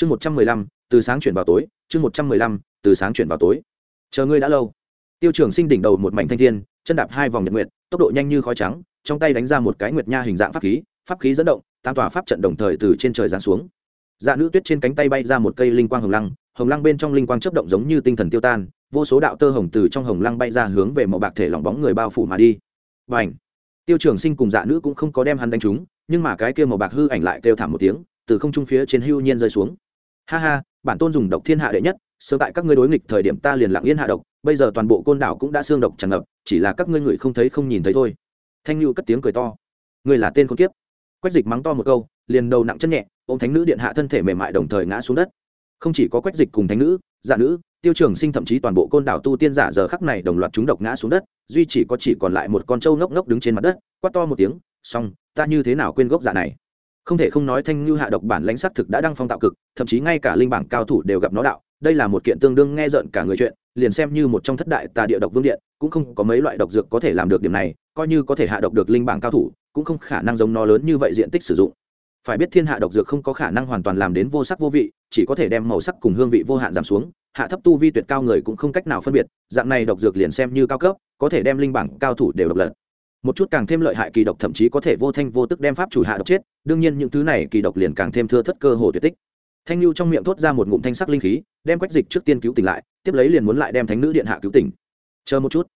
chương một trăm mười lăm, từ sáng chuyển vào tối, chương một trăm mười lăm, từ sáng chuyển vào tối. Chờ ngươi đã lâu. Tiêu trường sinh đỉnh đầu một mảnh thanh thiên, chân đạp hai vòng nhật nguyệt, tốc độ nhanh như khói trắng, trong tay đánh ra một cái nguyệt nha hình dạng pháp khí pháp khí dẫn động tam tòa pháp trận đồng thời từ trên trời giáng xuống. Dạ nữ tuyết trên cánh tay bay ra một cây linh quang hồng lăng hồng lăng bên trong linh quang chấp động giống như tinh thần tiêu tan, vô số đạo tơ hồng từ trong hồng lăng bay ra hướng về màu bạc thể lỏng bóng người bao phủ mà đi. Và ảnh tiêu trường sinh cùng dạ nữ cũng không có đem hắn đánh trúng, nhưng mà cái kia màu bạc hư ảnh lại kêu thảm một tiếng, từ không trung phía trên hưu nhiên rơi xuống ha ha, bản tôn dùng độc thiên hạ đệ nhất, sớm tại các ngươi đối nghịch thời điểm ta liền lặng yên hạ độc, bây giờ toàn bộ côn đảo cũng đã xương độc tràn ngập, chỉ là các ngươi ngửi không thấy không nhìn thấy thôi. Thanh lưu cất tiếng cười to. Ngươi là tên con kiếp. Quách dịch mắng to một câu, liền đầu nặng chân nhẹ ô m thánh nữ điện hạ thân thể mềm mại đồng thời ngã xuống đất. Không chỉ có quách dịch cùng thánh nữ dạ nữ, tiêu trường sinh thậm chí toàn bộ côn đảo tu tiên giả giờ khắc này đồng loạt chúng độc ngã xuống đất, duy chỉ có chỉ còn lại một con trâu ngốc ngốc đứng trên mặt đất, quát to một tiếng, xong, ta như thế nào quên gốc dạ này? Không thể không nói thanh ngư hạ độc bản lãnh sắc thực đã đăng phong tạo cực, thậm chí ngay cả linh bảng cao thủ đều gặp nó đạo. Đây là một kiện tương đương nghe rợn cả người chuyện, liền xem như một trong thất đại tà địa độc vương điện, cũng không có mấy loại độc dược có thể làm được điểm này, coi như có thể hạ độc được linh bảng cao thủ, cũng không khả năng giống nó lớn như vậy diện tích sử dụng. Phải biết thiên hạ độc dược không có khả năng hoàn toàn làm đến vô sắc vô vị, chỉ có thể đem màu sắc cùng hương vị vô hạn giảm xuống, hạ thấp tu vi tuyệt cao người cũng không cách nào phân biệt, dạng này độc dược liền xem như cao cấp, có thể đem linh bảng cao thủ đều độc lật một chút càng thêm lợi hại kỳ độc thậm chí có thể vô thanh vô tức đem pháp chủ hạ độc chết, đương nhiên những thứ này kỳ độc liền càng thêm thưa thất cơ hồ tuyệt tích. Thanh lưu trong miệng thốt ra một ngụm thanh sắc linh khí, đem quách dịch trước tiên cứu tỉnh lại, tiếp lấy liền muốn lại đem thánh nữ điện hạ cứu tỉnh. Chờ một chút.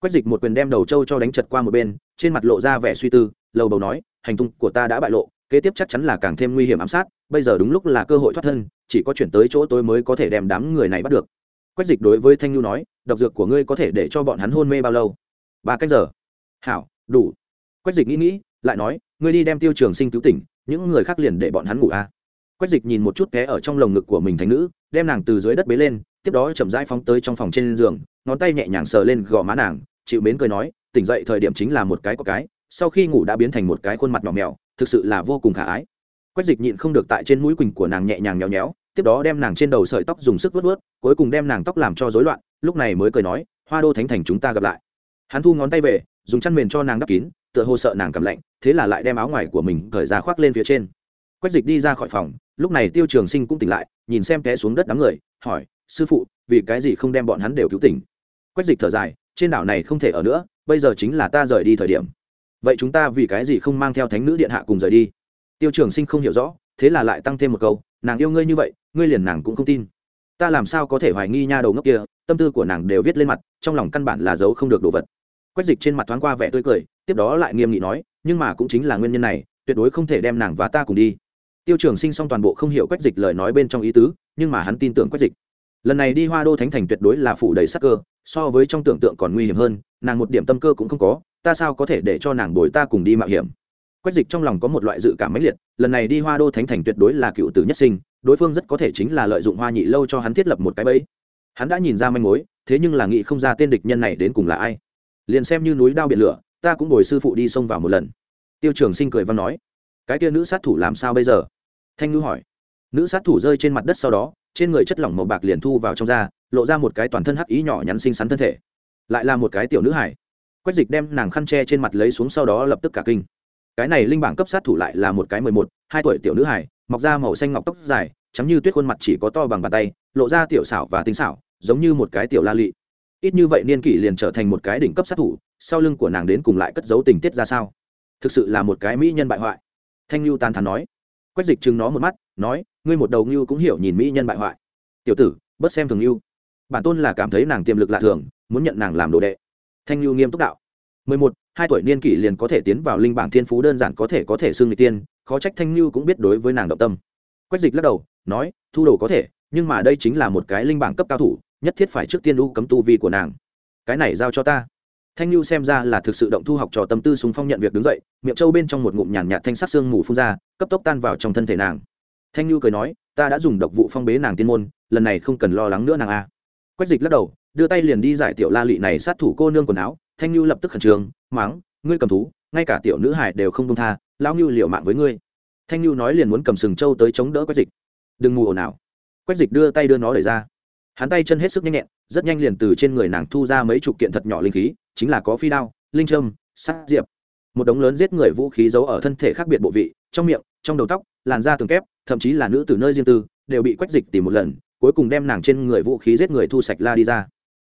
Quách dịch một quyền đem đầu trâu cho đánh chật qua một bên, trên mặt lộ ra vẻ suy tư, lầu bầu nói, hành tung của ta đã bại lộ, kế tiếp chắc chắn là càng thêm nguy hiểm ám sát, bây giờ đúng lúc là cơ hội thoát thân, chỉ có chuyển tới chỗ tôi mới có thể đem đám người này bắt được. Quách dịch đối với thanh lưu nói, độc dược của ngươi có thể để cho bọn hắn hôn mê bao lâu? Ba cách giờ. Hảo đủ. Quách dịch nghĩ nghĩ, lại nói, ngươi đi đem tiêu trường sinh cứu tỉnh, những người khác liền để bọn hắn ngủ a à. quách dịch nhìn một chút té ở trong lồng ngực của mình thành nữ, đem nàng từ dưới đất bế lên, tiếp đó chậm rãi phóng tới trong phòng trên giường, ngón tay nhẹ nhàng sờ lên gò má nàng, chịu mến cười nói, tỉnh dậy thời điểm chính là một cái có cái, sau khi ngủ đã biến thành một cái khuôn mặt nhỏ mèo, thực sự là vô cùng khả ái. Quách dịch nhịn không được tại trên mũi quỳnh của nàng nhẹ nhàng nhéo nhéo, tiếp đó đem nàng trên đầu sợi tóc dùng sức vớt vớt cuối cùng đem nàng tóc làm cho rối loạn, lúc này mới cười nói, hoa đô thánh thành chúng ta gặp lại. Hắn thu ngón tay về dùng chăn mền cho nàng đắp kín, tựa hồ sợ nàng cảm lạnh, thế là lại đem áo ngoài của mình cởi ra khoác lên phía trên. Quách dịch đi ra khỏi phòng, lúc này tiêu trường sinh cũng tỉnh lại, nhìn xem té xuống đất đám người, hỏi, sư phụ, vì cái gì không đem bọn hắn đều cứu tỉnh? Quách dịch thở dài, trên đảo này không thể ở nữa, bây giờ chính là ta rời đi thời điểm. Vậy chúng ta vì cái gì không mang theo thánh nữ điện hạ cùng rời đi? Tiêu trường sinh không hiểu rõ, thế là lại tăng thêm một câu, nàng yêu ngươi như vậy, ngươi liền nàng cũng không tin. Ta làm sao có thể hoài nghi nha đầu ngốc kia, tâm tư của nàng đều viết lên mặt, trong lòng căn bản là giấu không được đồ vật quách dịch trên mặt thoáng qua vẻ tươi cười, tiếp đó lại nghiêm nghị nói, nhưng mà cũng chính là nguyên nhân này, tuyệt đối không thể đem nàng và ta cùng đi. Tiêu trường sinh xong toàn bộ không hiểu quách dịch lời nói bên trong ý tứ, nhưng mà hắn tin tưởng quách dịch. Lần này đi hoa đô thánh thành tuyệt đối là phủ đầy sắc cơ, so với trong tưởng tượng còn nguy hiểm hơn, nàng một điểm tâm cơ cũng không có, ta sao có thể để cho nàng bồi ta cùng đi mạo hiểm? Quách dịch trong lòng có một loại dự cảm mãnh liệt, lần này đi hoa đô thánh thành tuyệt đối là cựu tử nhất sinh, đối phương rất có thể chính là lợi dụng hoa nhị lâu cho hắn thiết lập một cái bẫy. Hắn đã nhìn ra manh mối, thế nhưng là nghĩ không ra tên địch nhân này đến cùng là ai liền xem như núi đao biển lửa, ta cũng bồi sư phụ đi xông vào một lần. Tiêu trường sinh cười văn nói. Cái kia nữ sát thủ làm sao bây giờ? Thanh ngữ hỏi. Nữ sát thủ rơi trên mặt đất sau đó, trên người chất lỏng màu bạc liền thu vào trong da, lộ ra một cái toàn thân hắc ý nhỏ nhắn xinh xắn thân thể. Lại là một cái tiểu nữ hải quách dịch đem nàng khăn tre trên mặt lấy xuống sau đó lập tức cả kinh. Cái này linh bảng cấp sát thủ lại là một cái mười một, hai tuổi tiểu nữ hải mọc da màu xanh ngọc tóc dài, trắng như tuyết khuôn mặt chỉ có to bằng bàn tay, lộ ra tiểu xảo và tinh xảo, giống như một cái tiểu la lị ít như vậy niên kỷ liền trở thành một cái đỉnh cấp sát thủ, sau lưng của nàng đến cùng lại cất giấu tình tiết ra sao? Thực sự là một cái mỹ nhân bại hoại. Thanh lưu tan thắn nói. Quách dịch chừng nó một mắt, nói, ngươi một đầu ngưu cũng hiểu nhìn mỹ nhân bại hoại. Tiểu tử, bớt xem thường ngưu bản tôn là cảm thấy nàng tiềm lực lạ thường, muốn nhận nàng làm đồ đệ. Thanh lưu nghiêm túc đạo. Mười một, hai tuổi niên kỷ liền có thể tiến vào linh bảng thiên phú đơn giản có thể có thể xưng người tiên, khó trách thanh lưu cũng biết đối với nàng động tâm. Quách dịch lắc đầu, nói, thu đồ có thể, nhưng mà đây chính là một cái linh bảng cấp cao thủ nhất thiết phải trước tiên u cấm tu vi của nàng. Cái này giao cho ta. Thanh lưu xem ra là thực sự động thu học trò tâm tư súng phong nhận việc đứng dậy, miệng trâu bên trong một ngụm nhàn nhạt thanh sắc xương mù phun ra, cấp tốc tan vào trong thân thể nàng. Thanh lưu cười nói, ta đã dùng độc vụ phong bế nàng tiên môn, lần này không cần lo lắng nữa nàng a. Quách dịch lắc đầu, đưa tay liền đi giải tiểu la lị này sát thủ cô nương quần áo. Thanh lưu lập tức khẩn trương mắng ngươi cầm thú, ngay cả tiểu nữ hải đều không công tha, lão lưu liệu mạng với ngươi. Thanh lưu nói liền muốn cầm sừng trâu tới chống đỡ quách dịch. Đừng mù ồn nào quách dịch đưa tay đưa nó đẩy ra hắn tay chân hết sức nhanh nhẹn, rất nhanh liền từ trên người nàng thu ra mấy chục kiện thật nhỏ linh khí, chính là có phi đao, linh trâm sắt, diệp. Một đống lớn giết người vũ khí giấu ở thân thể khác biệt bộ vị, trong miệng, trong đầu tóc, làn da tường kép, thậm chí là nữ từ nơi riêng tư, đều bị quách dịch tìm một lần, cuối cùng đem nàng trên người vũ khí giết người thu sạch la đi ra.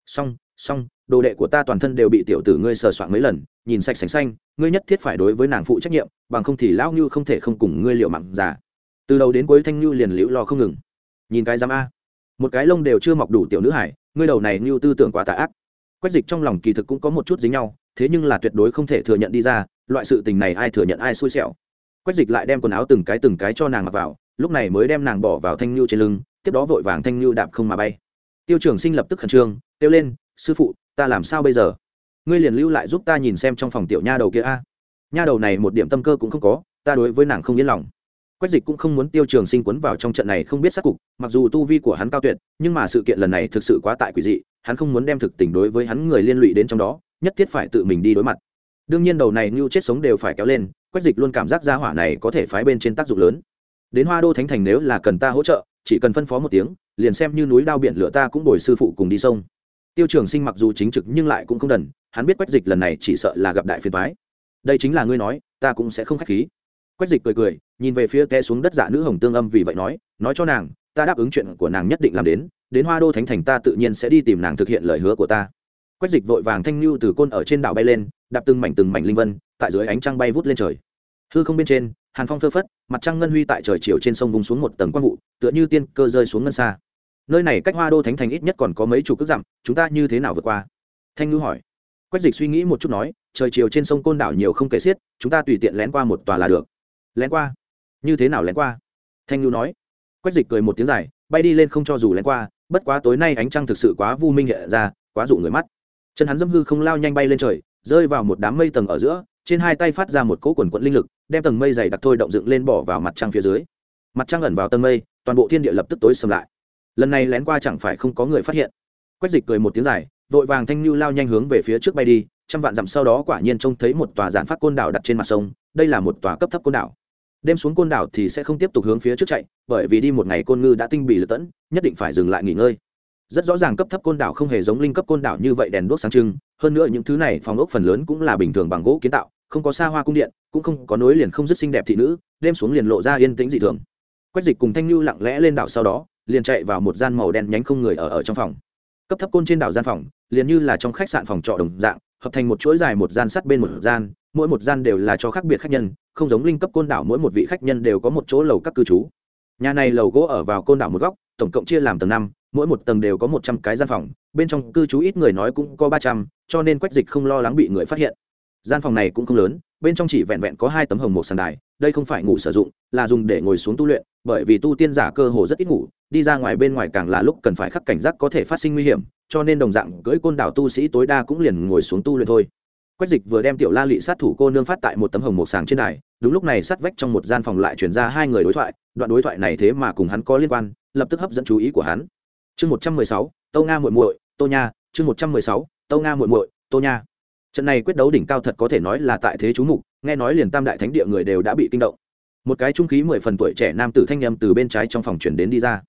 Xong xong, đồ đệ của ta toàn thân đều bị tiểu tử ngươi sờ soạn mấy lần, nhìn sạch sành xanh, ngươi nhất thiết phải đối với nàng phụ trách nhiệm, bằng không thì lão như không thể không cùng ngươi liệu mặn già. Từ đầu đến cuối thanh như liền liễu lo không ngừng. Nhìn cái giám a một cái lông đều chưa mọc đủ tiểu nữ hải, ngươi đầu này như tư tưởng quá tà ác. Quách dịch trong lòng kỳ thực cũng có một chút dính nhau, thế nhưng là tuyệt đối không thể thừa nhận đi ra, loại sự tình này ai thừa nhận ai xui xẻo. Quách dịch lại đem quần áo từng cái từng cái cho nàng mặc vào, lúc này mới đem nàng bỏ vào thanh ngưu trên lưng, tiếp đó vội vàng thanh ngưu đạp không mà bay. Tiêu trưởng sinh lập tức khẩn trương, kêu lên, sư phụ, ta làm sao bây giờ? Ngươi liền lưu lại giúp ta nhìn xem trong phòng tiểu nha đầu kia a. Nha đầu này một điểm tâm cơ cũng không có, ta đối với nàng không yên lòng quách dịch cũng không muốn tiêu trường sinh quấn vào trong trận này không biết sắc cục, mặc dù tu vi của hắn cao tuyệt, nhưng mà sự kiện lần này thực sự quá tại quỷ dị, hắn không muốn đem thực tình đối với hắn người liên lụy đến trong đó, nhất thiết phải tự mình đi đối mặt. Đương nhiên đầu này như chết sống đều phải kéo lên, quách dịch luôn cảm giác gia hỏa này có thể phái bên trên tác dụng lớn. Đến hoa đô thánh thành nếu là cần ta hỗ trợ, chỉ cần phân phó một tiếng, liền xem như núi đao biển lửa ta cũng bồi sư phụ cùng đi sông. Tiêu trường sinh mặc dù chính trực nhưng lại cũng không đần, hắn biết quách dịch lần này chỉ sợ là gặp đại phiền thoái đây chính là ngươi nói, ta cũng sẽ không k h á c h khí quách dịch cười cười, nhìn về phía té xuống đất giả nữ hồng tương âm vì vậy nói nói cho nàng, ta đáp ứng chuyện của nàng nhất định làm đến đến hoa đô thánh thành ta tự nhiên sẽ đi tìm nàng thực hiện lời hứa của ta. Quách dịch vội vàng thanh lưu từ côn ở trên đảo bay lên, đạp từng mảnh từng mảnh linh vân, tại dưới ánh trăng bay vút lên trời. Hư không bên trên, hàn phong phơ phất, mặt trăng ngân huy tại trời chiều trên sông vùng xuống một tầng quang vụ, tựa như tiên cơ rơi xuống ngân xa. Nơi này cách hoa đô thánh thành ít nhất còn có mấy chục cước dặm, chúng ta như thế nào vượt qua? Thanh ngư hỏi. Quách dịch suy nghĩ một chút nói, trời chiều trên sông côn đảo nhiều không kể xiết, chúng ta tùy tiện lén qua một tòa là được lén qua. Như thế nào lén qua? Thanh nhu nói. Quách dịch cười một tiếng dài, bay đi lên không cho dù lén qua, bất quá tối nay ánh trăng thực sự quá vu minh hiện ra, quá dụ người mắt. Chân hắn dâm hư không lao nhanh bay lên trời, rơi vào một đám mây tầng ở giữa, trên hai tay phát ra một cỗ quần quận linh lực, đem tầng mây dày đặc thôi động dựng lên bỏ vào mặt trăng phía dưới. Mặt trăng ẩn vào tầng mây, toàn bộ thiên địa lập tức tối sầm lại. Lần này lén qua chẳng phải không có người phát hiện. Quách dịch cười một tiếng dài, vội vàng thanh lưu lao nhanh hướng về phía trước bay đi, trăm vạn dặm sau đó quả nhiên trông thấy một tòa giản phát côn đảo đặt trên mặt sông, đây là một tòa cấp thấp côn đảo đêm xuống côn đảo thì sẽ không tiếp tục hướng phía trước chạy, bởi vì đi một ngày côn ngư đã tinh bị lật tẫn, nhất định phải dừng lại nghỉ ngơi. Rất rõ ràng cấp thấp côn đảo không hề giống linh cấp côn đảo như vậy đèn đuốc sáng trưng, hơn nữa những thứ này phòng ốc phần lớn cũng là bình thường bằng gỗ kiến tạo, không có xa hoa cung điện, cũng không có nối liền không rất xinh đẹp thị nữ, đêm xuống liền lộ ra yên tĩnh dị thường. Quách dịch cùng thanh lưu lặng lẽ lên đảo sau đó, liền chạy vào một gian màu đen nhánh không người ở ở trong phòng. Cấp thấp côn trên đảo gian phòng, liền như là trong khách sạn phòng trọ đồng dạng, hợp thành một chuỗi dài một gian sắt bên một gian, mỗi một gian đều là cho khác biệt khách nhân không giống linh cấp côn đảo mỗi một vị khách nhân đều có một chỗ lầu các cư trú. Nhà này lầu gỗ ở vào côn đảo một góc, tổng cộng chia làm tầng năm, mỗi một tầng đều có một trăm cái gian phòng, bên trong cư trú ít người nói cũng có ba trăm, cho nên quách dịch không lo lắng bị người phát hiện. Gian phòng này cũng không lớn, bên trong chỉ vẹn vẹn có hai tấm hồng một sàn đài, đây không phải ngủ sử dụng, là dùng để ngồi xuống tu luyện, bởi vì tu tiên giả cơ hồ rất ít ngủ, đi ra ngoài bên ngoài càng là lúc cần phải khắc cảnh giác có thể phát sinh nguy hiểm, cho nên đồng dạng, cưỡi côn đảo tu sĩ tối đa cũng liền ngồi xuống tu luyện thôi quách dịch vừa đem tiểu la lị sát thủ cô nương phát tại một tấm hồng một sàng trên đài, đúng lúc này sát vách trong một gian phòng lại chuyển ra hai người đối thoại, đoạn đối thoại này thế mà cùng hắn có liên quan, lập tức hấp dẫn chú ý của hắn. Chương một trăm mười sáu tâu nga muội muội, tô nha, chương một trăm mười sáu tâu nga muội muội, tô nha. Trận này quyết đấu đỉnh cao thật có thể nói là tại thế chú mục, nghe nói liền tam đại thánh địa người đều đã bị kinh động. Một cái trung khí mười phần tuổi trẻ nam tử thanh nhâm từ bên trái trong phòng chuyển đến đi ra.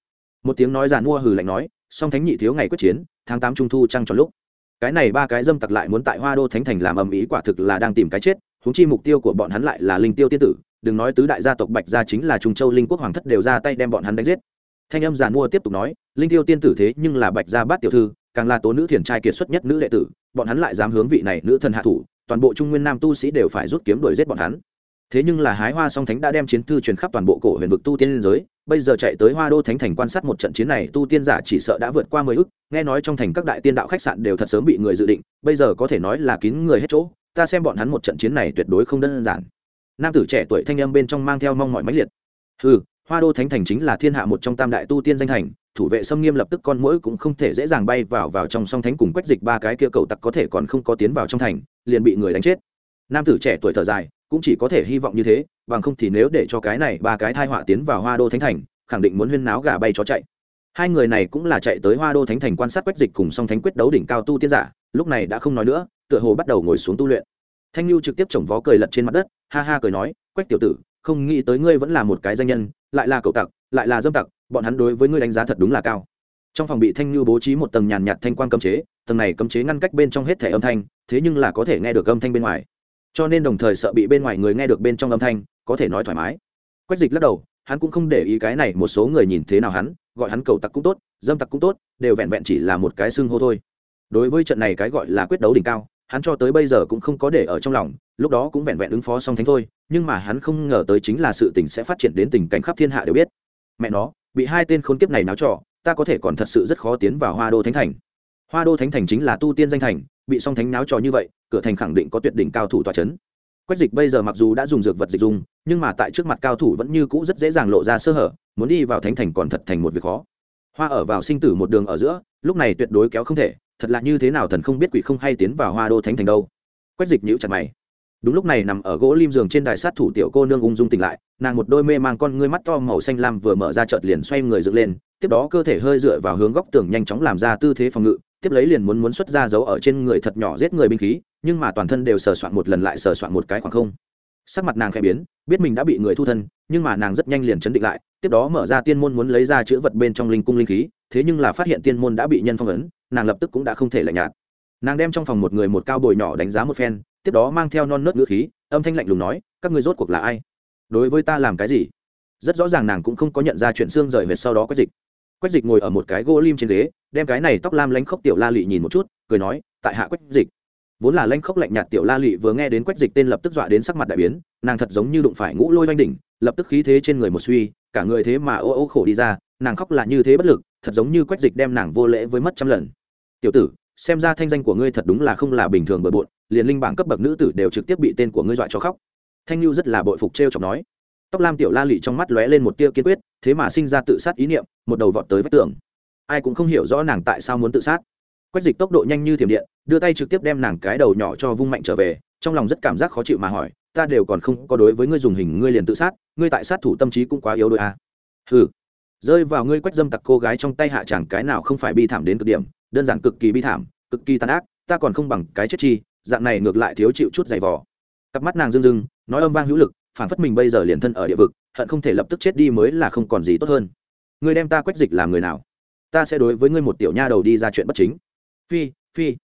Một tiếng nói giàn mua hừ lạnh nói, song thánh nhị thiếu ngày quyết chiến, tháng tám trung thu trăng tròn lúc cái này ba cái dâm tặc lại muốn tại hoa đô thánh thành làm ầm ĩ quả thực là đang tìm cái chết húng chi mục tiêu của bọn hắn lại là linh tiêu tiên tử, đừng nói tứ đại gia tộc bạch gia chính là trung châu linh quốc hoàng thất đều ra tay đem bọn hắn đánh giết. Thanh âm giàn mua tiếp tục nói, linh tiêu tiên tử thế nhưng là bạch gia bát tiểu thư, càng là tố nữ thiền trai kiệt xuất nhất nữ đệ tử, bọn hắn lại dám hướng vị này nữ thần hạ thủ, toàn bộ trung nguyên nam tu sĩ đều phải rút kiếm đuổi giết bọn hắn thế nhưng là hái hoa song thánh đã đem chiến thư truyền khắp toàn bộ cổ huyền vực tu tiên giới, bây giờ chạy tới hoa đô thánh thành quan sát một trận chiến này, tu tiên giả chỉ sợ đã vượt qua mười ức, nghe nói trong thành các đại tiên đạo khách sạn đều thật sớm bị người dự định, bây giờ có thể nói là kín người hết chỗ, ta xem bọn hắn một trận chiến này tuyệt đối không đơn giản. Nam tử trẻ tuổi thanh âm bên trong mang theo mong mọi mãnh liệt. Ừ hoa đô thánh thành chính là thiên hạ một trong tam đại tu tiên danh thành, thủ vệ xâm nghiêm lập tức con mũi cũng không thể dễ dàng bay vào vào trong song thánh cùng quách dịch ba cái kia cầu tặc có thể còn không có tiến vào trong thành, liền bị người đánh chết. Nam tử trẻ tuổi thở dài cũng chỉ có thể hy vọng như thế, bằng không thì nếu để cho cái này ba cái thai họa tiến vào hoa đô thánh thành, khẳng định muốn huyên náo gà bay chó chạy. Hai người này cũng là chạy tới hoa đô thánh thành quan sát quách dịch cùng song thánh quyết đấu đỉnh cao tu tiên giả, lúc này đã không nói nữa, tựa hồ bắt đầu ngồi xuống tu luyện. Thanh lưu trực tiếp chồng vó cười lật trên mặt đất, ha ha cười nói, quách tiểu tử, không nghĩ tới ngươi vẫn là một cái danh nhân, lại là cậu tặc, lại là dâm tặc, bọn hắn đối với ngươi đánh giá thật đúng là cao. Trong phòng bị thanh lưu bố trí một tầng nhàn nhạt thanh quan cấm chế, tầng này cấm chế ngăn cách bên trong hết thẻ âm thanh, thế nhưng là có thể nghe được âm thanh bên ngoài cho nên đồng thời sợ bị bên ngoài người nghe được bên trong âm thanh, có thể nói thoải mái. Quách dịch lắc đầu, hắn cũng không để ý cái này, một số người nhìn thế nào hắn, gọi hắn cầu tặc cũng tốt, dâm tặc cũng tốt, đều vẹn vẹn chỉ là một cái xưng hô thôi. Đối với trận này cái gọi là quyết đấu đỉnh cao, hắn cho tới bây giờ cũng không có để ở trong lòng, lúc đó cũng vẹn vẹn ứng phó song thánh thôi, nhưng mà hắn không ngờ tới chính là sự tình sẽ phát triển đến tình cảnh khắp thiên hạ đều biết. Mẹ nó, bị hai tên khốn kiếp này náo trọ ta có thể còn thật sự rất khó tiến vào hoa đô thánh thành. Hoa đô thánh thành chính là tu tiên danh thành, bị song thánh náo trò như vậy cửa thành khẳng định có tuyệt đỉnh cao thủ tòa chấn. quách dịch bây giờ mặc dù đã dùng dược vật dịch dùng nhưng mà tại trước mặt cao thủ vẫn như cũ rất dễ dàng lộ ra sơ hở, muốn đi vào thánh thành còn thật thành một việc khó. Hoa ở vào sinh tử một đường ở giữa, lúc này tuyệt đối kéo không thể, thật là như thế nào thần không biết quỷ không hay tiến vào hoa đô thánh thành đâu. Quách dịch nhíu chặt mày. Đúng lúc này nằm ở gỗ lim giường trên đài sát thủ tiểu cô nương ung dung tỉnh lại, nàng một đôi mê mang con ngươi mắt to màu xanh lam vừa mở ra chợt liền xoay người dựng lên, tiếp đó cơ thể hơi dựa vào hướng góc tường nhanh chóng làm ra tư thế phòng ngự, tiếp lấy liền muốn muốn xuất ra dấu ở trên người thật nhỏ giết người binh khí nhưng mà toàn thân đều sờ soạn một lần lại sờ soạn một cái khoảng không. Sắc mặt nàng khẽ biến, biết mình đã bị người thu thân, nhưng mà nàng rất nhanh liền chấn định lại, tiếp đó mở ra tiên môn muốn lấy ra chữ vật bên trong linh cung linh khí, thế nhưng là phát hiện tiên môn đã bị nhân phong ấn, nàng lập tức cũng đã không thể lạnh nhạt. Nàng đem trong phòng một người một cao bồi nhỏ đánh giá một phen, tiếp đó mang theo non nớt ngữ khí, âm thanh lạnh lùng nói, các ngươi rốt cuộc là ai? Đối với ta làm cái gì? Rất rõ ràng nàng cũng không có nhận ra chuyện xương rời huyệt sau đó quách dịch. Quách dịch ngồi ở một cái gỗ lim trên ghế, đem cái này tóc lam lánh khốc tiểu la lị nhìn một chút, cười nói, tại hạ quách dịch vốn là lanh khốc lạnh nhạt tiểu la lị vừa nghe đến quách dịch tên lập tức dọa đến sắc mặt đại biến, nàng thật giống như đụng phải ngũ lôi oanh đỉnh, lập tức khí thế trên người một suy, cả người thế mà ô ô khổ đi ra, nàng khóc là như thế bất lực, thật giống như quách dịch đem nàng vô lễ với mất trăm lần. Tiểu tử, xem ra thanh danh của ngươi thật đúng là không là bình thường bừa bộn, liền linh bảng cấp bậc nữ tử đều trực tiếp bị tên của ngươi dọa cho khóc. Thanh lưu rất là bội phục t r e o chọc nói. Tóc lam tiểu la lị trong mắt lóe lên một tia kiên quyết, thế mà sinh ra tự sát ý niệm, một đầu vọt tới vách tường. Ai cũng không hiểu rõ nàng tại sao muốn tự sát quách dịch tốc độ nhanh như thiểm điện, đưa tay trực tiếp đem nàng cái đầu nhỏ cho vung mạnh trở về, trong lòng rất cảm giác khó chịu mà hỏi, ta đều còn không có đối với ngươi dùng hình ngươi liền tự sát, ngươi tại sát thủ tâm trí cũng quá yếu đôi à. hừ. Rơi vào ngươi quách dâm tặc cô gái trong tay hạ chẳng cái nào không phải bi thảm đến cực điểm, đơn giản cực kỳ bi thảm, cực kỳ tàn ác, ta còn không bằng cái chết chi, dạng này ngược lại thiếu chịu chút giày vò. Cặp mắt nàng rưng rưng, nói âm vang hữu lực phản phất mình bây giờ liền thân ở địa vực, hận không thể lập tức chết đi mới là không còn gì tốt hơn. Ngươi đem ta quách dịch làm người nào? Ta sẽ đối với ngươi một tiểu nha đầu đi ra chuyện bất chính phi phi.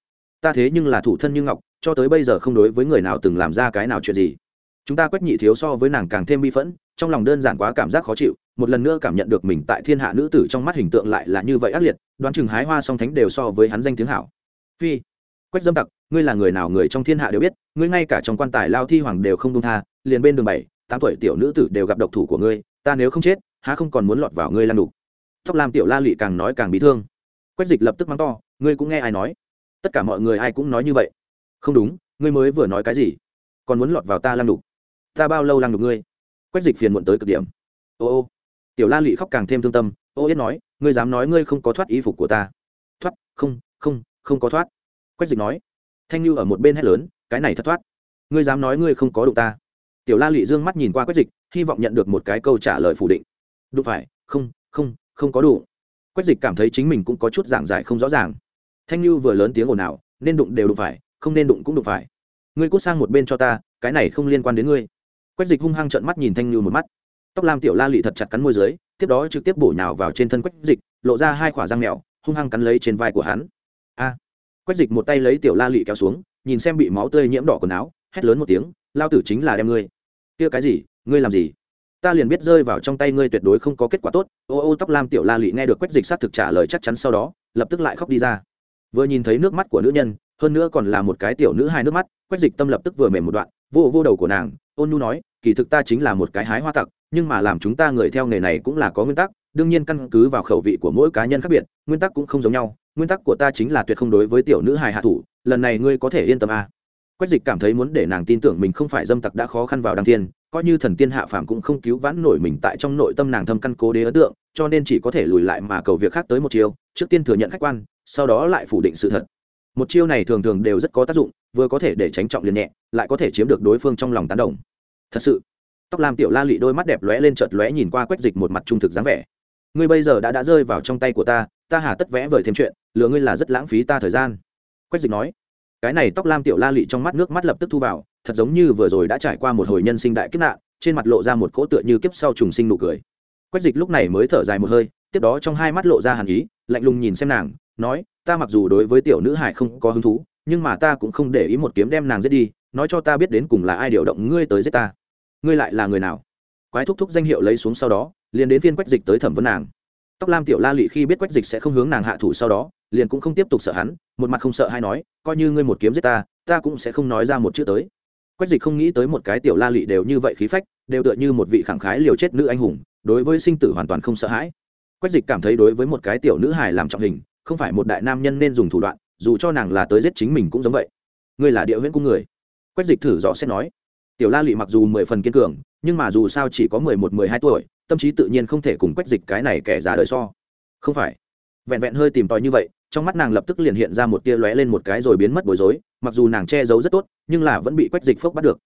Ta thế nhưng là thủ thân như ngọc, cho tới bây giờ không đối với người nào từng làm ra cái nào chuyện gì. Chúng ta quách nhị thiếu so với nàng càng thêm bi phẫn, trong lòng đơn giản quá cảm giác khó chịu, một lần nữa cảm nhận được mình tại thiên hạ nữ tử trong mắt hình tượng lại là như vậy ác liệt, đoán chừng hái hoa song thánh đều so với hắn danh tiếng hảo. Phi. Quách dâm tặc, ngươi là người nào người trong thiên hạ đều biết, ngươi ngay cả trong quan tài lao thi hoàng đều không đông tha, liền bên đường bảy, tám tuổi tiểu nữ tử đều gặp độc thủ của ngươi, ta nếu không chết, há không còn muốn lọt vào ngươi lan đục. Tóc làm tiểu la lị càng nói càng bị thương. Quách dịch lập tức mắng to ngươi cũng nghe ai nói. Tất cả mọi người ai cũng nói như vậy. Không đúng, ngươi mới vừa nói cái gì? Còn muốn lọt vào ta lăng đục. Ta bao lâu lăng đục ngươi? Quách dịch phiền muộn tới cực điểm. Ô ô. Tiểu la lị khóc càng thêm thương tâm, ô yết nói, ngươi dám nói ngươi không có thoát y phục của ta. Thoát, không không không có thoát. Quách dịch nói. Thanh lưu ở một bên hét lớn, cái này thất thoát. Ngươi dám nói ngươi không có đụng ta. Tiểu la lị dương mắt nhìn qua quách dịch, hy vọng nhận được một cái câu trả lời phủ định. Đụng phải, không không không có đủ quách dịch cảm thấy chính mình cũng có chút giảng giải không rõ ràng thanh lưu vừa lớn tiếng ồn ào, nên đụng đều đụng phải, không nên đụng cũng đụng phải. Ngươi cút sang một bên cho ta, cái này không liên quan đến ngươi. Quách dịch hung hăng trợn mắt nhìn thanh lưu một mắt. Tóc lam tiểu la lị thật chặt cắn môi dưới, tiếp đó trực tiếp bổ nhào vào trên thân quách dịch, lộ ra hai khỏa răng mèo, hung hăng cắn lấy trên vai của hắn. A! Quách dịch một tay lấy tiểu la lị kéo xuống, nhìn xem bị máu tươi nhiễm đỏ quần áo, hét lớn một tiếng, lao tử chính là đem ngươi. Kia cái gì? Ngươi làm gì? Ta liền biết rơi vào trong tay ngươi tuyệt đối không có kết quả tốt. Ô ô, tóc lam tiểu la lị nghe được quách dịch s á t thực trả lời chắc chắn sau đó, lập tức lại khóc đi ra vừa nhìn thấy nước mắt của nữ nhân hơn nữa còn là một cái tiểu nữ hai nước mắt quách dịch tâm lập tức vừa mềm một đoạn vô vô đầu của nàng ôn nu nói kỳ thực ta chính là một cái hái hoa tặc nhưng mà làm chúng ta người theo nghề này cũng là có nguyên tắc đương nhiên căn cứ vào khẩu vị của mỗi cá nhân khác biệt nguyên tắc cũng không giống nhau nguyên tắc của ta chính là tuyệt không đối với tiểu nữ hài hạ thủ lần này ngươi có thể yên tâm à. quách dịch cảm thấy muốn để nàng tin tưởng mình không phải dâm tặc đã khó khăn vào đăng thiên coi như thần tiên hạ phàm cũng không cứu vãn nổi mình tại trong nội tâm nàng thâm căn cố đế ấn tượng cho nên chỉ có thể lùi lại mà cầu việc khác tới một chiều, trước tiên thừa nhận khách quan sau đó lại phủ định sự thật. Một chiêu này thường thường đều rất có tác dụng, vừa có thể để tránh trọng liền nhẹ, lại có thể chiếm được đối phương trong lòng tán đồng. Thật sự, tóc lam tiểu la lị đôi mắt đẹp lóe lên chợt lóe nhìn qua quách dịch một mặt trung thực dáng vẻ. Ngươi bây giờ đã đã rơi vào trong tay của ta ta hà tất vẽ vời thêm chuyện, lừa ngươi là rất lãng phí ta thời gian. Quách dịch nói. Cái này tóc lam tiểu la lị trong mắt nước mắt lập tức thu vào, thật giống như vừa rồi đã trải qua một hồi nhân sinh đại kiếp nạn, trên mặt lộ ra một cỗ tựa như kiếp sau trùng sinh nụ cười. Quách dịch lúc này mới thở dài một hơi, tiếp đó trong hai mắt lộ ra hàn ý, lạnh lùng nhìn xem nàng nói, ta mặc dù đối với tiểu nữ hải không có hứng thú, nhưng mà ta cũng không để ý một kiếm đem nàng giết đi, nói cho ta biết đến cùng là ai điều động ngươi tới giết ta. Ngươi lại là người nào? Quái thúc thúc danh hiệu lấy xuống sau đó, liền đến phiên quách dịch tới thẩm vấn nàng. Tóc lam tiểu la lị khi biết quách dịch sẽ không hướng nàng hạ thủ sau đó, liền cũng không tiếp tục sợ hắn, một mặt không sợ hay nói, coi như ngươi một kiếm giết ta ta cũng sẽ không nói ra một chữ tới. Quách dịch không nghĩ tới một cái tiểu la lị đều như vậy khí phách, đều tựa như một vị khẳng khái liều chết nữ anh hùng, đối với sinh tử hoàn toàn không sợ hãi. Quách dịch cảm thấy đối với một cái tiểu nữ hài làm trọng hình không phải một đại nam nhân nên dùng thủ đoạn, dù cho nàng là tới giết chính mình cũng giống vậy. Ngươi là địa huyễn cung người. Quách dịch thử rõ xét nói. Tiểu la lụy mặc dù mười phần kiên cường, nhưng mà dù sao chỉ có mười một, mười hai tuổi, tâm trí tự nhiên không thể cùng quách dịch cái này kẻ già đời so. Không phải. Vẹn vẹn hơi tìm tòi như vậy, trong mắt nàng lập tức liền hiện ra một tia lóe lên một cái rồi biến mất bối rối, mặc dù nàng che giấu rất tốt, nhưng là vẫn bị quách dịch phốc bắt được.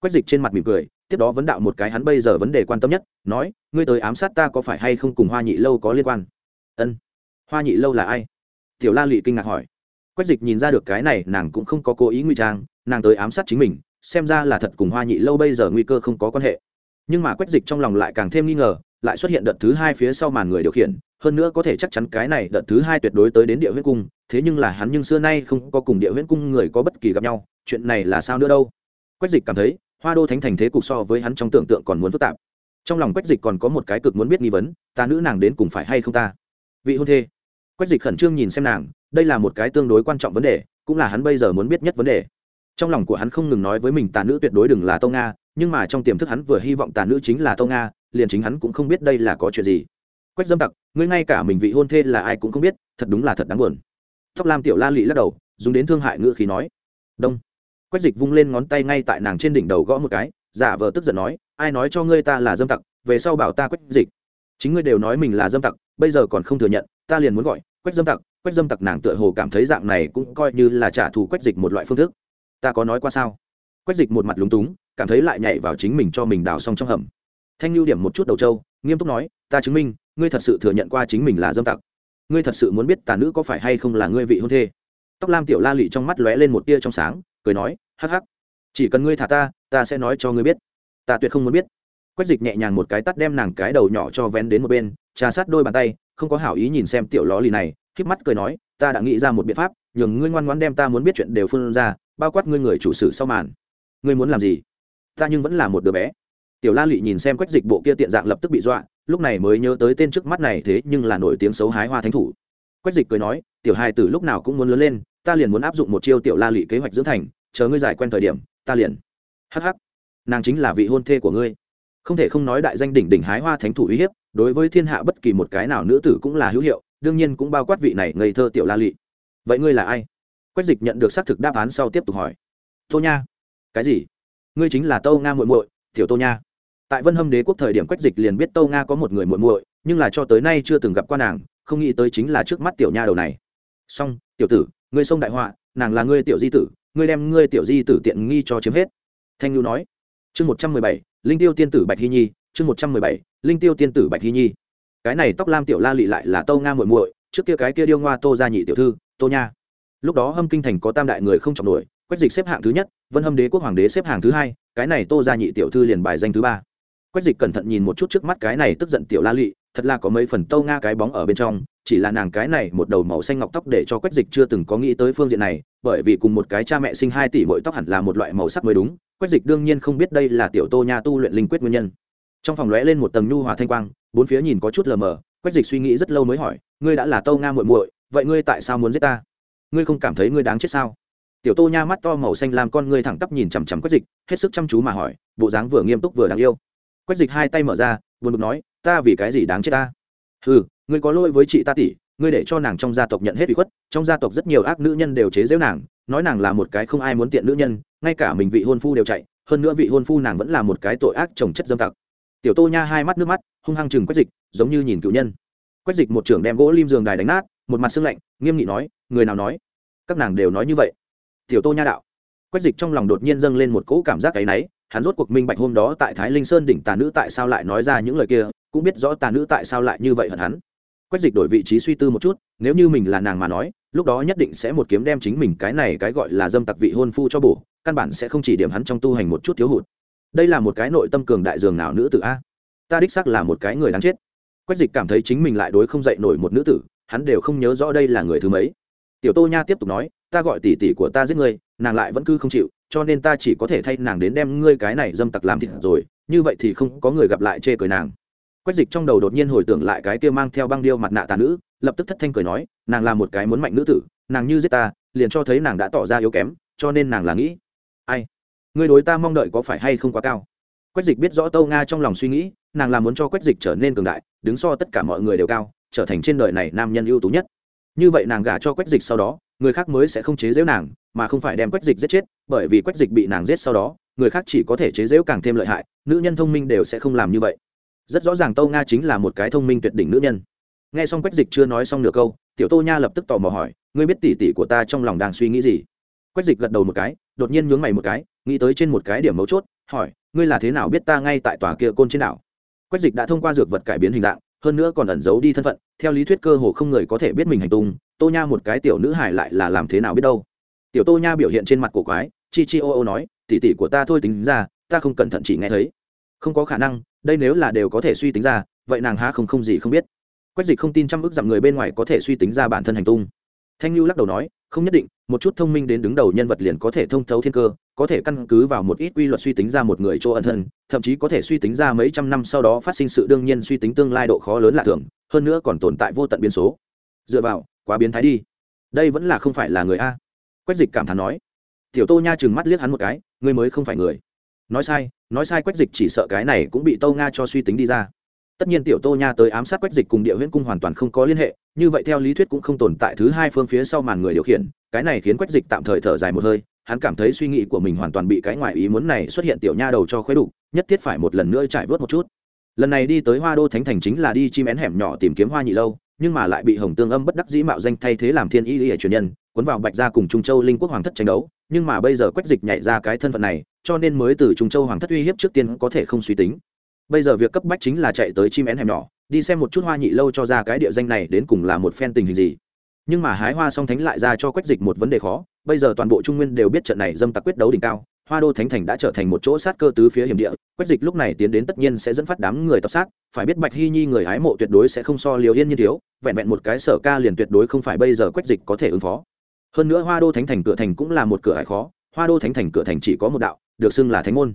Quách dịch trên mặt mỉm cười, tiếp đó vấn đạo một cái hắn bây giờ vấn đề quan tâm nhất, nói, ngươi tới ám sát ta có phải hay không cùng hoa nhị lâu có liên quan? Ân hoa nhị lâu là ai? Tiểu la lị kinh ngạc hỏi. Quách dịch nhìn ra được cái này, nàng cũng không có cố ý nguy trang, nàng tới ám sát chính mình, xem ra là thật cùng hoa nhị lâu bây giờ nguy cơ không có quan hệ. Nhưng mà quách dịch trong lòng lại càng thêm nghi ngờ, lại xuất hiện đợt thứ hai phía sau màn người điều khiển, hơn nữa có thể chắc chắn cái này đợt thứ hai tuyệt đối tới đến địa huyết cung, thế nhưng là hắn nhưng xưa nay không có cùng địa huyết cung người có bất kỳ gặp nhau, chuyện này là sao nữa đâu? Quách dịch cảm thấy, hoa đô thánh thành thế cục so với hắn trong tưởng tượng còn muốn phức tạp. Trong lòng quách dịch còn có một cái cực muốn biết nghi vấn, ta nữ nàng đến cùng phải hay không ta? Vị hôn thê quách dịch khẩn trương nhìn xem nàng, đây là một cái tương đối quan trọng vấn đề, cũng là hắn bây giờ muốn biết nhất vấn đề. Trong lòng của hắn không ngừng nói với mình tà nữ tuyệt đối đừng là tâu nga, nhưng mà trong tiềm thức hắn vừa hy vọng tà nữ chính là tâu nga, liền chính hắn cũng không biết đây là có chuyện gì. Quách dâm tặc, ngươi ngay cả mình vị hôn thê là ai cũng không biết, thật đúng là thật đáng buồn. Tóc lam tiểu la lị lắc đầu, dùng đến thương hại ngữ khí nói. Đông. Quách dịch vung lên ngón tay ngay tại nàng trên đỉnh đầu gõ một cái, giả vờ tức giận nói, ai nói cho ngươi ta là dâm tặc, về sau bảo ta quách dịch. Chính ngươi đều nói mình là dâm tặc, bây giờ còn không thừa nhận, ta liền muốn gọi quách dâm tặc, quách dâm tặc nàng tựa hồ cảm thấy dạng này cũng coi như là trả thù quách dịch một loại phương thức. Ta có nói qua sao? Quách dịch một mặt lúng túng, cảm thấy lại nhảy vào chính mình cho mình đào xong trong hầm. Thanh lưu điểm một chút đầu trâu, nghiêm túc nói, ta chứng minh, ngươi thật sự thừa nhận qua chính mình là dâm tặc. Ngươi thật sự muốn biết tà nữ có phải hay không là ngươi vị hôn thê? Tóc lam tiểu la lị trong mắt lóe lên một tia trong sáng, cười nói, hắc hắc, chỉ cần ngươi thả ta ta sẽ nói cho ngươi biết. Ta tuyệt không muốn biết. Quách dịch nhẹ nhàng một cái tắt đem nàng cái đầu nhỏ cho vén đến một bên trà sát đôi bàn tay, không có hảo ý nhìn xem tiểu ló lì này k mắt cười nói, ta đã nghĩ ra một biện pháp, nhường ngươi ngoan ngoãn đem ta muốn biết chuyện đều phân ra, bao quát ngươi người chủ sử sau màn. Ngươi muốn làm gì? Ta nhưng vẫn là một đứa bé. Tiểu la lụy nhìn xem quách dịch bộ kia tiện dạng lập tức bị dọa, lúc này mới nhớ tới tên trước mắt này thế nhưng là nổi tiếng xấu hái hoa thánh thủ. Quách dịch cười nói, tiểu hai tử lúc nào cũng muốn lớn lên, ta liền muốn áp dụng một chiêu tiểu la lụy kế hoạch dưỡng thành, chờ ngươi giải quen thời điểm, ta liền. Hh nàng chính là vị hôn thê của ngươi. Không thể không nói đại danh đỉnh đỉnh hái hoa thánh thủ uy hiếp đối với thiên hạ bất kỳ một cái nào nữ tử cũng là hữu hiệu, đương nhiên cũng bao quát vị này ngây thơ tiểu la lị. Vậy ngươi là ai? Quách dịch nhận được xác thực đáp án sau tiếp tục hỏi. Tô nha. Cái gì? Ngươi chính là tâu nga muội muội, tiểu tô nha. Tại vân hâm đế quốc thời điểm quách dịch liền biết tâu nga có một người muội muội, nhưng là cho tới nay chưa từng gặp qua nàng, không nghĩ tới chính là trước mắt tiểu nha đầu này. Song tiểu tử, ngươi sông đại họa, nàng là ngươi tiểu di tử, ngươi đem ngươi tiểu di tử tiện nghi cho chiếm hết. Thanh Nhu nói. Chương một trăm mười bảy, linh tiêu tiên tử bạch hy nhi chương một trăm mười bảy, linh tiêu tiên tử bạch hy nhi. Cái này tóc lam tiểu la lị lại là tâu nga muội muội, trước kia cái kia điêu ngoa tô gia nhị tiểu thư, tô nha. Lúc đó hâm kinh thành có tam đại người không trọng nổi, quách dịch xếp hạng thứ nhất, vân hâm đế quốc hoàng đế xếp hạng thứ hai, cái này tô gia nhị tiểu thư liền bài danh thứ ba. Quách dịch cẩn thận nhìn một chút trước mắt cái này tức giận tiểu la lị, thật là có mấy phần tâu nga cái bóng ở bên trong, chỉ là nàng cái này một đầu màu xanh ngọc tóc để cho quách dịch chưa từng có nghĩ tới phương diện này, bởi vì cùng một cái cha mẹ sinh hai tỷ mỗi tóc hẳn là một loại màu sắc mới đúng, quách dịch đương nhiên không biết đây là tiểu tô nha tu luyện linh quyết nguyên nhân trong phòng lóe lên một tầng nhu hòa thanh quang, bốn phía nhìn có chút lờ mờ, quách dịch suy nghĩ rất lâu mới hỏi, ngươi đã là tâu nga muội muội, vậy ngươi tại sao muốn giết ta? Ngươi không cảm thấy ngươi đáng chết sao? Tiểu tô nha mắt to màu xanh làm con ngươi thẳng tắp nhìn chằm chằm quách dịch, hết sức chăm chú mà hỏi, bộ dáng vừa nghiêm túc vừa đáng yêu. Quách dịch hai tay mở ra, buồn bực nói, ta vì cái gì đáng chết ta? Ừ ngươi có lỗi với chị ta tỷ, ngươi để cho nàng trong gia tộc nhận hết bị khuất, trong gia tộc rất nhiều ác nữ nhân đều chế giễu nàng, nói nàng là một cái không ai muốn tiện nữ nhân, ngay cả mình vị hôn phu đều chạy, hơn nữa vị hôn phu nàng vẫn là một cái tội ác trồng chất dâm tặc tiểu tô nha hai mắt nước mắt, hung hăng chừng quách dịch, giống như nhìn cựu nhân. Quách dịch một trưởng đem gỗ lim giường đài đánh nát, một mặt sưng lạnh, nghiêm nghị nói, người nào nói? Các nàng đều nói như vậy. Tiểu tô nha đạo. Quách dịch trong lòng đột nhiên dâng lên một cỗ cảm giác cái náy, hắn rốt cuộc minh bạch hôm đó tại thái linh sơn đỉnh tà nữ tại sao lại nói ra những lời kia, cũng biết rõ tà nữ tại sao lại như vậy hận hắn. Quách dịch đổi vị trí suy tư một chút, nếu như mình là nàng mà nói, lúc đó nhất định sẽ một kiếm đem chính mình cái này cái gọi là dâm tặc vị hôn phu cho bổ, căn bản sẽ không chỉ điểm hắn trong tu hành một chút thiếu hụt đây là một cái nội tâm cường đại dường nào nữ tử a? Ta đích xác là một cái người đáng chết. Quách dịch cảm thấy chính mình lại đối không dậy nổi một nữ tử, hắn đều không nhớ rõ đây là người thứ mấy. Tiểu tô nha tiếp tục nói, ta gọi tỷ tỷ của ta giết ngươi, nàng lại vẫn cứ không chịu, cho nên ta chỉ có thể thay nàng đến đem ngươi cái này dâm tặc làm thịt rồi, như vậy thì không có người gặp lại chê cười nàng. Quách dịch trong đầu đột nhiên hồi tưởng lại cái kia mang theo băng điêu mặt nạ tà nữ, lập tức thất thanh cười nói, nàng là một cái muốn mạnh nữ tử, nàng như giết ta, liền cho thấy nàng đã tỏ ra yếu kém, cho nên nàng là nghĩ. Ai? Ngươi đối ta mong đợi có phải hay không quá cao? Quách dịch biết rõ tâu nga trong lòng suy nghĩ, nàng là muốn cho quách dịch trở nên cường đại, đứng so tất cả mọi người đều cao, trở thành trên đời này nam nhân ưu tú nhất. Như vậy nàng gả cho quách dịch sau đó, người khác mới sẽ không chế giễu nàng, mà không phải đem quách dịch giết chết, bởi vì quách dịch bị nàng giết sau đó, người khác chỉ có thể chế giễu càng thêm lợi hại, nữ nhân thông minh đều sẽ không làm như vậy. Rất rõ ràng tâu nga chính là một cái thông minh tuyệt đỉnh nữ nhân. Nghe xong quách dịch chưa nói xong nửa câu, tiểu tô nha lập tức tò mò hỏi, ngươi biết tỉ tỉ của ta trong lòng đang suy nghĩ gì? Quách dịch gật đầu một cái, đột nhiên nhướng mày một cái nghĩ tới trên một cái điểm mấu chốt, hỏi, ngươi là thế nào biết ta ngay tại tòa kia côn trên đảo? Quách dịch đã thông qua dược vật cải biến hình dạng, hơn nữa còn ẩn giấu đi thân phận, theo lý thuyết cơ hồ không người có thể biết mình hành tung, tô nha một cái tiểu nữ hải lại là làm thế nào biết đâu. Tiểu tô nha biểu hiện trên mặt cổ quái, chi chi ô ô nói tỉ tỉ của ta thôi tính ra, ta không cẩn thận chỉ nghe thấy. Không có khả năng, đây nếu là đều có thể suy tính ra, vậy nàng há không không gì không biết. Quách dịch không tin trăm ước dặm người bên ngoài có thể suy tính ra bản thân hành tung. Thanh lưu lắc đầu nói không nhất định, một chút thông minh đến đứng đầu nhân vật liền có thể thông thấu thiên cơ, có thể căn cứ vào một ít quy luật suy tính ra một người chỗ ẩn thân, thậm chí có thể suy tính ra mấy trăm năm sau đó phát sinh sự đương nhiên suy tính tương lai độ khó lớn lạ thường, hơn nữa còn tồn tại vô tận biến số. Dựa vào, quá biến thái đi. Đây vẫn là không phải là người a. Quách dịch cảm thán nói. Tiểu tô nha chừng mắt liếc hắn một cái, ngươi mới không phải người. Nói sai nói sai quách dịch chỉ sợ cái này cũng bị tâu nga cho suy tính đi ra tất nhiên tiểu tô nha tới ám sát quách dịch cùng địa huyễn cung hoàn toàn không có liên hệ, như vậy theo lý thuyết cũng không tồn tại thứ hai phương phía sau màn người điều khiển, cái này khiến quách dịch tạm thời thở dài một hơi, hắn cảm thấy suy nghĩ của mình hoàn toàn bị cái ngoại ý muốn này xuất hiện tiểu nha đầu cho khuấy đủ nhất thiết phải một lần nữa trải vớt một chút. Lần này đi tới hoa đô thánh thành chính là đi chim én hẻm nhỏ tìm kiếm hoa nhị lâu, nhưng mà lại bị hồng tương âm bất đắc dĩ mạo danh thay thế làm thiên y hệ truyền nhân, cuốn vào bạch gia cùng trung châu linh quốc hoàng thất tranh đấu, nhưng mà bây giờ quách dịch nhảy ra cái thân phận này, cho nên mới từ trung châu hoàng thất uy hiếp trước tiên có thể không suy tính bây giờ việc cấp bách chính là chạy tới chim én hẻm nhỏ, đi xem một chút hoa nhị lâu cho ra cái địa danh này đến cùng là một phen tình hình gì. Nhưng mà hái hoa song thánh lại ra cho quách dịch một vấn đề khó, bây giờ toàn bộ trung nguyên đều biết trận này dâm tặc quyết đấu đỉnh cao, hoa đô thánh thành đã trở thành một chỗ sát cơ tứ phía hiểm địa, quách dịch lúc này tiến đến tất nhiên sẽ dẫn phát đám người tập sát, phải biết bạch hy nhi người hái mộ tuyệt đối sẽ không so liều yên như thiếu, vẹn vẹn một cái sở ca liền tuyệt đối không phải bây giờ quách dịch có thể ứng phó. Hơn nữa hoa đô thánh thành cửa thành cũng là một cửa hải khó, hoa đô thánh thành cửa thành chỉ có một đạo, được xưng là thánh môn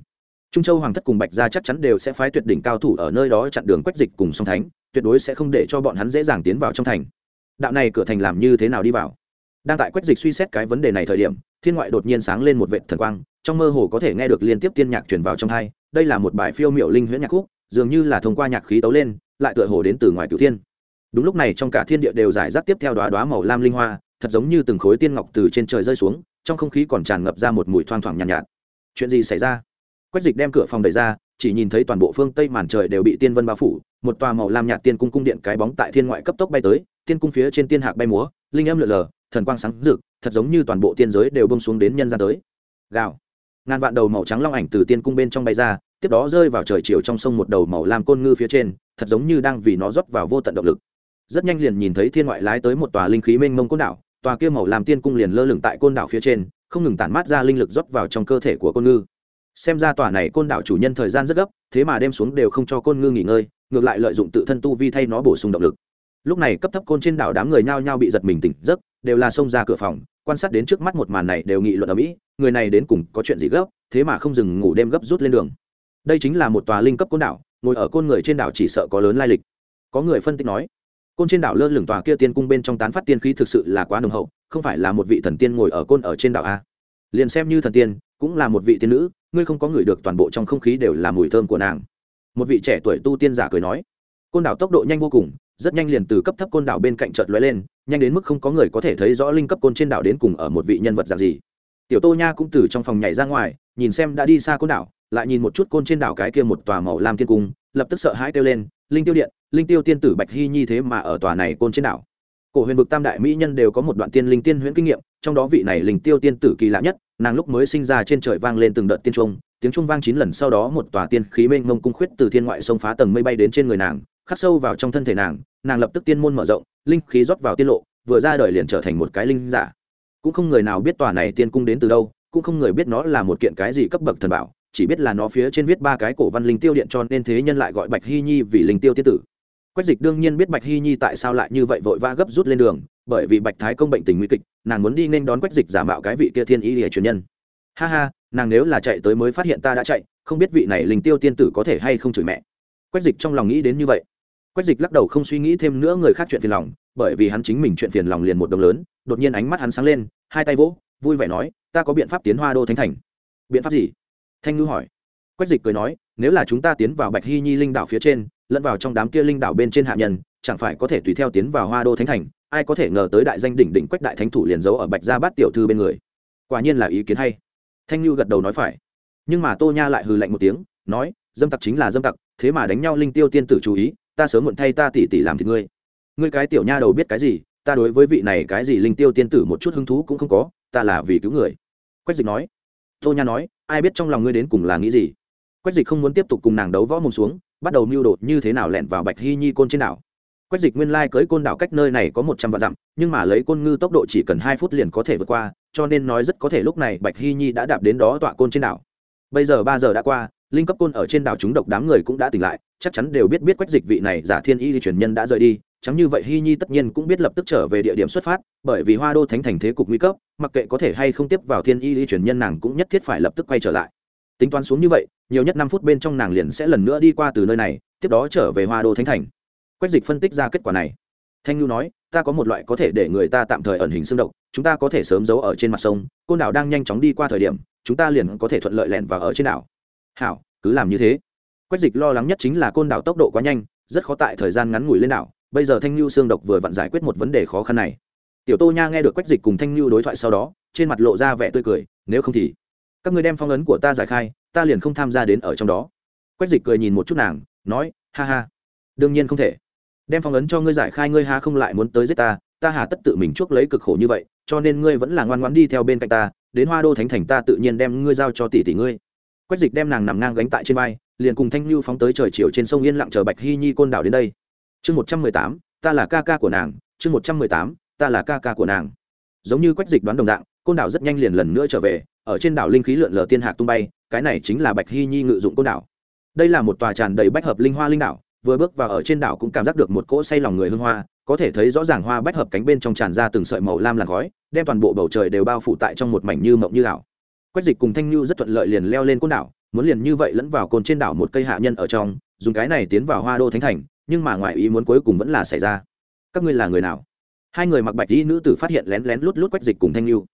trung châu hoàng thất cùng bạch gia chắc chắn đều sẽ phái tuyệt đỉnh cao thủ ở nơi đó chặn đường quách dịch cùng song thánh tuyệt đối sẽ không để cho bọn hắn dễ dàng tiến vào trong thành. Đạo này cửa thành làm như thế nào đi vào? Đang tại quách dịch suy xét cái vấn đề này thời điểm thiên ngoại đột nhiên sáng lên một vệ thần quang trong mơ hồ có thể nghe được liên tiếp tiên nhạc truyền vào trong hai đây là một bài phiêu miệu linh huyễn nhạc khúc dường như là thông qua nhạc khí tấu lên lại tựa hồ đến từ ngoài cửu thiên. Đúng lúc này trong cả thiên địa đều giải rác tiếp theo đoá đoá màu lam linh hoa thật giống như từng khối tiên ngọc từ trên trời rơi xuống trong không khí còn tràn ngập ra một mùi thoang thoảng nhàn nhạt, nhạt. Chuyện gì xảy ra? Quách dịch đem cửa phòng đẩy ra, chỉ nhìn thấy toàn bộ phương tây màn trời đều bị tiên vân bao phủ, một tòa màu lam nhạt tiên cung cung điện cái bóng tại thiên ngoại cấp tốc bay tới, tiên cung phía trên tiên hạc bay múa, linh âm lượn lờ, thần quang sáng rực, thật giống như toàn bộ tiên giới đều bông xuống đến nhân gian tới. Gào. Ngàn vạn đầu màu trắng long ảnh từ tiên cung bên trong bay ra, tiếp đó rơi vào trời chiều trong sông một đầu màu lam côn ngư phía trên, thật giống như đang vì nó rót vào vô tận động lực. Rất nhanh liền nhìn thấy thiên ngoại lái tới một tòa linh khí mênh mông côn đảo, tòa kia màu làm tiên cung liền lơ lửng tại côn đảo phía trên, không ngừng tản mát ra linh lực rót vào trong cơ thể của côn ngư xem ra tòa này côn đảo chủ nhân thời gian rất gấp, thế mà đem xuống đều không cho côn ngư nghỉ ngơi, ngược lại lợi dụng tự thân tu vi thay nó bổ sung động lực. Lúc này cấp thấp côn trên đảo đám người nhao nhao bị giật mình tỉnh giấc, đều là xông ra cửa phòng, quan sát đến trước mắt một màn này đều nghị luận ở mỹ, người này đến cùng có chuyện gì gấp, thế mà không dừng ngủ đêm gấp rút lên đường. Đây chính là một tòa linh cấp côn đảo, ngồi ở côn người trên đảo chỉ sợ có lớn lai lịch. Có người phân tích nói, côn trên đảo lơ lửng tòa kia tiên cung bên trong tán phát tiên khí thực sự là quá nồng hậu, không phải là một vị thần tiên ngồi ở côn ở trên đảo a. Liền xem như thần tiên, cũng là một vị tiên nữ ngươi không có ngửi được toàn bộ trong không khí đều là mùi thơm của nàng. Một vị trẻ tuổi tu tiên giả cười nói, côn đảo tốc độ nhanh vô cùng, rất nhanh liền từ cấp thấp côn đảo bên cạnh chợt lóe lên, nhanh đến mức không có người có thể thấy rõ linh cấp côn trên đảo đến cùng ở một vị nhân vật dạng gì. Tiểu tô nha cũng từ trong phòng nhảy ra ngoài, nhìn xem đã đi xa côn đảo, lại nhìn một chút côn trên đảo cái kia một tòa màu lam tiên cung, lập tức sợ hãi kêu lên, linh tiêu điện, linh tiêu tiên tử bạch hy nhi thế mà ở tòa này côn trên đảo. Cổ huyền vực tam đại mỹ nhân đều có một đoạn tiên linh tiên huyễn kinh nghiệm, trong đó vị này linh tiêu tiên tử kỳ lạ nhất nàng lúc mới sinh ra trên trời vang lên từng đợt tiên trung tiếng trung vang chín lần sau đó một tòa tiên khí mênh mông cung khuyết từ thiên ngoại sông phá tầng mây bay đến trên người nàng, khắc sâu vào trong thân thể nàng nàng lập tức tiên môn mở rộng, linh khí rót vào tiên lộ, vừa ra đời liền trở thành một cái linh giả. Cũng không người nào biết tòa này tiên cung đến từ đâu, cũng không người biết nó là một kiện cái gì cấp bậc thần bảo, chỉ biết là nó phía trên viết ba cái cổ văn linh tiêu điện cho nên thế nhân lại gọi bạch hy nhi vì linh tiêu tiên tử quách dịch đương nhiên biết bạch hy nhi tại sao lại như vậy vội vã gấp rút lên đường, bởi vì bạch thái công bệnh tình nguy kịch, nàng muốn đi nên đón quách dịch giả mạo cái vị kia thiên y hệ truyền nhân. Ha ha, nàng nếu là chạy tới mới phát hiện ta đã chạy, không biết vị này linh tiêu tiên tử có thể hay không chửi mẹ. Quách dịch trong lòng nghĩ đến như vậy. Quách dịch lắc đầu không suy nghĩ thêm nữa người khác chuyện phiền lòng, bởi vì hắn chính mình chuyện phiền lòng liền một đồng lớn, đột nhiên ánh mắt hắn sáng lên, hai tay vỗ, vui vẻ nói, ta có biện pháp tiến hoa đô thánh thành. Biện pháp gì? Thanh ngư hỏi. Quách dịch cười nói, nếu là chúng ta tiến vào bạch hy nhi linh đảo phía trên lẫn vào trong đám kia linh đảo bên trên hạ nhân, chẳng phải có thể tùy theo tiến vào hoa đô thánh thành, ai có thể ngờ tới đại danh đỉnh đỉnh quách đại thánh thủ liền giấu ở bạch gia bát tiểu thư bên người. Quả nhiên là ý kiến hay. Thanh lưu gật đầu nói phải. Nhưng mà tô nha lại hừ lạnh một tiếng, nói, dâm tặc chính là dâm tặc, thế mà đánh nhau linh tiêu tiên tử chú ý, ta sớm muộn thay ta tỉ tỉ làm thì ngươi. Ngươi cái tiểu nha đầu biết cái gì, ta đối với vị này cái gì linh tiêu tiên tử một chút hứng thú cũng không có, ta là vì cứu người. Quách dịch nói. Tô nha nói, ai biết trong lòng ngươi đến cùng là nghĩ gì? Quách dịch không muốn tiếp tục cùng nàng đấu võ mồm xuống bắt đầu mưu đồ như thế nào lẹn vào bạch hy nhi côn trên đảo. Quách dịch nguyên lai cưới côn đảo cách nơi này có một trăm vạn dặm, nhưng mà lấy côn ngư tốc độ chỉ cần hai phút liền có thể vượt qua, cho nên nói rất có thể lúc này bạch hy nhi đã đạp đến đó tọa côn trên đảo. Bây giờ ba giờ đã qua, linh cấp côn ở trên đảo chúng độc đám người cũng đã tỉnh lại, chắc chắn đều biết biết quách dịch vị này giả thiên y truyền nhân đã rời đi, chẳng như vậy hy nhi tất nhiên cũng biết lập tức trở về địa điểm xuất phát, bởi vì hoa đô thánh thành thế cục nguy cấp, mặc kệ có thể hay không tiếp vào thiên y truyền nhân nàng cũng nhất thiết phải lập tức quay trở lại. Tính toán xuống như vậy nhiều nhất năm phút bên trong nàng liền sẽ lần nữa đi qua từ nơi này, tiếp đó trở về hoa đô thánh thành. Quách dịch phân tích ra kết quả này. Thanh nhu nói, ta có một loại có thể để người ta tạm thời ẩn hình xương độc, chúng ta có thể sớm giấu ở trên mặt sông, côn đảo đang nhanh chóng đi qua thời điểm, chúng ta liền có thể thuận lợi lẻn vào ở trên đảo. Hảo, cứ làm như thế. Quách dịch lo lắng nhất chính là côn đảo tốc độ quá nhanh, rất khó tại thời gian ngắn ngủi lên đảo, bây giờ thanh nhu xương độc vừa vặn giải quyết một vấn đề khó khăn này. Tiểu tô nha nghe được quách dịch cùng thanh nhu đối thoại sau đó, trên mặt lộ ra vẻ tươi cười, nếu không thì các ngươi đem phong ấn của ta giải khai, ta liền không tham gia đến ở trong đó. Quách dịch cười nhìn một chút nàng, nói, ha ha, đương nhiên không thể. Đem phong ấn cho ngươi giải khai ngươi ha không lại muốn tới giết ta ta hà tất tự mình chuốc lấy cực khổ như vậy, cho nên ngươi vẫn là ngoan ngoãn đi theo bên cạnh ta, đến hoa đô thánh thành ta tự nhiên đem ngươi giao cho tỷ tỷ ngươi. Quách dịch đem nàng nằm ngang gánh tại trên vai, liền cùng thanh lưu phóng tới trời chiều trên sông yên lặng chờ bạch hy nhi côn đảo đến đây. Chương một trăm mười tám, ta là ca ca của nàng, chương một trăm mười tám, ta là ca ca của nàng. Giống như quách dịch đoán đồng dạng, côn đảo rất nhanh liền lần nữa trở về ở trên đảo linh khí lượn lờ tiên hạc tung bay, cái này chính là bạch hy nhi ngự dụng côn đảo. Đây là một tòa tràn đầy bách hợp linh hoa linh đảo, vừa bước vào ở trên đảo cũng cảm giác được một cỗ say lòng người hương hoa, có thể thấy rõ ràng hoa bách hợp cánh bên trong tràn ra từng sợi màu lam làn khói, đem toàn bộ bầu trời đều bao phủ tại trong một mảnh như mộng như ảo. Quách dịch cùng thanh lưu rất thuận lợi liền leo lên côn đảo, muốn liền như vậy lẫn vào côn trên đảo một cây hạ nhân ở trong, dùng cái này tiến vào hoa đô thánh thành, nhưng mà ngoại ý muốn cuối cùng vẫn là xảy ra. Các ngươi là người nào? Hai người mặc bạch y nữ tử phát hiện lén lén lút lút quách dịch cùng thanh lưu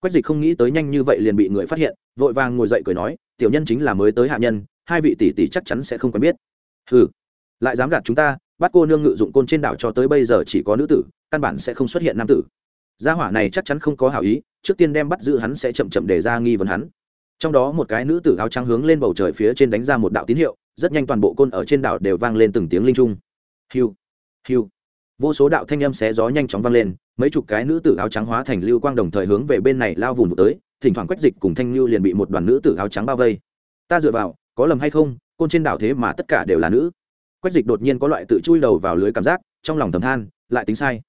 quách dịch không nghĩ tới nhanh như vậy liền bị người phát hiện, vội vàng ngồi dậy cười nói, tiểu nhân chính là mới tới hạ nhân, hai vị tỷ tỷ chắc chắn sẽ không quen biết. Hừ, lại dám gạt chúng ta, bắt cô nương ngự dụng côn trên đảo cho tới bây giờ chỉ có nữ tử, căn bản sẽ không xuất hiện nam tử. Gia hỏa này chắc chắn không có hảo ý, trước tiên đem bắt giữ hắn sẽ chậm chậm để ra nghi vấn hắn. Trong đó một cái nữ tử áo trắng hướng lên bầu trời phía trên đánh ra một đạo tín hiệu, rất nhanh toàn bộ côn ở trên đảo đều vang lên từng tiếng linh trung. Hiu hiu vô số đạo thanh âm xé gió nhanh chóng vang lên, mấy chục cái nữ tử áo trắng hóa thành lưu quang đồng thời hướng về bên này lao vùng tới, thỉnh thoảng quách dịch cùng thanh lưu liền bị một đoàn nữ tử áo trắng bao vây. Ta dựa vào, có lầm hay không, côn trên đảo thế mà tất cả đều là nữ. Quách dịch đột nhiên có loại tự chui đầu vào lưới cảm giác, trong lòng thầm than, lại tính sai.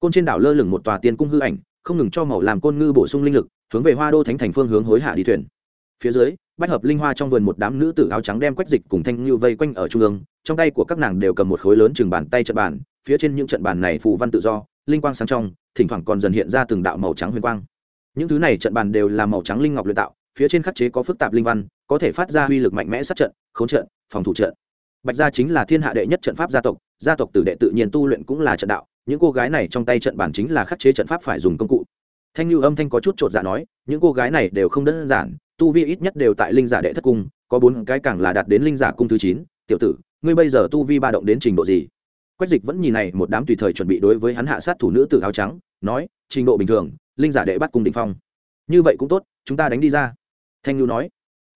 Côn trên đảo lơ lửng một tòa tiên cung hư ảnh, không ngừng cho màu làm côn ngư bổ sung linh lực, hướng về hoa đô thánh thành phương hướng hối hạ đi thuyền. Phía dưới, bách hợp linh hoa trong vườn một đám nữ tử áo trắng đem quách dịch cùng thanh như vây quanh ở trung ương, trong tay của các nàng đều cầm một khối lớn chừng bàn tay chật bàn phía trên những trận bàn này phù văn tự do, linh quang sáng trong, thỉnh thoảng còn dần hiện ra từng đạo màu trắng huyền quang. Những thứ này trận bàn đều là màu trắng linh ngọc luyện tạo, phía trên khắc chế có phức tạp linh văn, có thể phát ra uy lực mạnh mẽ sát trận, khốn trận, phòng thủ trận. Bạch gia chính là thiên hạ đệ nhất trận pháp gia tộc gia tộc tử đệ tự nhiên tu luyện cũng là trận đạo, những cô gái này trong tay trận bản chính là khắc chế trận pháp phải dùng công cụ. Thanh lưu âm thanh có chút chột dạ nói, những cô gái này đều không đơn giản, tu vi ít nhất đều tại linh giả đệ thất cung, có bốn cái càng là đạt đến linh giả cung thứ chín. Tiểu tử, ngươi bây giờ tu vi ba động đến trình độ gì? Quách dịch vẫn nhìn này, một đám tùy thời chuẩn bị đối với hắn hạ sát thủ nữ tử áo trắng, nói, trình độ bình thường, linh giả đệ bắt cung đ phong. Như vậy cũng tốt, chúng ta đánh đi ra. Thanh lưu nói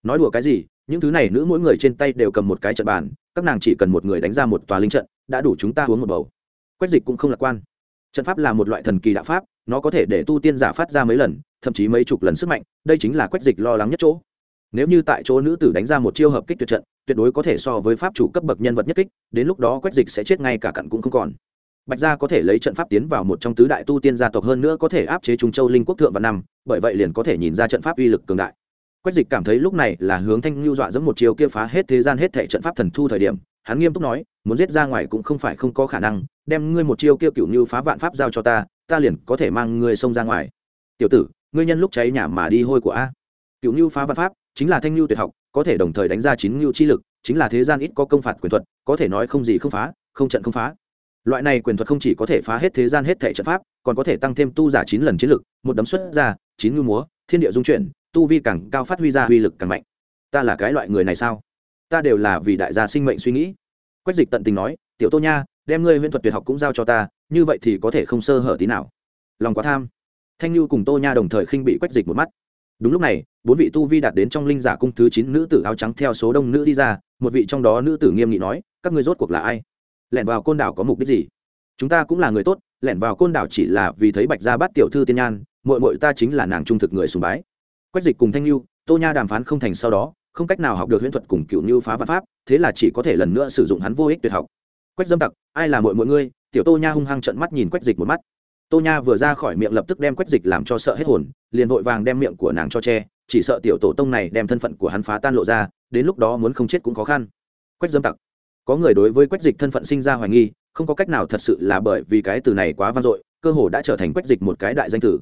nói đùa cái gì, những thứ này nữ mỗi người trên tay đều cầm một cái trận bàn, các nàng chỉ cần một người đánh ra một tòa linh trận, đã đủ chúng ta uống một bầu. Quách dịch cũng không lạc quan. Trận pháp là một loại thần kỳ đạo pháp, nó có thể để tu tiên giả phát ra mấy lần, thậm chí mấy chục lần sức mạnh, đây chính là quách dịch lo lắng nhất chỗ nếu như tại chỗ nữ tử đánh ra một chiêu hợp kích tuyệt trận, tuyệt đối có thể so với pháp chủ cấp bậc nhân vật nhất kích, đến lúc đó quách dịch sẽ chết ngay cả cặn cũng không còn. Bạch gia có thể lấy trận pháp tiến vào một trong tứ đại tu tiên gia tộc hơn nữa có thể áp chế trung châu linh quốc thượng và năm, bởi vậy liền có thể nhìn ra trận pháp uy lực cường đại. Quách dịch cảm thấy lúc này là hướng thanh lưu dọa dẫm một chiều kia phá hết thế gian hết thể trận pháp thần thu thời điểm, hắn nghiêm túc nói, muốn giết ra ngoài cũng không phải không có khả năng, đem ngươi một chiêu kia cựu như phá vạn pháp giao cho ta ta liền có thể mang ngươi xông ra ngoài. Tiểu tử, ngươi nhân lúc cháy nhà mà đi hôi của a. Cựu như phá vạn pháp chính là thanh lưu tuyệt học, có thể đồng thời đánh ra chín lưu chi lực, chính là thế gian ít có công phạt quyền thuật, có thể nói không gì không phá, không trận không phá. Loại này quyền thuật không chỉ có thể phá hết thế gian hết thể trận pháp, còn có thể tăng thêm tu giả chín lần chiến lực, một đấm xuất ra, chín ngư múa, thiên địa dung chuyển, tu vi càng cao phát huy ra uy lực càng mạnh. Ta là cái loại người này sao? Ta đều là vì đại gia sinh mệnh suy nghĩ. Quách dịch tận tình nói, tiểu tô nha, đem ngươi huyễn thuật tuyệt học cũng giao cho ta, như vậy thì có thể không sơ hở tí nào. Lòng quá tham. Thanh lưu cùng tô nha đồng thời khinh bị quách dịch một mắt đúng lúc này, bốn vị tu vi đạt đến trong linh giả cung thứ chín nữ tử áo trắng theo số đông nữ đi ra, một vị trong đó nữ tử nghiêm nghị nói, các ngươi rốt cuộc là ai? Lẻn vào côn đảo có mục đích gì? Chúng ta cũng là người tốt, lẻn vào côn đảo chỉ là vì thấy bạch gia bắt tiểu thư tiên nhan mội mội ta chính là nàng trung thực người sùng bái. Quách dịch cùng thanh lưu tô nha đàm phán không thành sau đó, không cách nào học được huyễn thuật cùng cựu như phá văn pháp, thế là chỉ có thể lần nữa sử dụng hắn vô ích tuyệt học. Quách dâm tặc, ai là mội mội ngươi? Tiểu tô nha hung hăng trận mắt nhìn quách dịch một mắt tô nha vừa ra khỏi miệng lập tức đem quách dịch làm cho sợ hết hồn, liền vội vàng đem miệng của nàng cho che, chỉ sợ tiểu tổ tông này đem thân phận của hắn phá tan lộ ra, đến lúc đó muốn không chết cũng khó khăn. Quách dâm tặc. Có người đối với quách dịch thân phận sinh ra hoài nghi, không có cách nào thật sự là bởi vì cái từ này quá vang dội, cơ hồ đã trở thành quách dịch một cái đại danh tử.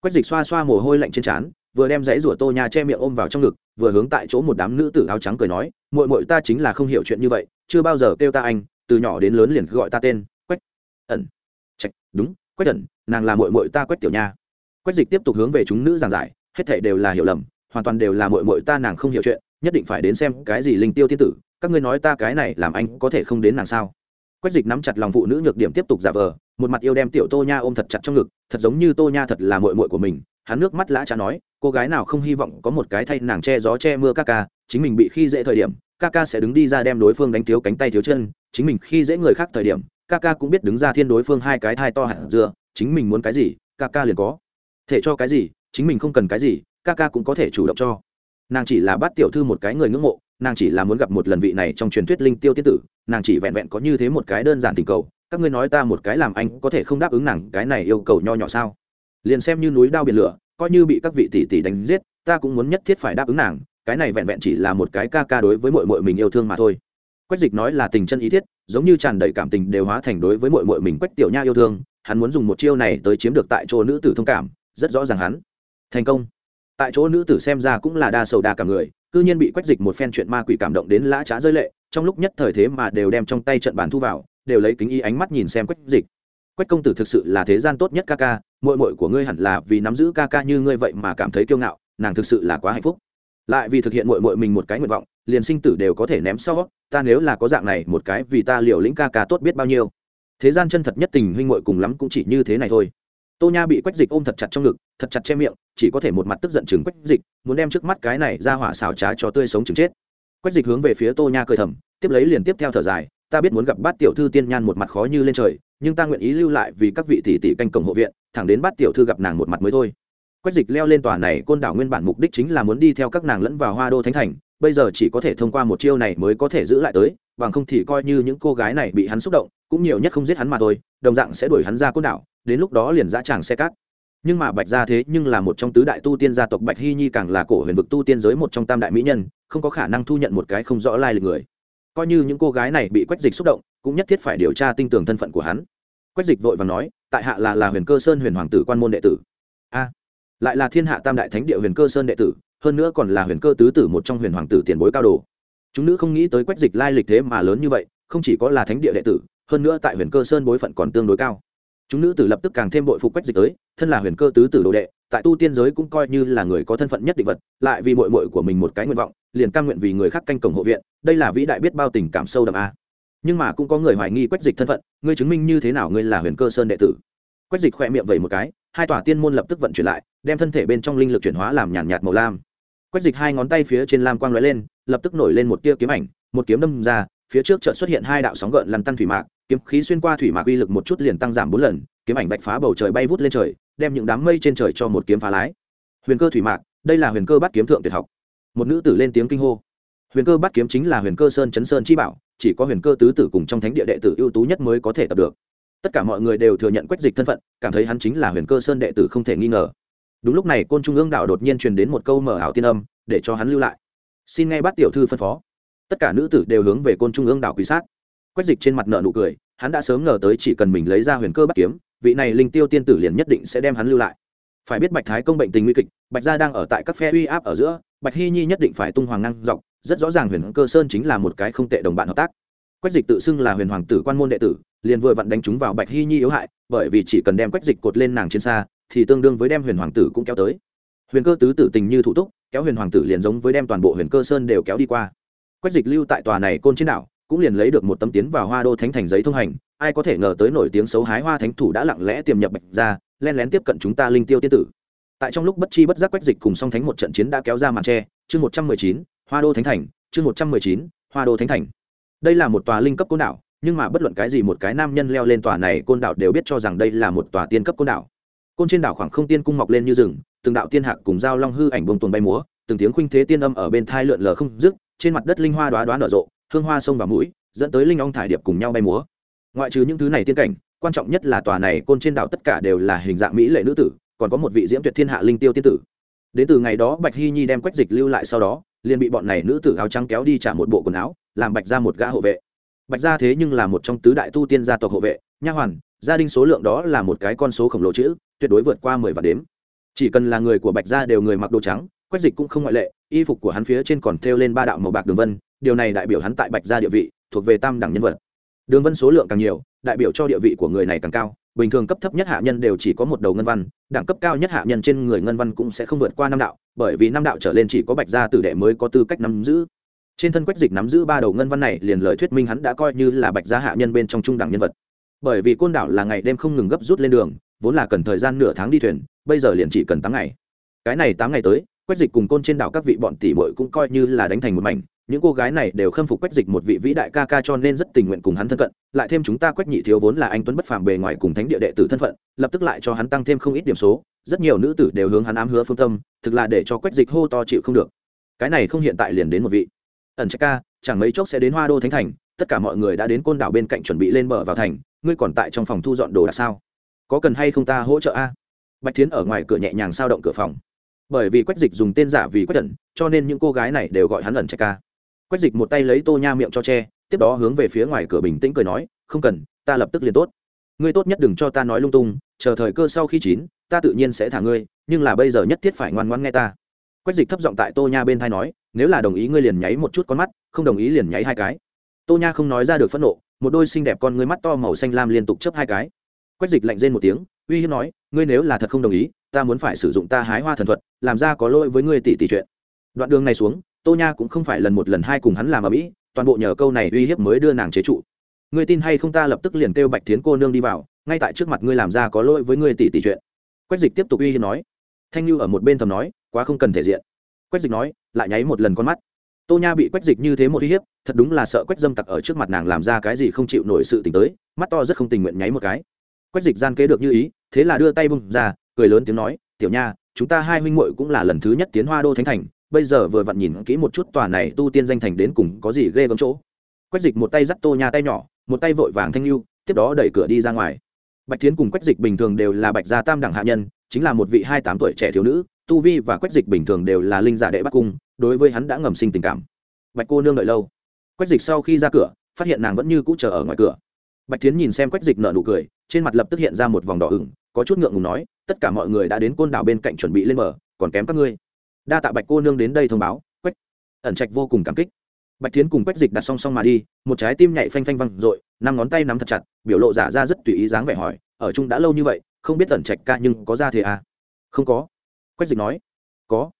Quách dịch xoa xoa mồ hôi lạnh trên trán, vừa đem giấy rủa tô nha che miệng ôm vào trong ngực, vừa hướng tại chỗ một đám nữ tử áo trắng cười nói, muội muội ta chính là không hiểu chuyện như vậy, chưa bao giờ kêu ta anh, từ nhỏ đến lớn liền gọi ta tên, quách ẩn. Trạch đúng quách Thần, nàng là muội muội ta quách tiểu nha. Quách dịch tiếp tục hướng về chúng nữ giảng giải hết thể đều là hiểu lầm hoàn toàn đều là muội muội ta nàng không hiểu chuyện nhất định phải đến xem cái gì linh tiêu thiên tử các ngươi nói ta cái này làm anh có thể không đến nàng sao? Quách dịch nắm chặt lòng phụ nữ nhược điểm tiếp tục giả vờ một mặt yêu đem tiểu tô nha ôm thật chặt trong ngực thật giống như tô nha thật là muội muội của mình hắn nước mắt lã cha nói cô gái nào không hy vọng có một cái thay nàng che gió che mưa ca ca chính mình bị khi dễ thời điểm ca ca sẽ đứng đi ra đem đối phương đánh thiếu cánh tay thiếu chân chính mình khi dễ người khác thời điểm ca ca cũng biết đứng ra thiên đối phương hai cái thai to hẳn dưa, chính mình muốn cái gì ca ca liền có. Thể cho cái gì, chính mình không cần cái gì ca ca cũng có thể chủ động cho. Nàng chỉ là bắt tiểu thư một cái người ngưỡng mộ, nàng chỉ là muốn gặp một lần vị này trong truyền thuyết linh tiêu tiết tử, nàng chỉ vẹn vẹn có như thế một cái đơn giản tình cầu, các ngươi nói ta một cái làm anh có thể không đáp ứng nàng cái này yêu cầu nho nhỏ sao? Liền xem như núi đao biển lửa, coi như bị các vị tỷ tỷ đánh giết, ta cũng muốn nhất thiết phải đáp ứng nàng, cái này vẹn vẹn chỉ là một cái ca ca đối với mội mội mình yêu thương mà thôi. Quách dịch nói là tình chân ý thiết giống như tràn đầy cảm tình đều hóa thành đối với mội mội mình quách tiểu nha yêu thương, hắn muốn dùng một chiêu này tới chiếm được tại chỗ nữ tử thông cảm, rất rõ ràng hắn. Thành công. Tại chỗ nữ tử xem ra cũng là đa sầu đa cả người, cư nhiên bị quách dịch một phen chuyện ma quỷ cảm động đến lã trá rơi lệ, trong lúc nhất thời thế mà đều đem trong tay trận bàn thu vào, đều lấy kính y ánh mắt nhìn xem quách dịch. Quách công tử thực sự là thế gian tốt nhất ca ca mội mội của ngươi hẳn là vì nắm giữ ca ca như ngươi vậy mà cảm thấy kiêu ngạo, nàng thực sự là quá hạnh phúc. Lại vì thực hiện mội mội mình một cái nguyện vọng liền sinh tử đều có thể ném sau, ta nếu là có dạng này, một cái vì ta liều lĩnh ca ca tốt biết bao nhiêu. Thế gian chân thật nhất tình huynh muội cùng lắm cũng chỉ như thế này thôi. Tô nha bị quách dịch ôm thật chặt trong ngực, thật chặt che miệng, chỉ có thể một mặt tức giận chừng quách dịch, muốn đem trước mắt cái này ra hỏa xào trá cho tươi sống chừng chết. Quách dịch hướng về phía tô nha cười thầm, tiếp lấy liền tiếp theo thở dài, ta biết muốn gặp bát tiểu thư tiên nhan một mặt khó như lên trời, nhưng ta nguyện ý lưu lại vì các vị tỷ tỷ canh cổng hộ viện, thẳng đến bát tiểu thư gặp nàng một mặt mới thôi. Quách dịch leo lên tòa này, côn đảo nguyên bản mục đích chính là muốn đi theo các nàng lẫn vào hoa đô thánh thành bây giờ chỉ có thể thông qua một chiêu này mới có thể giữ lại tới, bằng không thì coi như những cô gái này bị hắn xúc động, cũng nhiều nhất không giết hắn mà thôi, đồng dạng sẽ đuổi hắn ra côn đảo, đến lúc đó liền dã tràng xe cát. Nhưng mà bạch gia thế nhưng là một trong tứ đại tu tiên gia tộc bạch hy nhi càng là cổ huyền vực tu tiên giới một trong tam đại mỹ nhân, không có khả năng thu nhận một cái không rõ lai lịch người. Coi như những cô gái này bị quách dịch xúc động, cũng nhất thiết phải điều tra tinh tường thân phận của hắn. Quách dịch vội và nói, tại hạ là là huyền cơ sơn huyền hoàng tử quan môn đệ tử. A, lại là thiên hạ tam đại thánh địa huyền cơ sơn đệ tử hơn nữa còn là huyền cơ tứ tử một trong huyền hoàng tử tiền bối cao đồ. Chúng nữ không nghĩ tới quách dịch lai lịch thế mà lớn như vậy không chỉ có là thánh địa đệ tử hơn nữa tại huyền cơ sơn bối phận còn tương đối cao. Chúng nữ tử lập tức càng thêm bội phục quách dịch tới thân là huyền cơ tứ tử đồ đệ tại tu tiên giới cũng coi như là người có thân phận nhất định vật lại vì mội mội của mình một cái nguyện vọng liền cam nguyện vì người khác canh cổng hộ viện đây là vĩ đại biết bao tình cảm sâu đậm a. À. Nhưng mà cũng có người hoài nghi quách dịch thân phận ngươi chứng minh như thế nào ngươi là huyền cơ sơn đệ tử? Quách dịch khỏe miệng vẩy một cái hai tòa tiên môn lập tức vận chuyển lại đem thân thể bên trong linh lực chuyển hóa làm nhàn nhạt, màu lam quách dịch hai ngón tay phía trên lam quang lóe lên, lập tức nổi lên một tia kiếm ảnh, một kiếm đâm ra, phía trước chợt xuất hiện hai đạo sóng gợn lăn tăng thủy mạc, kiếm khí xuyên qua thủy mạc uy lực một chút liền tăng giảm bốn lần, kiếm ảnh vạch phá bầu trời bay vút lên trời, đem những đám mây trên trời cho một kiếm phá lái. Huyền cơ thủy mạc, đây là huyền cơ bắt kiếm thượng tuyệt học. Một nữ tử lên tiếng kinh hô. Huyền cơ bắt kiếm chính là huyền cơ sơn chấn sơn chi bảo, chỉ có huyền cơ tứ tử cùng trong thánh địa đệ tử ưu tú nhất mới có thể tập được. Tất cả mọi người đều thừa nhận quách dịch thân phận, cảm thấy hắn chính là huyền cơ sơn đệ tử không thể nghi ngờ đúng lúc này côn trung ương đạo đột nhiên truyền đến một câu mở ảo tiên âm, để cho hắn lưu lại. Xin nghe bắt tiểu thư phân phó. Tất cả nữ tử đều hướng về côn trung ương đạo quý sát. Quách dịch trên mặt nợ nụ cười, hắn đã sớm ngờ tới chỉ cần mình lấy ra huyền cơ bắt kiếm, vị này linh tiêu tiên tử liền nhất định sẽ đem hắn lưu lại. Phải biết bạch thái công bệnh tình nguy kịch, bạch gia đang ở tại các phe uy áp ở giữa, bạch hy nhi nhất định phải tung hoàng năng dọc, rất rõ ràng huyền cơ sơn chính là một cái không tệ đồng bạn hợp tác. Quách dịch tự xưng là huyền hoàng tử quan môn đệ tử, liền vừa vặn đánh chúng vào bạch hy nhi yếu hại, bởi vì chỉ cần đem quách dịch cột lên nàng trên xa thì tương đương với đem huyền hoàng tử cũng kéo tới. Huyền cơ tứ tử tình như thủ túc, kéo huyền hoàng tử liền giống với đem toàn bộ huyền cơ sơn đều kéo đi qua. Quách dịch lưu tại tòa này côn trên đảo, cũng liền lấy được một tấm tiến vào hoa đô thánh thành giấy thông hành, ai có thể ngờ tới nổi tiếng xấu hái hoa thánh thủ đã lặng lẽ tiềm nhập bạch ra len lén tiếp cận chúng ta linh tiêu tiên tử. Tại trong lúc bất chi bất giác quách dịch cùng song thánh một trận chiến đã kéo ra màn tre, chương một trăm mười chín, hoa đô thánh thành, chương một trăm mười chín, hoa đô thánh thành. Đây là một tòa linh cấp côn đảo, nhưng mà bất luận cái gì một cái nam nhân leo lên tòa này côn đảo đều biết cho rằng đây là một tòa tiên cấp côn đảo côn trên đảo khoảng không tiên cung mọc lên như rừng, từng đạo tiên hạc cùng dao long hư ảnh bông tuần bay múa, từng tiếng khuynh thế tiên âm ở bên thai lượn lờ không dứt, trên mặt đất linh hoa đoá đoá nở rộ, hương hoa sông và mũi, dẫn tới linh ong thải điệp cùng nhau bay múa. Ngoại trừ những thứ này tiên cảnh, quan trọng nhất là tòa này côn trên đảo tất cả đều là hình dạng mỹ lệ nữ tử, còn có một vị diễm tuyệt thiên hạ linh tiêu tiên tử. Đến từ ngày đó, bạch hy nhi đem quách dịch lưu lại sau đó, liền bị bọn này nữ tử áo trắng kéo đi trả một bộ quần áo, làm bạch ra một gã hộ vệ. Bạch ra thế nhưng là một trong tứ đại tu tiên gia tộc hộ vệ, nha hoàn, gia đình số lượng đó là một cái con số khổng lồ chữ tuyệt đối vượt qua mười vạn đếm. Chỉ cần là người của bạch gia đều người mặc đồ trắng, quách dịch cũng không ngoại lệ, y phục của hắn phía trên còn thêu lên ba đạo màu bạc đường vân, điều này đại biểu hắn tại bạch gia địa vị thuộc về tam đẳng nhân vật. Đường vân số lượng càng nhiều, đại biểu cho địa vị của người này càng cao, bình thường cấp thấp nhất hạ nhân đều chỉ có một đầu ngân văn, đẳng cấp cao nhất hạ nhân trên người ngân văn cũng sẽ không vượt qua năm đạo, bởi vì năm đạo trở lên chỉ có bạch gia tử đệ mới có tư cách nắm giữ. Trên thân quách dịch nắm giữ ba đầu ngân văn này liền lời thuyết minh hắn đã coi như là bạch gia hạ nhân bên trong trung đẳng nhân vật. Bởi vì côn đảo là ngày đêm không ngừng gấp rút lên đường vốn là cần thời gian nửa tháng đi thuyền, bây giờ liền chỉ cần tám ngày. Cái này tám ngày tới, quách dịch cùng côn trên đảo các vị bọn tỷ bội cũng coi như là đánh thành một mảnh. Những cô gái này đều khâm phục quách dịch một vị vĩ đại ca ca cho nên rất tình nguyện cùng hắn thân cận. Lại thêm chúng ta quách nhị thiếu vốn là anh tuấn bất phàm bề ngoài cùng thánh địa đệ tử thân phận, lập tức lại cho hắn tăng thêm không ít điểm số. Rất nhiều nữ tử đều hướng hắn ám hứa phương tâm, thực là để cho quách dịch hô to chịu không được. Cái này không hiện tại liền đến một vị. Ẩn trách ca, chẳng mấy chốc sẽ đến hoa đô thánh thành, tất cả mọi người đã đến côn đảo bên cạnh chuẩn bị lên bờ vào thành. Ngươi còn tại trong phòng thu dọn đồ đạc sao? Có cần hay không ta hỗ trợ a? Bạch tiến ở ngoài cửa nhẹ nhàng sao động cửa phòng. Bởi vì quách dịch dùng tên giả vì quách ẩn cho nên những cô gái này đều gọi hắn ẩn trạch ca quách dịch một tay lấy tô nha miệng cho che, tiếp đó hướng về phía ngoài cửa bình tĩnh cười nói, không cần, ta lập tức liền tốt. Ngươi tốt nhất đừng cho ta nói lung tung, chờ thời cơ sau khi chín, ta tự nhiên sẽ thả ngươi, nhưng là bây giờ nhất thiết phải ngoan ngoãn nghe ta. Quách dịch thấp giọng tại tô nha bên thai nói, nếu là đồng ý ngươi liền nháy một chút con mắt, không đồng ý liền nháy hai cái. Tô nha không nói ra được phẫn nộ, một đôi xinh đẹp con ngươi mắt to màu xanh lam liên tục chấp hai cái quách dịch lạnh rên một tiếng, uy hiếp nói, ngươi nếu là thật không đồng ý, ta muốn phải sử dụng ta hái hoa thần thuật, làm ra có lỗi với ngươi tỷ tỷ chuyện. Đoạn đường này xuống, tô nha cũng không phải lần một lần hai cùng hắn làm ở mỹ toàn bộ nhờ câu này uy hiếp mới đưa nàng chế trụ. Ngươi tin hay không ta lập tức liền kêu bạch thiến cô nương đi vào, ngay tại trước mặt ngươi làm ra có lỗi với ngươi tỷ tỷ chuyện. Quách dịch tiếp tục uy hiếp nói. Thanh lưu ở một bên thầm nói, quá không cần thể diện. Quách dịch nói, lại nháy một lần con mắt. Tô nha bị quách dịch như thế một uy hiếp, thật đúng là sợ quách dâm tặc ở trước mặt nàng làm ra cái gì không chịu nổi sự t tới, mắt to rất không tình nguyện nháy một cái quách dịch gian kế được như ý, thế là đưa tay bưng ra, cười lớn tiếng nói, tiểu nha, chúng ta hai huynh muội cũng là lần thứ nhất tiến hoa đô thánh thành, bây giờ vừa vặn nhìn kỹ một chút tòa này tu tiên danh thành đến cùng có gì ghê gớm chỗ. Quách dịch một tay dắt tô nha tay nhỏ, một tay vội vàng thanh lưu, tiếp đó đẩy cửa đi ra ngoài. Bạch tiến cùng quách dịch bình thường đều là bạch gia tam đẳng hạ nhân, chính là một vị hai tám tuổi trẻ thiếu nữ, tu vi và quách dịch bình thường đều là linh giả đệ bắc cung, đối với hắn đã ngầm sinh tình cảm. Bạch cô nương đợi lâu. Quách dịch sau khi ra cửa, phát hiện nàng vẫn như cũ chờ ở ngoài cửa bạch tiến nhìn xem quách dịch nợ nụ cười, trên mặt lập tức hiện ra một vòng đỏ ửng, có chút ngượng ngùng nói, tất cả mọi người đã đến côn đảo bên cạnh chuẩn bị lên bờ, còn kém các ngươi. Đa tạ bạch cô nương đến đây thông báo, quách ẩn trạch vô cùng cảm kích. Bạch tiến cùng quách dịch đặt song song mà đi, một trái tim nhảy phanh phanh văng r ộ i năm ngón tay nắm thật chặt, biểu lộ giả ra rất tùy ý dáng vẻ hỏi, ở chung đã lâu như vậy, không biết ẩn trạch ca nhưng có ra thế à? Không có. Quách dịch nói, có.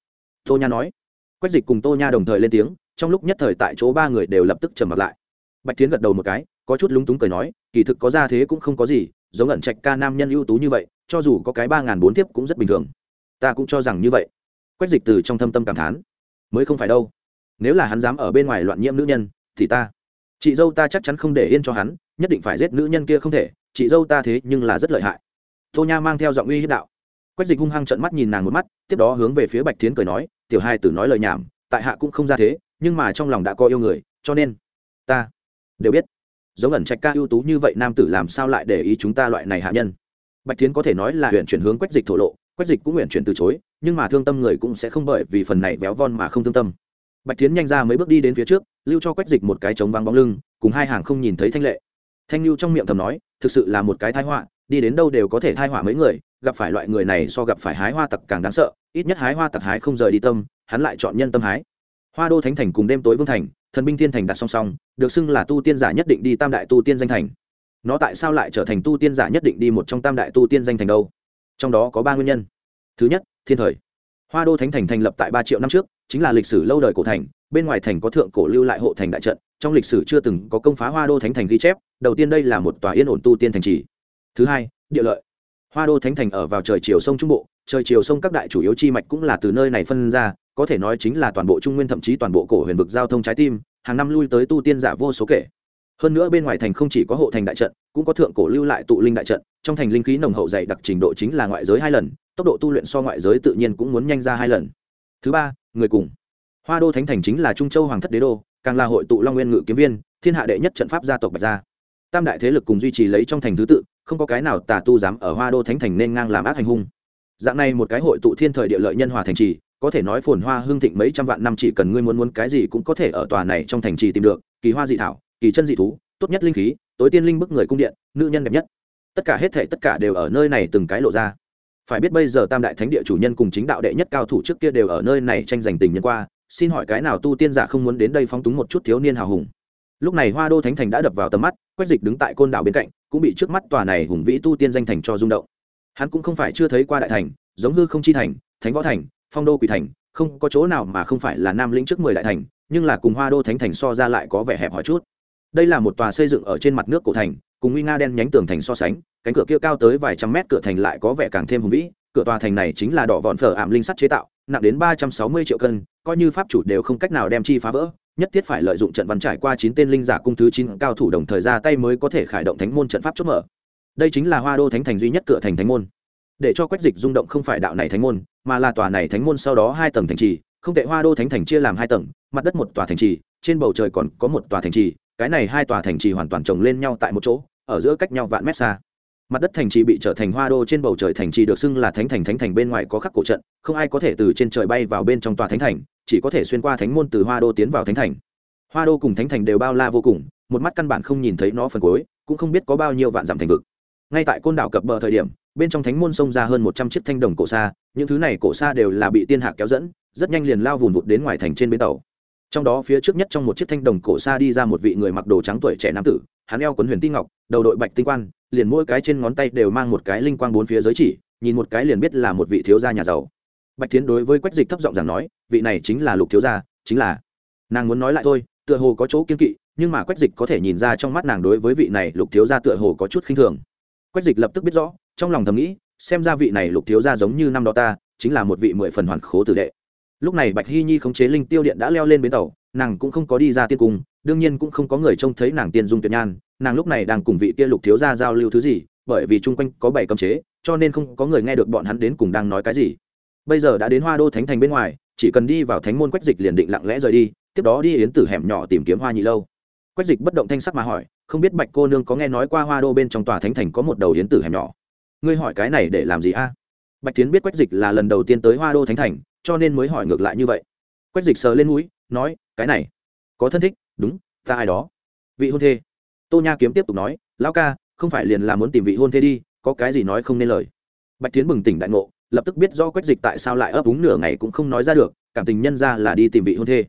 Tô nha nói, quách dịch cùng tô nha đồng thời lên tiếng, trong lúc nhất thời tại chỗ ba người đều lập tức trầm mặt lại. Bạch tiến gật đầu một cái có chút lúng túng cười nói, kỳ thực có ra thế cũng không có gì, giống ẩn trạch ca nam nhân ưu tú như vậy, cho dù có cái ba n g h n bốn tiếp cũng rất bình thường. Ta cũng cho rằng như vậy. Quách dịch từ trong thâm tâm cảm thán. Mới không phải đâu. Nếu là hắn dám ở bên ngoài loạn nhiễm nữ nhân, thì ta, chị dâu ta chắc chắn không để yên cho hắn, nhất định phải giết nữ nhân kia không thể, chị dâu ta thế nhưng là rất lợi hại. Tô nha mang theo giọng uy hiếp đạo. Quách dịch hung hăng trận mắt nhìn nàng một mắt, tiếp đó hướng về phía bạch Thiến cười nói, tiểu hai tử nói lời nhảm, tại hạ cũng không ra thế, nhưng mà trong lòng đã có yêu người, cho nên ta đều biết giống ẩn trạch ca ưu tú như vậy nam tử làm sao lại để ý chúng ta loại này hạ nhân? Bạch tiến có thể nói là huyện chuyển hướng quách dịch thổ lộ, quách dịch cũng nguyện chuyển từ chối, nhưng mà thương tâm người cũng sẽ không bởi vì phần này véo von mà không thương tâm. Bạch tiến nhanh ra mấy bước đi đến phía trước, lưu cho quách dịch một cái trống vắng bóng lưng, cùng hai hàng không nhìn thấy thanh lệ. Thanh lưu trong miệng thầm nói, thực sự là một cái thái họa, đi đến đâu đều có thể thai họa mấy người, gặp phải loại người này so gặp phải hái hoa tặc càng đáng sợ, ít nhất hái hoa tặc hái không rời đi tâm, hắn lại chọn nhân tâm hái. Hoa đô thánh thành cùng đêm tối vương thành thần binh thiên thành đặt song song, được xưng là tu tiên giả nhất định đi tam đại tu tiên danh thành. Nó tại sao lại trở thành tu tiên giả nhất định đi một trong tam đại tu tiên danh thành đâu? Trong đó có ba nguyên nhân. Thứ nhất, thiên thời. Hoa đô thánh thành thành lập tại ba triệu năm trước, chính là lịch sử lâu đời cổ thành, bên ngoài thành có thượng cổ lưu lại hộ thành đại trận, trong lịch sử chưa từng có công phá hoa đô thánh thành ghi chép, đầu tiên đây là một tòa yên ổn tu tiên thành trì. Thứ hai, địa lợi. Hoa đô thánh thành ở vào trời chiều sông trung bộ trời chiều sông các đại chủ yếu chi mạch cũng là từ nơi này phân ra, có thể nói chính là toàn bộ trung nguyên thậm chí toàn bộ cổ huyền vực giao thông trái tim, hàng năm lui tới tu tiên giả vô số kể. Hơn nữa bên ngoài thành không chỉ có hộ thành đại trận, cũng có thượng cổ lưu lại tụ linh đại trận, trong thành linh khí nồng hậu dày đặc trình độ chính là ngoại giới hai lần, tốc độ tu luyện so ngoại giới tự nhiên cũng muốn nhanh ra hai lần. Thứ ba, người cùng. Hoa đô thánh thành chính là trung châu hoàng thất đế đô, càng là hội tụ long nguyên ngự kiếm viên, thiên hạ đệ nhất trận pháp gia tộc bạch gia. Tam đại thế lực cùng duy trì lấy trong thành thứ tự, không có cái nào tà tu dám ở hoa đô thánh thành nên ngang làm ác hành hung dạng này một cái hội tụ thiên thời địa lợi nhân hòa thành trì, có thể nói phồn hoa hương thịnh mấy trăm vạn năm chỉ cần ngươi muốn muốn cái gì cũng có thể ở tòa này trong thành trì tìm được, kỳ hoa dị thảo, kỳ chân dị thú, tốt nhất linh khí, tối tiên linh bức người cung điện, nữ nhân đẹp nhất. Tất cả hết thể tất cả đều ở nơi này từng cái lộ ra. Phải biết bây giờ tam đại thánh địa chủ nhân cùng chính đạo đệ nhất cao thủ trước kia đều ở nơi này tranh giành tình nhân qua, xin hỏi cái nào tu tiên giả không muốn đến đây phóng túng một chút thiếu niên hào hùng. Lúc này hoa đô thánh thành đã đập vào tầm mắt, quách dịch đứng tại côn đảo bên cạnh, cũng bị trước mắt tòa này hùng vĩ tu tiên danh thành cho rung động hắn cũng không phải chưa thấy qua đại thành, giống hư không chi thành, thánh võ thành, phong đô quỷ thành, không có chỗ nào mà không phải là nam lĩnh trước mười đại thành, nhưng là cùng hoa đô thánh thành so ra lại có vẻ hẹp hòi chút. Đây là một tòa xây dựng ở trên mặt nước cổ thành, cùng nguy nga đen nhánh tường thành so sánh, cánh cửa kia cao tới vài trăm mét cửa thành lại có vẻ càng thêm hùng vĩ, cửa tòa thành này chính là đỏ vọn phở ảm linh sắt chế tạo, nặng đến ba trăm sáu mươi triệu cân, coi như pháp chủ đều không cách nào đem chi phá vỡ, nhất thiết phải lợi dụng trận văn trải qua chín tên linh giả cung thứ chín cao thủ đồng thời ra tay mới có thể khởi động thánh môn trận pháp chốt mở đây chính là hoa đô thánh thành duy nhất cửa thành thánh môn. Để cho quách dịch rung động không phải đạo này thánh môn, mà là tòa này thánh môn sau đó hai tầng thành trì, không tệ hoa đô thánh thành chia làm hai tầng, mặt đất một tòa thành trì, trên bầu trời còn có một tòa thành trì, cái này hai tòa thành trì hoàn toàn chồng lên nhau tại một chỗ, ở giữa cách nhau vạn mét xa. Mặt đất thành trì bị trở thành hoa đô trên bầu trời thành trì được xưng là thánh thành thánh thành bên ngoài có khắc cổ trận, không ai có thể từ trên trời bay vào bên trong tòa thánh thành, chỉ có thể xuyên qua thánh môn từ hoa đô tiến vào thánh thành. Hoa đô cùng thánh thành đều bao la vô cùng, một mắt căn bản không nhìn thấy nó phần cuối, cũng không biết có bao nhiêu vạn dặm thành vực ngay tại côn đảo cập bờ thời điểm, bên trong thánh môn xông ra hơn một trăm chiếc thanh đồng cổ xa những thứ này cổ xa đều là bị tiên hạc kéo dẫn, rất nhanh liền lao vùn vụt đến ngoài thành trên bến tàu. Trong đó phía trước nhất trong một chiếc thanh đồng cổ xa đi ra một vị người mặc đồ trắng tuổi trẻ nam tử, hắn eo quấn huyền tinh ngọc, đầu đội bạch tinh quan, liền mỗi cái trên ngón tay đều mang một cái linh quang bốn phía giới chỉ, nhìn một cái liền biết là một vị thiếu gia nhà giàu. Bạch tiến đối với quách dịch thấp giọng giảng nói, vị này chính là lục thiếu gia, chính là. Nàng muốn nói lại thôi, tựa hồ có chỗ kiên kỵ, nhưng mà quách dịch có thể nhìn ra trong mắt nàng đối với vị này lục thiếu gia tựa hồ có chút khinh thường quách dịch lập tức biết rõ, trong lòng thầm nghĩ, xem ra vị này lục thiếu gia giống như năm đó ta, chính là một vị mười phần hoàn khố tử đệ. Lúc này bạch hy nhi khống chế linh tiêu điện đã leo lên bến tàu, nàng cũng không có đi ra tiên cung, đương nhiên cũng không có người trông thấy nàng tiên dung tuyệt nhan, nàng lúc này đang cùng vị kia lục thiếu gia giao lưu thứ gì, bởi vì chung quanh có bảy cấm chế, cho nên không có người nghe được bọn hắn đến cùng đang nói cái gì. Bây giờ đã đến hoa đô thánh thành bên ngoài, chỉ cần đi vào thánh môn quách dịch liền định lặng lẽ rời đi, tiếp đó đi yến tử hẻm nhỏ tìm kiếm hoa nhị lâu quách dịch bất động thanh sắc mà hỏi, không biết bạch cô nương có nghe nói qua hoa đô bên trong tòa thánh thành có một đầu yến tử hẻm nhỏ? Ngươi hỏi cái này để làm gì a? Bạch tiến biết quách dịch là lần đầu tiên tới hoa đô thánh thành, cho nên mới hỏi ngược lại như vậy. Quách dịch sờ lên mũi, nói, cái này, có thân thích, đúng, ta ai đó. Vị hôn thê. Tô nha kiếm tiếp tục nói, lão ca, không phải liền là muốn tìm vị hôn thê đi, có cái gì nói không nên lời. Bạch tiến bừng tỉnh đại ngộ, lập tức biết do quách dịch tại sao lại ấp úng nửa ngày cũng không nói ra được, cảm tình nhân ra là đi tìm vị hôn thê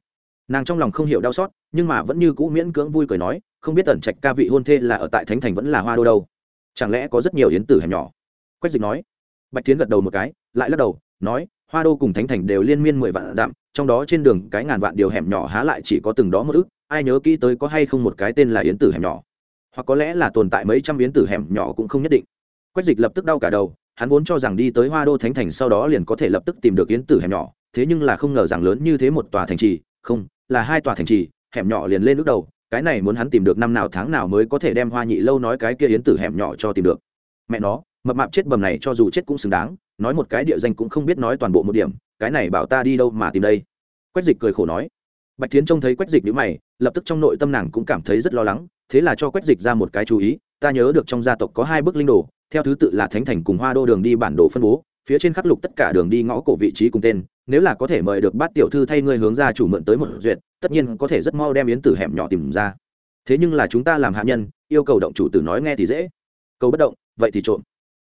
nàng trong lòng không hiểu đau xót, nhưng mà vẫn như cũ miễn cưỡng vui cười nói, không biết tẩn trạch ca vị hôn thê là ở tại thánh thành vẫn là hoa đô đâu. Chẳng lẽ có rất nhiều yến tử hẻm nhỏ? Quách dịch nói. Bạch tiến gật đầu một cái, lại lắc đầu, nói, hoa đô cùng thánh thành đều liên miên mười vạn dặm, trong đó trên đường cái ngàn vạn điều hẻm nhỏ há lại chỉ có từng đó một ức, ai nhớ kỹ tới có hay không một cái tên là yến tử hẻm nhỏ? Hoặc có lẽ là tồn tại mấy trăm yến tử hẻm nhỏ cũng không nhất định. Quách dịch lập tức đau cả đầu, hắn vốn cho rằng đi tới hoa đô thánh thành sau đó liền có thể lập tức tìm được yến tử hẻm nhỏ, thế nhưng là không ngờ rằng lớn như thế một tòa thành trì, không là hai tòa thành trì, hẻm nhỏ liền lên lúc đầu, cái này muốn hắn tìm được năm nào tháng nào mới có thể đem hoa nhị lâu nói cái kia yến tử hẻm nhỏ cho tìm được. Mẹ nó, mập mạp chết bầm này cho dù chết cũng xứng đáng, nói một cái địa danh cũng không biết nói toàn bộ một điểm, cái này bảo ta đi đâu mà tìm đây? Quách dịch cười khổ nói. Bạch tiến trông thấy quách dịch nhữ mày, lập tức trong nội tâm nàng cũng cảm thấy rất lo lắng, thế là cho quách dịch ra một cái chú ý, ta nhớ được trong gia tộc có hai bức linh đồ, theo thứ tự là thánh thành cùng hoa đô đường đi bản đồ phân bố phía trên khắc lục tất cả đường đi ngõ cổ vị trí cùng tên, nếu là có thể mời được bát tiểu thư thay ngươi hướng ra chủ mượn tới một duyệt, tất nhiên có thể rất mau đem yến tử hẻm nhỏ tìm ra. Thế nhưng là chúng ta làm hạ nhân, yêu cầu động chủ tử nói nghe thì dễ. Câu bất động, vậy thì trộm.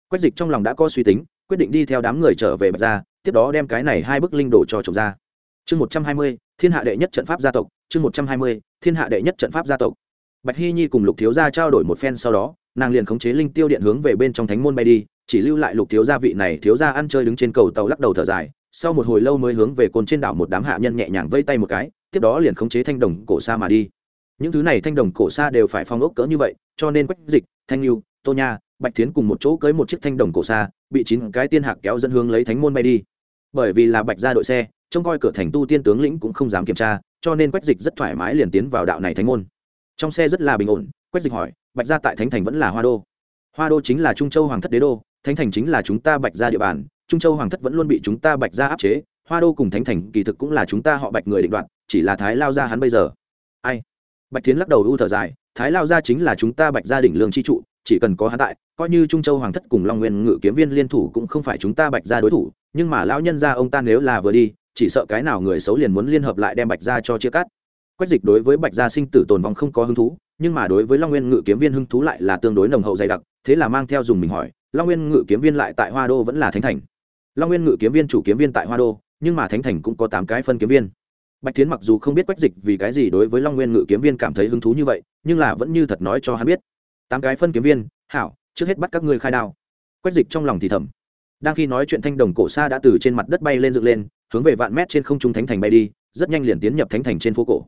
Quách dịch trong lòng đã có suy tính, quyết định đi theo đám người trở về bạch gia, tiếp đó đem cái này hai bức linh đồ cho trộm ra. Chương một trăm hai mươi, thiên hạ đệ nhất trận pháp gia tộc, chương một trăm hai mươi, thiên hạ đệ nhất trận pháp gia tộc bạch hy nhi cùng lục thiếu gia trao đổi một phen sau đó, nàng liền khống chế linh tiêu điện hướng về bên trong thánh môn bay đi, chỉ lưu lại lục thiếu gia vị này thiếu gia ăn chơi đứng trên cầu tàu lắc đầu thở dài, sau một hồi lâu mới hướng về cồn trên đảo một đám hạ nhân nhẹ nhàng vây tay một cái, tiếp đó liền khống chế thanh đồng cổ sa mà đi. Những thứ này thanh đồng cổ sa đều phải phong ốc cỡ như vậy, cho nên quách dịch, thanh lưu tô nha, bạch tiến cùng một chỗ cưới một chiếc thanh đồng cổ sa, bị chín cái tiên hạc kéo dẫn hướng lấy thánh môn bay đi. Bởi vì là bạch ra đội xe, trông coi cửa thành tu tiên tướng lĩnh cũng không dám kiểm tra, cho nên quách dịch rất thoải mái liền tiến vào đạo này thánh môn trong xe rất là bình ổn, quách dịch hỏi, bạch gia tại thánh thành vẫn là hoa đô? Hoa đô chính là trung châu hoàng thất đế đô, thánh thành chính là chúng ta bạch gia địa bàn, trung châu hoàng thất vẫn luôn bị chúng ta bạch gia áp chế, hoa đô cùng thánh thành kỳ thực cũng là chúng ta họ bạch người định đoạt, chỉ là thái lao gia hắn bây giờ. Ai? Bạch tiến lắc đầu u thở dài, thái lao gia chính là chúng ta bạch gia đỉnh lương chi trụ, chỉ cần có hắn tại, coi như trung châu hoàng thất cùng long nguyên ngự kiếm viên liên thủ cũng không phải chúng ta bạch gia đối thủ, nhưng mà lão nhân gia ông ta nếu là vừa đi, chỉ sợ cái nào người xấu liền muốn liên hợp lại đem bạch gia cho chia cắt quách dịch đối với bạch gia sinh tử tồn vong không có hứng thú, nhưng mà đối với long nguyên ngự kiếm viên hứng thú lại là tương đối nồng hậu dày đặc, thế là mang theo dùng mình hỏi, long nguyên ngự kiếm viên lại tại hoa đô vẫn là thánh thành? Long nguyên ngự kiếm viên chủ kiếm viên tại hoa đô, nhưng mà thánh thành cũng có tám cái phân kiếm viên. Bạch tiến mặc dù không biết quách dịch vì cái gì đối với long nguyên ngự kiếm viên cảm thấy hứng thú như vậy, nhưng là vẫn như thật nói cho hắn biết. Tám cái phân kiếm viên, hảo, trước hết bắt các ngươi khai đao. Quách dịch trong lòng thì thầm. Đang khi nói chuyện thanh đồng cổ xa đã từ trên mặt đất bay lên dựng lên, hướng về vạn mét trên không trung thánh thành bay đi, rất nhanh liền tiến nhập thánh thành trên phố cổ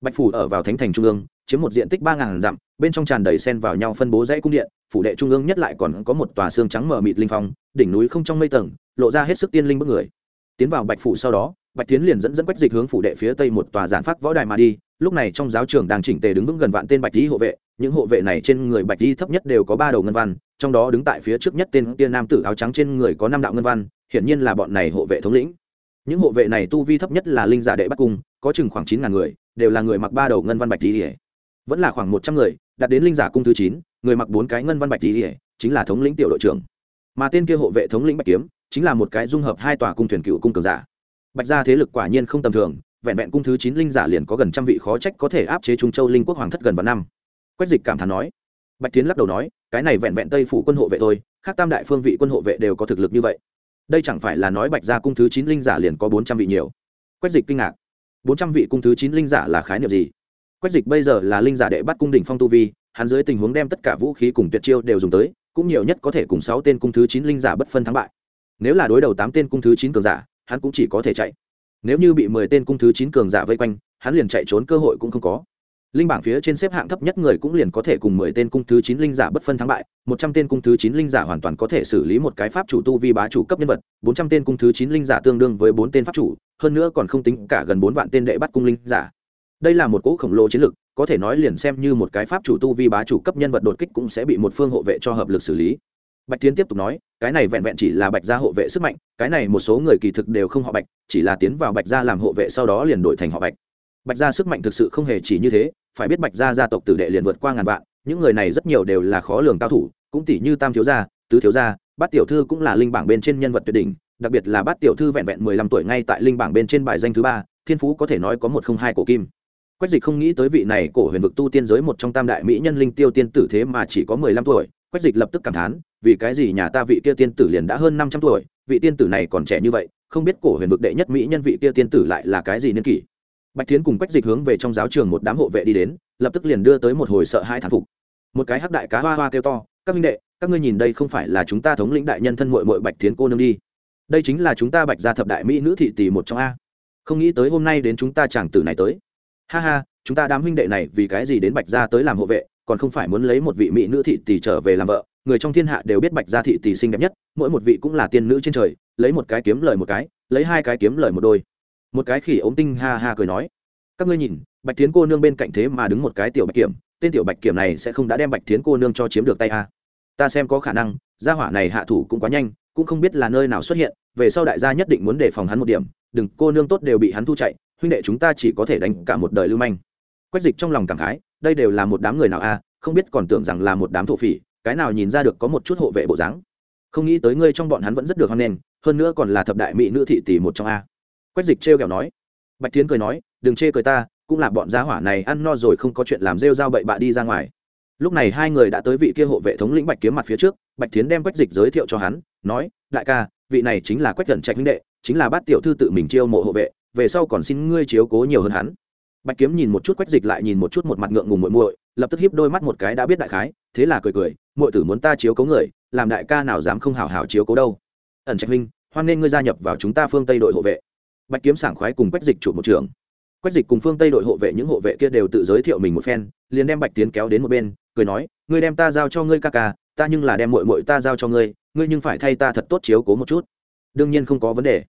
bạch phủ ở vào thánh thành trung ương, chiếm một diện tích ba ngàn dặm, bên trong tràn đầy sen vào nhau phân bố dãy cung điện, phủ đệ trung ương nhất lại còn có một tòa xương trắng mở mịt linh phong, đỉnh núi không trong mây tầng, lộ ra hết sức tiên linh bức người. Tiến vào bạch phủ sau đó, bạch tiến liền dẫn dẫn quách dịch hướng phủ đệ phía tây một tòa giản pháp võ đài mà đi, lúc này trong giáo trường đang chỉnh tề đứng vững gần vạn tên bạch lý hộ vệ, những hộ vệ này trên người bạch lý thấp nhất đều có ba đầu ngân văn, trong đó đứng tại phía trước nhất tên tiên nam tử áo trắng trên người có năm đạo ngân văn, hiển nhiên là bọn này hộ vệ thống lĩnh. Những hộ vệ này tu vi thấp nhất là linh giả đệ bắc cung, có chừng khoảng chín ngàn người đều là người mặc ba đầu ngân văn bạch lý vẫn là khoảng một trăm người, đạt đến linh giả cung thứ chín, người mặc bốn cái ngân văn bạch lý chính là thống lĩnh tiểu đội trưởng. Mà tên kia hộ vệ thống lĩnh bạch kiếm, chính là một cái dung hợp hai tòa cung thuyền cựu cung cường giả. Bạch gia thế lực quả nhiên không tầm thường, vẹn vẹn cung thứ chín linh giả liền có gần trăm vị khó trách có thể áp chế trung châu linh quốc hoàng thất gần vào năm. Quách dịch cảm thán nói. Bạch tiến lắc đầu nói, cái này vẹn vẹn tây phủ quân hộ vệ thôi, khác tam đại phương vị quân hộ vệ đều có thực lực như vậy. Đây chẳng phải là nói bạch gia cung thứ chín linh giả liền có bốn trăm vị nhiều. Quách dịch kinh ngạc bốn trăm vị cung thứ chín linh giả là khái niệm gì? Quách dịch bây giờ là linh giả đệ bắt cung đỉnh phong tu vi, hắn dưới tình huống đem tất cả vũ khí cùng tuyệt chiêu đều dùng tới, cũng nhiều nhất có thể cùng sáu tên cung thứ chín linh giả bất phân thắng bại. Nếu là đối đầu tám tên cung thứ chín cường giả, hắn cũng chỉ có thể chạy. Nếu như bị mười tên cung thứ chín cường giả vây quanh, hắn liền chạy trốn, cơ hội cũng không có linh bảng phía trên xếp hạng thấp nhất người cũng liền có thể cùng mười tên cung thứ chín linh giả bất phân thắng bại, một trăm tên cung thứ chín linh giả hoàn toàn có thể xử lý một cái pháp chủ tu vi bá chủ cấp nhân vật, bốn trăm tên cung thứ chín linh giả tương đương với bốn tên pháp chủ, hơn nữa còn không tính cả gần bốn vạn tên đệ bắt cung linh giả. Đây là một cỗ khổng lồ chiến lực có thể nói liền xem như một cái pháp chủ tu vi bá chủ cấp nhân vật đột kích cũng sẽ bị một phương hộ vệ cho hợp lực xử lý. Bạch tiến tiếp tục nói, cái này vẹn vẹn chỉ là bạch gia hộ vệ sức mạnh, cái này một số người kỳ thực đều không họ bạch, chỉ là tiến vào bạch gia làm hộ vệ sau đó liền đổi thành họ bạch. Bạch gia sức mạnh thực sự không hề chỉ như thế phải biết bạch gia gia tộc tử đệ liền vượt qua ngàn vạn, những người này rất nhiều đều là khó lường cao thủ, cũng tỷ như tam thiếu gia, tứ thiếu gia, bát tiểu thư cũng là linh bảng bên trên nhân vật tuyệt đỉnh, đặc biệt là bát tiểu thư vẹn vẹn mười lăm tuổi ngay tại linh bảng bên trên bài danh thứ ba, thiên phú có thể nói có một không hai cổ kim. Quách dịch không nghĩ tới vị này cổ huyền vực tu tiên giới một trong tam đại mỹ nhân linh tiêu tiên tử thế mà chỉ có mười lăm tuổi, quách dịch lập tức cảm thán, vì cái gì nhà ta vị kia tiên tử liền đã hơn năm trăm tuổi, vị tiên tử này còn trẻ như vậy, không biết cổ huyền vực đệ nhất mỹ nhân vị kia tiên tử lại là cái gì niên kỷ bạch tiến cùng quách dịch hướng về trong giáo trường một đám hộ vệ đi đến, lập tức liền đưa tới một hồi sợ hai thán phục. Một cái hắc đại cá hoa hoa kêu to, các minh đệ, các ngươi nhìn đây không phải là chúng ta thống lĩnh đại nhân thân mội mội bạch tiến cô nương đi. Đây chính là chúng ta bạch gia thập đại mỹ nữ thị tỷ một trong a. Không nghĩ tới hôm nay đến chúng ta chàng tử này tới. Ha ha, chúng ta đám huynh đệ này vì cái gì đến bạch gia tới làm hộ vệ, còn không phải muốn lấy một vị mỹ nữ thị tỷ trở về làm vợ. Người trong thiên hạ đều biết bạch gia thị tỷ xinh đẹp nhất, mỗi một vị cũng là tiên nữ trên trời, lấy một cái kiếm lời một cái, lấy hai cái kiếm lời một đôi một cái khỉ ống tinh ha ha cười nói, các ngươi nhìn, bạch tiến cô nương bên cạnh thế mà đứng một cái tiểu bạch kiểm, tên tiểu bạch kiểm này sẽ không đã đem bạch tiến cô nương cho chiếm được tay a. Ta xem có khả năng, gia hỏa này hạ thủ cũng quá nhanh, cũng không biết là nơi nào xuất hiện, về sau đại gia nhất định muốn đề phòng hắn một điểm, đừng, cô nương tốt đều bị hắn thu chạy, huynh đệ chúng ta chỉ có thể đánh cả một đời lưu manh. Quách dịch trong lòng cảm khái, đây đều là một đám người nào a, không biết còn tưởng rằng là một đám thổ phỉ, cái nào nhìn ra được có một chút hộ vệ bộ dáng. Không nghĩ tới ngươi trong bọn hắn vẫn rất được hoan nghênh, hơn nữa còn là thập đại mỹ nữ thị tỷ một trong a quách dịch trêu kẹo nói. Bạch tiến cười nói, đừng chê cười ta, cũng là bọn gia hỏa này ăn no rồi không có chuyện làm rêu dao bậy bạ đi ra ngoài. Lúc này hai người đã tới vị kia hộ vệ thống lĩnh bạch kiếm mặt phía trước, bạch tiến đem quách dịch giới thiệu cho hắn, nói, đại ca, vị này chính là quách cẩn trạch huynh đệ, chính là bát tiểu thư tự mình chiêu mộ hộ vệ, về sau còn xin ngươi chiếu cố nhiều hơn hắn. Bạch kiếm nhìn một chút quách dịch lại nhìn một chút một mặt ngượng ngùng muội muội, lập tức hiếp đôi mắt một cái đã biết đại khái, thế là cười cười, muội tử muốn ta chiếu cố người, làm đại ca nào dám không hào hào chiếu cố đâu. Ẩn trạch huynh, hoan nên ngươi gia nhập vào chúng ta phương tây đội hộ vệ bạch kiếm sảng khoái cùng quách dịch chủ một trường. Quách dịch cùng phương tây đội hộ vệ, những hộ vệ kia đều tự giới thiệu mình một phen, liền đem bạch tiến kéo đến một bên, cười nói, ngươi đem ta giao cho ngươi ca ca, ta nhưng là đem muội muội ta giao cho ngươi ngươi nhưng phải thay ta thật tốt chiếu cố một chút. Đương nhiên không có vấn đề.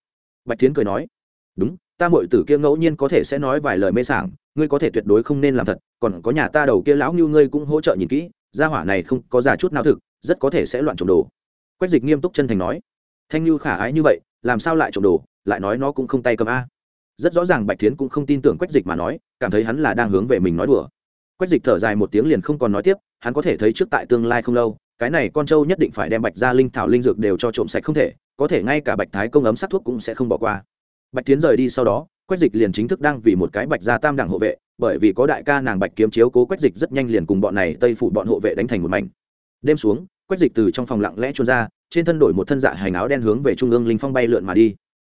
Bạch tiến cười nói, đúng, ta muội tử kia ngẫu nhiên có thể sẽ nói vài lời mê sảng, ngươi có thể tuyệt đối không nên làm thật, còn có nhà ta đầu kia lão như ngươi cũng hỗ trợ nhìn kỹ, gia hỏa này không có già chút nào thực, rất có thể sẽ loạn trộm đồ. Quách dịch nghiêm túc chân thành nói thanh như khả ái như vậy, làm sao lại trộm đồ, lại nói nó cũng không tay cầm a. Rất rõ ràng bạch Thiến cũng không tin tưởng quách dịch mà nói, cảm thấy hắn là đang hướng về mình nói đùa. Quách dịch thở dài một tiếng liền không còn nói tiếp, hắn có thể thấy trước tại tương lai không lâu, cái này con trâu nhất định phải đem bạch gia linh thảo linh dược đều cho trộm sạch không thể, có thể ngay cả bạch thái công ấm sắc thuốc cũng sẽ không bỏ qua. Bạch tiến rời đi sau đó, quách dịch liền chính thức đang vì một cái bạch gia tam đẳng hộ vệ, bởi vì có đại ca nàng bạch kiếm chiếu cố quách dịch rất nhanh liền cùng bọn này tây phủ bọn hộ vệ đánh thành một mảnh. Đêm xuống, quách dịch từ trong phòng lặng lẽ trốn ra trên thân đổi một thân dạ hành áo đen hướng về trung ương linh phong bay lượn mà đi.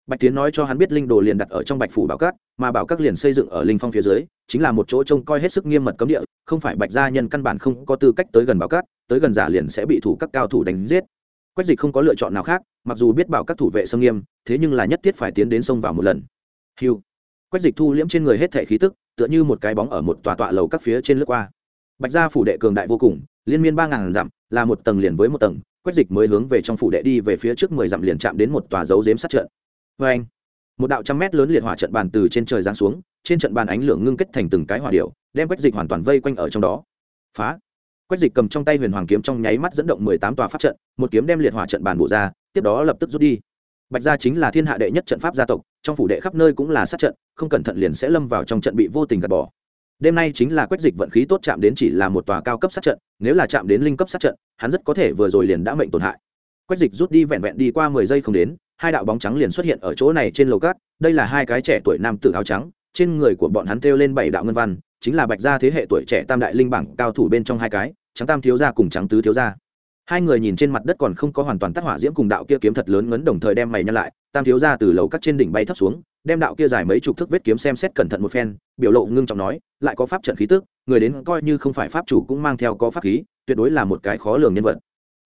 Bạch tiến nói cho hắn biết linh đồ liền đặt ở trong bạch phủ bảo cát, mà bảo các liền xây dựng ở linh phong phía dưới, chính là một chỗ trông coi hết sức nghiêm mật cấm địa, không phải bạch gia nhân căn bản không có tư cách tới gần bảo cát, tới gần giả liền sẽ bị thủ các cao thủ đánh giết. Quách dịch không có lựa chọn nào khác, mặc dù biết bảo các thủ vệ sông nghiêm, thế nhưng là nhất thiết phải tiến đến sông vào một lần. Hiu quách dịch thu liễm trên người hết thể khí tức, tựa như một cái bóng ở một tòa tọa lầu các phía trên lướt qua. Bạch gia phủ đệ cường đại vô cùng, liên miên ba ngàn dặm, là một tầng liền với một tầng quách dịch mới hướng về trong phủ đệ đi về phía trước mười dặm liền chạm đến một tòa dấu dếm sát trận. Vê anh. Một đạo trăm mét lớn liệt hỏa trận bàn từ trên trời giáng xuống, trên trận bàn ánh lửa ngưng kết thành từng cái hỏa điệu đem quách dịch hoàn toàn vây quanh ở trong đó. Phá. Quách dịch cầm trong tay huyền hoàng kiếm trong nháy mắt dẫn động mười tám tòa pháp trận, một kiếm đem liệt hỏa trận bàn bổ ra, tiếp đó lập tức rút đi. Bạch gia chính là thiên hạ đệ nhất trận pháp gia tộc, trong phủ đệ khắp nơi cũng là sát trận, không cẩn thận liền sẽ lâm vào trong trận bị vô tình gạt bỏ đêm nay chính là quách dịch vận khí tốt chạm đến chỉ là một tòa cao cấp sát trận, nếu là chạm đến linh cấp sát trận, hắn rất có thể vừa rồi liền đã mệnh tổn hại. Quách dịch rút đi vẹn vẹn đi qua mười giây không đến, hai đạo bóng trắng liền xuất hiện ở chỗ này trên lầu cát, đây là hai cái trẻ tuổi nam tử áo trắng, trên người của bọn hắn thêu lên bảy đạo ngân văn, chính là bạch gia thế hệ tuổi trẻ tam đại linh bảng cao thủ bên trong hai cái, trắng tam thiếu gia cùng trắng tứ thiếu gia. Hai người nhìn trên mặt đất còn không có hoàn toàn tắt hỏa diễm cùng đạo kia kiếm thật lớn ngấn đồng thời đem mày nhăn lại, tam thiếu gia từ lầu cắt trên đỉnh bay thấp xuống đem đạo kia dài mấy chục thước vết kiếm xem xét cẩn thận một phen, biểu lộ ngưng trọng nói, lại có pháp trận khí tức, người đến coi như không phải pháp chủ cũng mang theo có pháp khí, tuyệt đối là một cái khó lường nhân vật.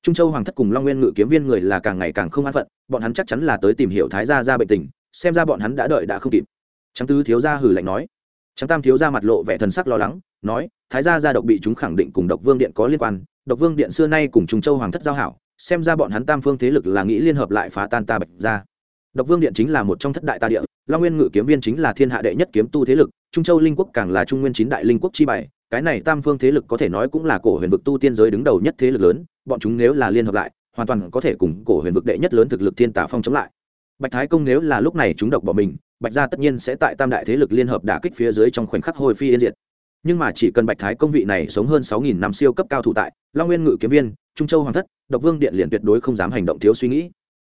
Trung châu hoàng thất cùng long nguyên ngự kiếm viên người là càng ngày càng không an phận, bọn hắn chắc chắn là tới tìm hiểu thái gia ra bệnh tình, xem ra bọn hắn đã đợi đã không kịp. Trắng tứ thiếu gia hử lạnh nói. Trắng tam thiếu gia mặt lộ vẻ thần sắc lo lắng, nói, thái gia gia độc bị chúng khẳng định cùng độc vương điện có liên quan, độc vương điện xưa nay cùng trung châu hoàng thất giao hảo, xem ra bọn hắn tam phương thế lực là nghĩ liên hợp lại phá tan ta bạch ra độc vương điện chính là một trong thất đại ta địa, long nguyên ngự kiếm viên chính là thiên hạ đệ nhất kiếm tu thế lực, trung châu linh quốc càng là trung nguyên chín đại linh quốc chi bảy cái này tam phương thế lực có thể nói cũng là cổ huyền vực tu tiên giới đứng đầu nhất thế lực lớn, bọn chúng nếu là liên hợp lại, hoàn toàn có thể cùng cổ huyền vực đệ nhất lớn thực lực thiên tả phong chống lại. Bạch thái công nếu là lúc này chúng độc bỏ mình, bạch gia tất nhiên sẽ tại tam đại thế lực liên hợp đả kích phía dưới trong khoảnh khắc hồi phi yên diệt. Nhưng mà chỉ cần bạch thái công vị này sống hơn sáu nghìn năm siêu cấp cao thủ tại, long nguyên ngự kiếm viên, trung châu hoàng thất, độc vương điện liền tuyệt đối không dám hành động thiếu suy nghĩ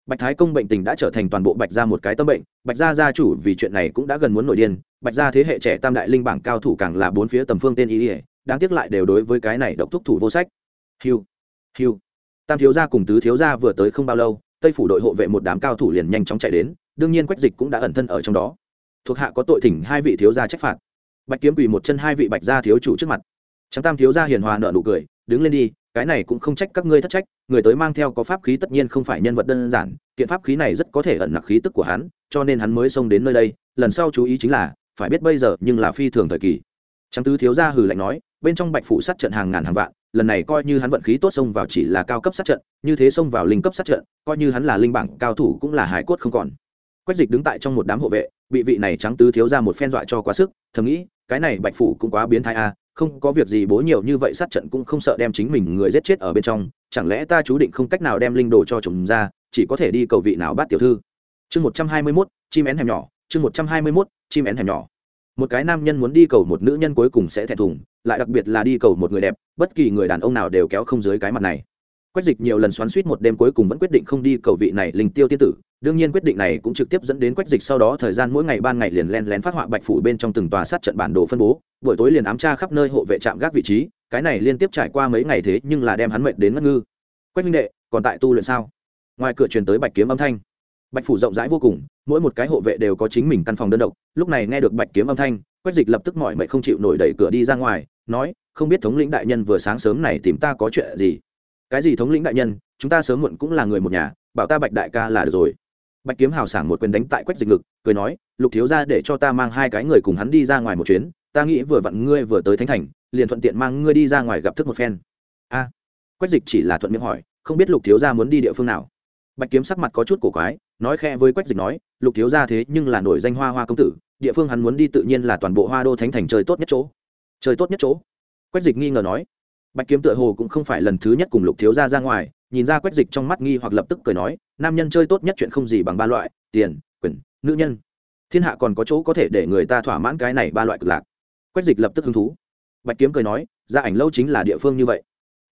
bạch thái công bệnh tình đã trở thành toàn bộ bạch gia một cái tâm bệnh, bạch gia gia chủ vì chuyện này cũng đã gần muốn nổi điên, bạch gia thế hệ trẻ tam đại linh bảng cao thủ càng là bốn phía tầm phương tên ý ỉa đáng tiếc lại đều đối với cái này độc thúc thủ vô sách. Hiu hiu. Tam thiếu gia cùng tứ thiếu gia vừa tới không bao lâu, tây phủ đội hộ vệ một đám cao thủ liền nhanh chóng chạy đến, đương nhiên quách dịch cũng đã ẩn thân ở trong đó. Thuộc hạ có tội thỉnh hai vị thiếu gia trách phạt. Bạch kiếm quỳ một chân hai vị bạch gia thiếu chủ trước mặt. Trắng tam thiếu gia hiền hòa nợ nụ cười, đứng lên đi cái này cũng không trách các ngươi thất trách, người tới mang theo có pháp khí tất nhiên không phải nhân vật đơn giản, kiện pháp khí này rất có thể ẩn nặc khí tức của hắn, cho nên hắn mới xông đến nơi đây, lần sau chú ý chính là, phải biết bây giờ nhưng là phi thường thời kỳ. Trắng tứ thiếu gia hừ lạnh nói, bên trong bạch phủ sát trận hàng ngàn hàng vạn, lần này coi như hắn vận khí tốt xông vào chỉ là cao cấp sát trận, như thế xông vào linh cấp sát trận, coi như hắn là linh bảng cao thủ cũng là hải cốt không còn. Quách dịch đứng tại trong một đám hộ vệ, bị vị này trắng tứ thiếu ra một phen dọa cho quá sức, thầm nghĩ cái này bạch phủ cũng quá biến thái a không có việc gì bố nhiều như vậy sát trận cũng không sợ đem chính mình người giết chết ở bên trong, chẳng lẽ ta chú định không cách nào đem linh đồ cho chồng ra, chỉ có thể đi cầu vị nào bắt tiểu thư. Chương một trăm hai mươi mốt, chim én hẻm nhỏ, chương một trăm hai mươi mốt, chim én hẻm nhỏ. Một cái nam nhân muốn đi cầu một nữ nhân cuối cùng sẽ thẹn thùng, lại đặc biệt là đi cầu một người đẹp, bất kỳ người đàn ông nào đều kéo không dưới cái mặt này. Quách dịch nhiều lần xoắn suýt một đêm cuối cùng vẫn quyết định không đi cầu vị này linh tiêu tiên tử đương nhiên quyết định này cũng trực tiếp dẫn đến quách dịch sau đó thời gian mỗi ngày ban ngày liền len lén phát họa bạch phủ bên trong từng tòa sát trận bản đồ phân bố, buổi tối liền ám tra khắp nơi hộ vệ trạm gác vị trí, cái này liên tiếp trải qua mấy ngày thế nhưng là đem hắn mệt đến ngất ngư. Quách minh đệ, còn tại tu luyện sao? Ngoài cửa truyền tới bạch kiếm âm thanh. Bạch phủ rộng rãi vô cùng, mỗi một cái hộ vệ đều có chính mình căn phòng đơn độc, lúc này nghe được bạch kiếm âm thanh, quách dịch lập tức mọi mệnh không chịu nổi đẩy cửa đi ra ngoài, nói, không biết thống lĩnh đại nhân vừa sáng sớm này tìm ta có chuyện gì? Cái gì thống lĩnh đại nhân? Chúng ta sớm muộn cũng là người một nhà, bảo ta bạch đại ca là được rồi bạch kiếm hào sảng một quyền đánh tại quách dịch ngực, cười nói, lục thiếu ra để cho ta mang hai cái người cùng hắn đi ra ngoài một chuyến, ta nghĩ vừa vặn ngươi vừa tới thánh thành, liền thuận tiện mang ngươi đi ra ngoài gặp thức một phen. A. Quách dịch chỉ là thuận miệng hỏi, không biết lục thiếu gia muốn đi địa phương nào. Bạch kiếm sắc mặt có chút cổ quái, nói khe với quách dịch nói, lục thiếu gia thế nhưng là nổi danh hoa hoa công tử, địa phương hắn muốn đi tự nhiên là toàn bộ hoa đô thánh thành chơi tốt nhất chỗ. Chơi tốt nhất chỗ? Quách dịch nghi ngờ nói. Bạch kiếm tựa hồ cũng không phải lần thứ nhất cùng lục thiếu gia ra ngoài nhìn ra quách dịch trong mắt nghi hoặc lập tức cười nói, nam nhân chơi tốt nhất chuyện không gì bằng ba loại, tiền, quyền, nữ nhân. Thiên hạ còn có chỗ có thể để người ta thỏa mãn cái này ba loại cực lạc. Quách dịch lập tức hứng thú. Bạch kiếm cười nói gia ảnh lâu chính là địa phương như vậy.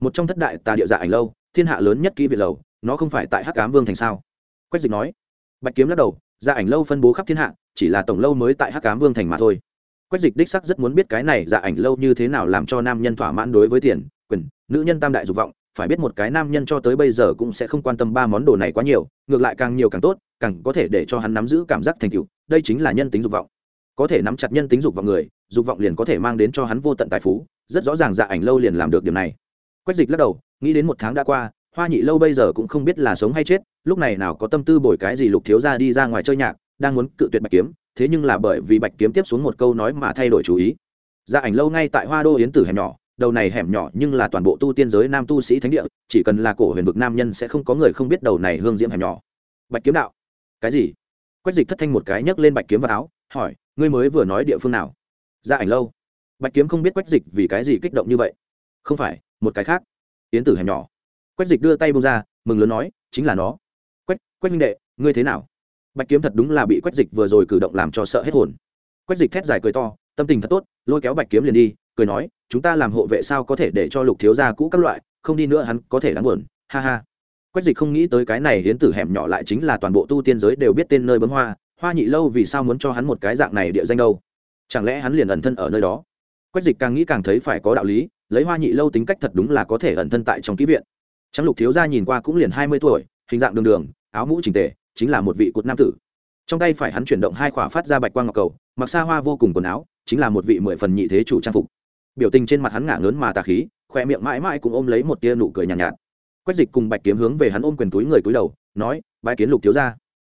Một trong thất đại tà địa dạ ảnh lâu, thiên hạ lớn nhất kỹ viện lầu, nó không phải tại hắc cám vương thành sao? Quách dịch nói. Bạch kiếm lắc đầu gia ảnh lâu phân bố khắp thiên hạ, chỉ là tổng lâu mới tại hắc cám vương thành mà thôi. Quách dịch đích sắc rất muốn biết cái này dạ ảnh lâu như thế nào làm cho nam nhân thỏa mãn đối với tiền, quyền, nữ nhân tam đại dục vọng phải biết một cái nam nhân cho tới bây giờ cũng sẽ không quan tâm ba món đồ này quá nhiều, ngược lại càng nhiều càng tốt, càng có thể để cho hắn nắm giữ cảm giác thành tựu, đây chính là nhân tính dục vọng. Có thể nắm chặt nhân tính dục vọng người, dục vọng liền có thể mang đến cho hắn vô tận tài phú, rất rõ ràng dạ ảnh lâu liền làm được điều này. Quách dịch lắc đầu, nghĩ đến một tháng đã qua, hoa nhị lâu bây giờ cũng không biết là sống hay chết, lúc này nào có tâm tư bồi cái gì lục thiếu ra đi ra ngoài chơi nhạc, đang muốn cự tuyệt bạch kiếm, thế nhưng là bởi vì bạch kiếm tiếp xuống một câu nói mà thay đổi chú ý. Dạ ảnh lâu ngay tại hoa đô yến tử hẻm nhỏ đầu này hẻm nhỏ nhưng là toàn bộ tu tiên giới nam tu sĩ thánh địa, chỉ cần là cổ huyền vực nam nhân sẽ không có người không biết đầu này hương diễm hẻm nhỏ. Bạch kiếm đạo. Cái gì? Quách dịch thất thanh một cái nhấc lên bạch kiếm vào áo, hỏi, ngươi mới vừa nói địa phương nào? Ra ảnh lâu. Bạch kiếm không biết quách dịch vì cái gì kích động như vậy. Không phải, một cái khác. Yến tử hẻm nhỏ. Quách dịch đưa tay bông ra, mừng lớn nói, chính là nó. Quách quách minh đệ, ngươi thế nào? Bạch kiếm thật đúng là bị quách dịch vừa rồi cử động làm cho sợ hết hồn. Quách dịch thét dài cười to, tâm tình thật tốt, lôi kéo bạch kiếm liền đi cười nói, chúng ta làm hộ vệ sao có thể để cho lục thiếu gia cũ các loại, không đi nữa hắn có thể đáng buồn. Ha ha. Quách dịch không nghĩ tới cái này hiến tử hẻm nhỏ lại chính là toàn bộ tu tiên giới đều biết tên nơi bấm hoa hoa nhị lâu vì sao muốn cho hắn một cái dạng này địa danh đâu? Chẳng lẽ hắn liền ẩn thân ở nơi đó? Quách dịch càng nghĩ càng thấy phải có đạo lý, lấy hoa nhị lâu tính cách thật đúng là có thể ẩn thân tại trong ký viện. Trắng lục thiếu gia nhìn qua cũng liền hai mươi tuổi, hình dạng đường đường, áo mũ trình tề, chính là một vị cột nam tử. Trong tay phải hắn chuyển động hai khỏa phát ra bạch quang ngọc cầu, mặc xa hoa vô cùng quần áo, chính là một vị mười phần nhị thế chủ trang phục biểu tình trên mặt hắn ngả ngớn mà tà khí khoe miệng mãi mãi cũng ôm lấy một tia nụ cười nhàn nhạt, nhạt. Quách dịch cùng bạch kiếm hướng về hắn ôm quyền túi người túi đầu nói bái kiến lục thiếu gia.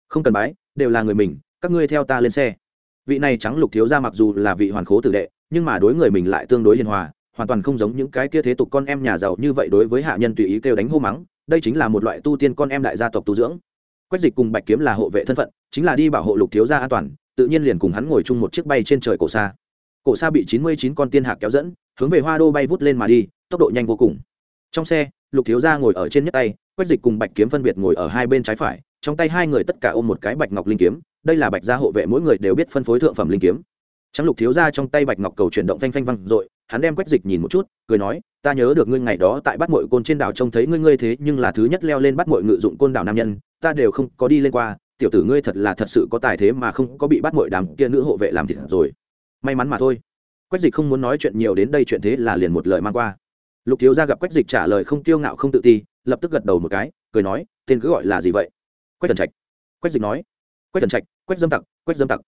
Không cần bái đều là người mình các ngươi theo ta lên xe. Vị này trắng lục thiếu gia mặc dù là vị hoàn khố tử đệ nhưng mà đối người mình lại tương đối hiền hòa hoàn toàn không giống những cái kia thế tục con em nhà giàu như vậy đối với hạ nhân tùy ý kêu đánh hô mắng đây chính là một loại tu tiên con em đại gia tộc tu dưỡng. Quách dịch cùng bạch kiếm là hộ vệ thân phận chính là đi bảo hộ lục thiếu gia an toàn tự nhiên liền cùng hắn ngồi chung một chiếc bay trên trời cổ xa cổ xa bị chín mươi chín con tiên hạc kéo dẫn, hướng về hoa đô bay vút lên mà đi, tốc độ nhanh vô cùng. Trong xe, lục thiếu gia ngồi ở trên nhất tay, quách dịch cùng bạch kiếm phân biệt ngồi ở hai bên trái phải, trong tay hai người tất cả ôm một cái bạch ngọc linh kiếm, đây là bạch gia hộ vệ mỗi người đều biết phân phối thượng phẩm linh kiếm. Trắng lục thiếu gia trong tay bạch ngọc cầu chuyển động phanh phanh văng r hắn đem quách dịch nhìn một chút, cười nói, ta nhớ được ngươi ngày đó tại bắt mội côn trên đảo trông thấy ngươi ngươi thế nhưng là thứ nhất leo lên bắt mội ngự dụng côn đảo nam nhân, ta đều không có đi lên qua, tiểu tử ngươi thật là thật sự có tài thế mà không có bị bắt mội đám kia nữ hộ vệ làm thịt rồi may mắn mà thôi. Quách dịch không muốn nói chuyện nhiều đến đây chuyện thế là liền một lời mang qua. Lục thiếu gia gặp quách dịch trả lời không tiêu ngạo không tự ti, lập tức gật đầu một cái, cười nói, tên cứ gọi là gì vậy? Quách thần trạch. Quách dịch nói, quách thần trạch, quách dâm tặc, quách dâm tặc.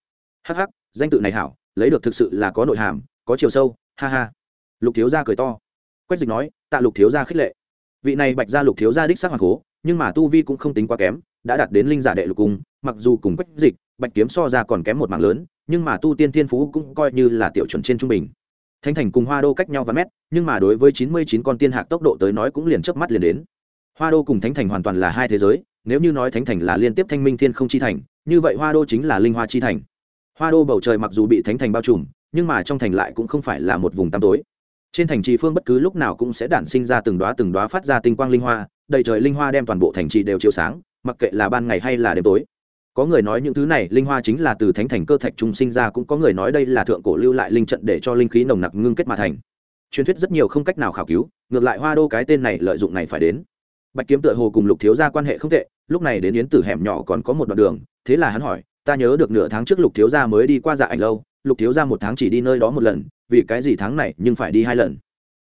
Hh danh tự này hảo, lấy được thực sự là có nội hàm, có chiều sâu, ha ha. Lục thiếu gia cười to. Quách dịch nói, tạ lục thiếu gia khích lệ. Vị này bạch gia lục thiếu gia đích xác hoàng cố, nhưng mà tu vi cũng không tính quá kém, đã đạt đến linh giả đệ lục cung, mặc dù cùng quách dịch, bạch kiếm so ra còn kém một mảng lớn nhưng mà tu tiên thiên phú cũng coi như là tiểu chuẩn trên trung bình. Thánh thành cùng hoa đô cách nhau vài mét, nhưng mà đối với chín mươi chín con tiên hạc tốc độ tới nói cũng liền chớp mắt liền đến. Hoa đô cùng thánh thành hoàn toàn là hai thế giới, nếu như nói thánh thành là liên tiếp thanh minh thiên không chi thành, như vậy hoa đô chính là linh hoa chi thành. Hoa đô bầu trời mặc dù bị thánh thành bao trùm, nhưng mà trong thành lại cũng không phải là một vùng tăm tối. Trên thành trì phương bất cứ lúc nào cũng sẽ đản sinh ra từng đoá từng đoá phát ra tinh quang linh hoa, đầy trời linh hoa đem toàn bộ thành trì đều chiếu sáng, mặc kệ là ban ngày hay là đêm tối có người nói những thứ này, linh hoa chính là từ thánh thành cơ thạch trung sinh ra, cũng có người nói đây là thượng cổ lưu lại linh trận để cho linh khí nồng nặc ngưng kết mà thành. Truyền thuyết rất nhiều không cách nào khảo cứu, ngược lại hoa đô cái tên này lợi dụng này phải đến. Bạch kiếm tựa hồ cùng lục thiếu gia quan hệ không tệ, lúc này đến yến tử hẻm nhỏ còn có một đoạn đường, thế là hắn hỏi, ta nhớ được nửa tháng trước lục thiếu gia mới đi qua dạ ảnh lâu, lục thiếu gia một tháng chỉ đi nơi đó một lần, vì cái gì tháng này nhưng phải đi hai lần?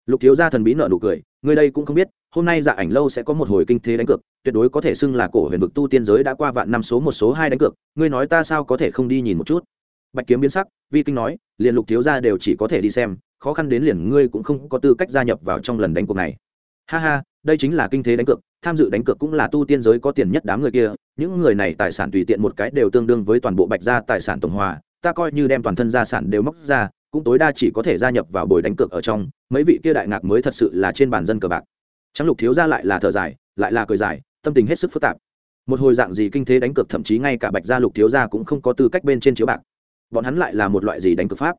Lục thiếu gia thần bí nợ nụ cười người đây cũng không biết hôm nay dạ ảnh lâu sẽ có một hồi kinh thế đánh cược, tuyệt đối có thể xưng là cổ huyền vực tu tiên giới đã qua vạn năm số một số hai đánh cược, ngươi nói ta sao có thể không đi nhìn một chút? Bạch kiếm biến sắc, vi kinh nói, liền lục thiếu gia đều chỉ có thể đi xem, khó khăn đến liền ngươi cũng không có tư cách gia nhập vào trong lần đánh cuộc này. Ha ha, đây chính là kinh thế đánh cược, tham dự đánh cược cũng là tu tiên giới có tiền nhất đám người kia, những người này tài sản tùy tiện một cái đều tương đương với toàn bộ bạch gia tài sản tổng hòa, ta coi như đem toàn thân gia sản đều móc ra, cũng tối đa chỉ có thể gia nhập vào buổi đánh cược ở trong, mấy vị kia đại ngạc mới thật sự là trên bàn dân cờ bạc trắng lục thiếu ra lại là thở dài, lại là cười dài, tâm tình hết sức phức tạp. Một hồi dạng gì kinh thế đánh cược, thậm chí ngay cả bạch gia lục thiếu gia cũng không có tư cách bên trên chiếu bạc. Bọn hắn lại là một loại gì đánh cược pháp?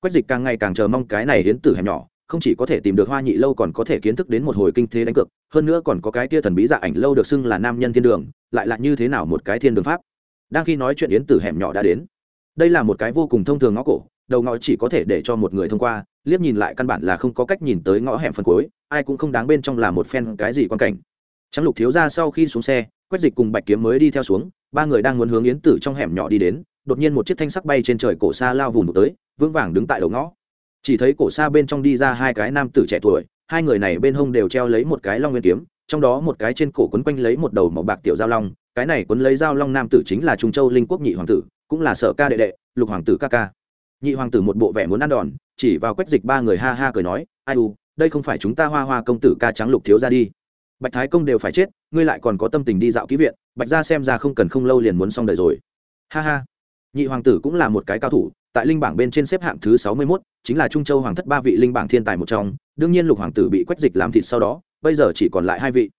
Quách dịch càng ngày càng chờ mong cái này hiến tử hẻm nhỏ, không chỉ có thể tìm được hoa nhị lâu còn có thể kiến thức đến một hồi kinh thế đánh cược, hơn nữa còn có cái kia thần bí dạ ảnh lâu được xưng là nam nhân thiên đường, lại là như thế nào một cái thiên đường pháp? Đang khi nói chuyện yến tử hẻm nhỏ đã đến, đây là một cái vô cùng thông thường ngõ cổ, đầu ngõ chỉ có thể để cho một người thông qua liếc nhìn lại căn bản là không có cách nhìn tới ngõ hẻm phần cuối, ai cũng không đáng bên trong là một phen cái gì quan cảnh. Trắng lục thiếu ra sau khi xuống xe, quách dịch cùng bạch kiếm mới đi theo xuống, ba người đang muốn hướng yến tử trong hẻm nhỏ đi đến, đột nhiên một chiếc thanh sắc bay trên trời cổ xa lao vùng tới, vững vàng đứng tại đầu ngõ. Chỉ thấy cổ xa bên trong đi ra hai cái nam tử trẻ tuổi, hai người này bên hông đều treo lấy một cái long nguyên kiếm, trong đó một cái trên cổ quấn quanh lấy một đầu màu bạc tiểu giao long, cái này quấn lấy giao long nam tử chính là trung châu linh quốc nhị hoàng tử, cũng là sở ca đệ đệ, lục hoàng tử ca ca nhị hoàng tử một bộ vẻ muốn ăn đòn, chỉ vào quách dịch ba người ha ha cười nói, ai u, đây không phải chúng ta hoa hoa công tử ca trắng lục thiếu ra đi. Bạch thái công đều phải chết, ngươi lại còn có tâm tình đi dạo ký viện, bạch ra xem ra không cần không lâu liền muốn xong đời rồi. Ha ha. Nhị hoàng tử cũng là một cái cao thủ, tại linh bảng bên trên xếp hạng thứ sáu mươi mốt, chính là trung châu hoàng thất ba vị linh bảng thiên tài một trong, đương nhiên lục hoàng tử bị quách dịch làm thịt sau đó, bây giờ chỉ còn lại hai vị.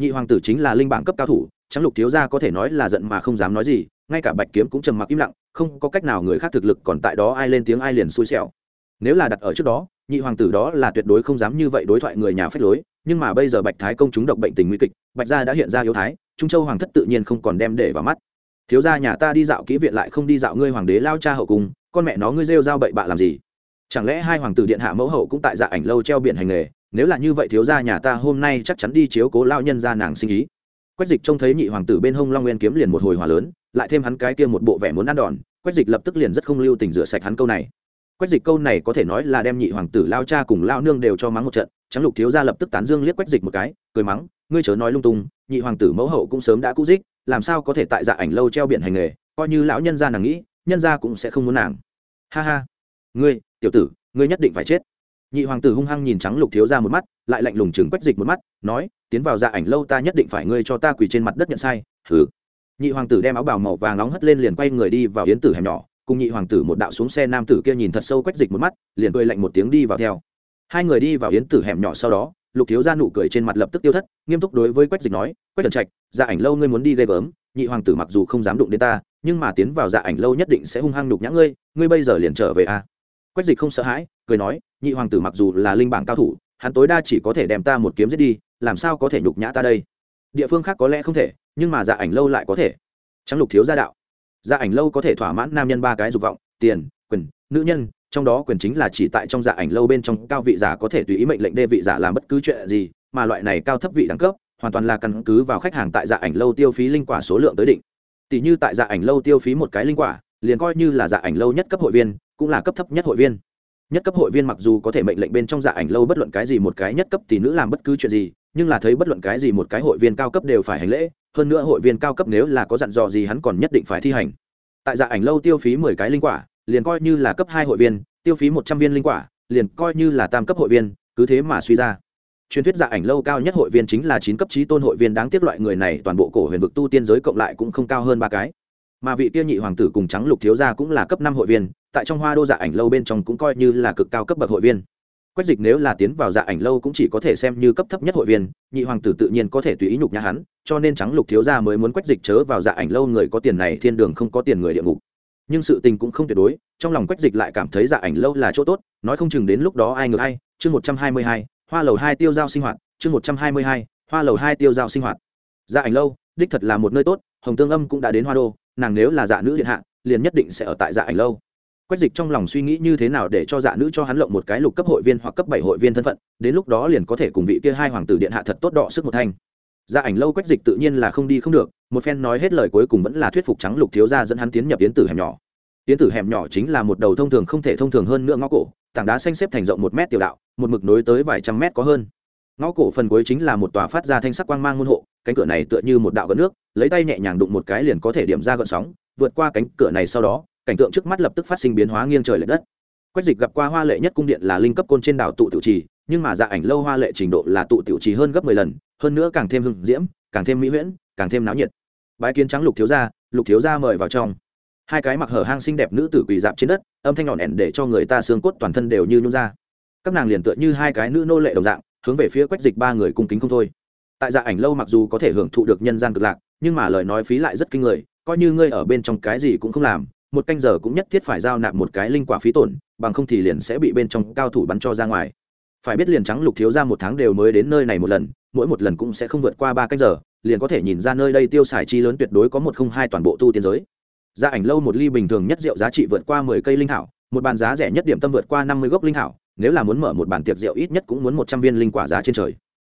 Nhị hoàng tử chính là linh bảng cấp cao thủ trắng lục thiếu gia có thể nói là giận mà không dám nói gì, ngay cả bạch kiếm cũng trầm mặc im lặng không có cách nào người khác thực lực còn tại đó ai lên tiếng ai liền xui xẻo. Nếu là đặt ở trước đó, nhị hoàng tử đó là tuyệt đối không dám như vậy đối thoại người nhà phế lối, nhưng mà bây giờ bạch thái công chúng độc bệnh tình nguy kịch, bạch gia đã hiện ra yếu thái, trung châu hoàng thất tự nhiên không còn đem để vào mắt. Thiếu gia nhà ta đi dạo kỹ viện lại không đi dạo ngươi hoàng đế lao cha hậu cung con mẹ nó ngươi rêu giao bậy bạ làm gì? Chẳng lẽ hai hoàng tử điện hạ mẫu hậu cũng tại dạ ảnh lâu treo biển hành nghề, nếu là như vậy thiếu gia nhà ta hôm nay chắc chắn đi chiếu cố lao nhân ra nàng sinh ý. Quách dịch trông thấy nhị hoàng tử bên hông long nguyên kiếm liền một hồi hòa lớn lại thêm hắn cái kia một bộ vẻ muốn ăn đòn, quách dịch lập tức liền rất không lưu tình rửa sạch hắn câu này. Quách dịch câu này có thể nói là đem nhị hoàng tử lao cha cùng lao nương đều cho mắng một trận trắng lục thiếu gia lập tức tán dương liếc quách dịch một cái, cười mắng, ngươi chớ nói lung tung, nhị hoàng tử mẫu hậu cũng sớm đã cũ dích, làm sao có thể tại dạ ảnh lâu treo biển hành nghề, coi như lão nhân gia nàng nghĩ, nhân gia cũng sẽ không muốn nàng. Ha ha, ngươi, tiểu tử, ngươi nhất định phải chết. Nhị hoàng tử hung hăng nhìn trắng lục thiếu gia một mắt, lại lạnh lùng chừng quách dịch một mắt, nói, tiến vào dạ ảnh lâu ta nhất định phải ngươi cho ta quỳ trên mặt đất nhận sai, hừ nhị hoàng tử đem áo bào màu vàng nóng hất lên liền quay người đi vào yến tử hẻm nhỏ, cùng nhị hoàng tử một đạo xuống xe nam tử kia nhìn thật sâu quách dịch một mắt, liền cười lạnh một tiếng đi vào theo hai người đi vào yến tử hẻm nhỏ sau đó, lục thiếu ra nụ cười trên mặt lập tức tiêu thất, nghiêm túc đối với quách dịch nói, quách trần trạch dạ ảnh lâu ngươi muốn đi ghê gớm, nhị hoàng tử mặc dù không dám đụng đến ta, nhưng mà tiến vào dạ ảnh lâu nhất định sẽ hung hăng đục nhã ngươi ngươi bây giờ liền trở về a à? quách dịch không sợ hãi, cười nói, nhị hoàng tử mặc dù là linh bảng cao thủ, hắn tối đa chỉ có thể đem ta một kiếm giết đi, làm sao có thể nhục nhã ta đây địa phương khác có lẽ không thể nhưng mà dạ ảnh lâu lại có thể. Trắng lục thiếu gia đạo. Dạ ảnh lâu có thể thỏa mãn nam nhân ba cái dục vọng, tiền, quyền, nữ nhân, trong đó quyền chính là chỉ tại trong dạ ảnh lâu bên trong cao vị giả có thể tùy ý mệnh lệnh đê vị giả làm bất cứ chuyện gì, mà loại này cao thấp vị đẳng cấp, hoàn toàn là căn cứ vào khách hàng tại dạ ảnh lâu tiêu phí linh quả số lượng tới định. Tỷ như tại dạ ảnh lâu tiêu phí một cái linh quả, liền coi như là dạ ảnh lâu nhất cấp hội viên, cũng là cấp thấp nhất hội viên. Nhất cấp hội viên mặc dù có thể mệnh lệnh bên trong dạ ảnh lâu bất luận cái gì một cái nhất cấp tỷ nữ làm bất cứ chuyện gì nhưng là thấy bất luận cái gì một cái hội viên cao cấp đều phải hành lễ, hơn nữa hội viên cao cấp nếu là có dặn dò gì hắn còn nhất định phải thi hành. Tại dạ ảnh lâu tiêu phí mười cái linh quả, liền coi như là cấp hai hội viên, tiêu phí một trăm viên linh quả, liền coi như là tam cấp hội viên, cứ thế mà suy ra. Truyền thuyết dạ ảnh lâu cao nhất hội viên chính là chín cấp trí tôn hội viên, đáng tiếc loại người này toàn bộ cổ huyền vực tu tiên giới cộng lại cũng không cao hơn ba cái. Mà vị kia nhị hoàng tử cùng trắng lục thiếu gia cũng là cấp năm hội viên, tại trong hoa đô dạ ảnh lâu bên trong cũng coi như là cực cao cấp bậc hội viên quách dịch nếu là tiến vào dạ ảnh lâu cũng chỉ có thể xem như cấp thấp nhất hội viên, nhị hoàng tử tự nhiên có thể tùy ý nhục nhà hắn, cho nên trắng lục thiếu gia mới muốn quách dịch chớ vào dạ ảnh lâu người có tiền này thiên đường không có tiền người địa ngục. Nhưng sự tình cũng không tuyệt đối, trong lòng quách dịch lại cảm thấy dạ ảnh lâu là chỗ tốt, nói không chừng đến lúc đó ai ngược ai, chương một trăm hai mươi hai, hoa lầu hai tiêu giao sinh hoạt, chương một trăm hai mươi hai, hoa lầu hai tiêu giao sinh hoạt. Dạ ảnh lâu, đích thật là một nơi tốt, hồng tương âm cũng đã đến hoa đô, nàng nếu là dạ nữ điện hạ, liền nhất định sẽ ở tại dạ ảnh lâu quách dịch trong lòng suy nghĩ như thế nào để cho dạ nữ cho hắn lộng một cái lục cấp hội viên hoặc cấp bảy hội viên thân phận, đến lúc đó liền có thể cùng vị kia hai hoàng tử điện hạ thật tốt đọ sức một thanh. Dạ ảnh lâu quách dịch tự nhiên là không đi không được, một phen nói hết lời cuối cùng vẫn là thuyết phục trắng lục thiếu gia dẫn hắn tiến nhập tiến tử hẻm nhỏ. Tiến tử hẻm nhỏ chính là một đầu thông thường không thể thông thường hơn nữa ngõ cổ, tảng đá xanh xếp thành rộng một mét tiểu đạo, một mực nối tới vài trăm mét có hơn. Ngõ cổ phần cuối chính là một tòa phát ra thanh sắc quang mang môn hộ, cánh cửa này tựa như một đạo gợn nước, lấy tay nhẹ nhàng đụng một cái liền có thể điểm ra gợn sóng, vượt qua cánh cửa này sau đó cảnh tượng trước mắt lập tức phát sinh biến hóa nghiêng trời l ệ đất. Quách dịch gặp qua hoa lệ nhất cung điện là linh cấp côn trên đảo tụ tiểu trì, nhưng mà dạ ảnh lâu hoa lệ trình độ là tụ tiểu trì hơn gấp mười lần, hơn nữa càng thêm hưng diễm, càng thêm mỹ huyễn, càng thêm náo nhiệt. Bái kiến trắng lục thiếu gia, lục thiếu gia mời vào trong. Hai cái mặc hở hang xinh đẹp nữ tử quỳ dạp trên đất, âm thanh nhọn ẻn để cho người ta xương cốt toàn thân đều như nhún ra. Các nàng liền tựa như hai cái nữ nô lệ đồng dạng, hướng về phía quách dịch ba người cung kính không thôi. Tại dạ ảnh lâu mặc dù có thể hưởng thụ được nhân gian cực lạc, nhưng mà lời nói phí lại rất kinh người, coi như ngươi ở bên trong cái gì cũng không làm một canh giờ cũng nhất thiết phải giao nạp một cái linh quả phí tổn, bằng không thì liền sẽ bị bên trong cao thủ bắn cho ra ngoài. Phải biết liền trắng lục thiếu ra một tháng đều mới đến nơi này một lần, mỗi một lần cũng sẽ không vượt qua ba canh giờ, liền có thể nhìn ra nơi đây tiêu xài chi lớn tuyệt đối có một không hai toàn bộ tu tiên giới. Gia ảnh lâu một ly bình thường nhất rượu giá trị vượt qua mười cây linh thảo, một bàn giá rẻ nhất điểm tâm vượt qua năm mươi gốc linh thảo, nếu là muốn mở một bàn tiệc rượu ít nhất cũng muốn một trăm viên linh quả giá trên trời.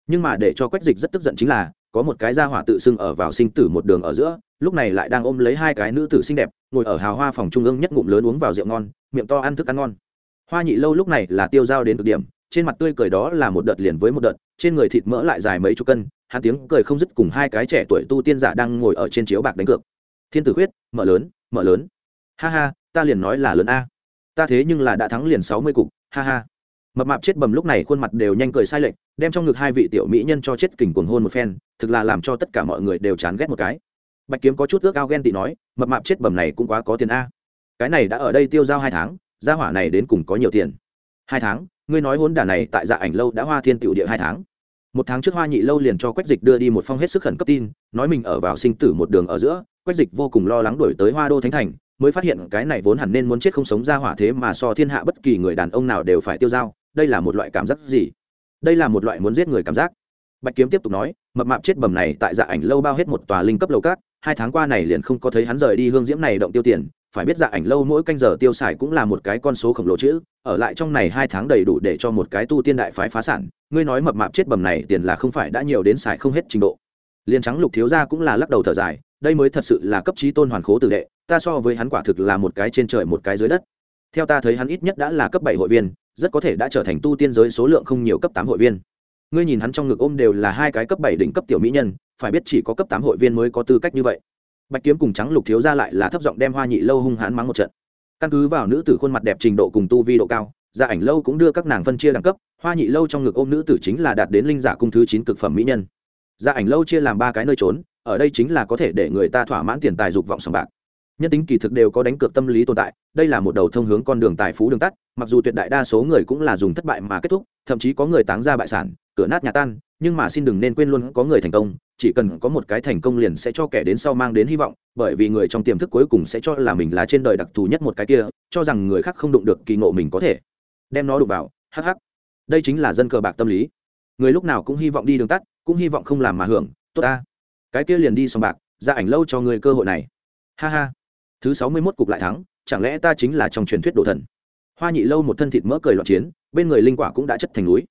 Nhưng mà để cho quách dịch rất tức giận chính là, có một cái gia hỏa tự xưng ở vào sinh tử một đường ở giữa, lúc này lại đang ôm lấy hai cái nữ tử xinh đẹp ngồi ở hào hoa phòng trung ương nhất ngụm lớn uống vào rượu ngon, miệng to ăn thức ăn ngon. Hoa nhị lâu lúc này là tiêu dao đến cực điểm, trên mặt tươi cười đó là một đợt liền với một đợt, trên người thịt mỡ lại dài mấy chục cân, hắn tiếng cười không dứt cùng hai cái trẻ tuổi tu tiên giả đang ngồi ở trên chiếu bạc đánh cược. Thiên tử khuyết, mở lớn mở lớn. Ha ha, ta liền nói là lớn a. Ta thế nhưng là đã thắng liền sáu mươi cục, ha ha. Mập mạp chết bầm lúc này khuôn mặt đều nhanh cười sai lệch, đem trong ngực hai vị tiểu mỹ nhân cho chết kình cuồng hôn một phen, thực là làm cho tất cả mọi người đều chán ghét một cái. Bạch kiếm có chút ước ao ghen tị nói mập mạp chết bầm này cũng quá có tiền a. Cái này đã ở đây tiêu giao hai tháng, gia hỏa này đến cùng có nhiều tiền. Hai tháng, ngươi nói hốn đả này tại dạ ảnh lâu đã hoa thiên tiểu địa hai tháng. Một tháng trước hoa nhị lâu liền cho quách dịch đưa đi một phong hết sức khẩn cấp tin, nói mình ở vào sinh tử một đường ở giữa, quách dịch vô cùng lo lắng đổi tới hoa đô thánh thành, mới phát hiện cái này vốn hẳn nên muốn chết không sống ra hỏa thế mà so thiên hạ bất kỳ người đàn ông nào đều phải tiêu dao đây là một loại cảm giác gì? Đây là một loại muốn giết người cảm giác. Bạch kiếm tiếp tục nói, mập mạp chết bầm này tại dạ ảnh lâu bao hết một tòa linh cấp lầu cát hai tháng qua này liền không có thấy hắn rời đi hương diễm này động tiêu tiền, phải biết dạ ảnh lâu mỗi canh giờ tiêu xài cũng là một cái con số khổng lồ chữ ở lại trong này hai tháng đầy đủ để cho một cái tu tiên đại phái phá sản, ngươi nói mập mạp chết bầm này tiền là không phải đã nhiều đến xài không hết trình độ. Liền trắng lục thiếu gia cũng là lắc đầu thở dài, đây mới thật sự là cấp trí tôn hoàn khố tử đệ, ta so với hắn quả thực là một cái trên trời một cái dưới đất. Theo ta thấy hắn ít nhất đã là cấp bảy hội viên, rất có thể đã trở thành tu tiên giới số lượng không nhiều cấp tám hội viên. Ngươi nhìn hắn trong ngực ôm đều là hai cái cấp bảy đỉnh cấp tiểu mỹ nhân phải biết chỉ có cấp tám hội viên mới có tư cách như vậy. Bạch kiếm cùng trắng lục thiếu ra lại là thấp giọng đem hoa nhị lâu hung hãn mắng một trận. Căn cứ vào nữ tử khuôn mặt đẹp trình độ cùng tu vi độ cao gia ảnh lâu cũng đưa các nàng phân chia đẳng cấp, hoa nhị lâu trong ngực ôm nữ tử chính là đạt đến linh giả cung thứ chín cực phẩm mỹ nhân. Gia ảnh lâu chia làm ba cái nơi trốn, ở đây chính là có thể để người ta thỏa mãn tiền tài dục vọng sòng bạc. Nhân tính kỳ thực đều có đánh cược tâm lý tồn tại, đây là một đầu thông hướng con đường tài phú đường tắt, mặc dù tuyệt đại đa số người cũng là dùng thất bại mà kết thúc, thậm chí có người táng ra bại sản cửa nát nhà tan, nhưng mà xin đừng nên quên luôn có người thành công, chỉ cần có một cái thành công liền sẽ cho kẻ đến sau mang đến hy vọng, bởi vì người trong tiềm thức cuối cùng sẽ cho là mình là trên đời đặc thù nhất một cái kia, cho rằng người khác không đụng được kỳ ngộ mình có thể. Đem nó đụng vào hh đây chính là dân cờ bạc tâm lý. Người lúc nào cũng hy vọng đi đường tắt, cũng hy vọng không làm mà hưởng, tốt ta. Cái kia liền đi xong bạc, ra ảnh lâu cho người cơ hội này. Ha ha. Thứ sáu mươi mốt cục lại thắng, chẳng lẽ ta chính là trong truyền thuyết đồ thần? Hoa nhị lâu một thân thịt mỡ cười loạn chiến, bên người linh quả cũng đã chất thành núi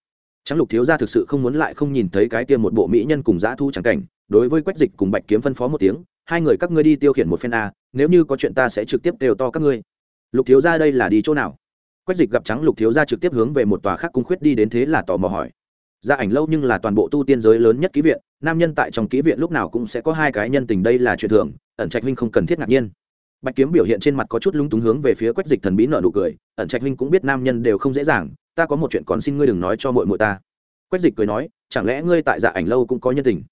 trắng lục thiếu gia thực sự không muốn lại không nhìn thấy cái kia một bộ mỹ nhân cùng dã thu chẳng cảnh, đối với quách dịch cùng bạch kiếm phân phó một tiếng, hai người các ngươi đi tiêu khiển một phen a, nếu như có chuyện ta sẽ trực tiếp đều to các ngươi. Lục thiếu gia đây là đi chỗ nào? Quách dịch gặp trắng lục thiếu gia trực tiếp hướng về một tòa khác cung khuyết đi đến thế là tò mò hỏi. Gia ảnh lâu nhưng là toàn bộ tu tiên giới lớn nhất ký viện, nam nhân tại trong ký viện lúc nào cũng sẽ có hai cái nhân tình đây là chuyện thường, ẩn trạch huynh không cần thiết ngạc nhiên. Bạch kiếm biểu hiện trên mặt có chút lúng túng hướng về phía quách dịch thần bí nợ nụ cười, ẩn trạch huynh cũng biết nam nhân đều không dễ dàng ta có một chuyện còn xin ngươi đừng nói cho mội mội ta. Quách dịch cười nói, chẳng lẽ ngươi tại dạ ảnh lâu cũng có nhân tình?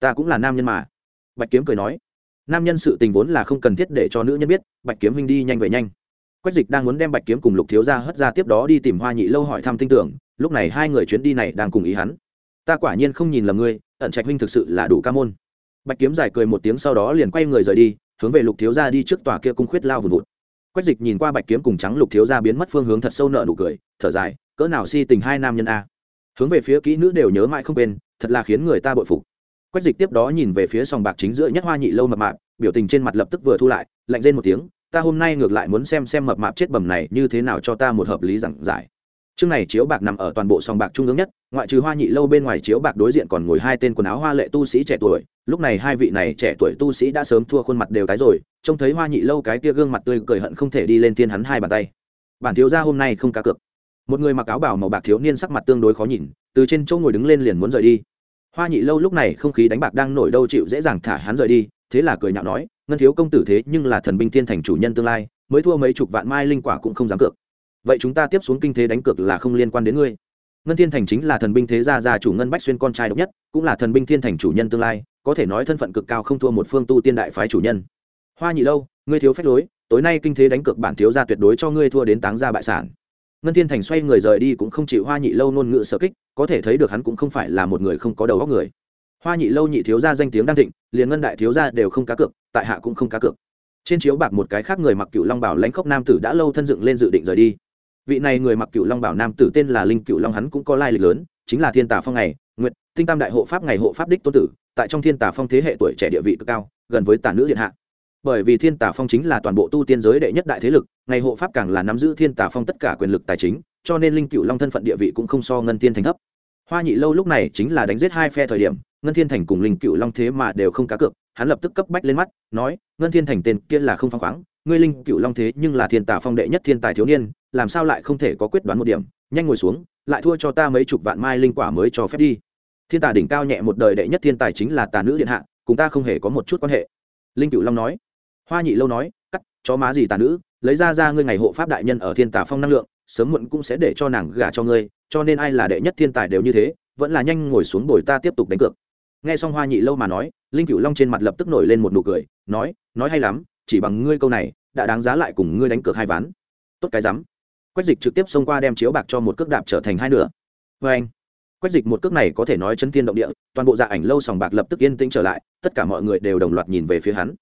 Ta cũng là nam nhân mà. Bạch kiếm cười nói, nam nhân sự tình vốn là không cần thiết để cho nữ nhân biết, bạch kiếm huynh đi nhanh về nhanh. Quách dịch đang muốn đem bạch kiếm cùng lục thiếu ra hất ra tiếp đó đi tìm hoa nhị lâu hỏi thăm tin tưởng, lúc này hai người chuyến đi này đang cùng ý hắn. Ta quả nhiên không nhìn lầm ngươi, ẩn trạch huynh thực sự là đủ ca môn. Bạch kiếm giải cười một tiếng sau đó liền quay người rời đi, hướng về lục thiếu gia đi trước tòa kia cung khuyết lao vùn vụt. Quách dịch nhìn qua bạch kiếm cùng trắng lục thiếu gia biến mất phương hướng thật sâu nợ nụ cười, thở dài cỡ nào si tình hai nam nhân a. Hướng về phía kỹ nữ đều nhớ mãi không quên, thật là khiến người ta bội phục. Quách dịch tiếp đó nhìn về phía sòng bạc chính giữa nhất hoa nhị lâu mập mạp, biểu tình trên mặt lập tức vừa thu lại, lạnh lên một tiếng, ta hôm nay ngược lại muốn xem xem mập mạp chết bầm này như thế nào cho ta một hợp lý giảng giải. Chương này chiếu bạc nằm ở toàn bộ sòng bạc trung ương nhất, ngoại trừ hoa nhị lâu bên ngoài chiếu bạc đối diện còn ngồi hai tên quần áo hoa lệ tu sĩ trẻ tuổi, lúc này hai vị này trẻ tuổi tu sĩ đã sớm thua khuôn mặt đều tái rồi, trông thấy hoa nhị lâu cái kia gương mặt tươi cười hận không thể đi lên tiên hắn hai bàn tay. Bản thiếu gia hôm nay không cá cược một người mặc áo bảo màu bạc thiếu niên sắc mặt tương đối khó nhìn, từ trên chỗ ngồi đứng lên liền muốn rời đi. Hoa nhị lâu lúc này không khí đánh bạc đang nổi đâu chịu dễ dàng thả hắn rời đi, thế là cười nhạo nói, ngân thiếu công tử thế nhưng là thần binh thiên thành chủ nhân tương lai, mới thua mấy chục vạn mai linh quả cũng không dám cược. Vậy chúng ta tiếp xuống kinh thế đánh cược là không liên quan đến ngươi. Ngân thiên thành chính là thần binh thế gia gia chủ ngân bách xuyên con trai độc nhất, cũng là thần binh thiên thành chủ nhân tương lai, có thể nói thân phận cực cao không thua một phương tu tiên đại phái chủ nhân. Hoa nhị lâu, ngươi thiếu phép lối, tối nay kinh thế đánh cược bản thiếu gia tuyệt đối cho ngươi thua đến táng gia bại sản ngân thiên thành xoay người rời đi cũng không chịu hoa nhị lâu nôn ngự sở kích, có thể thấy được hắn cũng không phải là một người không có đầu óc người. Hoa nhị lâu nhị thiếu gia danh tiếng đang thịnh, liền ngân đại thiếu gia đều không cá cược, tại hạ cũng không cá cược. Trên chiếu bạc một cái khác người mặc cựu long bảo lãnh khốc nam tử đã lâu thân dựng lên dự định rời đi. Vị này người mặc cựu long bảo nam tử tên là linh cựu long hắn cũng có lai lịch lớn, chính là thiên tà phong này nguyện tinh tam đại hộ pháp ngày hộ pháp đích tôn tử, tại trong thiên tà phong thế hệ tuổi trẻ địa vị cực cao, gần với tà nữ điện hạ. Bởi vì thiên tà phong chính là toàn bộ tu tiên giới đệ nhất đại thế lực ngày hộ pháp càng là nắm giữ thiên tà phong tất cả quyền lực tài chính, cho nên linh cựu long thân phận địa vị cũng không so ngân thiên thành thấp. Hoa nhị lâu lúc này chính là đánh giết hai phe thời điểm, ngân thiên thành cùng linh cựu long thế mà đều không cá cược, hắn lập tức cấp bách lên mắt, nói, ngân thiên thành tên kia là không phăng khoáng, ngươi linh cựu long thế nhưng là thiên tà phong đệ nhất thiên tài thiếu niên, làm sao lại không thể có quyết đoán một điểm, nhanh ngồi xuống, lại thua cho ta mấy chục vạn mai linh quả mới cho phép đi. Thiên tà đỉnh cao nhẹ một đời đệ nhất thiên tài chính là tà nữ điện hạ, cùng ta không hề có một chút quan hệ. Linh cựu long nói. Hoa nhị lâu nói chó má gì tà nữ, lấy ra ra ngươi ngày hộ pháp đại nhân ở thiên tà phong năng lượng, sớm muộn cũng sẽ để cho nàng gả cho ngươi, cho nên ai là đệ nhất thiên tài đều như thế, vẫn là nhanh ngồi xuống bồi ta tiếp tục đánh cược. Nghe xong hoa nhị lâu mà nói, linh cửu long trên mặt lập tức nổi lên một nụ cười, nói nói hay lắm, chỉ bằng ngươi câu này, đã đáng giá lại cùng ngươi đánh cược hai ván. Tốt cái rắm. Quách dịch trực tiếp xông qua đem chiếu bạc cho một cước đạp trở thành hai nửa. Vê anh. Quách dịch một cước này có thể nói chân thiên động địa, toàn bộ dạ ảnh lâu sòng bạc lập tức yên tĩnh trở lại, tất cả mọi người đều đồng loạt nhìn về phía hắn.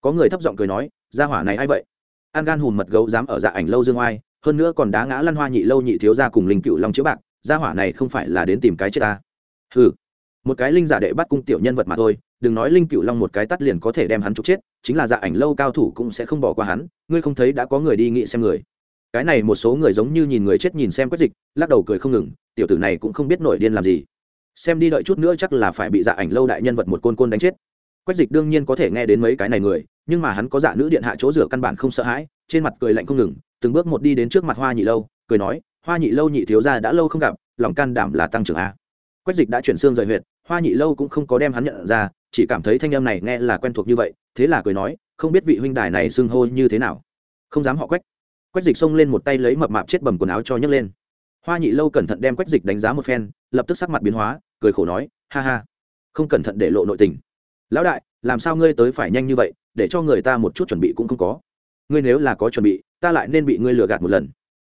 Có người thấp giọng cười nói gia hỏa này a i vậy? An gan hùm mật gấu dám ở dạ ảnh lâu dương oai, hơn nữa còn đá ngã lăn hoa nhị lâu nhị thiếu ra cùng linh cựu long chiếu bạc, gia hỏa này không phải là đến tìm cái chết ta. Ừ một cái linh giả đệ bắt cung tiểu nhân vật mà thôi, đừng nói linh cựu long một cái tắt liền có thể đem hắn trục chết, chính là dạ ảnh lâu cao thủ cũng sẽ không bỏ qua hắn, ngươi không thấy đã có người đi nghị xem người. Cái này một số người giống như nhìn người chết nhìn xem quét dịch, lắc đầu cười không ngừng, tiểu tử này cũng không biết nổi điên làm gì. Xem đi đợi chút nữa chắc là phải bị dạ ảnh lâu đại nhân vật một côn côn đánh chết quách dịch đương nhiên có thể nghe đến mấy cái này người, nhưng mà hắn có giả nữ điện hạ chỗ rửa căn bản không sợ hãi, trên mặt cười lạnh không ngừng, từng bước một đi đến trước mặt hoa nhị lâu, cười nói, hoa nhị lâu nhị thiếu ra đã lâu không gặp, lòng can đảm là tăng trưởng a. Quách dịch đã chuyển xương rời huyệt, hoa nhị lâu cũng không có đem hắn nhận ra, chỉ cảm thấy thanh âm này nghe là quen thuộc như vậy, thế là cười nói, không biết vị huynh đài này xưng hô như thế nào? Không dám họ quách. Quách dịch xông lên một tay lấy mập mạp chết bầm quần áo cho nhấc lên. Hoa nhị lâu cẩn thận đem quách dịch đánh giá một phen, lập tức sắc mặt biến hóa, cười khổ nói, ha ha, không cẩn thận để lộ nội tình lão đại, làm sao ngươi tới phải nhanh như vậy, để cho người ta một chút chuẩn bị cũng không có? Ngươi nếu là có chuẩn bị, ta lại nên bị ngươi lừa gạt một lần.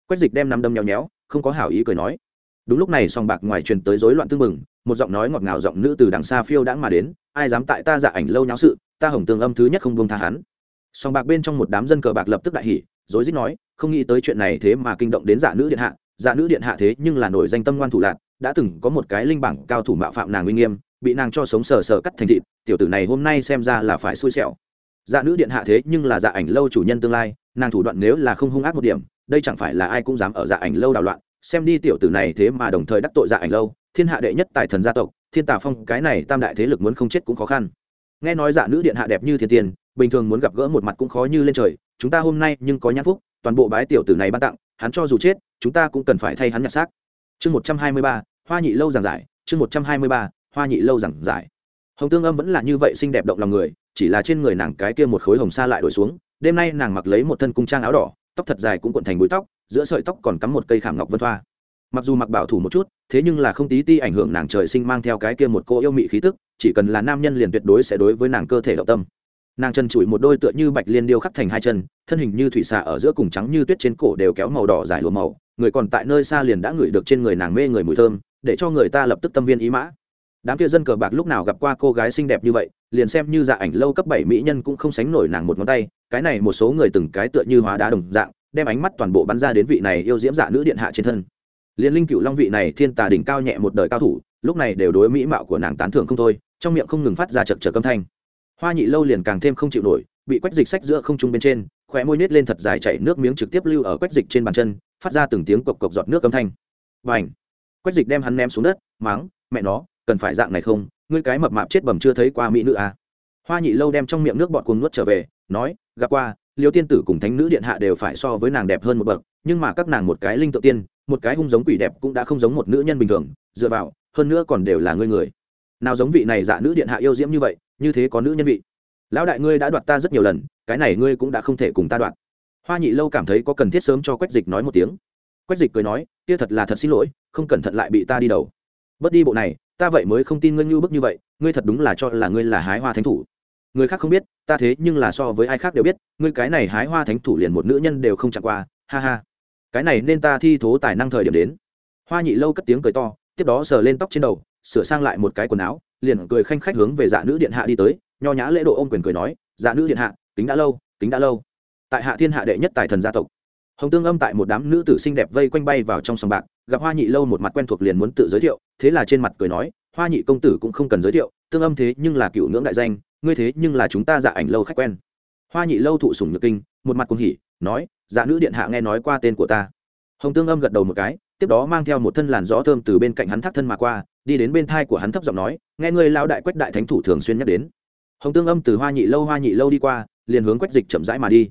Quách dịch đem nắm đâm nhéo nhéo, không có hảo ý cười nói. Đúng lúc này song bạc ngoài truyền tới rối loạn tương mừng một giọng nói ngọt ngào giọng nữ từ đằng xa phiêu đãng mà đến, ai dám tại ta dạ ảnh lâu nháo sự, ta hồng tương âm thứ nhất không buông tha hắn. Song bạc bên trong một đám dân cờ bạc lập tức đại hỉ, rối rít nói, không nghĩ tới chuyện này thế mà kinh động đến dạ nữ điện hạ dạ nữ điện hạ thế nhưng là nổi danh tâm ngoan thủ lạc đã từng có một cái linh bảng cao thủ mạo phạm nàng uy nghiêm bị nàng cho sống sờ sờ cắt thành thịt, tiểu tử này hôm nay xem ra là phải xui xẻo. Dạ nữ điện hạ thế nhưng là dạ ảnh lâu chủ nhân tương lai, nàng thủ đoạn nếu là không hung ác một điểm, đây chẳng phải là ai cũng dám ở dạ ảnh lâu đảo loạn. Xem đi tiểu tử này thế mà đồng thời đắc tội dạ ảnh lâu, thiên hạ đệ nhất tài thần gia tộc, thiên tà phong, cái này tam đại thế lực muốn không chết cũng khó khăn. Nghe nói dạ nữ điện hạ đẹp như thiên tiền, bình thường muốn gặp gỡ một mặt cũng khó như lên trời, chúng ta hôm nay nhưng có nhãn phúc, toàn bộ bái tiểu tử này ban tặng, hắn cho dù chết, chúng ta cũng cần phải thay hắn nhặt xác. Chương một trăm hai mươi ba, hoa nhị lâu giảng giải, chương một trăm hai mươi ba hoa nhị lâu rằng giải. Hồng tương âm vẫn là như vậy xinh đẹp động lòng người, chỉ là trên người nàng cái kia một khối hồng sa lại đổi xuống, đêm nay nàng mặc lấy một thân cung trang áo đỏ, tóc thật dài cũng cuộn thành búi tóc, giữa sợi tóc còn cắm một cây khảm ngọc vân thoa mặc dù mặc bảo thủ một chút, thế nhưng là không tí ti ảnh hưởng nàng trời sinh mang theo cái kia một cô yêu mị khí tức, chỉ cần là nam nhân liền tuyệt đối sẽ đối với nàng cơ thể động tâm. Nàng chân chùi một đôi tựa như bạch liên điêu khắc thành hai chân, thân hình như thủy xạ ở giữa cùng trắng như tuyết trên cổ đều kéo màu đỏ dài lùa màu, người còn tại nơi xa liền đã ngửi được trên người nàng mê người mùi thơm, để cho người ta lập tức tâm viên ý mã đám kia dân cờ bạc lúc nào gặp qua cô gái xinh đẹp như vậy, liền xem như dạ ảnh lâu cấp bảy mỹ nhân cũng không sánh nổi nàng một ngón tay, cái này một số người từng cái tựa như hóa đá đồng dạng, đem ánh mắt toàn bộ bắn ra đến vị này yêu diễm dạ nữ điện hạ trên thân. Liên linh cựu long vị này thiên tà đỉnh cao nhẹ một đời cao thủ, lúc này đều đối mỹ mạo của nàng tán thưởng không thôi, trong miệng không ngừng phát ra chật chật âm thanh. Hoa nhị lâu liền càng thêm không chịu nổi, bị quách dịch sách giữa không trung bên trên, khóe môi nết lên thật dài chảy nước miếng trực tiếp lưu ở quách dịch trên bàn chân, phát ra từng tiếng cộc cộc giọt nước âm thanh. Và ảnh quách dịch đem hắn ném xuống đất máng mẹ nó cần phải dạng này không? Ngươi cái mập mạp chết bầm chưa thấy qua mỹ nữ à. hoa nhị lâu đem trong miệng nước bọt cuồng nuốt trở về, nói, gặp qua, liêu tiên tử cùng thánh nữ điện hạ đều phải so với nàng đẹp hơn một bậc, nhưng mà các nàng một cái linh tự tiên, một cái hung giống quỷ đẹp cũng đã không giống một nữ nhân bình thường, dựa vào, hơn nữa còn đều là ngươi người. Nào giống vị này dạ nữ điện hạ yêu diễm như vậy, như thế có nữ nhân vị. Lão đại ngươi đã đoạt ta rất nhiều lần, cái này ngươi cũng đã không thể cùng ta đoạt. Hoa nhị lâu cảm thấy có cần thiết sớm cho quách dịch nói một tiếng. Quách dịch cười nói, kia thật là thật xin lỗi, không cẩn thận lại bị ta đi đầu. Bớt đi bộ này ta vậy mới không tin ngươi như bức như vậy, ngươi thật đúng là cho là ngươi là hái hoa thánh thủ. Người khác không biết, ta thế nhưng là so với ai khác đều biết, ngươi cái này hái hoa thánh thủ liền một nữ nhân đều không chạm qua, ha ha. Cái này nên ta thi thố tài năng thời điểm đến. Hoa nhị lâu cất tiếng cười to, tiếp đó sờ lên tóc trên đầu, sửa sang lại một cái quần áo, liền cười khanh khách hướng về dạ nữ điện hạ đi tới, nho nhã lễ độ ôm quyền cười nói dạ nữ điện hạ tính đã lâu tính đã lâu. Tại hạ thiên hạ đệ nhất tài thần gia tộc hồng tương âm tại một đám nữ tử xinh đẹp vây quanh bay vào trong sòng bạc, gặp hoa nhị lâu một mặt quen thuộc liền muốn tự giới thiệu, thế là trên mặt cười nói, hoa nhị công tử cũng không cần giới thiệu, tương âm thế nhưng là cựu ngưỡng đại danh, ngươi thế nhưng là chúng ta dạ ảnh lâu khách quen. Hoa nhị lâu thụ sủng nhược kinh, một mặt cùng hỉ, nói dạ nữ điện hạ nghe nói qua tên của ta. Hồng tương âm gật đầu một cái, tiếp đó mang theo một thân làn gió thơm từ bên cạnh hắn thắt thân mà qua, đi đến bên thai của hắn thấp giọng nói, nghe ngươi lao đại quách đại thánh thủ thường xuyên nhắc đến. Hồng tương âm từ hoa nhị lâu, hoa nhị lâu đi qua, liền hướng quách dịch chậm rãi mà đi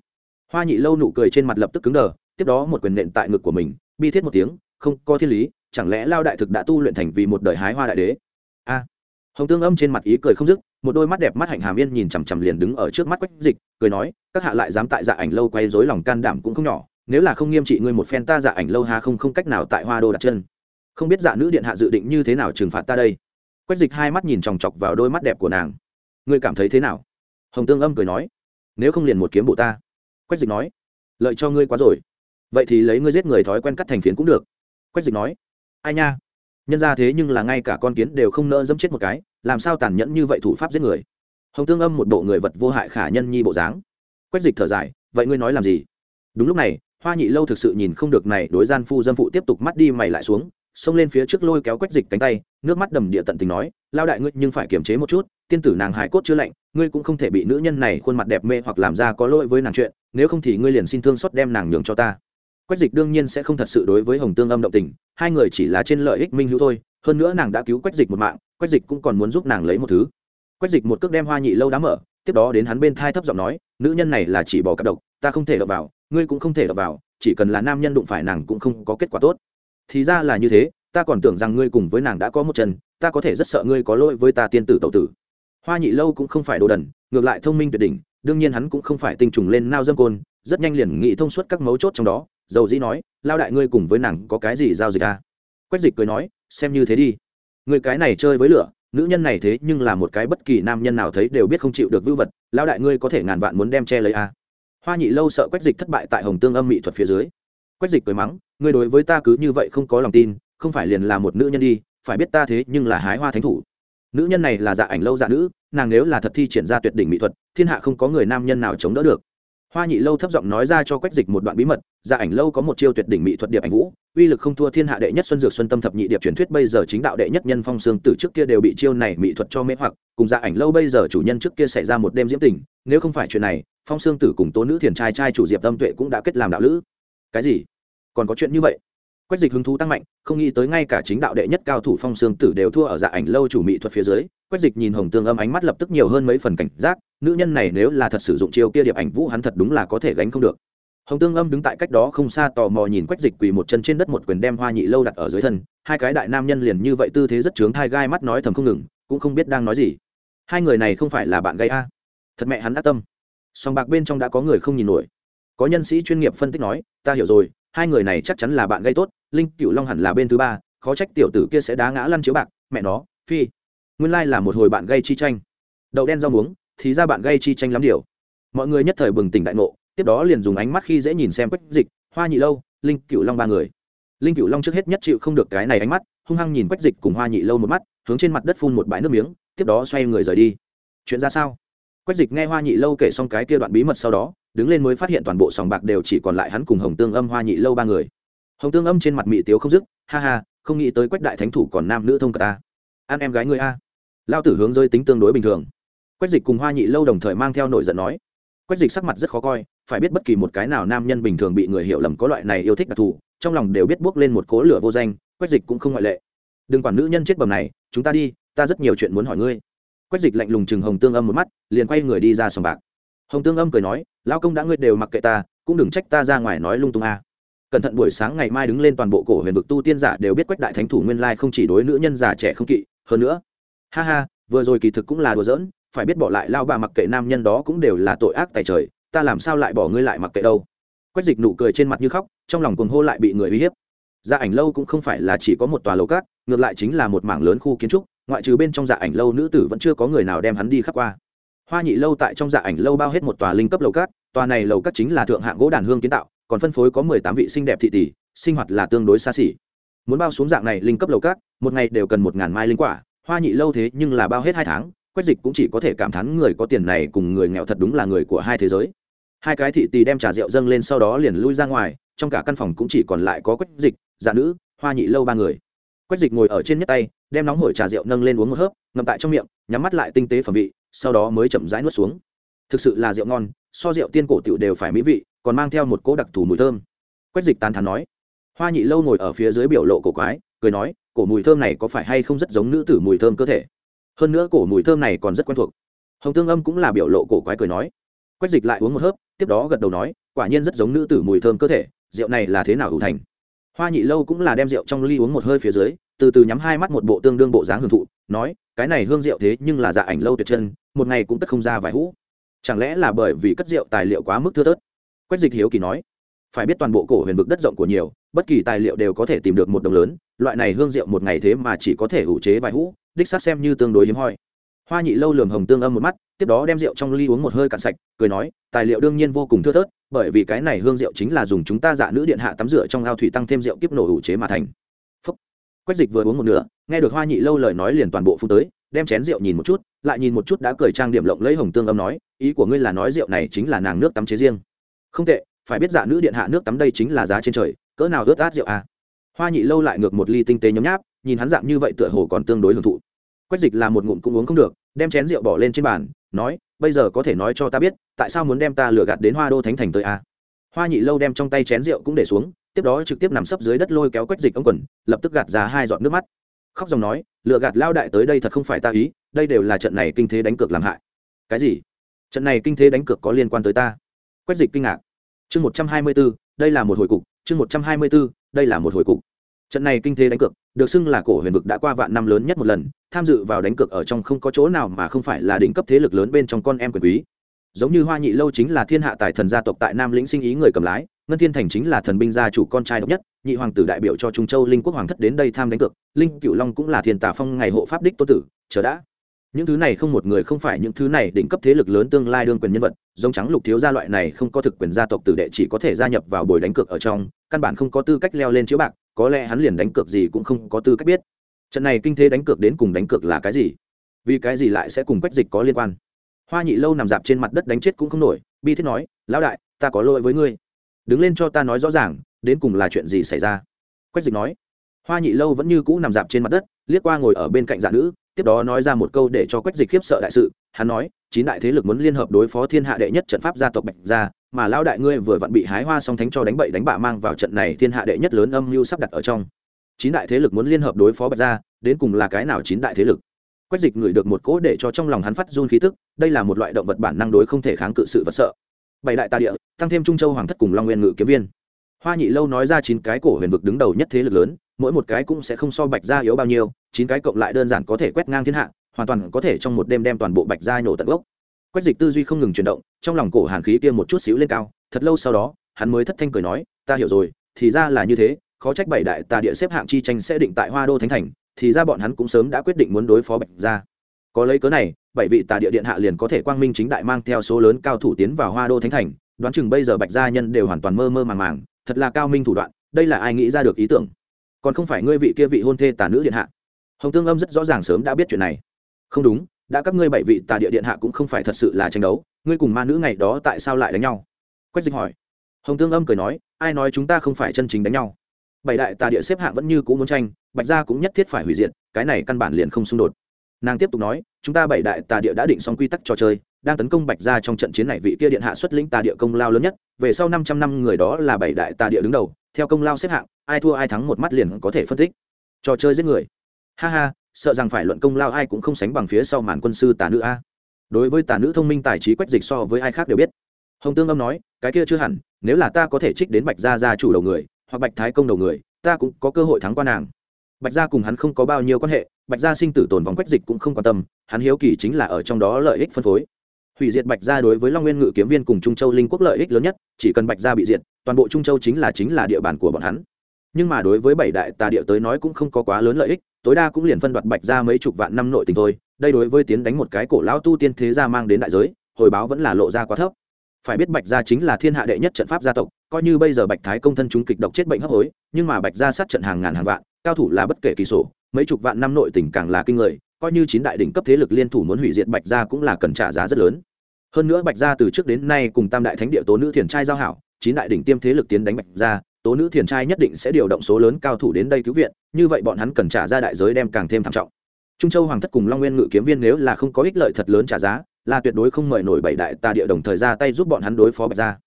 hoa nhị lâu nụ cười trên mặt lập tức cứng đờ, tiếp đó một quyền nện tại ngực của mình, bi thiết một tiếng, không, có thiên lý, chẳng lẽ lao đại thực đã tu luyện thành vì một đời hái hoa đại đế? A. Hồng tương âm trên mặt ý cười không dứt, một đôi mắt đẹp mắt hạnh hàm yên nhìn chằm chằm liền đứng ở trước mắt quách dịch, cười nói, các hạ lại dám tại dạ ảnh lâu quay dối lòng can đảm cũng không nhỏ, nếu là không nghiêm trị ngươi một phen ta dạ ảnh lâu ha không không cách nào tại hoa đô đặt chân. Không biết dạ nữ điện hạ dự định như thế nào trừng phạt ta đây? Quách dịch hai mắt nhìn chòng chọc vào đôi mắt đẹp của nàng. Ngươi cảm thấy thế nào? Hồng tương âm cười nói, nếu không liền một kiếm bộ ta quách dịch nói, lợi cho ngươi quá rồi. Vậy thì lấy ngươi giết người thói quen cắt thành phiến cũng được. Quách dịch nói, ai nha, nhân ra thế nhưng là ngay cả con kiến đều không nỡ dẫm chết một cái, làm sao tàn nhẫn như vậy thủ pháp giết người? Hồng tương âm một bộ người vật vô hại khả nhân nhi bộ dáng. Quách dịch thở dài, vậy ngươi nói làm gì? Đúng lúc này, hoa nhị lâu thực sự nhìn không được này, đối gian phu dâm phụ tiếp tục mắt đi mày lại xuống, xông lên phía trước lôi kéo quách dịch cánh tay, nước mắt đầm địa tận tình nói, lao đại ngươi nhưng phải kiềm chế một chút tiên tử nàng hải cốt chưa lạnh, ngươi cũng không thể bị nữ nhân này khuôn mặt đẹp mê hoặc làm ra có lỗi với nàng chuyện, nếu không thì ngươi liền xin thương xót đem nàng nhường cho ta. Quách dịch đương nhiên sẽ không thật sự đối với hồng tương âm động tình, hai người chỉ là trên lợi ích minh hữu thôi, hơn nữa nàng đã cứu quách dịch một mạng, quách dịch cũng còn muốn giúp nàng lấy một thứ. Quách dịch một cước đem hoa nhị lâu đá mở, tiếp đó đến hắn bên thai thấp giọng nói, nữ nhân này là chỉ bỏ cặp độc, ta không thể đập vào, ngươi cũng không thể đập vào, chỉ cần là nam nhân đụng phải nàng cũng không có kết quả tốt. Thì ra là như thế, ta còn tưởng rằng ngươi cùng với nàng đã có một chân, ta có thể rất sợ ngươi có lỗi với ta tiên tử tẩu tử hoa nhị lâu cũng không phải đồ đần, ngược lại thông minh tuyệt đỉnh, đương nhiên hắn cũng không phải tinh trùng lên nao dâm côn, rất nhanh liền nghĩ thông suốt các mấu chốt trong đó, dầu dĩ nói lao đại ngươi cùng với nàng có cái gì giao dịch à? quách dịch cười nói, xem như thế đi người cái này chơi với lửa, nữ nhân này thế nhưng là một cái bất kỳ nam nhân nào thấy đều biết không chịu được vưu vật lao đại ngươi có thể ngàn vạn muốn đem che lấy à? hoa nhị lâu sợ quách dịch thất bại tại hồng tương âm mỹ thuật phía dưới quách dịch cười mắng, ngươi đối với ta cứ như vậy không có lòng tin, không phải liền là một nữ nhân đi, phải biết ta thế nhưng là hái hoa thánh thủ nữ nhân này là dạ ảnh lâu dạ nữ, nàng nếu là thật thi triển ra tuyệt đỉnh mỹ thuật, thiên hạ không có người nam nhân nào chống đỡ được. Hoa nhị lâu thấp giọng nói ra cho quách dịch một đoạn bí mật dạ ảnh lâu có một chiêu tuyệt đỉnh mỹ thuật điệp ảnh vũ, uy lực không thua thiên hạ đệ nhất xuân dược xuân tâm thập nhị điệp truyền thuyết bây giờ chính đạo đệ nhất nhân phong sương từ trước kia đều bị chiêu này mỹ thuật cho mê hoặc, cùng dạ ảnh lâu bây giờ chủ nhân trước kia xảy ra một đêm diễm tình, nếu không phải chuyện này, phong sương tử cùng tố nữ thiền trai trai chủ diệp tâm tuệ cũng đã kết làm đạo lữ. Cái gì? Còn có chuyện như vậy? Quách dịch hứng thú tăng mạnh, không nghĩ tới ngay cả chính đạo đệ nhất cao thủ phong sương tử đều thua ở dạ ảnh lâu chủ mỹ thuật phía dưới. Quách dịch nhìn hồng tương âm ánh mắt lập tức nhiều hơn mấy phần cảnh giác, nữ nhân này nếu là thật sử dụng chiêu kia điệp ảnh vũ hắn thật đúng là có thể gánh không được. Hồng tương âm đứng tại cách đó không xa tò mò nhìn quách dịch quỳ một chân trên đất một quyền đem hoa nhị lâu đặt ở dưới thân. Hai cái đại nam nhân liền như vậy tư thế rất trướng thai gai mắt nói thầm không ngừng, cũng không biết đang nói gì. Hai người này không phải là bạn gây a? Thật mẹ hắn ác tâm. Song bạc bên trong đã có người không nhìn nổi. Có nhân sĩ chuyên nghiệp phân tích nói, ta hiểu rồi hai người này chắc chắn là bạn gây tốt, linh cựu long hẳn là bên thứ ba, khó trách tiểu tử kia sẽ đá ngã lăn chiếu bạc, mẹ nó, phi. Nguyên lai là một hồi bạn gây chi tranh. Đậu đen rau muống, thì ra bạn gây chi tranh lắm điều. Mọi người nhất thời bừng tỉnh đại ngộ, tiếp đó liền dùng ánh mắt khi dễ nhìn xem quách dịch, hoa nhị lâu, linh cựu long ba người. Linh cựu long trước hết nhất chịu không được cái này ánh mắt, hung hăng nhìn quách dịch cùng hoa nhị lâu một mắt, hướng trên mặt đất phun một bãi nước miếng, tiếp đó xoay người rời đi. Chuyện ra sao? Quách dịch nghe hoa nhị lâu kể xong cái kia đoạn bí mật sau đó đứng lên mới phát hiện toàn bộ sòng bạc đều chỉ còn lại hắn cùng hồng tương âm hoa nhị lâu ba người. Hồng tương âm trên mặt mị tiếu không dứt, ha ha, không nghĩ tới quách đại thánh thủ còn nam nữ thông cả ta. Ăn em gái người a. Lao tử hướng rơi tính tương đối bình thường. Quách dịch cùng hoa nhị lâu đồng thời mang theo nổi giận nói. Quách dịch sắc mặt rất khó coi, phải biết bất kỳ một cái nào nam nhân bình thường bị người hiểu lầm có loại này yêu thích đặc thù, trong lòng đều biết bước lên một cố lửa vô danh, quách dịch cũng không ngoại lệ. Đừng quản nữ nhân chết bầm này, chúng ta đi, ta rất nhiều chuyện muốn hỏi ngươi. Quách dịch lạnh lùng chừng hồng tương âm một mắt, liền quay người đi ra sòng bạc. Hồng tương âm cười nói lao công đã ngươi đều mặc kệ ta, cũng đừng trách ta ra ngoài nói lung tung a. Cẩn thận buổi sáng ngày mai đứng lên toàn bộ cổ huyền vực tu tiên giả đều biết quách đại thánh thủ nguyên lai không chỉ đối nữ nhân già trẻ không kỵ, hơn nữa. Ha ha, vừa rồi kỳ thực cũng là đùa giỡn, phải biết bỏ lại lao bà mặc kệ nam nhân đó cũng đều là tội ác tại trời, ta làm sao lại bỏ ngươi lại mặc kệ đâu. Quách dịch nụ cười trên mặt như khóc, trong lòng cuồng hô lại bị người uy hiếp. Dạ ảnh lâu cũng không phải là chỉ có một tòa lầu cát, ngược lại chính là một mảng lớn khu kiến trúc, ngoại trừ bên trong dạ ảnh lâu nữ tử vẫn chưa có người nào đem hắn đi khắc qua hoa nhị lâu tại trong dạ ảnh lâu bao hết một tòa linh cấp lầu cát, tòa này lầu cát chính là thượng hạng gỗ đàn hương kiến tạo, còn phân phối có mười tám vị xinh đẹp thị tỷ, sinh hoạt là tương đối xa xỉ. Muốn bao xuống dạng này linh cấp lầu cát, một ngày đều cần một ngàn mai linh quả, hoa nhị lâu thế nhưng là bao hết hai tháng quách dịch cũng chỉ có thể cảm thán người có tiền này cùng người nghèo thật đúng là người của hai thế giới. Hai cái thị tỷ đem trà rượu dâng lên sau đó liền lui ra ngoài, trong cả căn phòng cũng chỉ còn lại có quách dịch giả nữ, hoa nhị lâu ba người. Quách dịch ngồi ở trên nhất tay, đem nóng hổi trà rượu nâng lên uống một hớp, ngậm tại trong miệng, nhắm mắt lại tinh tế phẩm vị sau đó mới chậm rãi nuốt xuống. Thực sự là rượu ngon, so rượu tiên cổ tiểu đều phải mỹ vị, còn mang theo một cỗ đặc thù mùi thơm. Quách dịch tán thán nói. Hoa nhị lâu ngồi ở phía dưới biểu lộ cổ quái, cười nói, cổ mùi thơm này có phải hay không rất giống nữ tử mùi thơm cơ thể? Hơn nữa cổ mùi thơm này còn rất quen thuộc. Hồng tương âm cũng là biểu lộ cổ quái cười nói. Quách dịch lại uống một hớp, tiếp đó gật đầu nói, quả nhiên rất giống nữ tử mùi thơm cơ thể, rượu này là thế nào hữu thành? Hoa nhị lâu cũng là đem rượu trong ly uống một hơi phía dưới, từ từ nhắm hai mắt một bộ tương đương bộ dáng hưởng thụ nói, cái này hương rượu thế nhưng là dạ ảnh lâu tuyệt chân, một ngày cũng tất không ra vài hũ. Chẳng lẽ là bởi vì cất rượu tài liệu quá mức thưa thớt? Quách dịch hiếu kỳ nói, phải biết toàn bộ cổ huyền vực đất rộng của nhiều, bất kỳ tài liệu đều có thể tìm được một đồng lớn, loại này hương rượu một ngày thế mà chỉ có thể ủ chế vài hũ, đích xác xem như tương đối hiếm hoi. Hoa nhị lâu lường hồng tương âm một mắt, tiếp đó đem rượu trong ly uống một hơi cạn sạch, cười nói, tài liệu đương nhiên vô cùng thưa thớt, bởi vì cái này hương rượu chính là dùng chúng ta dạ nữ điện hạ tắm rửa trong ao thủy tăng thêm rượu kiếp nổ ủ chế mà thành quách dịch vừa uống một nửa, nghe được hoa nhị lâu lời nói liền toàn bộ phun tới, đem chén rượu nhìn một chút, lại nhìn một chút đã cười trang điểm lộng lấy hồng tương âm nói, ý của ngươi là nói rượu này chính là nàng nước tắm chế riêng. Không tệ, phải biết dạ nữ điện hạ nước tắm đây chính là giá trên trời, cỡ nào ướt át rượu à. Hoa nhị lâu lại ngược một ly tinh tế nhấm nháp, nhìn hắn dạng như vậy tựa hồ còn tương đối hưởng thụ. Quách dịch là một ngụm cũng uống không được, đem chén rượu bỏ lên trên bàn, nói, bây giờ có thể nói cho ta biết, tại sao muốn đem ta lừa gạt đến hoa đô thánh thành tới a à? hoa nhị lâu đem trong tay chén rượu cũng để xuống tiếp đó trực tiếp nằm sấp dưới đất lôi kéo quách dịch ống quần, lập tức gạt ra hai giọt nước mắt. Khóc dòng nói, lựa gạt lao đại tới đây thật không phải ta ý, đây đều là trận này kinh thế đánh cược làm hại. Cái gì? Trận này kinh thế đánh cược có liên quan tới ta? Quách dịch kinh ngạc. Chương một trăm hai mươi b ố đây là một hồi cục, chương một trăm hai mươi b ố đây là một hồi cục. Trận này kinh thế đánh cược, được xưng là cổ huyền vực đã qua vạn năm lớn nhất một lần, tham dự vào đánh cược ở trong không có chỗ nào mà không phải là đỉnh cấp thế lực lớn bên trong con em quyền quý. Giống như hoa nhị lâu chính là thiên hạ tài thần gia tộc tại nam lĩnh sinh ý người cầm lái ngân thiên thành chính là thần binh gia chủ con trai độc nhất, nhị hoàng tử đại biểu cho trung châu linh quốc hoàng thất đến đây tham đánh cược, linh cựu long cũng là thiên tả phong ngày hộ pháp đích tô tử, chờ đã. Những thứ này không một người không phải những thứ này đỉnh cấp thế lực lớn tương lai đương quyền nhân vật, giống trắng lục thiếu gia loại này không có thực quyền gia tộc tử đệ chỉ có thể gia nhập vào buổi đánh cược ở trong, căn bản không có tư cách leo lên chiếu bạc, có lẽ hắn liền đánh cược gì cũng không có tư cách biết. Trận này kinh thế đánh cược đến cùng đánh cược là cái gì? Vì cái gì lại sẽ cùng quách dịch có liên quan? Hoa nhị lâu nằm dạp trên mặt đất đánh chết cũng không nổi, bi thiết nói, lão đại, ta có lỗi với ngươi đứng lên cho ta nói rõ ràng, đến cùng là chuyện gì xảy ra? Quách dịch nói. Hoa nhị lâu vẫn như cũ nằm dạp trên mặt đất, liếc qua ngồi ở bên cạnh dạ nữ, tiếp đó nói ra một câu để cho quách dịch khiếp sợ đại sự. Hắn nói, chín đại thế lực muốn liên hợp đối phó thiên hạ đệ nhất trận pháp gia tộc bạch gia, mà lão đại ngươi vừa vặn bị hái hoa song thánh cho đánh bậy đánh bạ mang vào trận này thiên hạ đệ nhất lớn âm mưu sắp đặt ở trong. Chín đại thế lực muốn liên hợp đối phó bạch gia, đến cùng là cái nào chín đại thế lực? Quách dịch ngửi được một cỗ để cho trong lòng hắn phát run khí tức, đây là một loại động vật bản năng đối không thể kháng cự sự vật sợ bảy đại tà địa, tăng thêm trung châu hoàng thất cùng long nguyên ngự kiếm viên. Hoa nhị lâu nói ra chín cái cổ huyền vực đứng đầu nhất thế lực lớn, mỗi một cái cũng sẽ không so bạch gia yếu bao nhiêu, chín cái cộng lại đơn giản có thể quét ngang thiên hạ, hoàn toàn có thể trong một đêm đem toàn bộ bạch gia nhổ tận gốc. Quách dịch tư duy không ngừng chuyển động, trong lòng cổ hàn khí kia một chút xíu lên cao, thật lâu sau đó, hắn mới thất thanh cười nói, ta hiểu rồi, thì ra là như thế, khó trách bảy đại tà địa xếp hạng chi tranh sẽ định tại hoa đô thánh thành, thì ra bọn hắn cũng sớm đã quyết định muốn đối phó bạch gia có lấy cớ này, bảy vị tà địa điện hạ liền có thể quang minh chính đại mang theo số lớn cao thủ tiến vào hoa đô thánh thành, đoán chừng bây giờ bạch gia nhân đều hoàn toàn mơ mơ màng màng, thật là cao minh thủ đoạn, đây là ai nghĩ ra được ý tưởng? Còn không phải ngươi vị kia vị hôn thê tà nữ điện hạ. Hồng tương âm rất rõ ràng sớm đã biết chuyện này. Không đúng, đã các ngươi bảy vị tà địa điện hạ cũng không phải thật sự là tranh đấu, ngươi cùng ma nữ ngày đó tại sao lại đánh nhau? Quách dịch hỏi. Hồng tương âm cười nói, ai nói chúng ta không phải chân chính đánh nhau? Bảy đại tà địa xếp hạng vẫn như cũ muốn tranh, bạch gia cũng nhất thiết phải hủy diệt, cái này căn bản liền không xung đột nàng tiếp tục nói, chúng ta bảy đại tà địa đã định xong quy tắc trò chơi, đang tấn công bạch gia trong trận chiến này vị kia điện hạ xuất lĩnh tà địa công lao lớn nhất, về sau năm trăm năm người đó là bảy đại tà địa đứng đầu, theo công lao xếp hạng, ai thua ai thắng một mắt liền có thể phân tích. Trò chơi giết người. Ha ha, sợ rằng phải luận công lao ai cũng không sánh bằng phía sau màn quân sư tà nữ a. Đối với tà nữ thông minh tài trí quách dịch so với ai khác đều biết. Hồng tương âm nói, cái kia chưa hẳn, nếu là ta có thể trích đến bạch gia gia chủ đầu người, hoặc bạch thái công đầu người, ta cũng có cơ hội thắng qua nàng bạch gia cùng hắn không có bao nhiêu quan hệ, bạch gia sinh tử tồn vòng quách dịch cũng không quan tâm, hắn hiếu kỳ chính là ở trong đó lợi ích phân phối. Hủy diệt bạch gia đối với long nguyên ngự kiếm viên cùng trung châu linh quốc lợi ích lớn nhất, chỉ cần bạch gia bị diệt, toàn bộ trung châu chính là chính là địa bàn của bọn hắn. Nhưng mà đối với bảy đại tà địa tới nói cũng không có quá lớn lợi ích, tối đa cũng liền phân đoạt bạch gia mấy chục vạn năm nội tình thôi, đây đối với tiến đánh một cái cổ lão tu tiên thế gia mang đến đại giới, hồi báo vẫn là lộ ra quá thấp. Phải biết bạch gia chính là thiên hạ đệ nhất trận pháp gia tộc, coi như bây giờ bạch thái công thân chúng kịch độc chết bệnh hấp hối, nhưng mà bạch gia sát trận hàng ngàn hàng vạn cao thủ là bất kể kỳ sổ, mấy chục vạn năm nội tình càng là kinh người, coi như chín đại đỉnh cấp thế lực liên thủ muốn hủy diệt bạch gia cũng là cần trả giá rất lớn. Hơn nữa bạch gia từ trước đến nay cùng tam đại thánh địa tố nữ thiền trai giao hảo, chín đại đỉnh tiêm thế lực tiến đánh bạch gia, tố nữ thiền trai nhất định sẽ điều động số lớn cao thủ đến đây cứu viện, như vậy bọn hắn cần trả ra đại giới đem càng thêm thảm trọng. Trung châu hoàng thất cùng long nguyên ngự kiếm viên nếu là không có ích lợi thật lớn trả giá, là tuyệt đối không mời nổi bảy đại tà địa đồng thời ra tay giúp bọn hắn đối phó bạch gia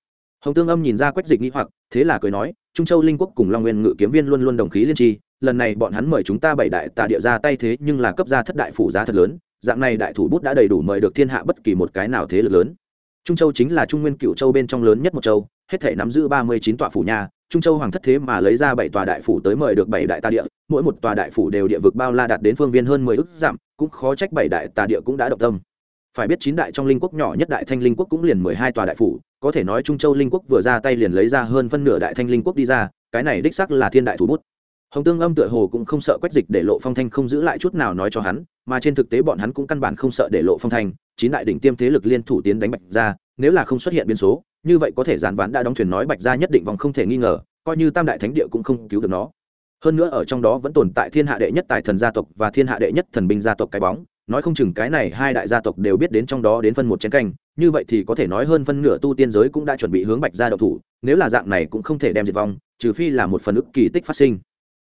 hồng tương âm nhìn ra quách dịch nghĩ hoặc, thế là cười nói, trung châu linh quốc cùng long nguyên ngự kiếm viên luôn luôn đồng khí liên tri, lần này bọn hắn mời chúng ta bảy đại tà địa ra tay thế nhưng là cấp ra thất đại phủ giá thật lớn, dạng này đại thủ bút đã đầy đủ mời được thiên hạ bất kỳ một cái nào thế lực lớn. Trung châu chính là trung nguyên cựu châu bên trong lớn nhất một châu, hết thể nắm giữ ba mươi chín tọa phủ nhà, trung châu hoàng thất thế mà lấy ra bảy tòa đại phủ tới mời được bảy đại tà địa, mỗi một tòa đại phủ đều địa vực bao la đạt đến phương viên hơn mười ước dặm, cũng khó trách bảy đại tà địa cũng đã động tâm. Phải biết chín đại trong linh quốc nhỏ nhất đại thanh linh quốc cũng liền mười hai tòa đại phủ có thể nói trung châu linh quốc vừa ra tay liền lấy ra hơn phân nửa đại thanh linh quốc đi ra, cái này đích sắc là thiên đại thủ bút. Hồng tương âm tựa hồ cũng không sợ quách dịch để lộ phong thanh không giữ lại chút nào nói cho hắn, mà trên thực tế bọn hắn cũng căn bản không sợ để lộ phong thanh, chín đại đỉnh tiêm thế lực liên thủ tiến đánh bạch ra nếu là không xuất hiện biến số, như vậy có thể giàn ván đã đóng thuyền nói bạch ra nhất định vòng không thể nghi ngờ, coi như tam đại thánh địa cũng không cứu được nó. Hơn nữa ở trong đó vẫn tồn tại thiên hạ đệ nhất tài thần gia tộc và thiên hạ đệ nhất thần binh gia tộc cái bóng nói không chừng cái này hai đại gia tộc đều biết đến trong đó đến phân một chén canh, như vậy thì có thể nói hơn phân nửa tu tiên giới cũng đã chuẩn bị hướng bạch gia đậu thủ, nếu là dạng này cũng không thể đem diệt vong, trừ phi là một phần ức kỳ tích phát sinh.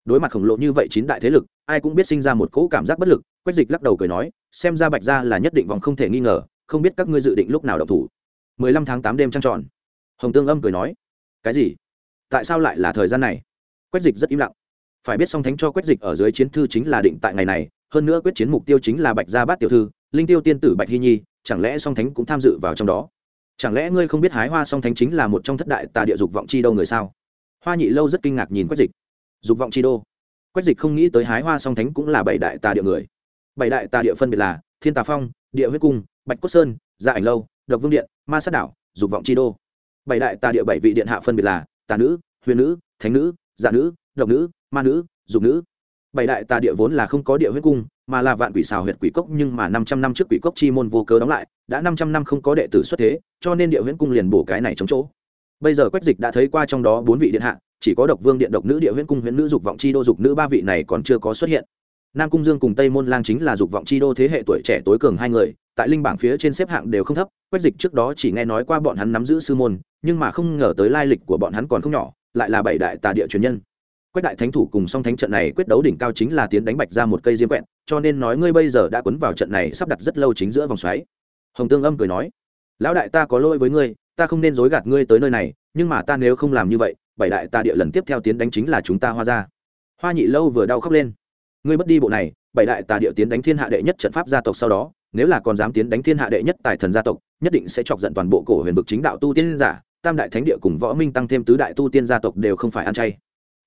Đối mặt khổng lồ như vậy chín đại thế lực, ai cũng biết sinh ra một cỗ cảm giác bất lực, quách dịch lắc đầu cười nói, xem ra bạch gia là nhất định vòng không thể nghi ngờ, không biết các ngươi dự định lúc nào đậu thủ. Mười lăm tháng tám đêm trăng tròn. Hồng tương âm cười nói, cái gì? Tại sao lại là thời gian này? Quách dịch rất im lặng. Phải biết song thánh cho quách dịch ở dưới chiến thư chính là định tại ngày này hơn nữa quyết chiến mục tiêu chính là bạch gia bát tiểu thư, linh tiêu tiên tử bạch hy nhi, chẳng lẽ song thánh cũng tham dự vào trong đó? Chẳng lẽ ngươi không biết hái hoa song thánh chính là một trong thất đại tà địa dục vọng chi đâu người sao? Hoa nhị lâu rất kinh ngạc nhìn quách dịch. Dục vọng chi đô? Quách dịch không nghĩ tới hái hoa song thánh cũng là bảy đại tà địa người. Bảy đại tà địa phân biệt là thiên tà phong, địa huyết cung, bạch cốt sơn gia ảnh lâu, độc vương điện, ma sát đảo, dục vọng chi đô. Bảy đại tà địa bảy vị điện hạ phân biệt là tà nữ, huyền nữ, thánh nữ dạ nữ, độc nữ, ma nữ, dục nữ bảy đại tà địa vốn là không có địa huyết cung, mà là vạn quỷ xào huyệt quỷ cốc, nhưng mà năm trăm năm trước quỷ cốc chi môn vô cớ đóng lại, đã năm trăm năm không có đệ tử xuất thế, cho nên địa huyễn cung liền bổ cái này chống chỗ. Bây giờ quách dịch đã thấy qua trong đó bốn vị điện hạ, chỉ có độc vương điện độc nữ, địa huyễn cung huyễn nữ, dục vọng chi đô dục nữ ba vị này còn chưa có xuất hiện. Nam cung dương cùng tây môn lang chính là dục vọng chi đô thế hệ tuổi trẻ tối cường hai người, tại linh bảng phía trên xếp hạng đều không thấp, quách dịch trước đó chỉ nghe nói qua bọn hắn nắm giữ sư môn, nhưng mà không ngờ tới lai lịch của bọn hắn còn không nhỏ, lại là bảy đại tà địa truyền nhân quách đại thánh thủ cùng song thánh trận này quyết đấu đỉnh cao chính là tiến đánh bạch ra một cây diêm quẹn, cho nên nói ngươi bây giờ đã quấn vào trận này sắp đặt rất lâu chính giữa vòng xoáy. Hồng tương âm cười nói, lão đại ta có lỗi với ngươi, ta không nên dối gạt ngươi tới nơi này, nhưng mà ta nếu không làm như vậy, bảy đại ta địa lần tiếp theo tiến đánh chính là chúng ta hoa ra hoa nhị lâu vừa đau khóc lên, ngươi mất đi bộ này, bảy đại tà địa tiến đánh thiên hạ đệ nhất trận pháp gia tộc sau đó, nếu là còn dám tiến đánh thiên hạ đệ nhất tài thần gia tộc, nhất định sẽ chọc giận toàn bộ cổ huyền vực chính đạo tu tiên giả, tam đại thánh địa cùng võ minh tăng thêm tứ đại tu tiên gia tộc đều không phải ăn chay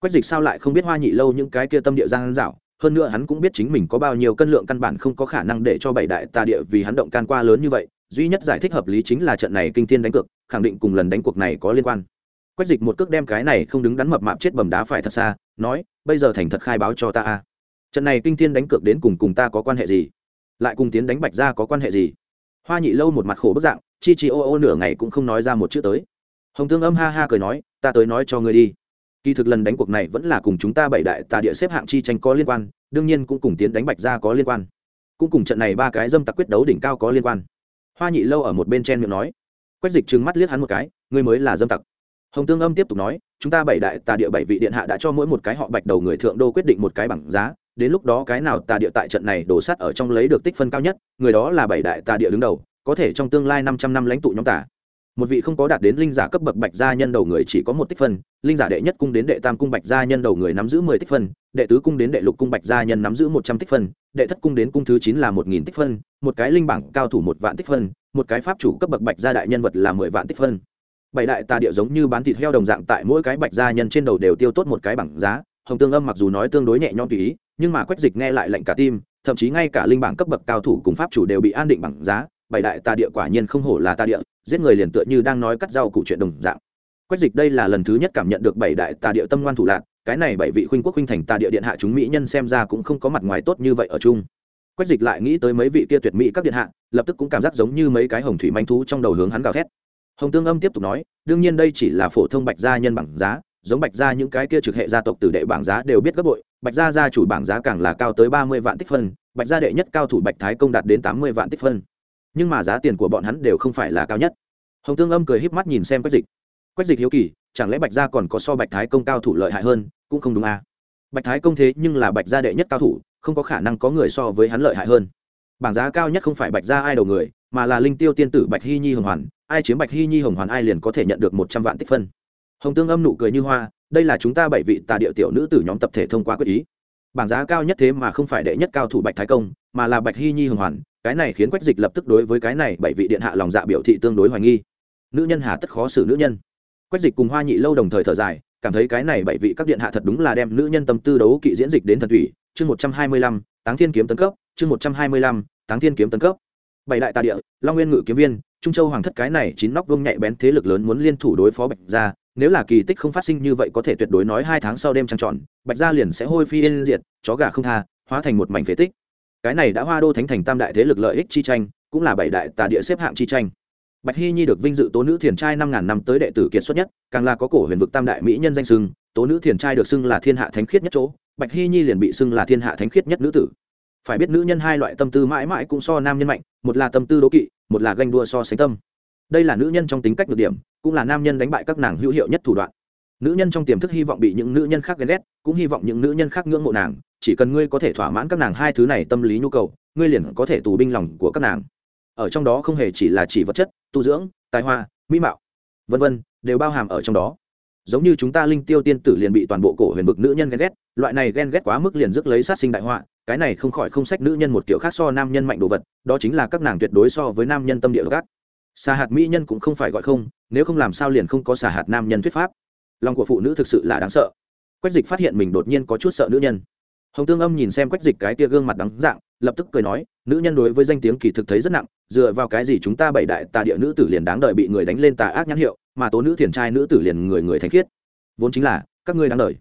quách dịch sao lại không biết hoa nhị lâu những cái kia tâm địa giang dạo hơn nữa hắn cũng biết chính mình có bao nhiêu cân lượng căn bản không có khả năng để cho bảy đại tà địa vì hắn động can qua lớn như vậy, duy nhất giải thích hợp lý chính là trận này kinh thiên đánh cược, khẳng định cùng lần đánh cuộc này có liên quan. Quách dịch một cước đem cái này không đứng đắn mập mạp chết bầm đá phải thật xa, nói, bây giờ thành thật khai báo cho ta a. Trận này kinh thiên đánh cược đến cùng cùng ta có quan hệ gì? Lại cùng tiến đánh bạch ra có quan hệ gì? Hoa nhị lâu một mặt khổ bức dạng, chi chi ô ô nửa ngày cũng không nói ra một chữ tới. Hồng tương âm ha ha cười nói, ta tới nói cho ngươi đi kỳ thực lần đánh cuộc này vẫn là cùng chúng ta bảy đại tà địa xếp hạng chi tranh có liên quan, đương nhiên cũng cùng tiến đánh bạch ra có liên quan. Cũng cùng trận này ba cái dâm tặc quyết đấu đỉnh cao có liên quan. Hoa nhị lâu ở một bên chen miệng nói. Quách dịch trừng mắt liếc hắn một cái, ngươi mới là dâm tặc. Hồng tương âm tiếp tục nói, chúng ta bảy đại tà địa bảy vị điện hạ đã cho mỗi một cái họ bạch đầu người thượng đô quyết định một cái bằng giá, đến lúc đó cái nào tà địa tại trận này đổ sắt ở trong lấy được tích phân cao nhất, người đó là bảy đại tà địa đứng đầu, có thể trong tương lai năm trăm năm lãnh tụ nhóm tả một vị không có đạt đến linh giả cấp bậc bạch gia nhân đầu người chỉ có một tích phân, linh giả đệ nhất cung đến đệ tam cung bạch gia nhân đầu người nắm giữ mười tích phân, đệ tứ cung đến đệ lục cung bạch gia nhân nắm giữ một trăm tích phân, đệ thất cung đến cung thứ chín là một nghìn tích phân, một cái linh bảng cao thủ một vạn tích phân, một cái pháp chủ cấp bậc bạch gia đại nhân vật là mười vạn tích phân. Bảy đại tà địa giống như bán thịt heo đồng dạng tại mỗi cái bạch gia nhân trên đầu đều tiêu tốt một cái bảng giá, hồng tương âm mặc dù nói tương đối nhẹ nhõm tùy ý, nhưng mà quách dịch nghe lại lệnh cả tim, thậm chí ngay cả linh bảng cấp bậc cao thủ cùng pháp chủ đều bị an định bằng giá, bảy đại tà địa quả nhiên không hổ là tà địa giết người liền tựa như đang nói cắt rau cụ chuyện đồng dạng. Quách dịch đây là lần thứ nhất cảm nhận được bảy đại tà địa tâm ngoan thủ lạc, cái này bảy vị khuynh quốc khuynh thành tà địa điện hạ chúng mỹ nhân xem ra cũng không có mặt ngoài tốt như vậy ở chung. Quách dịch lại nghĩ tới mấy vị kia tuyệt mỹ các điện hạ, lập tức cũng cảm giác giống như mấy cái hồng thủy manh thú trong đầu hướng hắn gào thét. Hồng tương âm tiếp tục nói, đương nhiên đây chỉ là phổ thông bạch gia nhân bảng giá, giống bạch gia những cái kia trực hệ gia tộc tử đệ bảng giá đều biết gấp bội, bạch gia gia chủ bảng giá càng là cao tới ba mươi vạn tích phân, bạch gia đệ nhất cao thủ bạch thái công đạt đến tám mươi vạn tích phân nhưng mà giá tiền của bọn hắn đều không phải là cao nhất. Hồng tương âm cười híp mắt nhìn xem quách dịch. Quách dịch hiếu kỳ, chẳng lẽ bạch gia còn có so bạch thái công cao thủ lợi hại hơn, cũng không đúng à? Bạch thái công thế nhưng là bạch gia đệ nhất cao thủ, không có khả năng có người so với hắn lợi hại hơn. Bảng giá cao nhất không phải bạch gia ai đầu người, mà là linh tiêu tiên tử bạch hy nhi hồng hoàn, ai chiếm bạch hy nhi hồng hoàn ai liền có thể nhận được một trăm vạn tích phân. Hồng tương âm nụ cười như hoa, đây là chúng ta bảy vị tà địa tiểu nữ tử nhóm tập thể thông qua quyết ý. Bảng giá cao nhất thế mà không phải đệ nhất cao thủ bạch thái công, mà là bạch hy nhi hồng hoàn cái này khiến quách dịch lập tức đối với cái này bảy vị điện hạ lòng dạ biểu thị tương đối hoài nghi. Nữ nhân hà tất khó xử nữ nhân. Quách dịch cùng hoa nhị lâu đồng thời thở dài, cảm thấy cái này bảy vị các điện hạ thật đúng là đem nữ nhân tâm tư đấu kỵ diễn dịch đến thần thủy. Chương một trăm hai mươi lăm, táng thiên kiếm tấn cấp. Chương một trăm hai mươi lăm, táng thiên kiếm tấn cấp. Bảy đại tà địa, long nguyên ngự kiếm viên, trung châu hoàng thất cái này chín nóc vương nhạy bén thế lực lớn muốn liên thủ đối phó bạch gia. Nếu là kỳ tích không phát sinh như vậy có thể tuyệt đối nói hai tháng sau đêm trăng tròn, bạch gia liền sẽ hôi phi yên diệt, chó gà không tha, hóa thành một mảnh phế tích cái này đã hoa đô thánh thành tam đại thế lực lợi ích chi tranh, cũng là bảy đại tà địa xếp hạng chi tranh. Bạch hy nhi được vinh dự tố nữ thiền trai năm ngàn năm tới đệ tử kiệt xuất nhất, càng là có cổ huyền vực tam đại mỹ nhân danh sưng, tố nữ thiền trai được xưng là thiên hạ thánh khiết nhất chỗ, bạch hy nhi liền bị xưng là thiên hạ thánh khiết nhất nữ tử. Phải biết nữ nhân hai loại tâm tư mãi mãi cũng so nam nhân mạnh, một là tâm tư đố kỵ, một là ganh đua so sánh tâm. Đây là nữ nhân trong tính cách được điểm, cũng là nam nhân đánh bại các nàng hữu hiệu nhất thủ đoạn nữ nhân trong tiềm thức hy vọng bị những nữ nhân khác ghen ghét, cũng hy vọng những nữ nhân khác ngưỡng mộ nàng, chỉ cần ngươi có thể thỏa mãn các nàng hai thứ này tâm lý nhu cầu, ngươi liền có thể tù binh lòng của các nàng. Ở trong đó không hề chỉ là chỉ vật chất, tu dưỡng, tài hoa, mỹ mạo, vân vân, đều bao hàm ở trong đó. Giống như chúng ta linh tiêu tiên tử liền bị toàn bộ cổ huyền vực nữ nhân ghen ghét, loại này ghen ghét quá mức liền rước lấy sát sinh đại họa, cái này không khỏi không sách nữ nhân một kiểu khác so nam nhân mạnh đồ vật, đó chính là các nàng tuyệt đối so với nam nhân tâm địa gác xà hạt mỹ nhân cũng không phải gọi không, nếu không làm sao liền không có xà hạt nam nhân thuyết pháp lòng của phụ nữ thực sự là đáng sợ. Quách dịch phát hiện mình đột nhiên có chút sợ nữ nhân. Hồng tương âm nhìn xem quách dịch cái tia gương mặt đắng dạng, lập tức cười nói, nữ nhân đối với danh tiếng kỳ thực thấy rất nặng, dựa vào cái gì chúng ta bảy đại tà địa nữ tử liền đáng đợi bị người đánh lên tà ác nhãn hiệu, mà tố nữ thiền trai nữ tử liền người người thanh khiết? Vốn chính là, các ngươi đáng đợi.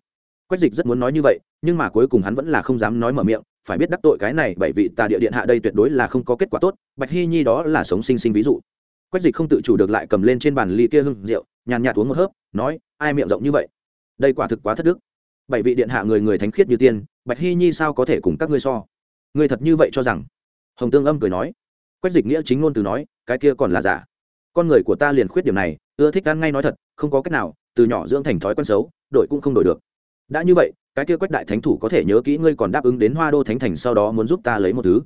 Quách dịch rất muốn nói như vậy, nhưng mà cuối cùng hắn vẫn là không dám nói mở miệng, phải biết đắc tội cái này bảy vị tà địa điện hạ đây tuyệt đối là không có kết quả tốt, bạch hy nhi đó là sống sinh sinh ví dụ. Quách dịch không tự chủ được lại cầm lên trên bàn ly kia hưng rượu, nhàn nhạt uống một hớp nói, ai miệng rộng như vậy? Đây quả thực quá thất đức. Bảy vị điện hạ người người thánh khiết như tiên, bạch hy nhi sao có thể cùng các ngươi so? Ngươi thật như vậy cho rằng? Hồng tương âm cười nói. Quách dịch nghĩa chính ngôn từ nói, cái kia còn là giả. Con người của ta liền khuyết điểm này, ưa thích ăn ngay nói thật, không có cách nào, từ nhỏ dưỡng thành thói quen xấu, đổi cũng không đổi được. Đã như vậy, cái kia quách đại thánh thủ có thể nhớ kỹ ngươi còn đáp ứng đến hoa đô thánh thành sau đó muốn giúp ta lấy một thứ.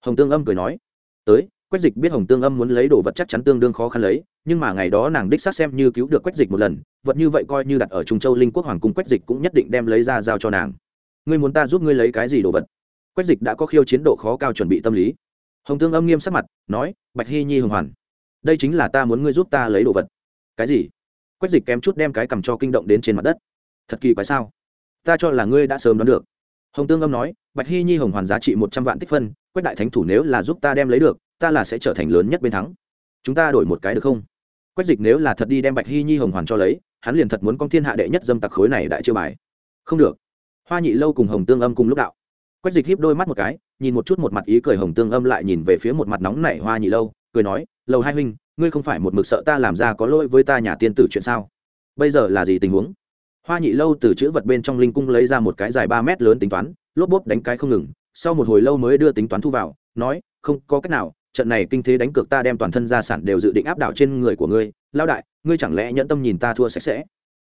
Hồng tương âm cười nói. Tới quách dịch biết hồng tương âm muốn lấy đồ vật chắc chắn tương đương khó khăn lấy, nhưng mà ngày đó nàng đích xác xem như cứu được quách dịch một lần, vật như vậy coi như đặt ở trung châu linh quốc hoàng cung quách dịch cũng nhất định đem lấy ra giao cho nàng. Ngươi muốn ta giúp ngươi lấy cái gì đồ vật? Quách dịch đã có khiêu chiến độ khó cao chuẩn bị tâm lý. Hồng tương âm nghiêm sắc mặt, nói, bạch hy nhi hồng hoàn. Đây chính là ta muốn ngươi giúp ta lấy đồ vật. Cái gì? Quách dịch kém chút đem cái cầm cho kinh động đến trên mặt đất. Thật kỳ quái sao? Ta cho là ngươi đã sớm đoán được. Hồng tương âm nói, bạch hy nhi hồng hoàn giá trị một trăm vạn tích phân, quách đại thánh thủ nếu là giúp ta đem lấy được ta là sẽ trở thành lớn nhất bên thắng. Chúng ta đổi một cái được không? Quách dịch nếu là thật đi đem bạch hy nhi hồng hoàn cho lấy, hắn liền thật muốn con thiên hạ đệ nhất dâm tặc khối này đại chưa bài. Không được. Hoa nhị lâu cùng hồng tương âm cùng lúc đạo. Quách dịch híp đôi mắt một cái, nhìn một chút một mặt ý cười hồng tương âm lại nhìn về phía một mặt nóng nảy hoa nhị lâu, cười nói lâu hai huynh, ngươi không phải một mực sợ ta làm ra có lỗi với ta nhà tiên tử chuyện sao? Bây giờ là gì tình huống? Hoa nhị lâu từ chữ vật bên trong linh cung lấy ra một cái dài ba mét lớn tính toán, lốp bốp đánh cái không ngừng, sau một hồi lâu mới đưa tính toán thu vào, nói, không có cách nào trận này kinh thế đánh cược ta đem toàn thân gia sản đều dự định áp đảo trên người của ngươi lao đại, ngươi chẳng lẽ nhẫn tâm nhìn ta thua sạch sẽ?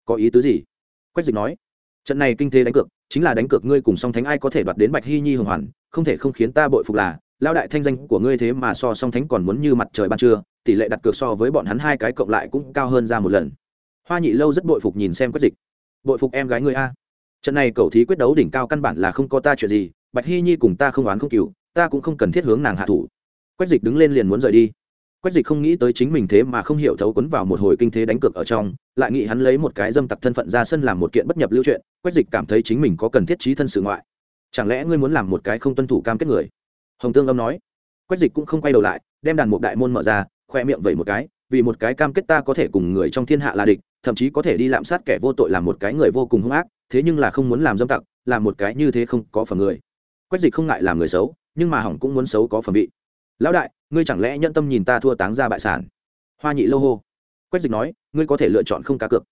Có ý tứ gì? Quách dịch nói. Trận này kinh thế đánh cược, chính là đánh cược ngươi cùng song thánh ai có thể đoạt đến bạch hy nhi hồng hoàn, không thể không khiến ta bội phục là lao đại thanh danh của ngươi thế mà so song thánh còn muốn như mặt trời ban trưa, tỷ lệ đặt cược so với bọn hắn hai cái cộng lại cũng cao hơn ra một lần. Hoa nhị lâu rất bội phục nhìn xem quách dịch. Bội phục em gái ngươi a. Trận này cầu thí quyết đấu đỉnh cao căn bản là không có ta chuyện gì, bạch hy nhi cùng ta không oán không cừu, ta cũng không cần thiết hướng nàng hạ thủ quách dịch đứng lên liền muốn rời đi. Quách dịch không nghĩ tới chính mình thế mà không hiểu thấu quấn vào một hồi kinh thế đánh cược ở trong, lại nghĩ hắn lấy một cái dâm tặc thân phận ra sân làm một kiện bất nhập lưu chuyện, quách dịch cảm thấy chính mình có cần thiết trí thân sự ngoại. Chẳng lẽ ngươi muốn làm một cái không tuân thủ cam kết người? Hồng tương âm nói. Quách dịch cũng không quay đầu lại, đem đàn mục đại môn mở ra, khoe miệng vẩy một cái, vì một cái cam kết ta có thể cùng người trong thiên hạ là địch, thậm chí có thể đi lạm sát kẻ vô tội làm một cái người vô cùng hung ác, thế nhưng là không muốn làm dâm tặc, làm một cái như thế không có phẩm người. Quách dịch không ngại làm người xấu, nhưng mà hỏng cũng muốn xấu có phẩm vị lão đại, ngươi chẳng lẽ nhận tâm nhìn ta thua táng ra bại sản? Hoa nhị lâu hô. Quách dịch nói, ngươi có thể lựa chọn không cá cược.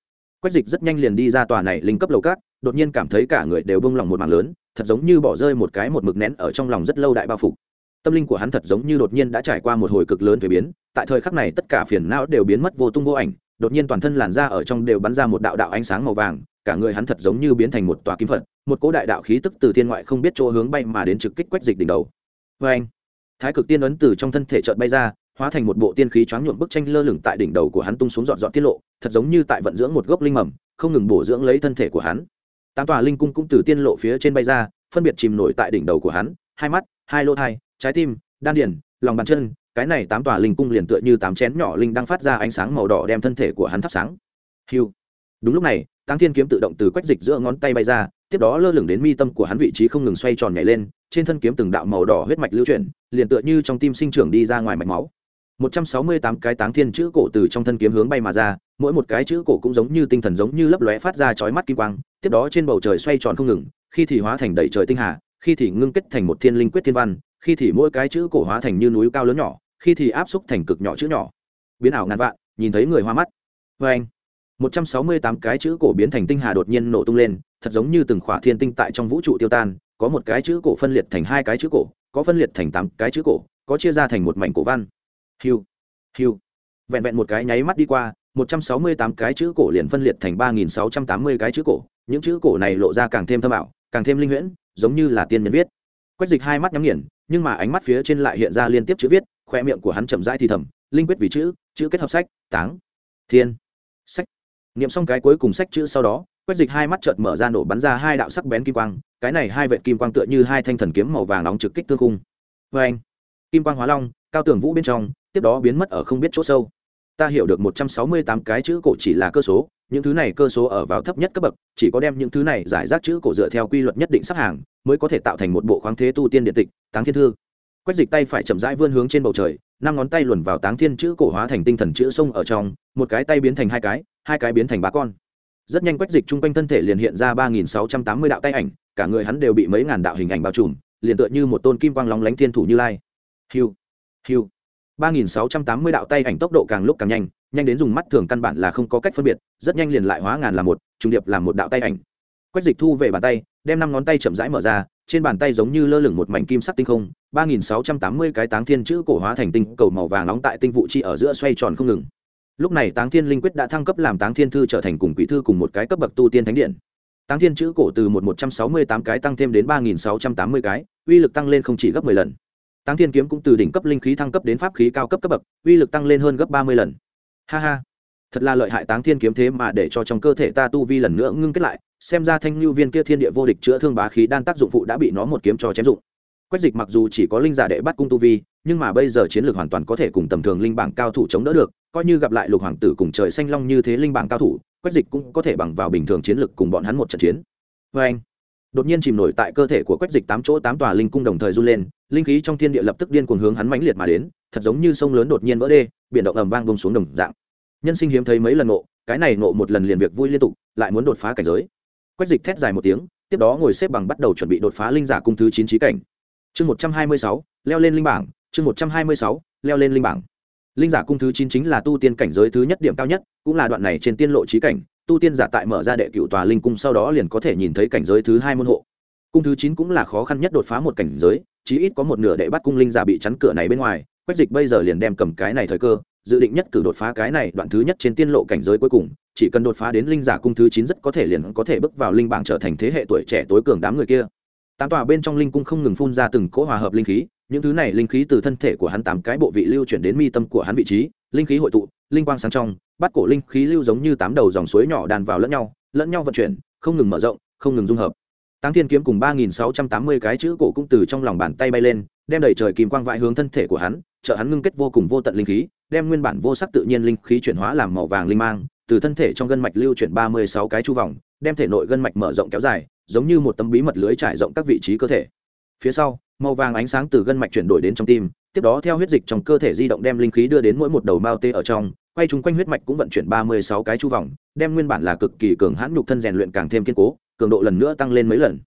Quách dịch rất nhanh liền đi ra tòa này linh cấp lầu cát, đột nhiên cảm thấy cả người đều bông lòng một mảng lớn, thật giống như bỏ rơi một cái một mực nén ở trong lòng rất lâu đại bao phục tâm linh của hắn thật giống như đột nhiên đã trải qua một hồi cực lớn thuế biến, tại thời khắc này tất cả phiền não đều biến mất vô tung vô ảnh, đột nhiên toàn thân làn da ở trong đều bắn ra một đạo đạo ánh sáng màu vàng, cả người hắn thật giống như biến thành một tòa kim phật, một cỗ đại đạo khí tức từ thiên ngoại không biết chỗ hướng bay mà đến trực kích quách dịch đỉnh đầu. Vê anh thái cực tiên ấn từ trong thân thể trợn bay ra, hóa thành một bộ tiên khí choáng nhuộm bức tranh lơ lửng tại đỉnh đầu của hắn tung xuống dọn dọn tiết lộ, thật giống như tại vận dưỡng một gốc linh mầm, không ngừng bổ dưỡng lấy thân thể của hắn. Tám tòa linh cung cũng từ tiên lộ phía trên bay ra, phân biệt chìm nổi tại đỉnh đầu của hắn, hai mắt, hai lỗ thai, trái tim, đan điền lòng bàn chân, cái này tám tòa linh cung liền tựa như tám chén nhỏ linh đang phát ra ánh sáng màu đỏ đem thân thể của hắn thắp sáng. Hiu đúng lúc này tăng thiên kiếm tự động từ quách dịch giữa ngón tay bay ra, tiếp đó lơ lửng đến mi tâm của hắn vị trí không ngừng xoay tròn nhảy lên trên thân kiếm từng đạo màu đỏ huyết mạch lưu chuyển, liền tựa như trong tim sinh trưởng đi ra ngoài mạch máu. Một trăm sáu mươi tám cái táng thiên chữ cổ từ trong thân kiếm hướng bay mà ra, mỗi một cái chữ cổ cũng giống như tinh thần giống như lấp lóe phát ra chói mắt kim quang, tiếp đó trên bầu trời xoay tròn không ngừng, khi thì hóa thành đầy trời tinh hà, khi thì ngưng kết thành một thiên linh quyết thiên văn, khi thì mỗi cái chữ cổ hóa thành như núi cao lớn nhỏ, khi thì áp xúc thành cực nhỏ chữ nhỏ. Biến ảo ngàn vạn, nhìn thấy người hoa mắt. Vê anh một trăm sáu mươi tám cái chữ cổ biến thành tinh hà đột nhiên nổ tung lên, thật giống như từng khỏa thiên tinh tại trong vũ trụ tiêu tan, có một cái chữ cổ phân liệt thành hai cái chữ cổ, có phân liệt thành tám cái chữ cổ, có chia ra thành một mảnh cổ văn. Hiu hiu. Vẹn vẹn một cái nháy mắt đi qua, một trăm sáu mươi tám cái chữ cổ liền phân liệt thành ba nghìn sáu trăm tám mươi cái chữ cổ, những chữ cổ này lộ ra càng thêm thâm ảo, càng thêm linh huyễn, giống như là tiên nhân viết. Quách dịch hai mắt nhắm nghiền, nhưng mà ánh mắt phía trên lại hiện ra liên tiếp chữ viết, khoe miệng của hắn chậm rãi thì thầm, linh quyết vì chữ chữ kết hợp sách, táng, thiên, sách niệm xong cái cuối cùng sách chữ sau đó, quách dịch hai mắt chợt mở ra nổ bắn ra hai đạo sắc bén kim quang, cái này hai vệt kim quang tựa như hai thanh thần kiếm màu vàng nóng trực kích tương cung Oeng! kim quang hóa long, cao tường vũ bên trong, tiếp đó biến mất ở không biết chỗ sâu ta hiểu được một trăm sáu mươi tám cái chữ cổ chỉ là cơ số, những thứ này cơ số ở vào thấp nhất cấp bậc, chỉ có đem những thứ này giải rác chữ cổ dựa theo quy luật nhất định sắp hàng, mới có thể tạo thành một bộ khoáng thế tu tiên điện tịch, táng thiên thư quách dịch tay phải chậm rãi vươn hướng trên bầu trời, năm ngón tay luồn vào táng thiên chữ cổ hóa thành tinh thần chữ sông ở trong, một cái tay biến thành hai cái hai cái biến thành ba con. Rất nhanh quách dịch chung quanh thân thể liền hiện ra ba nghìn sáu trăm tám mươi đạo tay ảnh, cả người hắn đều bị mấy ngàn đạo hình ảnh bao trùm, liền tựa như một tôn kim quang lóng lánh thiên thủ như lai. Hiu hiu. ba nghìn sáu trăm tám mươi đạo tay ảnh tốc độ càng lúc càng nhanh nhanh đến dùng mắt thường căn bản là không có cách phân biệt, rất nhanh liền lại hóa ngàn là một, trùng điệp làm một đạo tay ảnh. Quách dịch thu về bàn tay, đem năm ngón tay chậm rãi mở ra, trên bàn tay giống như lơ lửng một mảnh kim sắc tinh không, ba nghìn sáu trăm tám mươi cái táng thiên chữ cổ hóa thành tinh cầu màu vàng nóng tại tinh vụ chi ở giữa xoay tròn không ngừng lúc này táng thiên linh quyết đã thăng cấp làm táng thiên thư trở thành cùng quỷ thư cùng một cái cấp bậc tu tiên thánh điện. Táng thiên chữ cổ từ một một trăm sáu mươi tám cái tăng thêm đến ba nghìn sáu trăm tám mươi cái, uy lực tăng lên không chỉ gấp mười lần. Táng thiên kiếm cũng từ đỉnh cấp linh khí thăng cấp đến pháp khí cao cấp cấp bậc, uy lực tăng lên hơn gấp ba mươi lần. Ha ha. Thật là lợi hại táng thiên kiếm thế mà để cho trong cơ thể ta tu vi lần nữa ngưng kết lại, xem ra thanh lưu viên kia thiên địa vô địch chữa thương bá khí đan tác dụng phụ đã bị nó một kiếm cho chém dụng quách dịch mặc dù chỉ có linh giả đệ bắt cung tu vi, nhưng mà bây giờ chiến lược hoàn toàn có thể cùng tầm thường linh bảng cao thủ chống đỡ được, coi như gặp lại lục hoàng tử cùng trời xanh long như thế linh bảng cao thủ, quách dịch cũng có thể bằng vào bình thường chiến lược cùng bọn hắn một trận chiến. Vê anh, đột nhiên chìm nổi tại cơ thể của quách dịch tám chỗ tám tòa linh cung đồng thời run lên, linh khí trong thiên địa lập tức điên cuồng hướng hắn mãnh liệt mà đến, thật giống như sông lớn đột nhiên vỡ đê, biển động ầm vang bông xuống đồng dạng. Nhân sinh hiếm thấy mấy lần nộ cái này nộ một lần liền việc vui liên tục, lại muốn đột phá cảnh giới. Quách dịch thét dài một tiếng, tiếp đó ngồi xếp bằng bắt đầu chuẩn bị đột phá linh giả cung thứ chín trí cảnh chương một trăm hai mươi sáu, leo lên linh bảng. Chương một trăm hai mươi sáu, leo lên linh bảng. Linh giả cung thứ chín chính là tu tiên cảnh giới thứ nhất điểm cao nhất, cũng là đoạn này trên tiên lộ trí cảnh. Tu tiên giả tại mở ra đệ cựu tòa linh cung sau đó liền có thể nhìn thấy cảnh giới thứ hai môn hộ. Cung thứ chín cũng là khó khăn nhất đột phá một cảnh giới, chí ít có một nửa đệ bắt cung linh giả bị chắn cửa này bên ngoài. Quách dịch bây giờ liền đem cầm cái này thời cơ, dự định nhất cử đột phá cái này đoạn thứ nhất trên tiên lộ cảnh giới cuối cùng. Chỉ cần đột phá đến linh giả cung thứ chín rất có thể liền có thể bước vào linh bảng trở thành thế hệ tuổi trẻ tối cường đám người kia tám tòa bên trong linh cung không ngừng phun ra từng cỗ hòa hợp linh khí những thứ này linh khí từ thân thể của hắn tám cái bộ vị lưu chuyển đến mi tâm của hắn vị trí linh khí hội tụ linh quang sáng trong bắt cổ linh khí lưu giống như tám đầu dòng suối nhỏ đàn vào lẫn nhau lẫn nhau vận chuyển không ngừng mở rộng không ngừng dung hợp. Táng Thiên kiếm cùng ba nghìn sáu trăm tám mươi cái chữ cổ cũng từ trong lòng bàn tay bay lên, đem đầy trời kim quang vãi hướng thân thể của hắn, trợ hắn ngưng kết vô cùng vô tận linh khí, đem nguyên bản vô sắc tự nhiên linh khí chuyển hóa làm màu vàng linh mang từ thân thể trong gân mạch lưu chuyển ba mươi sáu cái chu vòng đem thể nội gân mạch mở rộng kéo dài giống như một tấm bí mật lưới trải rộng các vị trí cơ thể. Phía sau, màu vàng ánh sáng từ gân mạch chuyển đổi đến trong tim, tiếp đó theo huyết dịch trong cơ thể di động đem linh khí đưa đến mỗi một đầu mao tê ở trong, quay chung quanh huyết mạch cũng vận chuyển ba mươi sáu cái chu vòng, đem nguyên bản là cực kỳ cường hãn nhục thân rèn luyện càng thêm kiên cố, cường độ lần nữa tăng lên mấy lần.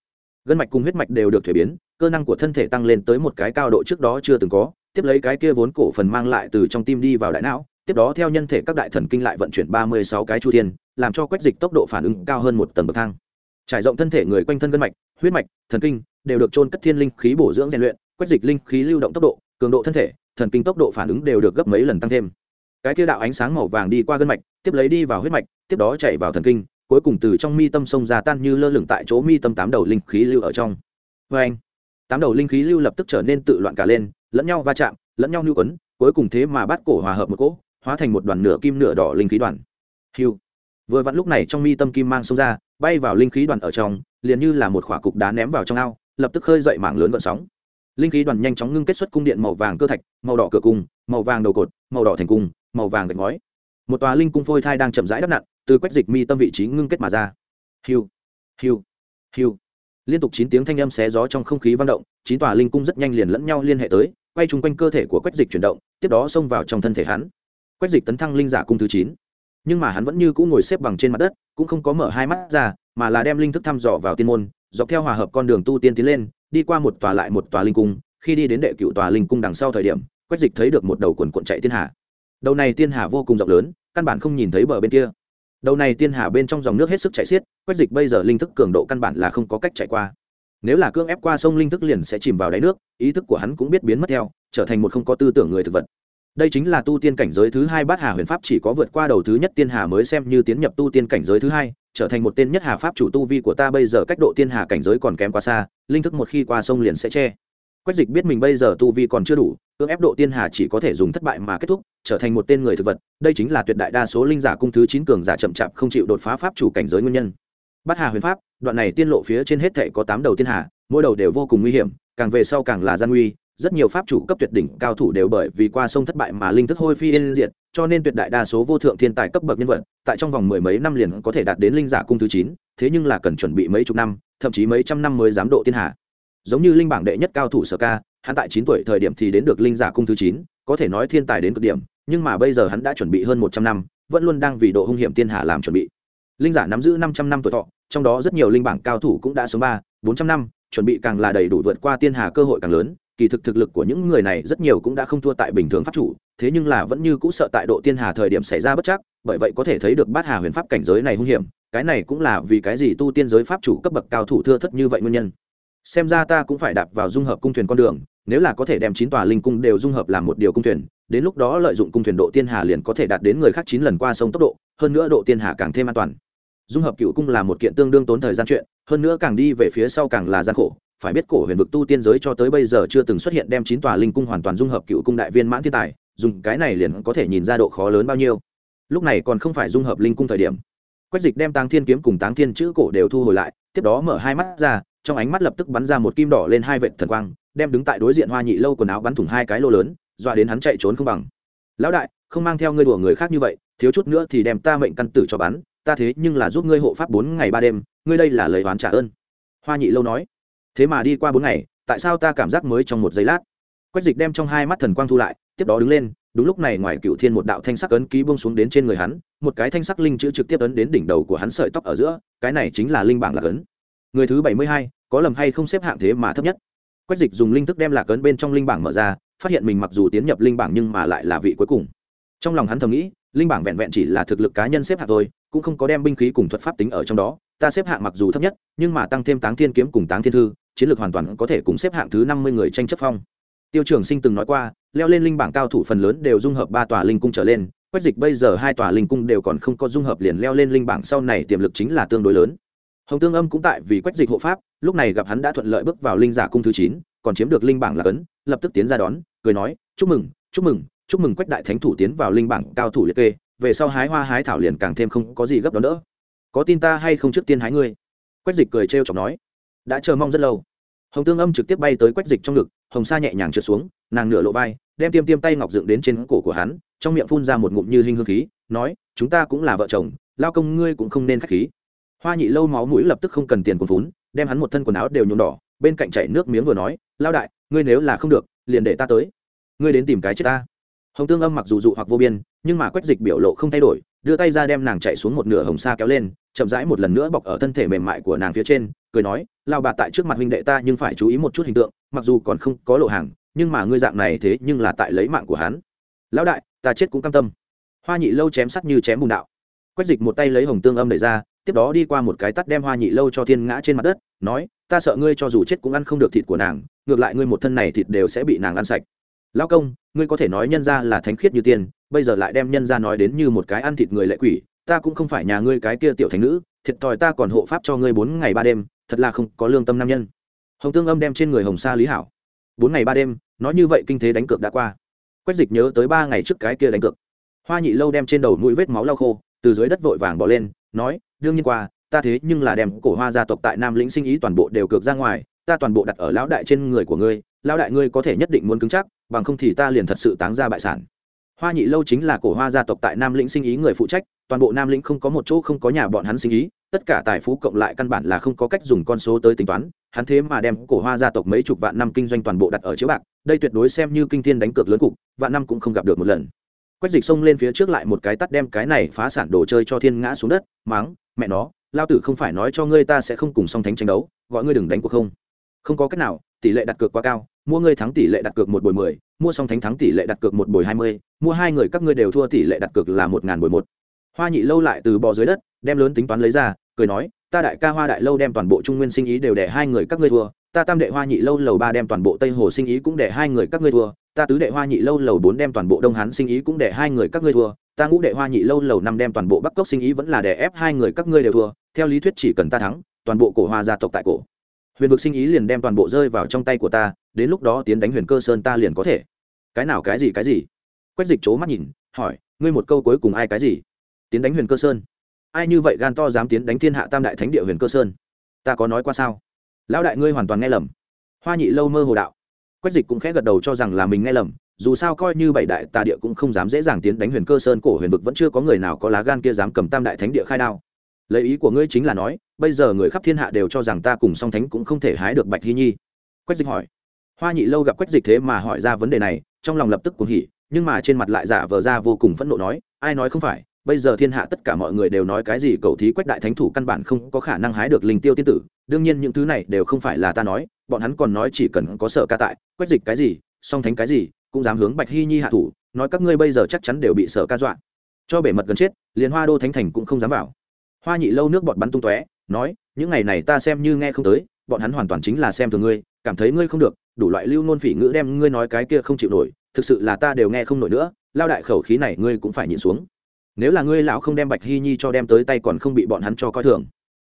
Gân mạch cùng huyết mạch đều được thuế biến, cơ năng của thân thể tăng lên tới một cái cao độ trước đó chưa từng có, tiếp lấy cái kia vốn cổ phần mang lại từ trong tim đi vào đại não, tiếp đó theo nhân thể các đại thần kinh lại vận chuyển ba mươi sáu cái chu thiên, làm cho quách dịch tốc độ phản ứng cao hơn một tầng bậc thang trải rộng thân thể người quanh thân gân mạch, huyết mạch, thần kinh đều được trôn cất thiên linh khí bổ dưỡng rèn luyện, quét dịch linh khí lưu động tốc độ, cường độ thân thể, thần kinh tốc độ phản ứng đều được gấp mấy lần tăng thêm. Cái kia đạo ánh sáng màu vàng đi qua gân mạch, tiếp lấy đi vào huyết mạch, tiếp đó chạy vào thần kinh, cuối cùng từ trong mi tâm sông ra tan như lơ lửng tại chỗ mi tâm tám đầu linh khí lưu ở trong. Vê anh, tám đầu linh khí lưu lập tức trở nên tự loạn cả lên, lẫn nhau va chạm, lẫn nhau nhu quấn, cuối cùng thế mà bắt cổ hòa hợp một cỗ, hóa thành một đoàn nửa kim nửa đỏ linh khí đoàn. Hiu. Vừa vặn lúc này trong mi tâm kim mang xông ra bay vào linh khí đoàn ở trong, liền như là một khỏa cục đá ném vào trong ao, lập tức khơi dậy mảng lớn gợn sóng. Linh khí đoàn nhanh chóng ngưng kết xuất cung điện màu vàng cơ thạch, màu đỏ cửa cung, màu vàng đầu cột, màu đỏ thành cung, màu vàng gạch ngói. Một tòa linh cung phôi thai đang chậm rãi đắp nặn, từ quách dịch mi tâm vị trí ngưng kết mà ra. Hiu hiu hiu. Liên tục chín tiếng thanh âm xé gió trong không khí vang động, chín tòa linh cung rất nhanh liền lẫn nhau liên hệ tới, quay chung quanh cơ thể của quách dịch chuyển động, tiếp đó xông vào trong thân thể hắn. Quách dịch tấn thăng linh giả cung thứ chín nhưng mà hắn vẫn như cũng ngồi xếp bằng trên mặt đất, cũng không có mở hai mắt ra, mà là đem linh thức thăm dò vào tiên môn, dọc theo hòa hợp con đường tu tiên tiến lên, đi qua một tòa lại một tòa linh cung. Khi đi đến đệ cựu tòa linh cung đằng sau thời điểm, quách dịch thấy được một đầu quần cuộn chạy tiên hà. Đầu này tiên hà vô cùng rộng lớn, căn bản không nhìn thấy bờ bên kia. Đầu này tiên hà bên trong dòng nước hết sức chạy xiết, quách dịch bây giờ linh thức cường độ căn bản là không có cách chạy qua. Nếu là cương ép qua sông, linh thức liền sẽ chìm vào đáy nước, ý thức của hắn cũng biết biến mất theo, trở thành một không có tư tưởng người thực vật đây chính là tu tiên cảnh giới thứ hai bát hà huyền pháp chỉ có vượt qua đầu thứ nhất tiên hà mới xem như tiến nhập tu tiên cảnh giới thứ hai, trở thành một tên nhất hà pháp chủ tu vi của ta bây giờ cách độ tiên hà cảnh giới còn kém quá xa, linh thức một khi qua sông liền sẽ che. Quách dịch biết mình bây giờ tu vi còn chưa đủ ước ép độ tiên hà chỉ có thể dùng thất bại mà kết thúc, trở thành một tên người thực vật, đây chính là tuyệt đại đa số linh giả cung thứ chín cường giả chậm chạp không chịu đột phá pháp chủ cảnh giới nguyên nhân. Bát hà huyền pháp, đoạn này tiên lộ phía trên hết thệ có tám đầu tiên hà, mỗi đầu đều vô cùng nguy hiểm, càng về sau càng là gian nguy rất nhiều pháp chủ cấp tuyệt đỉnh cao thủ đều bởi vì qua sông thất bại mà linh thức hôi phi yên diệt, cho nên tuyệt đại đa số vô thượng thiên tài cấp bậc nhân vật, tại trong vòng mười mấy năm liền có thể đạt đến linh giả cung thứ chín, thế nhưng là cần chuẩn bị mấy chục năm, thậm chí mấy trăm năm mới dám độ thiên hạ. giống như linh bảng đệ nhất cao thủ sở ca, hắn tại chín tuổi thời điểm thì đến được linh giả cung thứ chín, có thể nói thiên tài đến cực điểm, nhưng mà bây giờ hắn đã chuẩn bị hơn một trăm năm, vẫn luôn đang vì độ hung hiểm thiên hạ làm chuẩn bị linh giả nắm giữ năm trăm năm tuổi thọ, trong đó rất nhiều linh bảng cao thủ cũng đã sống ba, bốn trăm năm, chuẩn bị càng là đầy đủ vượt qua tiên hà cơ hội càng lớn kỳ thực thực lực của những người này rất nhiều cũng đã không thua tại bình thường pháp chủ, thế nhưng là vẫn như cũ sợ tại độ tiên hà thời điểm xảy ra bất chắc, bởi vậy có thể thấy được bát hà huyền pháp cảnh giới này hung hiểm, cái này cũng là vì cái gì tu tiên giới pháp chủ cấp bậc cao thủ thưa thất như vậy nguyên nhân. Xem ra ta cũng phải đạp vào dung hợp cung thuyền con đường, nếu là có thể đem chín tòa linh cung đều dung hợp làm một điều cung thuyền, đến lúc đó lợi dụng cung thuyền độ tiên hà liền có thể đạt đến người khác chín lần qua sông tốc độ, hơn nữa độ tiên hà càng thêm an toàn. Dung hợp cựu cung là một kiện tương đương tốn thời gian chuyện, hơn nữa càng đi về phía sau càng là gian khổ phải biết cổ huyền vực tu tiên giới cho tới bây giờ chưa từng xuất hiện đem chín tòa linh cung hoàn toàn dung hợp cựu cung đại viên mãn thiên tài, dùng cái này liền có thể nhìn ra độ khó lớn bao nhiêu. Lúc này còn không phải dung hợp linh cung thời điểm. Quách dịch đem táng thiên kiếm cùng táng thiên chữ cổ đều thu hồi lại, tiếp đó mở hai mắt ra, trong ánh mắt lập tức bắn ra một kim đỏ lên hai vệt thần quang, đem đứng tại đối diện hoa nhị lâu quần áo bắn thủng hai cái lô lớn, dọa đến hắn chạy trốn không bằng. Lão đại, không mang theo ngươi đùa người khác như vậy, thiếu chút nữa thì đem ta mệnh căn tử cho bắn, ta thế nhưng là giúp ngươi hộ pháp bốn ngày ba đêm, ngươi đây là lời oán trả ơn. Hoa nhị lâu nói thế mà đi qua bốn ngày, tại sao ta cảm giác mới trong một giây lát? Quách dịch đem trong hai mắt thần quang thu lại, tiếp đó đứng lên, đúng lúc này ngoài cựu thiên một đạo thanh sắc ấn ký bông xuống đến trên người hắn, một cái thanh sắc linh chữ trực tiếp ấn đến đỉnh đầu của hắn sợi tóc ở giữa, cái này chính là linh bảng lạc ấn. Người thứ bảy mươi hai, có lầm hay không xếp hạng thế mà thấp nhất? Quách dịch dùng linh thức đem lạc ấn bên trong linh bảng mở ra, phát hiện mình mặc dù tiến nhập linh bảng nhưng mà lại là vị cuối cùng. Trong lòng hắn thầm nghĩ, linh bảng vẹn vẹn chỉ là thực lực cá nhân xếp hạng thôi, cũng không có đem binh khí cùng thuật pháp tính ở trong đó, ta xếp hạng mặc dù thấp nhất, nhưng mà tăng thêm táng thiên kiếm cùng táng thiên thư chiến lược hoàn toàn có thể cùng xếp hạng thứ năm mươi người tranh chấp phong. Tiêu trường sinh từng nói qua, leo lên linh bảng cao thủ phần lớn đều dung hợp ba tòa linh cung trở lên, quách dịch bây giờ hai tòa linh cung đều còn không có dung hợp liền leo lên linh bảng sau này tiềm lực chính là tương đối lớn. Hồng tương âm cũng tại vì quách dịch hộ pháp, lúc này gặp hắn đã thuận lợi bước vào linh giả cung thứ chín, còn chiếm được linh bảng là cấn, lập tức tiến ra đón, cười nói, chúc mừng chúc mừng chúc mừng quách đại thánh thủ tiến vào linh bảng cao thủ liệt kê, về sau hái hoa hái thảo liền càng thêm không có gì gấp đó nữa có tin ta hay không trước tiên hái ngươi? Quách dịch cười trêu chọc nói đã chờ mong rất lâu. Hồng tương âm trực tiếp bay tới quách dịch trong ngực, hồng sa nhẹ nhàng trượt xuống, nàng nửa lộ vai, đem tiêm tiêm tay ngọc dựng đến trên cổ của hắn, trong miệng phun ra một ngụm như hình hương khí, nói, chúng ta cũng là vợ chồng, lao công ngươi cũng không nên k h á c h khí. Hoa nhị lâu máu mũi lập tức không cần tiền quần vốn đem hắn một thân quần áo đều nhuộm đỏ, bên cạnh chảy nước miếng vừa nói, lao đại, ngươi nếu là không được, liền để ta tới. Ngươi đến tìm cái chết ta. Hồng tương âm mặc dù dụ hoặc vô biên, nhưng mà quách dịch biểu lộ không thay đổi, đưa tay ra đem nàng chạy xuống một nửa hồng sa kéo lên chậm rãi một lần nữa bọc ở thân thể mềm mại của nàng phía trên, cười nói lao bà tại trước mặt huynh đệ ta nhưng phải chú ý một chút hình tượng, mặc dù còn không có lộ hàng, nhưng mà ngươi dạng này thế nhưng là tại lấy mạng của hắn. Lão đại, ta chết cũng cam tâm. Hoa nhị lâu chém sắt như chém bùn đạo. Quách dịch một tay lấy hồng tương âm đẩy ra, tiếp đó đi qua một cái tắt đem hoa nhị lâu cho thiên ngã trên mặt đất, nói, ta sợ ngươi cho dù chết cũng ăn không được thịt của nàng, ngược lại ngươi một thân này thịt đều sẽ bị nàng ăn sạch. Lao công, ngươi có thể nói nhân ra là thánh khiết như tiên, bây giờ lại đem nhân ra nói đến như một cái ăn thịt người lệ quỷ ta cũng không phải nhà ngươi cái kia tiểu thành nữ, thiệt thòi ta còn hộ pháp cho ngươi bốn ngày ba đêm, thật là không có lương tâm nam nhân. Hồng tương âm đem trên người hồng sa lý hảo. Bốn ngày ba đêm, nói như vậy kinh thế đánh cược đã qua. Quách dịch nhớ tới ba ngày trước cái kia đánh cược. Hoa nhị lâu đem trên đầu mũi vết máu lau khô, từ dưới đất vội vàng bỏ lên, nói, đương nhiên qua, ta thế nhưng là đem cổ hoa gia tộc tại nam lĩnh sinh ý toàn bộ đều cược ra ngoài, ta toàn bộ đặt ở lão đại trên người của ngươi, lão đại ngươi có thể nhất định muốn cứng chắc, bằng không thì ta liền thật sự táng ra bại sản hoa nhị lâu chính là cổ hoa gia tộc tại nam lĩnh sinh ý người phụ trách toàn bộ nam lĩnh không có một chỗ không có nhà bọn hắn sinh ý tất cả tài phú cộng lại căn bản là không có cách dùng con số tới tính toán hắn thế mà đem cổ hoa gia tộc mấy chục vạn năm kinh doanh toàn bộ đặt ở chiếu bạc đây tuyệt đối xem như kinh thiên đánh cược lớn cục vạn năm cũng không gặp được một lần. Quách dịch xông lên phía trước lại một cái tắt đem cái này phá sản đồ chơi cho thiên ngã xuống đất Máng, mẹ nó lao tử không phải nói cho ngươi ta sẽ không cùng song thánh tranh đấu gọi ngươi đừng đánh cuộc không? Không có cách nào tỷ lệ đặt cược quá cao mua ngươi thắng tỷ lệ đặt cược một buổi mười mua xong thánh thắng tỷ lệ đặt cược một bồi hai mươi, mua hai người các ngươi đều thua tỷ lệ đặt cược là một ngàn bồi một. Hoa nhị lâu lại từ bò dưới đất, đem lớn tính toán lấy ra, cười nói, ta đại ca hoa đại lâu đem toàn bộ trung nguyên sinh ý đều để hai người các ngươi thua, ta tam đệ hoa nhị lâu lầu ba đem toàn bộ tây hồ sinh ý cũng để hai người các ngươi thua, ta tứ đệ hoa nhị lâu lầu bốn đem toàn bộ đông hán sinh ý cũng để hai người các ngươi thua, ta ngũ đệ hoa nhị lâu lầu năm đem toàn bộ bắc cốc sinh ý vẫn là để ép hai người các ngươi đều thua, theo lý thuyết chỉ cần ta thắng, toàn bộ cổ hoa gia tộc tại cổ. Huyền vực sinh ý liền đem toàn bộ rơi vào trong tay của ta, đến lúc đó tiến đánh huyền cơ sơn ta liền có thể cái nào cái gì cái gì? Quách dịch c mắt nhìn, hỏi, ngươi một câu cuối cùng ai cái gì? Tiến đánh huyền cơ sơn. Ai như vậy gan to dám tiến đánh thiên hạ tam đại thánh địa huyền cơ sơn? Ta có nói qua sao? Lão đại ngươi hoàn toàn nghe lầm. Hoa nhị lâu mơ hồ đạo. Quách dịch cũng khẽ gật đầu cho rằng là mình nghe lầm, dù sao coi như bảy đại tà địa cũng không dám dễ dàng tiến đánh huyền cơ sơn cổ huyền vực vẫn chưa có người nào có lá gan kia dám cầm tam đại thánh địa khai đao. Lấy ý của ngươi chính là nói, bây giờ người khắp thiên hạ đều cho rằng ta cùng song thánh cũng không thể hái được bạch hy nhi. Quách dịch hỏi. Hoa nhị lâu gặp quách dịch thế mà hỏi ra vấn đề này trong lòng lập tức cuồng hỉ, nhưng mà trên mặt lại giả vờ ra vô cùng phẫn nộ nói, ai nói không phải, bây giờ thiên hạ tất cả mọi người đều nói cái gì cầu thí quách đại thánh thủ căn bản không có khả năng hái được linh tiêu tiên tử, đương nhiên những thứ này đều không phải là ta nói, bọn hắn còn nói chỉ cần có sở ca tại, quách dịch cái gì, song thánh cái gì, cũng dám hướng bạch hy nhi hạ thủ, nói các ngươi bây giờ chắc chắn đều bị sở ca dọa. Cho bể mật gần chết, liền hoa đô thánh thành cũng không dám vào. Hoa nhị lâu nước bọt bắn tung tóe, nói, những ngày này ta xem như nghe không tới, bọn hắn hoàn toàn chính là xem thường ngươi cảm thấy ngươi không được, đủ loại lưu nôn phỉ ngữ đem ngươi nói cái kia không chịu nổi, thực sự là ta đều nghe không nổi nữa, lao đại khẩu khí này ngươi cũng phải nhịn xuống. Nếu là ngươi lão không đem bạch hy nhi cho đem tới tay còn không bị bọn hắn cho coi thường.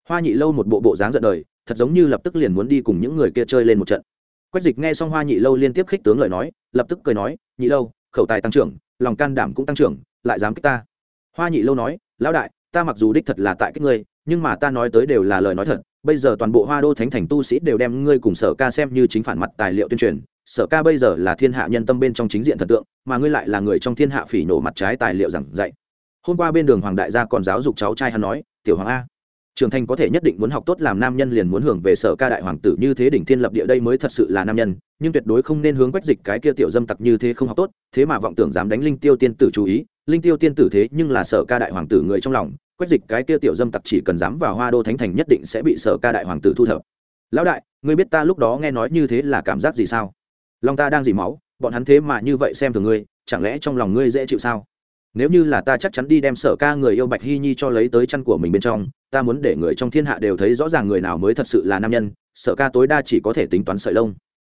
Hoa nhị lâu một bộ bộ dáng giận đời, thật giống như lập tức liền muốn đi cùng những người kia chơi lên một trận. Quách dịch nghe xong hoa nhị lâu liên tiếp khích tướng lời nói, lập tức cười nói, nhị lâu, khẩu tài tăng trưởng, lòng can đảm cũng tăng trưởng, lại dám kích ta. Hoa nhị lâu nói, lão đại, ta mặc dù đích thật là tại kích ngươi, nhưng mà ta nói tới đều là lời nói thật bây giờ toàn bộ hoa đô thánh thành tu sĩ đều đem ngươi cùng sở ca xem như chính phản mặt tài liệu tuyên truyền. Sở ca bây giờ là thiên hạ nhân tâm bên trong chính diện thần tượng, mà ngươi lại là người trong thiên hạ phỉ nổ mặt trái tài liệu giảng dạy. Hôm qua bên đường hoàng đại gia còn giáo dục cháu trai hắn nói, tiểu hoàng a, trưởng thành có thể nhất định muốn học tốt làm nam nhân liền muốn hưởng về sở ca đại hoàng tử như thế đỉnh thiên lập địa đây mới thật sự là nam nhân, nhưng tuyệt đối không nên hướng quách dịch cái kia tiểu dâm tặc như thế không học tốt, thế mà vọng tưởng dám đánh linh tiêu tiên tử chú ý, linh tiêu tiên tử thế nhưng là sở ca đại hoàng tử người trong lòng quách dịch cái kia tiểu dâm tặc chỉ cần dám vào hoa đô thánh thành nhất định sẽ bị sở ca đại hoàng tử thu thập. Lão đại, ngươi biết ta lúc đó nghe nói như thế là cảm giác gì sao? Lòng ta đang dỉ máu, bọn hắn thế mà như vậy xem thường ngươi, chẳng lẽ trong lòng ngươi dễ chịu sao? Nếu như là ta chắc chắn đi đem sở ca người yêu bạch hy nhi cho lấy tới chăn của mình bên trong, ta muốn để người trong thiên hạ đều thấy rõ ràng người nào mới thật sự là nam nhân, sở ca tối đa chỉ có thể tính toán sợi lông.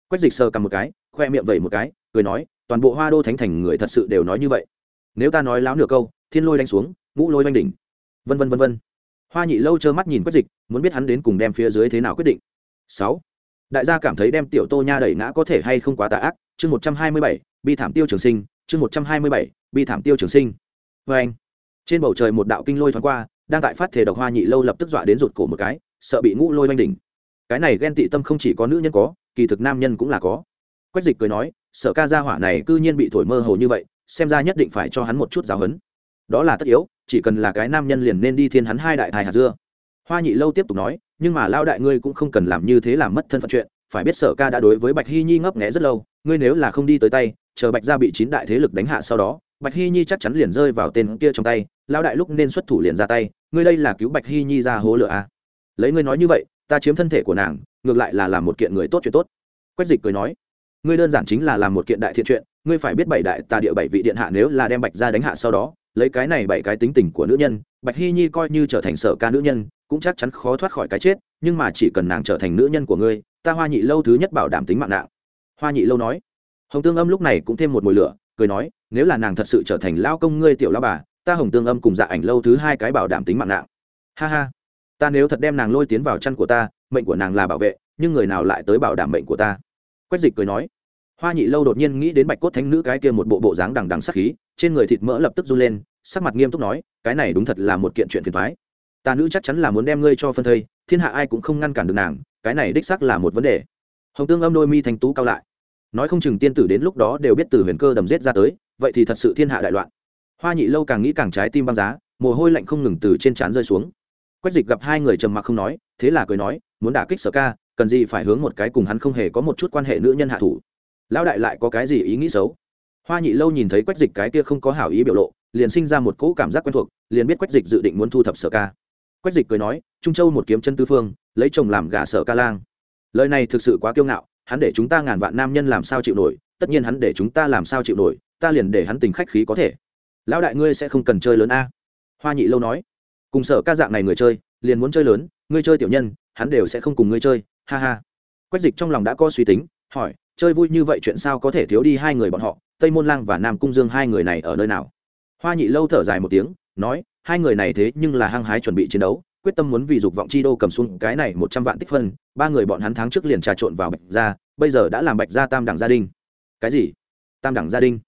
Quách dịch sờ cầm một cái, khoe miệng vẩy một cái, cười nói, toàn bộ hoa đô thánh thành người thật sự đều nói như vậy. Nếu ta nói láo nửa câu, thiên lôi đánh xuống, ngũ lôi oanh đỉnh vân vân vân vân. Hoa nhị lâu trơ mắt nhìn quách dịch, muốn biết hắn đến cùng đem phía dưới thế nào quyết định. Sáu. Đại gia cảm thấy đem tiểu tô nha đẩy ngã có thể hay không quá tà ác. Chương một trăm hai mươi bảy, bi thảm tiêu trường sinh, chương một trăm hai mươi bảy, bi thảm tiêu trường sinh. Vê anh, trên bầu trời một đạo kinh lôi thoáng qua, đang tại phát thể độc hoa nhị lâu lập tức dọa đến rụt cổ một cái, sợ bị ngũ lôi oanh đỉnh. Cái này ghen tị tâm không chỉ có nữ nhân có, kỳ thực nam nhân cũng là có. Quách dịch cười nói, sợ ca gia hỏa này cư nhiên bị thổi mơ hồ như vậy, xem ra nhất định phải cho hắn một chút giáo hấn đó là tất yếu, chỉ cần là cái nam nhân liền nên đi thiên hắn hai đại thai hạt dưa hoa nhị lâu tiếp tục nói, nhưng mà lao đại ngươi cũng không cần làm như thế làm mất thân phận chuyện, phải biết sở ca đã đối với bạch hy nhi ngấp nghẽ rất lâu, ngươi nếu là không đi tới tay, chờ bạch gia bị chín đại thế lực đánh hạ sau đó, bạch hy nhi chắc chắn liền rơi vào tên kia trong tay lao đại lúc nên xuất thủ liền ra tay, ngươi đây là cứu bạch hy nhi ra hố lửa à. lấy ngươi nói như vậy, ta chiếm thân thể của nàng, ngược lại là làm một kiện người tốt chuyện tốt quách dịch cười nói, ngươi đơn giản chính là làm một kiện đại thiện chuyện, ngươi phải biết bảy đại tà địa bảy vị điện hạ nếu là đem bạch ra đánh hạ sau đó lấy cái này bảy cái tính tình của nữ nhân, bạch hy nhi coi như trở thành sở ca nữ nhân, cũng chắc chắn khó thoát khỏi cái chết, nhưng mà chỉ cần nàng trở thành nữ nhân của ngươi, ta hoa nhị lâu thứ nhất bảo đảm tính mạng nạn hoa nhị lâu nói. Hồng tương âm lúc này cũng thêm một mùi lửa, cười nói, nếu là nàng thật sự trở thành lao công ngươi tiểu lao bà, ta hồng tương âm cùng dạ ảnh lâu thứ hai cái bảo đảm tính mạng nạn ha ha, ta nếu thật đem nàng lôi tiến vào chăn của ta, mệnh của nàng là bảo vệ, nhưng người nào lại tới bảo đảm mệnh của ta? Quách dịch cười nói. Hoa nhị lâu đột nhiên nghĩ đến bạch cốt thánh nữ cái kia một bộ bộ dáng đằng đằng sắc khí trên người thịt mỡ lập tức run lên, sắc mặt nghiêm túc nói, cái này đúng thật là một kiện chuyện phiền thoái ta nữ chắc chắn là muốn đem ngươi cho phân thây, thiên hạ ai cũng không ngăn cản được nàng, cái này đích xác là một vấn đề. Hồng tương âm đôi mi thành tú cao lại. Nói không chừng tiên tử đến lúc đó đều biết từ huyền cơ đầm rết ra tới, vậy thì thật sự thiên hạ đại loạn. Hoa nhị lâu càng nghĩ càng trái tim băng giá, mồ hôi lạnh không ngừng từ trên trán rơi xuống. Quách dịch gặp hai người trầm mặc không nói, thế là cười nói, muốn đả kích sở ca, cần gì phải hướng một cái cùng hắn không hề có một chút quan hệ nữ nhân hạ thủ. Lão đại lại có cái gì ý nghĩ xấu? Hoa nhị lâu nhìn thấy quách dịch cái kia không có hảo ý biểu lộ, liền sinh ra một cỗ cảm giác quen thuộc, liền biết quách dịch dự định muốn thu thập sở ca. Quách dịch cười nói, trung châu một kiếm chân tư phương, lấy chồng làm gả sở ca lang. Lời này thực sự quá kiêu ngạo, hắn để chúng ta ngàn vạn nam nhân làm sao chịu nổi, tất nhiên hắn để chúng ta làm sao chịu nổi, ta liền để hắn tình khách khí có thể. Lão đại ngươi sẽ không cần chơi lớn a? Hoa nhị lâu nói. Cùng sở ca dạng này người chơi, liền muốn chơi lớn, ngươi chơi tiểu nhân, hắn đều sẽ không cùng ngươi chơi, ha ha. Quách dịch trong lòng đã có suy tính, hỏi chơi vui như vậy chuyện sao có thể thiếu đi hai người bọn họ, tây môn lang và nam cung dương hai người này ở nơi nào? Hoa nhị lâu thở dài một tiếng, nói, hai người này thế nhưng là hăng hái chuẩn bị chiến đấu, quyết tâm muốn vì dục vọng chi đô cầm xuống cái này một trăm vạn tích phân, ba người bọn hắn tháng trước liền trà trộn vào bạch gia, bây giờ đã làm bạch gia tam đẳng gia đình cái gì? Tam đẳng gia đình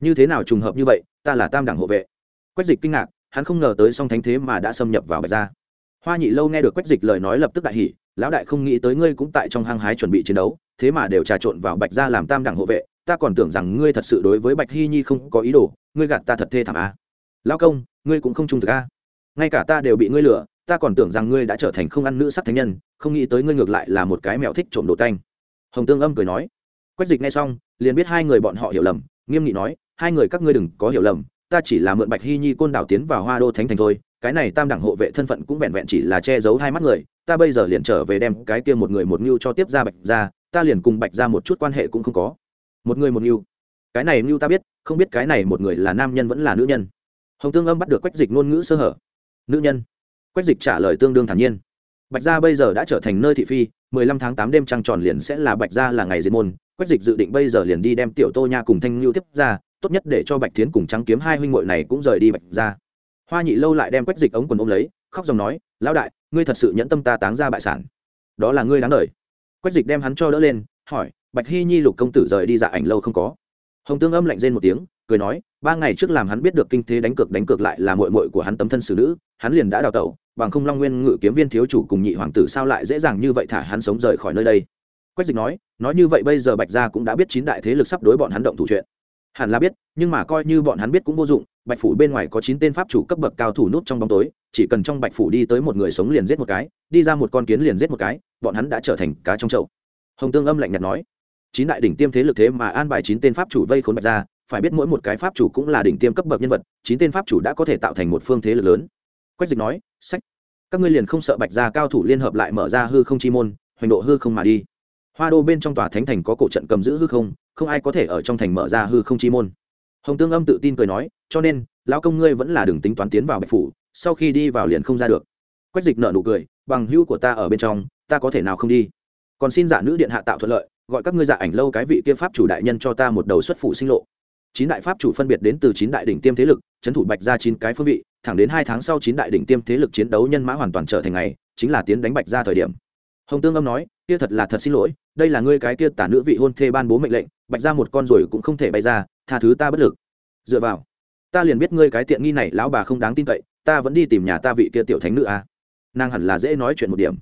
như thế nào trùng hợp như vậy, ta là tam đẳng hộ vệ. Quách dịch kinh ngạc, hắn không ngờ tới song thánh thế mà đã xâm nhập vào bạch gia. Hoa nhị lâu nghe được quách dịch lời nói lập tức đại hỉ lão đại không nghĩ tới ngươi cũng tại trong hang hái chuẩn bị chiến đấu, thế mà đều trà trộn vào bạch gia làm tam đẳng hộ vệ, ta còn tưởng rằng ngươi thật sự đối với bạch hy nhi không có ý đồ, ngươi gạt ta thật thê thảm a à. lão công, ngươi cũng không trung thực a ngay cả ta đều bị ngươi lừa, ta còn tưởng rằng ngươi đã trở thành không ăn nữ sắc thánh nhân, không nghĩ tới ngươi ngược lại là một cái mẹo thích trộm đồ tanh. Hồng tương âm cười nói. Quách dịch nghe xong, liền biết hai người bọn họ hiểu lầm, nghiêm nghị nói, hai người các ngươi đừng có hiểu lầm, ta chỉ là mượn bạch hy nhi côn đảo tiến vào hoa đô thánh thành thôi, cái này tam đẳng hộ vệ thân phận cũng vẹn vẹn chỉ là che giấu hai mắt người ta bây giờ liền trở về đem cái kia một người một mưu cho tiếp ra bạch ra, ta liền cùng bạch ra một chút quan hệ cũng không có. Một người một mưu cái này mưu ta biết, không biết cái này một người là nam nhân vẫn là nữ nhân. Hồng tương âm bắt được quách dịch ngôn ngữ sơ hở. Nữ nhân. Quách dịch trả lời tương đương thản nhiên. Bạch gia bây giờ đã trở thành nơi thị phi, mười lăm tháng tám đêm trăng tròn liền sẽ là bạch gia là ngày diệt môn. Quách dịch dự định bây giờ liền đi đem tiểu tô nha cùng thanh ngưu tiếp ra, tốt nhất để cho bạch tiến cùng trắng kiếm hai huynh muội này cũng rời đi bạch gia hoa nhị lâu lại đem quách dịch ống quần ôm lấy, khóc dòng nói, lão đại ngươi thật sự nhẫn tâm ta táng ra bại sản. Đó là ngươi đáng đời. Quách dịch đem hắn cho đỡ lên, hỏi, bạch hy nhi lục công tử rời đi dạ ảnh lâu không có? Hồng tương âm lạnh rên một tiếng, cười nói, ba ngày trước làm hắn biết được kinh thế đánh cược đánh cược lại là mội mội của hắn tấm thân xử nữ, hắn liền đã đào tẩu, bằng không long nguyên ngự kiếm viên thiếu chủ cùng nhị hoàng tử sao lại dễ dàng như vậy thả hắn sống rời khỏi nơi đây? Quách dịch nói nói như vậy bây giờ bạch gia cũng đã biết chín đại thế lực sắp đối bọn hắn động thủ chuyện. Hẳn là biết nhưng mà coi như bọn hắn biết cũng vô dụng, bạch phủ bên ngoài có chín tên pháp chủ cấp bậc cao thủ nút trong bóng tối, chỉ cần trong bạch phủ đi tới một người sống liền giết một cái, đi ra một con kiến liền giết một cái, bọn hắn đã trở thành cá trong chậu. Hồng tương âm lạnh nhạt nói, chín đại đỉnh tiêm thế lực thế mà an bài chín tên pháp chủ vây khốn bạch ra phải biết mỗi một cái pháp chủ cũng là đỉnh tiêm cấp bậc nhân vật, chín tên pháp chủ đã có thể tạo thành một phương thế lực lớn. Quách dịch nói, sách, các ngươi liền không sợ bạch gia cao thủ liên hợp lại mở ra hư không chi môn, hoành độ hư không mà đi. Hoa đô bên trong tòa thánh thành có cổ trận cầm giữ hư không không ai có thể ở trong thành mở ra hư không chi môn hồng tương âm tự tin cười nói, cho nên, lão công ngươi vẫn là đừng tính toán tiến vào bạch phủ, sau khi đi vào liền không ra được. Quách dịch nợ nụ cười, bằng hữu của ta ở bên trong, ta có thể nào không đi? Còn xin giả nữ điện hạ tạo thuận lợi, gọi các ngươi giả ảnh lâu cái vị kia pháp chủ đại nhân cho ta một đầu xuất phủ sinh lộ. Chín đại pháp chủ phân biệt đến từ chín đại đỉnh tiêm thế lực trấn thủ bạch ra chín cái phương vị, thẳng đến hai tháng sau chín đại đỉnh tiêm thế lực chiến đấu nhân mã hoàn toàn trở thành ngày, chính là tiến đánh bạch ra thời điểm. Hồng tương âm nói, kia thật là thật xin lỗi, đây là ngươi cái kia tả nữ vị hôn thê ban bố mệnh lệnh bạch ra một con rồi cũng không thể bay ra, tha thứ ta bất lực. Dựa vào, ta liền biết ngươi cái tiện nghi này lão bà không đáng tin cậy, ta vẫn đi tìm nhà ta vị kia tiểu thánh nữ à. nàng hẳn là dễ nói chuyện một điểm.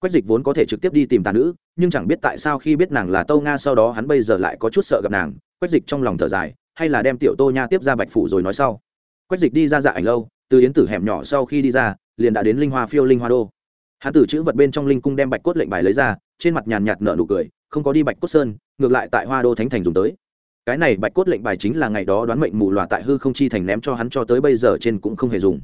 Quách dịch vốn có thể trực tiếp đi tìm tà nữ, nhưng chẳng biết tại sao khi biết nàng là tâu nga sau đó hắn bây giờ lại có chút sợ gặp nàng, quách dịch trong lòng thở dài, hay là đem tiểu tô nha tiếp ra bạch phủ rồi nói sau. Quách dịch đi ra dạ ảnh lâu, từ yến tử hẻm nhỏ sau khi đi ra, liền đã đến linh hoa phiêu linh hoa đô. Hắn tử chữ vật bên trong linh cung đem bạch cốt lệnh bài lấy ra, trên mặt nhàn nhạt nở nụ cười không có đi bạch cốt sơn, ngược lại tại hoa đô thánh thành dùng tới. Cái này bạch cốt lệnh bài chính là ngày đó đoán mệnh mù loà tại hư không chi thành ném cho hắn cho tới bây giờ trên cũng không hề dùng.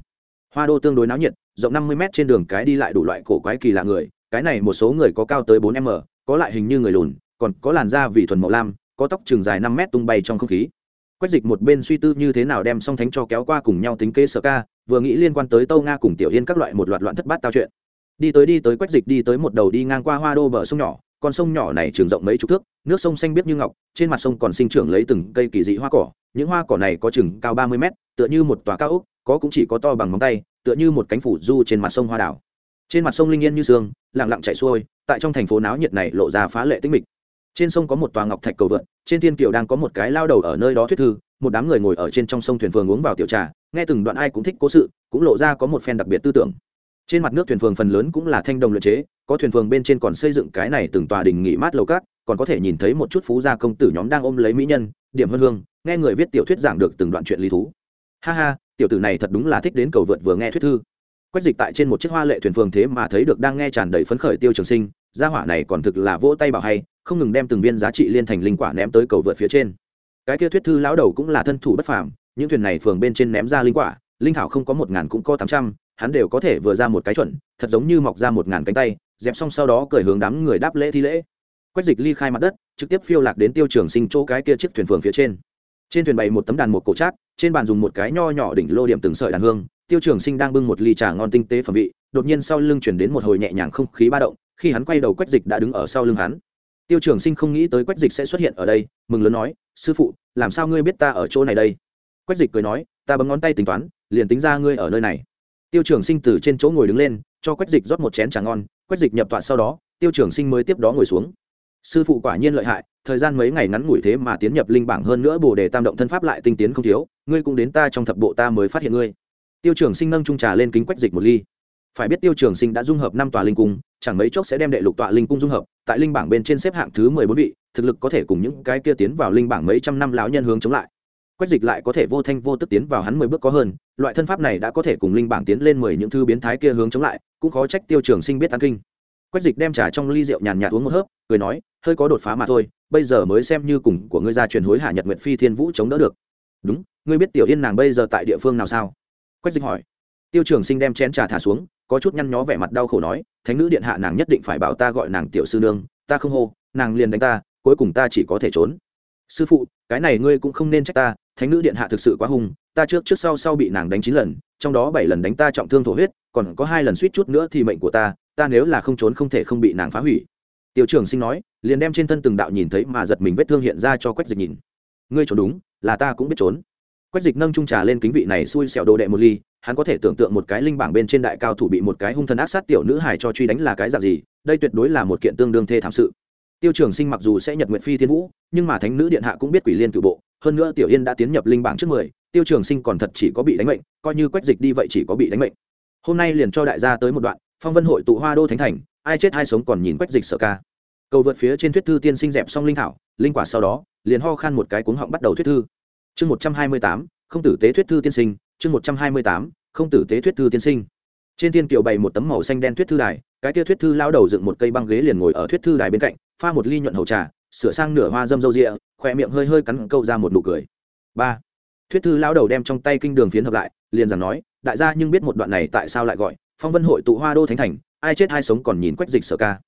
Hoa đô tương đối náo nhiệt, rộng năm mươi m trên đường cái đi lại đủ loại cổ quái kỳ lạ người, cái này một số người có cao tới bốn m, có lại hình như người lùn, còn có làn da vì thuần màu lam, có tóc trường dài năm mét tung bay trong không khí. Quách dịch một bên suy tư như thế nào đem song thánh cho kéo qua cùng nhau tính kế sở ca, vừa nghĩ liên quan tới tâu nga cùng tiểu yên các loại một loạt loạn thất bát tao chuyện. Đi tới đi tới quách dịch đi tới một đầu đi ngang qua hoa đô bờ sông nhỏ con sông nhỏ này trường rộng mấy chục thước, nước sông xanh biếc như ngọc, trên mặt sông còn sinh trưởng lấy từng cây kỳ dị hoa cỏ. Những hoa cỏ này có chừng cao ba mươi mét, tựa như một tòa cao ốc, có cũng chỉ có to bằng móng tay, tựa như một cánh phủ du trên mặt sông hoa đảo. Trên mặt sông linh yên như sương, lặng lặng chạy xuôi, tại trong thành phố náo nhiệt này lộ ra phá lệ tinh mịch. Trên sông có một tòa ngọc thạch cầu vượt trên thiên kiều đang có một cái lao đầu ở nơi đó thuyết thư, một đám người ngồi ở trên trong sông thuyền phường uống vào tiểu trà, nghe từng đoạn ai cũng thích cố sự, cũng lộ ra có một phen đặc biệt tư tưởng trên mặt nước thuyền phường phần lớn cũng là thanh đồng luyện chế, có thuyền phường bên trên còn xây dựng cái này từng tòa đình nghỉ mát lầu cát, còn có thể nhìn thấy một chút phú gia công tử nhóm đang ôm lấy mỹ nhân, điểm hơn hương, nghe người viết tiểu thuyết giảng được từng đoạn chuyện lý thú. Ha ha, tiểu tử này thật đúng là thích đến cầu vượt vừa nghe thuyết thư. Quách dịch tại trên một chiếc hoa lệ thuyền phường thế mà thấy được đang nghe tràn đầy phấn khởi tiêu trường sinh, gia hỏa này còn thực là vỗ tay bảo hay, không ngừng đem từng viên giá trị liên thành linh quả ném tới cầu vượt phía trên. Cái kia thuyết thư lão đầu cũng là thân thủ bất phàm, những thuyền này phường bên trên ném ra linh quả, linh thảo không có một ngàn cũng có tám trăm hắn đều có thể vừa ra một cái chuẩn, thật giống như mọc ra một ngàn cánh tay, dẹp xong sau đó cởi hướng đám người đáp lễ thi lễ. Quách dịch ly khai mặt đất, trực tiếp phiêu lạc đến tiêu trường sinh chỗ cái kia chiếc thuyền phường phía trên. Trên thuyền bày một tấm đàn một cổ trác, trên bàn dùng một cái nho nhỏ đỉnh lô điểm từng sợi đàn hương, tiêu trường sinh đang bưng một ly trà ngon tinh tế phẩm vị, đột nhiên sau lưng chuyển đến một hồi nhẹ nhàng không khí ba động, khi hắn quay đầu quách dịch đã đứng ở sau lưng hắn. Tiêu trường sinh không nghĩ tới quách dịch sẽ xuất hiện ở đây, mừng lớn nói, sư phụ, làm sao ngươi biết ta ở chỗ này đây? Quách dịch cười nói, ta bấm ngón tay tính toán, liền tính ra ngươi ở nơi này tiêu trường sinh từ trên chỗ ngồi đứng lên, cho quách dịch rót một chén trà ngon, quách dịch nhập tọa sau đó, tiêu trường sinh mới tiếp đó ngồi xuống. Sư phụ quả nhiên lợi hại, thời gian mấy ngày ngắn ngủi thế mà tiến nhập linh bảng hơn nữa bồ đề tam động thân pháp lại tinh tiến không thiếu, ngươi cũng đến ta trong thập bộ ta mới phát hiện ngươi. Tiêu trường sinh nâng trung trà lên kính quách dịch một ly. Phải biết tiêu trường sinh đã dung hợp năm tòa linh cung, chẳng mấy chốc sẽ đem đệ lục tọa linh cung dung hợp, tại linh bảng bên trên xếp hạng thứ mười bốn vị, thực lực có thể cùng những cái kia tiến vào linh bảng mấy trăm năm lão nhân hướng chống lại quách dịch lại có thể vô thanh vô tức tiến vào hắn mười bước có hơn, loại thân pháp này đã có thể cùng linh bảng tiến lên mười những thư biến thái kia hướng chống lại, cũng khó trách tiêu trường sinh biết tăng kinh. Quách dịch đem trà trong ly rượu nhàn nhạt uống một hớp, cười nói, hơi có đột phá mà thôi, bây giờ mới xem như cùng của ngươi ra truyền hối hạ nhật nguyệt phi thiên vũ chống đỡ được. Đúng, ngươi biết tiểu yên nàng bây giờ tại địa phương nào sao? Quách dịch hỏi. Tiêu trường sinh đem chén trà thả xuống, có chút nhăn nhó vẻ mặt đau khổ nói, thánh nữ điện hạ nàng nhất định phải bảo ta gọi nàng tiểu sư nương, ta không hô, nàng liền đánh ta, cuối cùng ta chỉ có thể trốn. Sư phụ, cái này ngươi cũng không nên trách ta thánh nữ điện hạ thực sự quá hung, ta trước trước sau sau bị nàng đánh chín lần, trong đó bảy lần đánh ta trọng thương thổ huyết, còn có hai lần suýt chút nữa thì mệnh của ta ta nếu là không trốn không thể không bị nàng phá hủy. Tiêu trường sinh nói, liền đem trên thân từng đạo nhìn thấy mà giật mình vết thương hiện ra cho quách dịch nhìn. Ngươi trốn đúng, là ta cũng biết trốn. Quách dịch nâng trung trà lên kính vị này xui xẻo đồ đệ một ly, hắn có thể tưởng tượng một cái linh bảng bên trên đại cao thủ bị một cái hung thần ác sát tiểu nữ hài cho truy đánh là cái dạng gì, đây tuyệt đối là một kiện tương đương thê thảm sự. Tiêu trường sinh mặc dù sẽ nhật nguyện phi thiên vũ, nhưng mà thánh nữ điện hạ cũng biết quỷ liên cựu bộ hơn nữa tiểu yên đã tiến nhập linh bảng trước mười, tiêu trường sinh còn thật chỉ có bị đánh mệnh, coi như quách dịch đi vậy chỉ có bị đánh mệnh. Hôm nay liền cho đại gia tới một đoạn, phong vân hội tụ hoa đô thánh thành, ai chết ai sống còn nhìn quách dịch sợ ca. Cầu vượt phía trên thuyết thư tiên sinh dẹp xong linh thảo, linh quả sau đó, liền ho khan một cái cuống họng bắt đầu thuyết thư. Chương một trăm hai mươi tám, không tử tế thuyết thư tiên sinh, chương một trăm hai mươi tám, không tử tế thuyết thư tiên sinh. Trên thiên kiều bày một tấm màu xanh đen thuyết thư đài, cái kia thuyết thư lao đầu dựng một cây băng ghế liền ngồi ở thuyết thư đài bên cạnh, pha một ly nhuận hầu trà, sửa sang nửa hoa dâm dâu rịa khỏe miệng hơi hơi cắn câu ra một nụ cười. Ba. Thuyết thư lao đầu đem trong tay kinh đường phiến hợp lại, liền rằng nói, đại gia nhưng biết một đoạn này tại sao lại gọi phong vân hội tụ hoa đô thánh thành, ai chết ai sống còn nhìn quách dịch sở ca.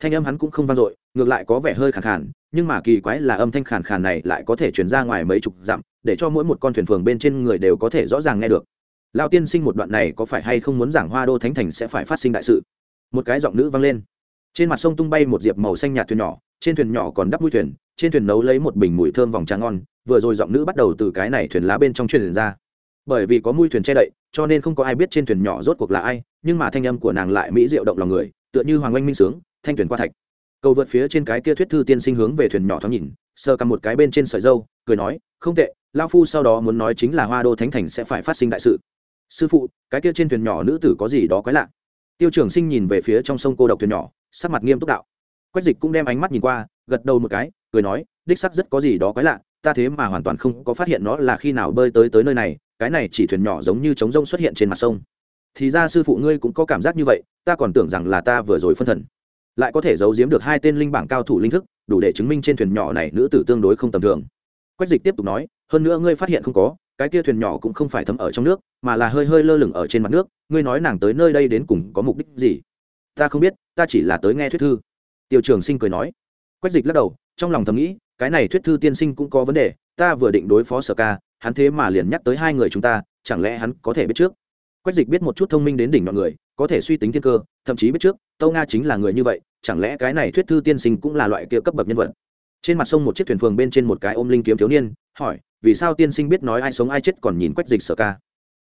Thanh âm hắn cũng không vang dội, ngược lại có vẻ hơi khàn khàn, nhưng mà kỳ quái là âm thanh khàn khàn này lại có thể chuyển ra ngoài mấy chục dặm, để cho mỗi một con thuyền phường bên trên người đều có thể rõ ràng nghe được. Lão tiên sinh một đoạn này có phải hay không muốn giảng hoa đô thánh thành sẽ phải phát sinh đại sự? Một cái giọng nữ vang lên. Trên mặt sông tung bay một diệp màu xanh nhạt thuyền nhỏ, trên thuyền nhỏ còn đắp mũi thuyền trên thuyền nấu lấy một bình mùi thơm vòng trà ngon, vừa rồi giọng nữ bắt đầu từ cái này thuyền lá bên trong truyền ra. Bởi vì có mùi thuyền che đậy, cho nên không có ai biết trên thuyền nhỏ rốt cuộc là ai, nhưng mà thanh âm của nàng lại mỹ diệu động lòng người, tựa như hoàng oanh minh sướng, thanh thuyền qua thạch. Cầu vượt phía trên cái kia thuyết thư tiên sinh hướng về thuyền nhỏ thoáng nhìn sơ cầm một cái bên trên sợi dâu, cười nói, không tệ lao phu sau đó muốn nói chính là hoa đô thánh thành sẽ phải phát sinh đại sự. Sư phụ, cái kia trên thuyền nhỏ nữ tử có gì đó quái lạ? Tiêu trường sinh nhìn về phía trong sông cô độc thuyền nhỏ, sắc mặt nghiêm túc đạo. Quách dịch cũng đem ánh mắt nhìn qua, gật đầu một cái cười nói, đích sắc rất có gì đó quái lạ, ta thế mà hoàn toàn không có phát hiện nó là khi nào bơi tới tới nơi này, cái này chỉ thuyền nhỏ giống như trống rông xuất hiện trên mặt sông. Thì ra sư phụ ngươi cũng có cảm giác như vậy, ta còn tưởng rằng là ta vừa rồi phân thần. Lại có thể giấu giếm được hai tên linh bảng cao thủ linh thức, đủ để chứng minh trên thuyền nhỏ này nữ tử tương đối không tầm thường. Quách dịch tiếp tục nói, hơn nữa ngươi phát hiện không có, cái kia thuyền nhỏ cũng không phải thấm ở trong nước, mà là hơi hơi lơ lửng ở trên mặt nước, ngươi nói nàng tới nơi đây đến cùng có mục đích gì? Ta không biết, ta chỉ là tới nghe thuyết thư. Tiêu trường sinh cười nói. Quách dịch lắc đầu trong lòng thầm nghĩ, cái này thuyết thư tiên sinh cũng có vấn đề, ta vừa định đối phó sở ca, hắn thế mà liền nhắc tới hai người chúng ta, chẳng lẽ hắn có thể biết trước? Quách dịch biết một chút thông minh đến đỉnh mọi người, có thể suy tính thiên cơ, thậm chí biết trước, tâu nga chính là người như vậy, chẳng lẽ cái này thuyết thư tiên sinh cũng là loại kia cấp bậc nhân vật? Trên mặt sông một chiếc thuyền phường bên trên một cái ôm linh kiếm thiếu niên, hỏi, vì sao tiên sinh biết nói ai sống ai chết còn nhìn quách dịch sở ca?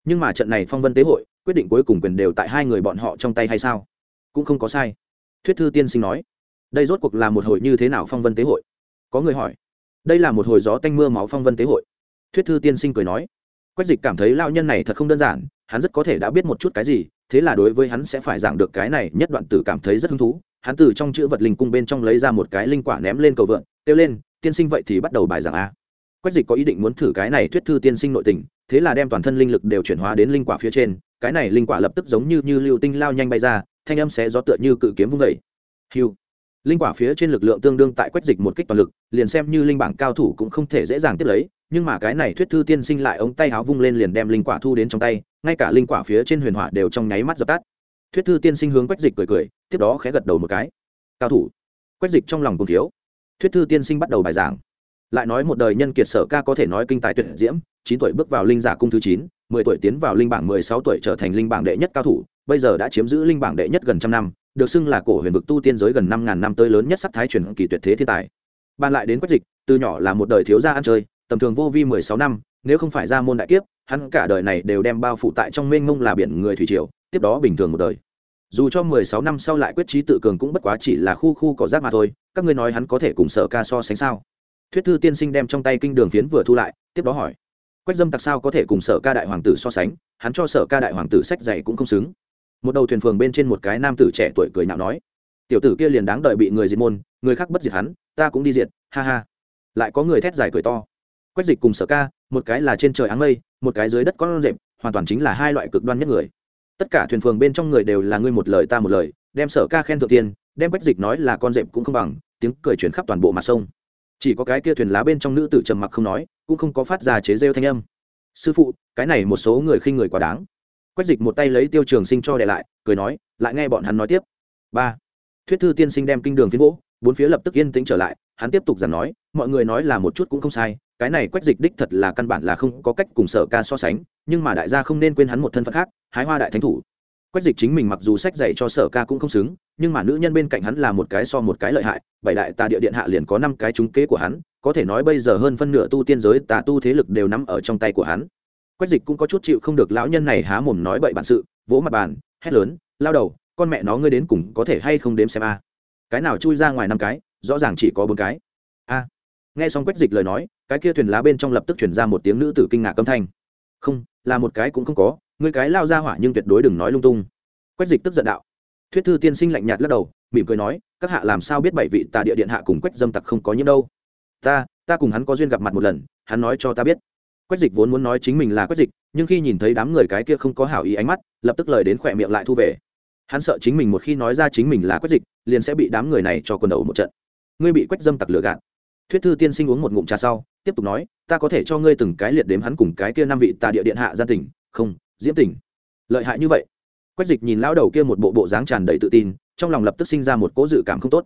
Nhưng mà trận này phong vân tế hội, quyết định cuối cùng quyền đều tại hai người bọn họ trong tay hay sao? Cũng không có sai. Thuyết thư tiên sinh nói đây rốt cuộc là một hồi như thế nào phong vân tế hội? Có người hỏi. Đây là một hồi gió tanh mưa máu phong vân tế hội. Thuyết thư tiên sinh cười nói. Quách dịch cảm thấy lao nhân này thật không đơn giản, hắn rất có thể đã biết một chút cái gì, thế là đối với hắn sẽ phải giảng được cái này nhất đoạn tử cảm thấy rất hứng thú. Hắn từ trong chữ vật linh cung bên trong lấy ra một cái linh quả ném lên cầu vượn, kêu lên, tiên sinh vậy thì bắt đầu bài giảng a. Quách dịch có ý định muốn thử cái này thuyết thư tiên sinh nội tình, thế là đem toàn thân linh lực đều chuyển hóa đến linh quả phía trên. Cái này linh quả lập tức giống như như lưu tinh lao nhanh bay ra, thanh âm sẽ gió tựa như cự kiếm vung vẩy hiu linh quả phía trên lực lượng tương đương tại quách dịch một kích toàn lực, liền xem như linh bảng cao thủ cũng không thể dễ dàng tiếp lấy, nhưng mà cái này thuyết thư tiên sinh lại ống tay háo vung lên liền đem linh quả thu đến trong tay, ngay cả linh quả phía trên huyền hỏa đều trong nháy mắt dập tắt. Thuyết thư tiên sinh hướng quách dịch cười cười, tiếp đó khẽ gật đầu một cái. Cao thủ, quách dịch trong lòng cùng thiếu. Thuyết thư tiên sinh bắt đầu bài giảng. Lại nói một đời nhân kiệt sở ca có thể nói kinh tài tuyệt diễm, chín tuổi bước vào linh giả cung thứ chín, mười tuổi tiến vào linh bảng mười sáu tuổi trở thành linh bảng đệ nhất cao thủ, bây giờ đã chiếm giữ linh bảng đệ nhất gần trăm năm được xưng là cổ huyền vực tu tiên giới gần năm ngàn năm tới lớn nhất sắc thái truyền kỳ tuyệt thế thiên tài. Ban lại đến quách dịch, từ nhỏ là một đời thiếu gia ăn chơi, tầm thường vô vi mười sáu năm, nếu không phải ra môn đại kiếp, hắn cả đời này đều đem bao phủ tại trong mênh mông là biển người thủy triều, tiếp đó bình thường một đời. Dù cho mười sáu năm sau lại quyết trí tự cường cũng bất quá chỉ là khu khu cỏ rác mà thôi, các ngươi nói hắn có thể cùng sở ca so sánh sao? Thuyết thư tiên sinh đem trong tay kinh đường phiến vừa thu lại, tiếp đó hỏi. Quách dâm tặc sao có thể cùng sở ca đại hoàng tử so sánh, hắn cho sở ca đại hoàng tử sách dạy cũng không xứng một đầu thuyền phường bên trên một cái nam tử trẻ tuổi cười nhạo nói, tiểu tử kia liền đáng đợi bị người diệt môn, người khác bất diệt hắn, ta cũng đi diệt, ha ha. Lại có người thét dài cười to, quách dịch cùng sở ca, một cái là trên trời áng mây, một cái dưới đất con rệp, hoàn toàn chính là hai loại cực đoan nhất người. Tất cả thuyền phường bên trong người đều là ngươi một lời ta một lời, đem sở ca khen thượng tiên đem quách dịch nói là con rệp cũng không bằng, tiếng cười chuyển khắp toàn bộ mặt sông. Chỉ có cái kia thuyền lá bên trong nữ tử trầm mặc không nói, cũng không có phát ra chế rêu thanh âm. Sư phụ, cái này một số người khinh người quá đáng quách dịch một tay lấy tiêu trường sinh cho để lại, cười nói, lại nghe bọn hắn nói tiếp. Ba. Thuyết thư tiên sinh đem kinh đường phiến vỗ bốn phía lập tức yên tĩnh trở lại, hắn tiếp tục giảng nói, mọi người nói là một chút cũng không sai, cái này quách dịch đích thật là căn bản là không có cách cùng sở ca so sánh, nhưng mà đại gia không nên quên hắn một thân phận khác, hái hoa đại thánh thủ. Quách dịch chính mình mặc dù sách dạy cho sở ca cũng không xứng, nhưng mà nữ nhân bên cạnh hắn là một cái so một cái lợi hại, bảy đại tà địa điện hạ liền có năm cái trúng kế của hắn, có thể nói bây giờ hơn phân nửa tu tiên giới tà tu thế lực đều nắm ở trong tay của hắn quách dịch cũng có chút chịu không được lão nhân này há mồm nói bậy bản sự, vỗ mặt bàn, hét lớn, lao đầu, con mẹ nó ngươi đến cùng có thể hay không đếm xem a? Cái nào chui ra ngoài năm cái, rõ ràng chỉ có bốn cái. A. Nghe xong quách dịch lời nói, cái kia thuyền lá bên trong lập tức chuyển ra một tiếng nữ tử kinh ngạc âm thanh. Không, là một cái cũng không có, ngươi cái lao ra hỏa nhưng tuyệt đối đừng nói lung tung. Quách dịch tức giận đạo. Thuyết thư tiên sinh lạnh nhạt lắc đầu, mỉm cười nói, các hạ làm sao biết bảy vị tà địa điện hạ cùng quách dâm tặc không có nhiễm đâu? Ta ta cùng hắn có duyên gặp mặt một lần, hắn nói cho ta biết quách dịch vốn muốn nói chính mình là quách dịch, nhưng khi nhìn thấy đám người cái kia không có hảo ý ánh mắt, lập tức lời đến khỏe miệng lại thu về. Hắn sợ chính mình một khi nói ra chính mình là quách dịch, liền sẽ bị đám người này cho quần đầu một trận. Ngươi bị quách dâm tặc lừa gạt. Thuyết thư tiên sinh uống một ngụm trà sau, tiếp tục nói, ta có thể cho ngươi từng cái liệt đếm hắn cùng cái kia năm vị tà địa điện hạ gia tỉnh không, diễm tỉnh lợi hại như vậy. Quách dịch nhìn lão đầu kia một bộ bộ dáng tràn đầy tự tin, trong lòng lập tức sinh ra một cỗ dự cảm không tốt.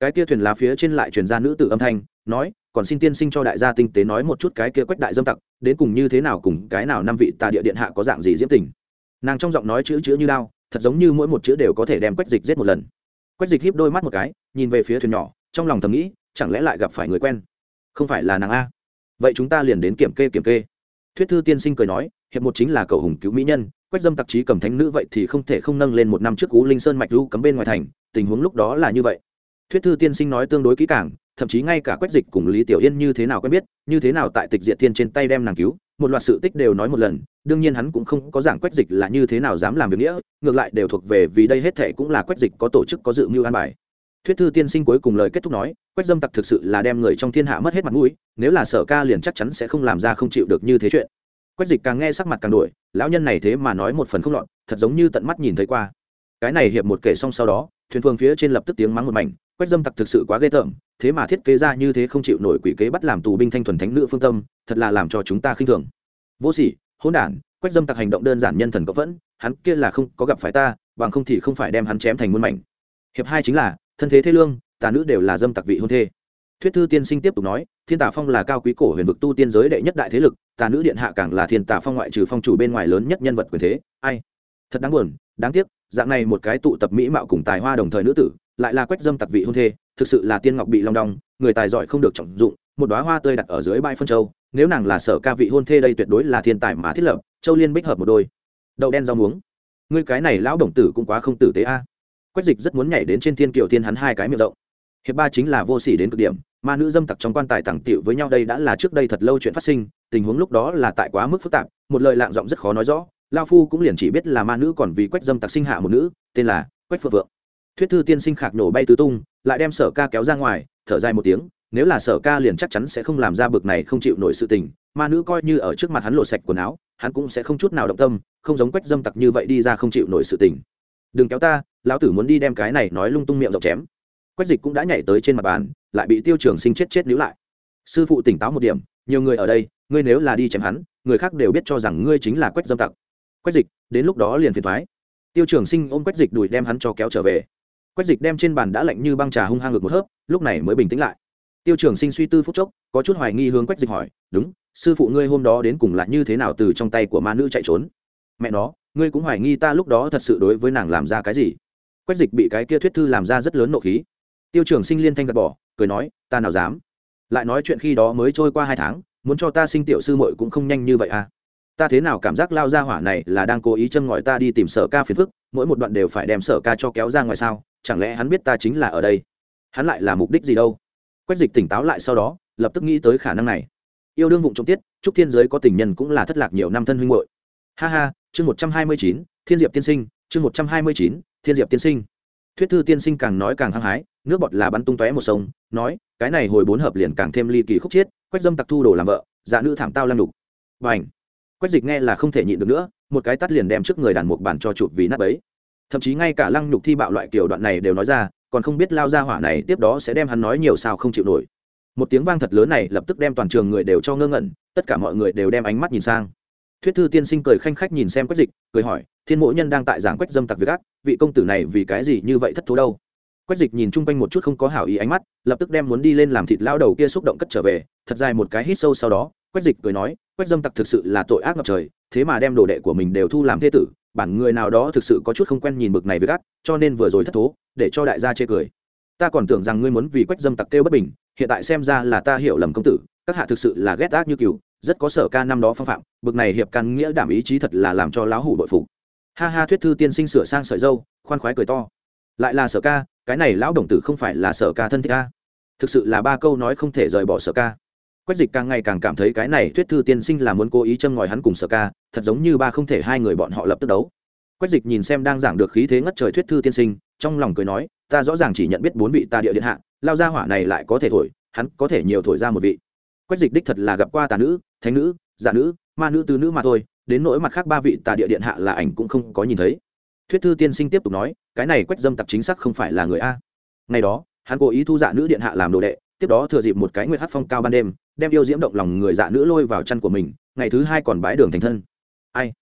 Cái kia thuyền lá phía trên lại truyền ra nữ tử âm thanh, nói còn xin tiên sinh cho đại gia tinh tế nói một chút cái kia quách đại dâm tặc, đến cùng như thế nào cùng cái nào năm vị tà địa điện hạ có dạng gì diễm tình. Nàng trong giọng nói chữ chữ như lao thật giống như mỗi một chữ đều có thể đem quách dịch giết một lần. Quách dịch híp đôi mắt một cái, nhìn về phía thuyền nhỏ, trong lòng thầm nghĩ, chẳng lẽ lại gặp phải người quen? Không phải là nàng a. Vậy chúng ta liền đến kiểm kê kiểm kê. Thuyết thư tiên sinh cười nói, hiệp một chính là cầu hùng cứu mỹ nhân, quách dâm tặc trí cầm thánh nữ vậy thì không thể không nâng lên một năm trước cú linh sơn mạch lưu cấm bên ngoài thành, tình huống lúc đó là như vậy. Thuyết thư tiên sinh nói tương đối kỹ càng thậm chí ngay cả quách dịch cùng lý tiểu yên như thế nào quen biết, như thế nào tại tịch diện Thiên trên tay đem nàng cứu, một loạt sự tích đều nói một lần, đương nhiên hắn cũng không có giảng quách dịch là như thế nào dám làm việc nghĩa, ngược lại đều thuộc về vì đây hết thệ cũng là quách dịch có tổ chức có dự mưu an bài. Thuyết thư tiên sinh cuối cùng lời kết thúc nói, quách dâm tặc thực sự là đem người trong thiên hạ mất hết mặt mũi, nếu là sở ca liền chắc chắn sẽ không làm ra không chịu được như thế chuyện. Quách dịch càng nghe sắc mặt càng đổi, lão nhân này thế mà nói một phần không lọt, thật giống như tận mắt nhìn thấy qua. Cái này hiệp một kể xong sau đó, thuyền phương phía trên lập tức tiếng mắng một mảnh quách dâm tặc thực sự quá ghê tởm, thế mà thiết kế ra như thế không chịu nổi quỷ kế bắt làm tù binh thanh thuần thánh nữ phương tâm, thật là làm cho chúng ta khinh thường. Vô sỉ, hỗn đản, quách dâm tặc hành động đơn giản nhân thần có vẫn, hắn kia là không có gặp phải ta, bằng không thì không phải đem hắn chém thành muôn mảnh. Hiệp hai chính là, thân thế thế lương, tà nữ đều là dâm tặc vị hôn thê. Thuyết thư tiên sinh tiếp tục nói, thiên tà phong là cao quý cổ huyền vực tu tiên giới đệ nhất đại thế lực, tà nữ điện hạ càng là thiên tà phong ngoại trừ phong chủ bên ngoài lớn nhất nhân vật quyền thế. Ai? Thật đáng buồn đáng tiếc, dạng này một cái tụ tập mỹ mạo cùng tài hoa đồng thời nữ tử, lại là quách dâm tặc vị hôn thê, thực sự là tiên ngọc bị long đong, người tài giỏi không được trọng dụng, một đoá hoa tươi đặt ở dưới bãi phân châu, nếu nàng là sở ca vị hôn thê đây tuyệt đối là thiên tài mà thiết lập, châu liên bích hợp một đôi. Đậu đen rau muống. Ngươi cái này lão đồng tử cũng quá không tử tế a. Quách dịch rất muốn nhảy đến trên thiên kiều thiên hắn hai cái miệng rộng. Hiệp ba chính là vô sỉ đến cực điểm, ma nữ dâm tặc trong quan tài tặng tiệu với nhau đây đã là trước đây thật lâu chuyện phát sinh, tình huống lúc đó là tại quá mức phức tạp, một lời lạng giọng rất khó nói rõ lao phu cũng liền chỉ biết là ma nữ còn vì quách dâm tặc sinh hạ một nữ, tên là quách phượng vượng. Thuyết thư tiên sinh khạc nổ bay tứ tung, lại đem sở ca kéo ra ngoài, thở dài một tiếng, nếu là sở ca liền chắc chắn sẽ không làm ra bực này không chịu nổi sự tình, ma nữ coi như ở trước mặt hắn lộ sạch quần áo, hắn cũng sẽ không chút nào động tâm, không giống quách dâm tặc như vậy đi ra không chịu nổi sự tình. Đừng kéo ta, lão tử muốn đi đem cái này nói lung tung miệng dọc chém. Quách dịch cũng đã nhảy tới trên mặt bàn, lại bị tiêu trường sinh chết chết níu lại. Sư phụ tỉnh táo một điểm, nhiều người ở đây, ngươi nếu là đi chém hắn, người khác đều biết cho rằng ngươi chính là quách dâm tặc quách dịch, đến lúc đó liền phiền thoái. Tiêu trường sinh ôm quách dịch đùi đem hắn cho kéo trở về. Quách dịch đem trên bàn đã lạnh như băng trà hung hăng ngược một hớp, lúc này mới bình tĩnh lại. Tiêu trường sinh suy tư phút chốc, có chút hoài nghi hướng quách dịch hỏi, đúng, sư phụ ngươi hôm đó đến cùng là như thế nào từ trong tay của ma nữ chạy trốn? Mẹ nó, ngươi cũng hoài nghi ta lúc đó thật sự đối với nàng làm ra cái gì? Quách dịch bị cái kia thuyết thư làm ra rất lớn nộ khí. Tiêu trường sinh liên thanh gạt bỏ, cười nói, ta nào dám. Lại nói chuyện khi đó mới trôi qua hai tháng, muốn cho ta sinh tiểu sư muội cũng không nhanh như vậy à ta thế nào cảm giác lao ra hỏa này là đang cố ý châm ngòi ta đi tìm sở ca phiền phức, mỗi một đoạn đều phải đem sở ca cho kéo ra ngoài sao, chẳng lẽ hắn biết ta chính là ở đây? Hắn lại là mục đích gì đâu? Quách dịch tỉnh táo lại sau đó, lập tức nghĩ tới khả năng này. Yêu đương vụng trọng tiết, trúc thiên giới có tình nhân cũng là thất lạc nhiều năm thân huynh hội ha ha, chương một trăm hai mươi chín, thiên diệp tiên sinh, chương một trăm hai mươi chín, thiên diệp tiên sinh. Thuyết thư tiên sinh càng nói càng hăng hái, nước bọt là bắn tung tóe một sông, nói, cái này hồi bốn hợp liền càng thêm ly kỳ khúc chiết, quách dâm tặc thu đồ làm vợ dạ nữ thảm tao lăng đục. Và ảnh quách dịch nghe là không thể nhịn được nữa, một cái tắt liền đem trước người đàn một bàn cho chụp vì nát ấy thậm chí ngay cả lăng nhục thi bạo loại kiểu đoạn này đều nói ra, còn không biết lao ra hỏa này tiếp đó sẽ đem hắn nói nhiều sao không chịu nổi. Một tiếng vang thật lớn này lập tức đem toàn trường người đều cho ngơ ngẩn, tất cả mọi người đều đem ánh mắt nhìn sang. Thuyết thư tiên sinh cười khanh khách nhìn xem quách dịch, cười hỏi, thiên mộ nhân đang tại giảng quách dâm tặc việc ác, vị công tử này vì cái gì như vậy thất thố đâu? Quách dịch nhìn chung quanh một chút không có hảo ý ánh mắt, lập tức đem muốn đi lên làm thịt lao đầu kia xúc động cất trở về, thật dài một cái hít sâu sau đó, quách dịch cười nói quách dâm tặc thực sự là tội ác ngập trời, thế mà đem đồ đệ của mình đều thu làm thế tử, bản người nào đó thực sự có chút không quen nhìn bực này với gắt, cho nên vừa rồi thất thố, để cho đại gia chê cười. Ta còn tưởng rằng ngươi muốn vì quách dâm tặc kêu bất bình, hiện tại xem ra là ta hiểu lầm công tử, các hạ thực sự là ghét ác như cừu, rất có sở ca năm đó phong phạm, bực này hiệp căn nghĩa đảm ý chí thật là làm cho lão hủ bội phục. Ha ha, thuyết thư tiên sinh sửa sang sợi dâu, khoan khoái cười to. Lại là sở ca, cái này lão đồng tử không phải là sở ca thân thích ca thực sự là ba câu nói không thể rời bỏ sở ca quách dịch càng ngày càng cảm thấy cái này thuyết thư tiên sinh là muốn cố ý châm ngòi hắn cùng sở ca, thật giống như ba không thể hai người bọn họ lập tức đấu. Quách dịch nhìn xem đang giảng được khí thế ngất trời thuyết thư tiên sinh, trong lòng cười nói, ta rõ ràng chỉ nhận biết bốn vị ta địa điện hạ, lao ra hỏa này lại có thể thổi, hắn có thể nhiều thổi ra một vị. Quách dịch đích thật là gặp qua tà nữ, thánh nữ giả nữ, ma nữ tứ nữ mà thôi, đến nỗi mặt khác ba vị tà địa điện hạ là ảnh cũng không có nhìn thấy. Thuyết thư tiên sinh tiếp tục nói, cái này quách dâm tặc chính xác không phải là người a. Ngày đó, hắn cố ý thu dạ nữ điện hạ làm đồ đệ, tiếp đó thừa dịp một cái nguyệt hát phong cao ban đêm đem yêu diễm động lòng người dạ nữ lôi vào chăn của mình, ngày thứ hai còn bái đường thành thân. Ai?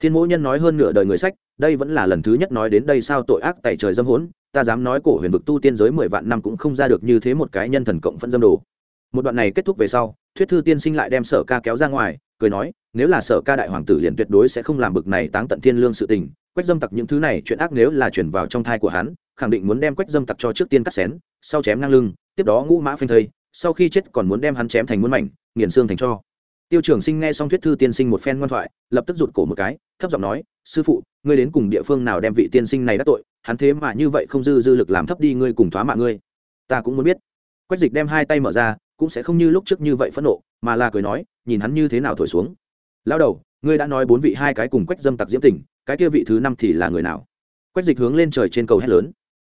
Thiên mỗ nhân nói hơn nửa đời người sách, đây vẫn là lần thứ nhất nói đến đây sao tội ác tại trời dâm hốn ta dám nói cổ huyền vực tu tiên giới mười vạn năm cũng không ra được như thế một cái nhân thần cộng phân dâm đồ. Một đoạn này kết thúc về sau, thuyết thư tiên sinh lại đem sở ca kéo ra ngoài, cười nói, nếu là sở ca đại hoàng tử liền tuyệt đối sẽ không làm bực này táng tận thiên lương sự tình, quách dâm tặc những thứ này chuyện ác nếu là chuyển vào trong thai của hắn, khẳng định muốn đem quách dâm tặc cho trước tiên cắt xén, sau chém ngang lưng, tiếp đó ngũ mã phanh thây sau khi chết còn muốn đem hắn chém thành muôn mảnh, nghiền xương thành cho. Tiêu trường sinh nghe xong thuyết thư tiên sinh một phen ngoan thoại, lập tức rụt cổ một cái, thấp giọng nói, sư phụ, ngươi đến cùng địa phương nào đem vị tiên sinh này đắc tội? Hắn thế mà như vậy không dư dư lực làm thấp đi ngươi cùng thoá mạng ngươi. Ta cũng muốn biết. Quách dịch đem hai tay mở ra, cũng sẽ không như lúc trước như vậy phẫn nộ, mà là cười nói, nhìn hắn như thế nào thổi xuống. Lao đầu, ngươi đã nói bốn vị hai cái cùng quách dâm tặc diễm tình, cái kia vị thứ năm thì là người nào? Quách dịch hướng lên trời trên cầu hét lớn.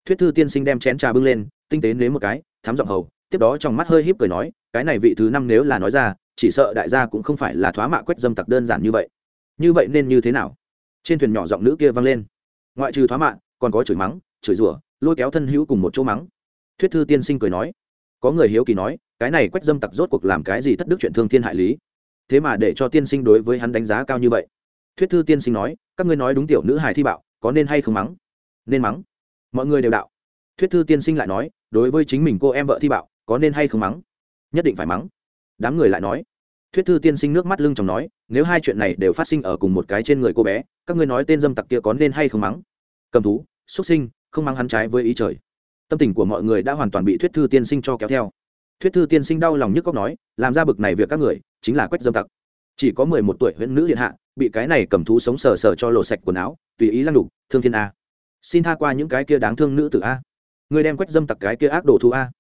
Thuyết thư tiên sinh đem chén trà bưng lên, tinh tế nếm một cái thám giọng hầu tiếp đó trong mắt hơi híp cười nói, cái này vị thứ năm nếu là nói ra, chỉ sợ đại gia cũng không phải là thoá mạ quét dâm tặc đơn giản như vậy. Như vậy nên như thế nào? Trên thuyền nhỏ giọng nữ kia vang lên. Ngoại trừ thoá mạ, còn có chửi mắng, chửi rủa, lôi kéo thân hữu cùng một chỗ mắng. Thuyết thư tiên sinh cười nói. Có người hiếu kỳ nói, cái này quách dâm tặc rốt cuộc làm cái gì thất đức chuyện thương thiên hại lý? Thế mà để cho tiên sinh đối với hắn đánh giá cao như vậy. Thuyết thư tiên sinh nói, các ngươi nói đúng tiểu nữ hài thi bạo, có nên hay không mắng? Nên mắng. Mọi người đều đạo. Thuyết thư tiên sinh lại nói, đối với chính mình cô em vợ thi bạo có nên hay không mắng? Nhất định phải mắng. Đám người lại nói. Thuyết thư tiên sinh nước mắt lưng chồng nói, nếu hai chuyện này đều phát sinh ở cùng một cái trên người cô bé, các ngươi nói tên dâm tặc kia có nên hay không mắng? Cầm thú, xuất sinh, không mắng hắn trái với ý trời. Tâm tình của mọi người đã hoàn toàn bị thuyết thư tiên sinh cho kéo theo. Thuyết thư tiên sinh đau lòng nhức cóc nói, làm ra bực này việc các người, chính là quách dâm tặc. Chỉ có mười một tuổi huyện nữ điện hạ, bị cái này cầm thú sống sờ sờ cho lộ sạch quần áo, tùy ý lăng đục thương thiên a. Xin tha qua những cái kia đáng thương nữ tử a. Người đem quách dâm tặc cái kia ác đồ thu a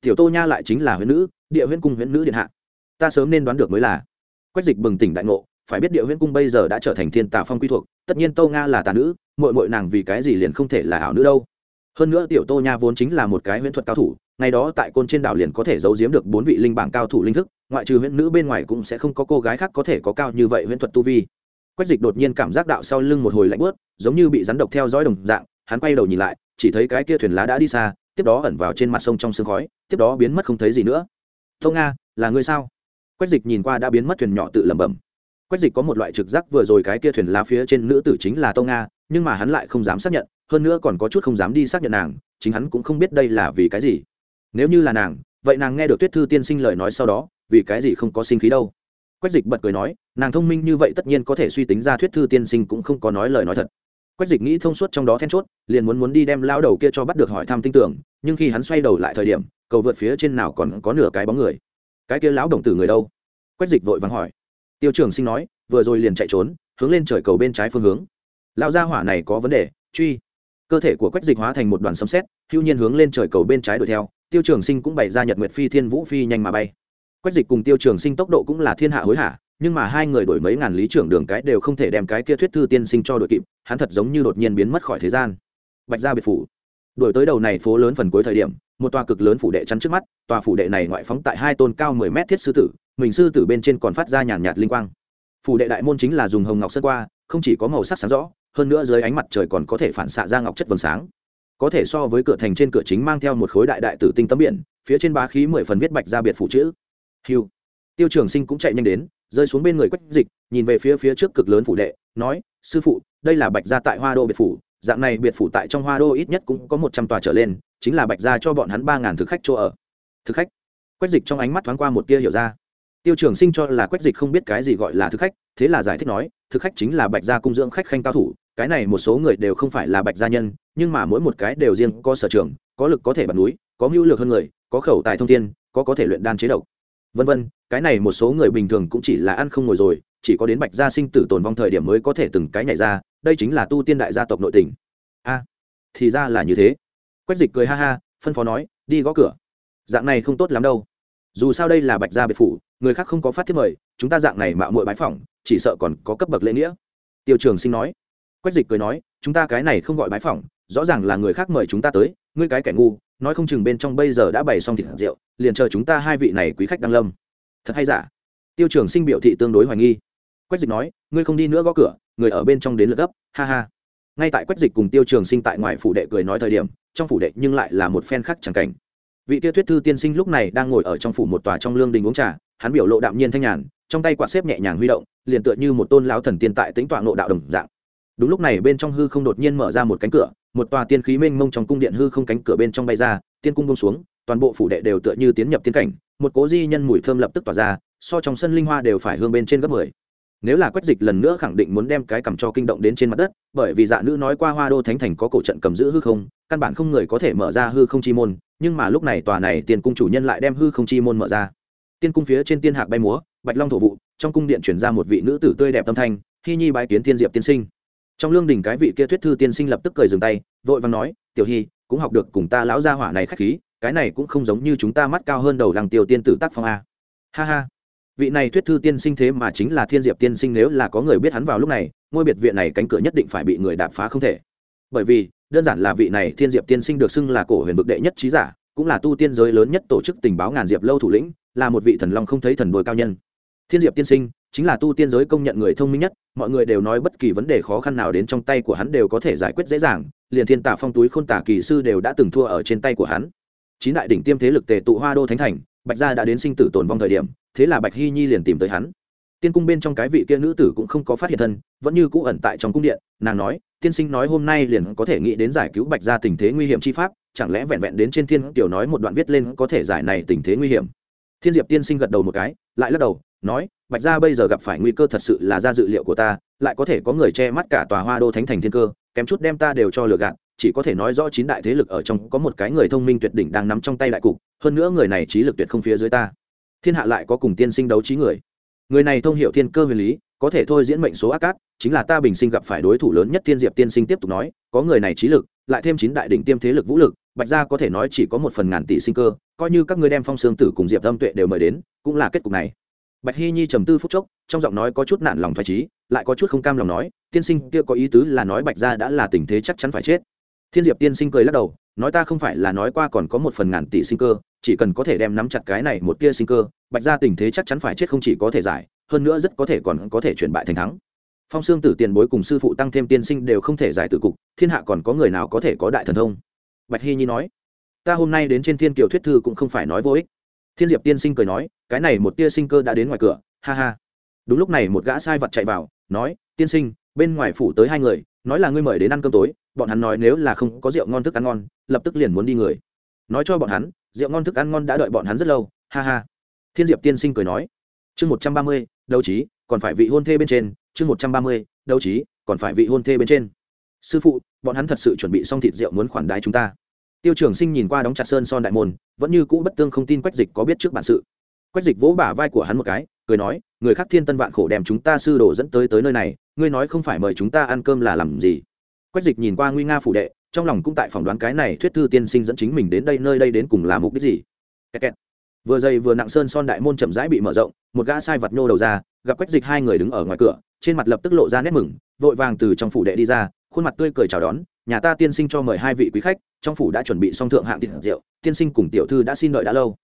tiểu tô nha lại chính là huyễn nữ, địa huyễn cung huyễn nữ điện hạ. Ta sớm nên đoán được mới là. Quách dịch bừng tỉnh đại ngộ, phải biết địa huyễn cung bây giờ đã trở thành thiên tà phong quy thuộc, tất nhiên tô nga là tà nữ mội mội nàng vì cái gì liền không thể là ảo nữ đâu. Hơn nữa tiểu tô nha vốn chính là một cái huyễn thuật cao thủ, ngày đó tại côn trên đảo liền có thể giấu giếm được bốn vị linh bảng cao thủ linh thức, ngoại trừ huyễn nữ bên ngoài cũng sẽ không có cô gái khác có thể có cao như vậy huyễn thuật tu vi. Quách dịch đột nhiên cảm giác đạo sau lưng một hồi lạnh bớt giống như bị rắn độc theo dõi đồng dạng, hắn quay đầu nhìn lại, chỉ thấy cái kia thuyền lá đã đi xa tiếp đó ẩn vào trên mặt sông trong sương khói, tiếp đó biến mất không thấy gì nữa. Tô nga, là ngươi sao? Quách dịch nhìn qua đã biến mất thuyền nhỏ tự lẩm bẩm. Quách dịch có một loại trực giác vừa rồi cái kia thuyền lá phía trên nữ tử chính là tô nga, nhưng mà hắn lại không dám xác nhận, hơn nữa còn có chút không dám đi xác nhận nàng, chính hắn cũng không biết đây là vì cái gì. Nếu như là nàng, vậy nàng nghe được tuyết thư tiên sinh lời nói sau đó, vì cái gì không có sinh khí đâu? Quách dịch bật cười nói, nàng thông minh như vậy tất nhiên có thể suy tính ra thuyết thư tiên sinh cũng không có nói lời nói thật quách dịch nghĩ thông suốt trong đó then chốt, liền muốn muốn đi đem lao đầu kia cho bắt được hỏi thăm tin tưởng, nhưng khi hắn xoay đầu lại thời điểm, cầu vượt phía trên nào còn có nửa cái bóng người. Cái kia lão đồng tử người đâu? Quách dịch vội vàng hỏi. Tiêu trường sinh nói, vừa rồi liền chạy trốn, hướng lên trời cầu bên trái phương hướng. Lão gia hỏa này có vấn đề, truy. Cơ thể của quách dịch hóa thành một đoàn sấm xét hưu nhiên hướng lên trời cầu bên trái đuổi theo, tiêu trường sinh cũng bày ra nhật nguyệt phi thiên vũ phi nhanh mà bay. Quách dịch cùng tiêu trường sinh tốc độ cũng là thiên hạ hối hả nhưng mà hai người đổi mấy ngàn lý trưởng đường cái đều không thể đem cái kia thuyết thư tiên sinh cho đội kịp, hắn thật giống như đột nhiên biến mất khỏi thế gian. Bạch gia biệt phủ. Đổi tới đầu này phố lớn phần cuối thời điểm, một tòa cực lớn phủ đệ chắn trước mắt, tòa phủ đệ này ngoại phóng tại hai tôn cao mười mét thiết sư tử, mình sư tử bên trên còn phát ra nhàn nhạt linh quang. Phủ đệ đại môn chính là dùng hồng ngọc sơn qua, không chỉ có màu sắc sáng rõ, hơn nữa dưới ánh mặt trời còn có thể phản xạ ra ngọc chất vầng sáng. Có thể so với cửa thành trên cửa chính mang theo một khối đại đại tử tinh tấm biển, phía trên bá khí mười phần viết bạch ra biệt phủ chữ. Hiu tiêu trường sinh cũng chạy nhanh đến rơi xuống bên người quách dịch, nhìn về phía phía trước cực lớn phủ đệ, nói, sư phụ, đây là bạch gia tại hoa đô biệt phủ, dạng này biệt phủ tại trong hoa đô ít nhất cũng có một trăm tòa trở lên, chính là bạch gia cho bọn hắn ba ngàn thực khách chỗ ở. Thực khách? Quách dịch trong ánh mắt thoáng qua một tia hiểu ra. Tiêu trường sinh cho là quách dịch không biết cái gì gọi là thực khách, thế là giải thích nói, thực khách chính là bạch gia cung dưỡng khách khanh cao thủ, cái này một số người đều không phải là bạch gia nhân, nhưng mà mỗi một cái đều riêng có sở trường, có lực có thể bật núi, có mưu lược hơn người, có khẩu tài thông thiên, có có thể luyện đan chế độc vân vân, cái này một số người bình thường cũng chỉ là ăn không ngồi rồi, chỉ có đến bạch gia sinh tử tồn vong thời điểm mới có thể từng cái nhảy ra, đây chính là tu tiên đại gia tộc nội tình. A, thì ra là như thế. Quách dịch cười ha ha, phân phó nói, đi gõ cửa. Dạng này không tốt lắm đâu. Dù sao đây là bạch gia biệt phủ, người khác không có phát thiết mời, chúng ta dạng này mạo muội bái phỏng, chỉ sợ còn có cấp bậc lễ nghĩa. Tiêu trường sinh nói. Quách dịch cười nói, chúng ta cái này không gọi bái phỏng, rõ ràng là người khác mời chúng ta tới, ngươi cái kẻ ngu nói không chừng bên trong bây giờ đã bày xong thịt rượu, liền chờ chúng ta hai vị này quý khách đăng lâm. Thật hay giả? Tiêu trường sinh biểu thị tương đối hoài nghi. Quách dịch nói, ngươi không đi nữa gõ cửa, người ở bên trong đến lượt gấp, ha ha. Ngay tại quách dịch cùng tiêu trường sinh tại ngoài phủ đệ cười nói thời điểm, trong phủ đệ nhưng lại là một phen khác chẳng cảnh. Vị tiêu thuyết thư tiên sinh lúc này đang ngồi ở trong phủ một tòa trong lương đình uống trà, hắn biểu lộ đạm nhiên thanh nhàn, trong tay quạt xếp nhẹ nhàng huy động, liền tựa như một tôn lão thần tiên tại tính tọa nộ đạo đồng dạng. Đúng lúc này bên trong hư không đột nhiên mở ra một cánh cửa một tòa tiên khí mênh mông trong cung điện hư không cánh cửa bên trong bay ra, tiên cung bông xuống, toàn bộ phủ đệ đều tựa như tiến nhập tiên cảnh, một cố di nhân mùi thơm lập tức tỏa ra, so trong sân linh hoa đều phải hương bên trên gấp mười. Nếu là quách dịch lần nữa khẳng định muốn đem cái cầm cho kinh động đến trên mặt đất, bởi vì dạ nữ nói qua hoa đô thánh thành có cổ trận cầm giữ hư không, căn bản không người có thể mở ra hư không chi môn, nhưng mà lúc này tòa này tiền cung chủ nhân lại đem hư không chi môn mở ra. Tiên cung phía trên tiên hạc bay múa, bạch long thổ vụ, trong cung điện chuyển ra một vị nữ tử tươi đẹp tâm thanh hy nhi bái kiến tiên diệp tiên sinh trong lương đình cái vị kia thuyết thư tiên sinh lập tức cười dừng tay, vội vàng nói, tiểu hy, cũng học được cùng ta lão gia hỏa này khách khí, cái này cũng không giống như chúng ta mắt cao hơn đầu làng tiêu tiên tử tác phong a. Ha ha. Vị này thuyết thư tiên sinh thế mà chính là thiên diệp tiên sinh nếu là có người biết hắn vào lúc này, ngôi biệt viện này cánh cửa nhất định phải bị người đạp phá không thể. Bởi vì, đơn giản là vị này thiên diệp tiên sinh được xưng là cổ huyền vực đệ nhất trí giả, cũng là tu tiên giới lớn nhất tổ chức tình báo ngàn diệp lâu thủ lĩnh, là một vị thần long không thấy thần đồi cao nhân. Thiên diệp tiên sinh chính là tu tiên giới công nhận người thông minh nhất, mọi người đều nói bất kỳ vấn đề khó khăn nào đến trong tay của hắn đều có thể giải quyết dễ dàng, liền thiên tả phong túi khôn tả kỳ sư đều đã từng thua ở trên tay của hắn. Chín đại đỉnh tiêm thế lực tề tụ hoa đô thánh thành, bạch gia đã đến sinh tử tồn vong thời điểm, thế là bạch hy nhi liền tìm tới hắn. Tiên cung bên trong cái vị kia nữ tử cũng không có phát hiện thân, vẫn như cũ ẩn tại trong cung điện, nàng nói, tiên sinh nói hôm nay liền có thể nghĩ đến giải cứu bạch gia tình thế nguy hiểm chi pháp, chẳng lẽ vẹn vẹn đến trên thiên tiểu nói một đoạn viết lên có thể giải này tình thế nguy hiểm? Thiên diệp tiên sinh gật đầu một cái, lại lắc đầu, nói bạch gia bây giờ gặp phải nguy cơ thật sự là ra dự liệu của ta, lại có thể có người che mắt cả tòa hoa đô thánh thành thiên cơ, kém chút đem ta đều cho lừa gạt, chỉ có thể nói rõ chín đại thế lực ở trong có một cái người thông minh tuyệt đỉnh đang nắm trong tay đại cục, hơn nữa người này trí lực tuyệt không phía dưới ta. Thiên hạ lại có cùng tiên sinh đấu trí người. Người này thông hiểu thiên cơ huyền lý, có thể thôi diễn mệnh số ác cát chính là ta bình sinh gặp phải đối thủ lớn nhất thiên diệp tiên sinh tiếp tục nói, có người này trí lực, lại thêm chín đại đỉnh tiêm thế lực vũ lực, bạch gia có thể nói chỉ có một phần ngàn tỷ sinh cơ, coi như các ngươi đem phong sương tử cùng diệp âm tuệ đều mời đến, cũng là kết cục này bạch hy nhi trầm tư phút chốc, trong giọng nói có chút nản lòng thoải trí lại có chút không cam lòng nói, tiên sinh, kia có ý tứ là nói bạch gia đã là tình thế chắc chắn phải chết. Thiên diệp tiên sinh cười lắc đầu, nói ta không phải là nói qua còn có một phần ngàn tỷ sinh cơ, chỉ cần có thể đem nắm chặt cái này một tia sinh cơ, bạch gia tình thế chắc chắn phải chết không chỉ có thể giải, hơn nữa rất có thể còn có thể chuyển bại thành thắng. Phong xương tử tiền bối cùng sư phụ tăng thêm tiên sinh đều không thể giải tử cục, thiên hạ còn có người nào có thể có đại thần thông? Bạch hy nhi nói, ta hôm nay đến trên thiên kiều thuyết thư cũng không phải nói vô ích thiên diệp tiên sinh cười nói, cái này một tia sinh cơ đã đến ngoài cửa, ha ha. Đúng lúc này một gã sai vật chạy vào, nói, tiên sinh, bên ngoài phủ tới hai người, nói là ngươi mời đến ăn cơm tối, bọn hắn nói nếu là không có rượu ngon thức ăn ngon, lập tức liền muốn đi người. Nói cho bọn hắn, rượu ngon thức ăn ngon đã đợi bọn hắn rất lâu, ha ha. Thiên diệp tiên sinh cười nói, chương một trăm ba mươi, đấu trí, còn phải vị hôn thê bên trên, chương một trăm ba mươi, đấu trí, còn phải vị hôn thê bên trên. Sư phụ, bọn hắn thật sự chuẩn bị xong thịt rượu muốn khoản đái chúng ta tiêu trường sinh nhìn qua đóng chặt sơn son đại môn, vẫn như cũ bất tương không tin quách dịch có biết trước bản sự. Quách dịch vỗ bả vai của hắn một cái, cười nói, người khác thiên tân vạn khổ đem chúng ta sư đồ dẫn tới tới nơi này, ngươi nói không phải mời chúng ta ăn cơm là làm gì? Quách dịch nhìn qua nguy nga phủ đệ, trong lòng cũng tại phỏng đoán cái này thuyết thư tiên sinh dẫn chính mình đến đây, nơi đây đến cùng là mục đích gì. Kẹt kẹt. vừa dày vừa nặng sơn son đại môn chậm rãi bị mở rộng, một gã sai vật nhô đầu ra, gặp quách dịch hai người đứng ở ngoài cửa, trên mặt lập tức lộ ra nét mừng, vội vàng từ trong phủ đệ đi ra, khuôn mặt tươi cười chào đón nhà ta tiên sinh cho mời hai vị quý khách, trong phủ đã chuẩn bị xong thượng hạng thịt rượu, tiên sinh cùng tiểu thư đã xin đợi đã lâu.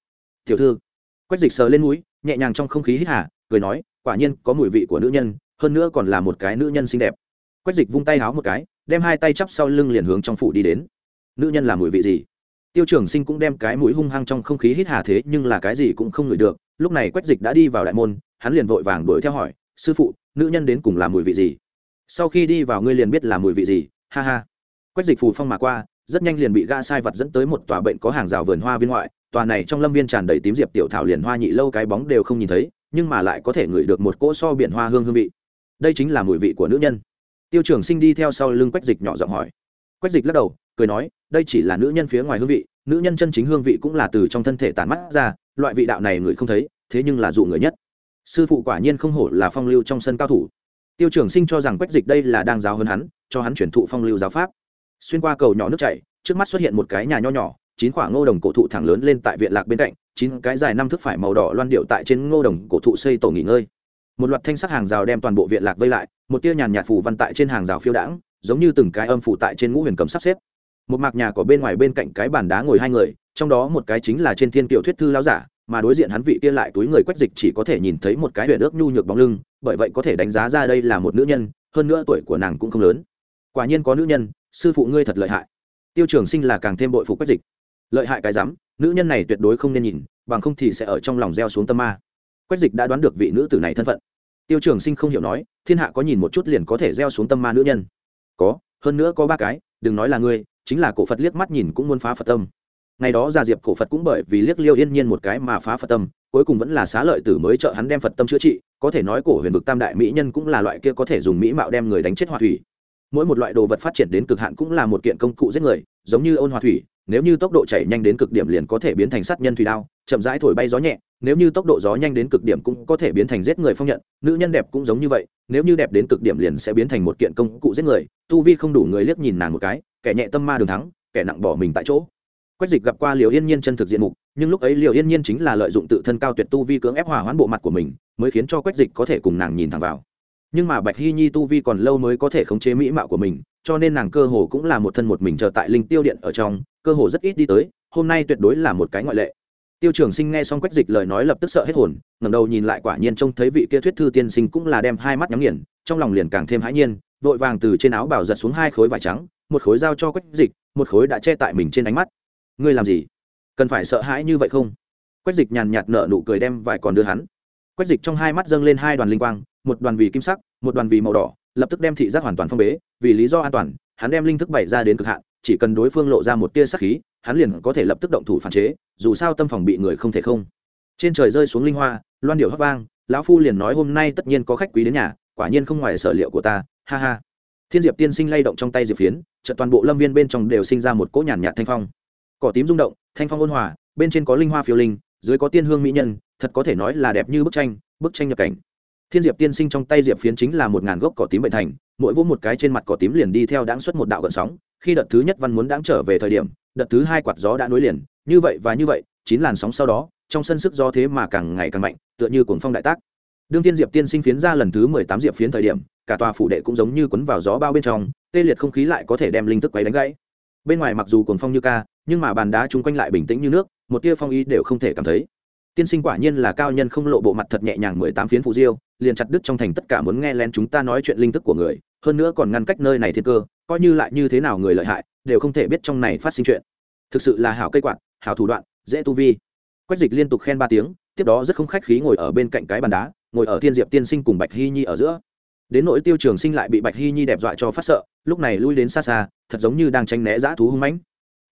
Tiểu thư, quách dịch sờ lên núi nhẹ nhàng trong không khí hít hà, cười nói, quả nhiên có mùi vị của nữ nhân, hơn nữa còn là một cái nữ nhân xinh đẹp. Quách dịch vung tay háo một cái, đem hai tay chắp sau lưng liền hướng trong phủ đi đến. Nữ nhân là mùi vị gì? Tiêu trường sinh cũng đem cái mũi hung hăng trong không khí hít hà thế, nhưng là cái gì cũng không ngửi được. Lúc này quách dịch đã đi vào đại môn, hắn liền vội vàng đuổi theo hỏi, sư phụ, nữ nhân đến cùng là mùi vị gì? Sau khi đi vào ngươi liền biết là mùi vị gì? Ha ha quách dịch phù phong mà qua, rất nhanh liền bị gã sai vật dẫn tới một tòa bệnh có hàng rào vườn hoa viên ngoại. Tòa này trong lâm viên tràn đầy tím diệp tiểu thảo liền hoa nhị lâu cái bóng đều không nhìn thấy, nhưng mà lại có thể ngửi được một cỗ so biển hoa hương hương vị. Đây chính là mùi vị của nữ nhân. Tiêu trường sinh đi theo sau lưng quách dịch nhỏ giọng hỏi. Quách dịch lắc đầu, cười nói, đây chỉ là nữ nhân phía ngoài hương vị, nữ nhân chân chính hương vị cũng là từ trong thân thể tản mắt ra, loại vị đạo này người không thấy, thế nhưng là dụ người nhất. Sư phụ quả nhiên không hổ là phong lưu trong sân cao thủ. Tiêu trường sinh cho rằng quách dịch đây là đang giáo hơn hắn, cho hắn chuyển thụ phong lưu giáo pháp xuyên qua cầu nhỏ nước chảy, trước mắt xuất hiện một cái nhà nho nhỏ, chín quả ngô đồng cổ thụ thẳng lớn lên tại viện lạc bên cạnh, chín cái dài năm thước phải màu đỏ loan điệu tại trên ngô đồng cổ thụ xây tổ nghỉ ngơi. Một loạt thanh sắc hàng rào đem toàn bộ viện lạc vây lại, một tia nhàn nhạt phủ văn tại trên hàng rào phiêu đãng, giống như từng cái âm phủ tại trên ngũ huyền cầm sắp xếp. Một mạc nhà có bên ngoài bên cạnh cái bàn đá ngồi hai người, trong đó một cái chính là trên thiên tiểu thuyết thư lão giả, mà đối diện hắn vị kia lại túi người quách dịch chỉ có thể nhìn thấy một cái huyền ước nhu nhược bóng lưng, bởi vậy có thể đánh giá ra đây là một nữ nhân, hơn nữa tuổi của nàng cũng không lớn. Quả nhiên có nữ nhân sư phụ ngươi thật lợi hại. Tiêu trường sinh là càng thêm bội phục quách dịch. Lợi hại cái rắm nữ nhân này tuyệt đối không nên nhìn, bằng không thì sẽ ở trong lòng gieo xuống tâm ma. Quách dịch đã đoán được vị nữ tử này thân phận. Tiêu trường sinh không hiểu nói, thiên hạ có nhìn một chút liền có thể gieo xuống tâm ma nữ nhân? Có, hơn nữa có ba cái, đừng nói là ngươi, chính là cổ phật liếc mắt nhìn cũng muốn phá phật tâm. Ngày đó gia diệp cổ phật cũng bởi vì liếc liêu yên nhiên một cái mà phá phật tâm, cuối cùng vẫn là xá lợi tử mới trợ hắn đem phật tâm chữa trị, có thể nói cổ huyền vực tam đại mỹ nhân cũng là loại kia có thể dùng mỹ mạo đem người đánh chết hỏa thủy mỗi một loại đồ vật phát triển đến cực hạn cũng là một kiện công cụ giết người, giống như ôn hòa thủy, nếu như tốc độ chảy nhanh đến cực điểm liền có thể biến thành sát nhân thủy đao, chậm rãi thổi bay gió nhẹ, nếu như tốc độ gió nhanh đến cực điểm cũng có thể biến thành giết người phong nhận, nữ nhân đẹp cũng giống như vậy, nếu như đẹp đến cực điểm liền sẽ biến thành một kiện công cụ giết người, tu vi không đủ người liếc nhìn nàng một cái, kẻ nhẹ tâm ma đường thắng, kẻ nặng bỏ mình tại chỗ. Quách dịch gặp qua liều yên nhiên chân thực diện mục, nhưng lúc ấy liều yên nhiên chính là lợi dụng tự thân cao tuyệt tu vi cưỡng ép hòa hoãn bộ mặt của mình, mới khiến cho quách dịch có thể cùng nàng nhìn thẳng vào nhưng mà bạch hy nhi tu vi còn lâu mới có thể khống chế mỹ mạo của mình, cho nên nàng cơ hồ cũng là một thân một mình chờ tại linh tiêu điện ở trong, cơ hồ rất ít đi tới, hôm nay tuyệt đối là một cái ngoại lệ. Tiêu trường sinh nghe xong quách dịch lời nói lập tức sợ hết hồn, ngẩng đầu nhìn lại quả nhiên trông thấy vị kia thuyết thư tiên sinh cũng là đem hai mắt nhắm nghiền, trong lòng liền càng thêm hãi nhiên, vội vàng từ trên áo bảo giật xuống hai khối vải trắng, một khối giao cho quách dịch, một khối đã che tại mình trên ánh mắt. Ngươi làm gì? Cần phải sợ hãi như vậy không? Quách dịch nhàn nhạt nợ nụ cười đem vải còn đưa hắn. Quách dịch trong hai mắt dâng lên hai đoàn linh quang một đoàn vì kim sắc, một đoàn vì màu đỏ, lập tức đem thị giác hoàn toàn phong bế, vì lý do an toàn, hắn đem linh thức bày ra đến cực hạn, chỉ cần đối phương lộ ra một tia sắc khí, hắn liền có thể lập tức động thủ phản chế, dù sao tâm phòng bị người không thể không. Trên trời rơi xuống linh hoa, loan điệu hót vang, lão phu liền nói hôm nay tất nhiên có khách quý đến nhà, quả nhiên không ngoài sở liệu của ta, ha ha. Thiên diệp tiên sinh lay động trong tay diệp phiến, chợt toàn bộ lâm viên bên trong đều sinh ra một cỗ nhàn nhạt thanh phong. Cỏ tím rung động, thanh phong ôn hòa, bên trên có linh hoa phiêu linh, dưới có tiên hương mỹ nhân, thật có thể nói là đẹp như bức tranh bức tranh nhập cảnh thiên diệp tiên sinh trong tay diệp phiến chính là một ngàn gốc cỏ tím bệnh thành, mỗi vỗ một cái trên mặt cỏ tím liền đi theo đáng xuất một đạo gợn sóng, khi đợt thứ nhất văn muốn đáng trở về thời điểm, đợt thứ hai quạt gió đã nối liền, như vậy và như vậy, chín làn sóng sau đó, trong sân sức gió thế mà càng ngày càng mạnh, tựa như cuồng phong đại tác. Đương tiên diệp tiên sinh phiến ra lần thứ mười tám diệp phiến thời điểm, cả tòa phủ đệ cũng giống như quấn vào gió bao bên trong, tê liệt không khí lại có thể đem linh thức quấy đánh gãy. Bên ngoài mặc dù cuồng phong như ca, nhưng mà bàn đá chung quanh lại bình tĩnh như nước, một tia phong ý đều không thể cảm thấy tiên sinh quả nhiên là cao nhân không lộ bộ mặt thật nhẹ nhàng mười tám phiến phù diêu, liền chặt đứt trong thành tất cả muốn nghe lén chúng ta nói chuyện linh thức của người, hơn nữa còn ngăn cách nơi này thiên cơ, coi như lại như thế nào người lợi hại, đều không thể biết trong này phát sinh chuyện. Thực sự là hảo cây quạt, hảo thủ đoạn, dễ tu vi. Quách dịch liên tục khen ba tiếng, tiếp đó rất không khách khí ngồi ở bên cạnh cái bàn đá, ngồi ở thiên diệp tiên sinh cùng bạch hy nhi ở giữa. Đến nỗi tiêu trường sinh lại bị bạch hy nhi đẹp dọa cho phát sợ, lúc này lui đến xa xa, thật giống như đang tranh né dã thú hung mãnh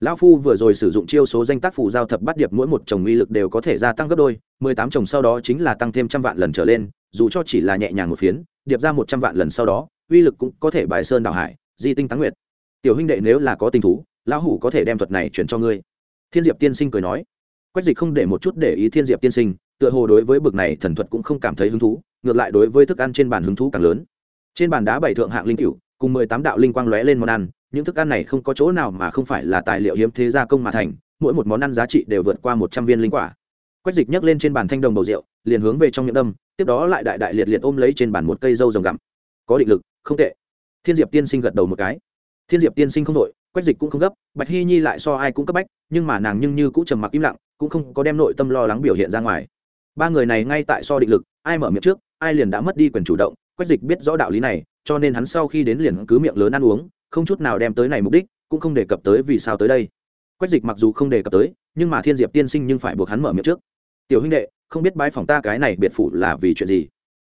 lão phu vừa rồi sử dụng chiêu số danh tác phù giao thập bắt điệp, mỗi một chồng uy lực đều có thể gia tăng gấp đôi, mười tám chồng sau đó chính là tăng thêm trăm vạn lần trở lên, dù cho chỉ là nhẹ nhàng một phiến, điệp ra một trăm vạn lần sau đó, uy lực cũng có thể bài sơn đào hải, di tinh táng nguyệt. Tiểu huynh đệ nếu là có tình thú, lão hủ có thể đem thuật này chuyển cho ngươi. Thiên diệp tiên sinh cười nói. Quách dịch không để một chút để ý thiên diệp tiên sinh, tựa hồ đối với bực này thần thuật cũng không cảm thấy hứng thú, ngược lại đối với thức ăn trên bàn hứng thú càng lớn. Trên bàn đá bảy thượng hạng linh cựu cùng mười tám đạo linh quang lóe lên món ăn những thức ăn này không có chỗ nào mà không phải là tài liệu hiếm thế gia công mà thành, mỗi một món ăn giá trị đều vượt qua một trăm viên linh quả. Quách dịch nhấc lên trên bàn thanh đồng bầu rượu, liền hướng về trong miệng đâm, tiếp đó lại đại đại liệt liệt ôm lấy trên bàn một cây dâu rồng gặm. Có định lực, không tệ. Thiên diệp tiên sinh gật đầu một cái. Thiên diệp tiên sinh không đội, quách dịch cũng không gấp, bạch hy nhi lại so ai cũng cấp bách, nhưng mà nàng nhưng như cũng trầm mặc im lặng, cũng không có đem nội tâm lo lắng biểu hiện ra ngoài. Ba người này ngay tại so định lực, ai mở miệng trước, ai liền đã mất đi quyền chủ động, quách dịch biết rõ đạo lý này, cho nên hắn sau khi đến liền cứ miệng lớn ăn uống không chút nào đem tới này mục đích, cũng không đề cập tới vì sao tới đây. Quách dịch mặc dù không đề cập tới, nhưng mà thiên diệp tiên sinh nhưng phải buộc hắn mở miệng trước. Tiểu huynh đệ, không biết bái phòng ta cái này biệt phủ là vì chuyện gì?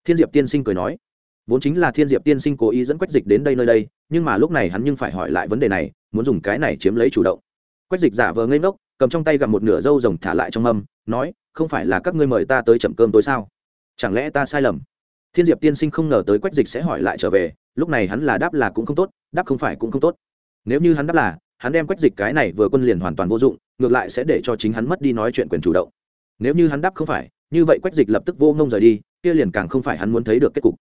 Thiên diệp tiên sinh cười nói. Vốn chính là thiên diệp tiên sinh cố ý dẫn quách dịch đến đây nơi đây, nhưng mà lúc này hắn nhưng phải hỏi lại vấn đề này, muốn dùng cái này chiếm lấy chủ động. Quách dịch giả vờ ngây ngốc, cầm trong tay gặp một nửa dâu rồng thả lại trong mâm, nói, không phải là các ngươi mời ta tới chậm cơm tối sao? Chẳng lẽ ta sai lầm? Thiên diệp tiên sinh không ngờ tới quách dịch sẽ hỏi lại trở về lúc này hắn là đáp là cũng không tốt, đáp không phải cũng không tốt. Nếu như hắn đáp là, hắn đem quách dịch cái này vừa quân liền hoàn toàn vô dụng, ngược lại sẽ để cho chính hắn mất đi nói chuyện quyền chủ động. Nếu như hắn đáp không phải, như vậy quách dịch lập tức vô ngông rời đi, kia liền càng không phải hắn muốn thấy được kết cục.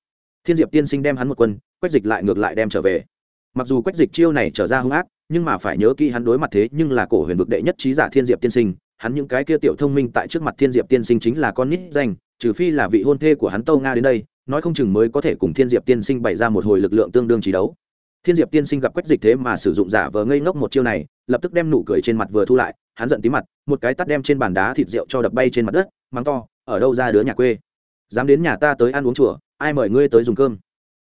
Thiên diệp tiên sinh đem hắn một quân, quách dịch lại ngược lại đem trở về. Mặc dù quách dịch chiêu này trở ra hung ác, nhưng mà phải nhớ kỹ hắn đối mặt thế nhưng là cổ huyền vực đệ nhất trí giả thiên diệp tiên sinh, hắn những cái kia tiểu thông minh tại trước mặt thiên diệp tiên sinh chính là con nít danh, trừ phi là vị hôn thê của hắn tâu nga đến đây nói không chừng mới có thể cùng thiên diệp tiên sinh bày ra một hồi lực lượng tương đương trí đấu. Thiên diệp tiên sinh gặp quách dịch thế mà sử dụng giả vờ ngây ngốc một chiêu này, lập tức đem nụ cười trên mặt vừa thu lại, hắn giận tí mặt, một cái tắt đem trên bàn đá thịt rượu cho đập bay trên mặt đất, mắng to, ở đâu ra đứa nhà quê? Dám đến nhà ta tới ăn uống chùa, ai mời ngươi tới dùng cơm?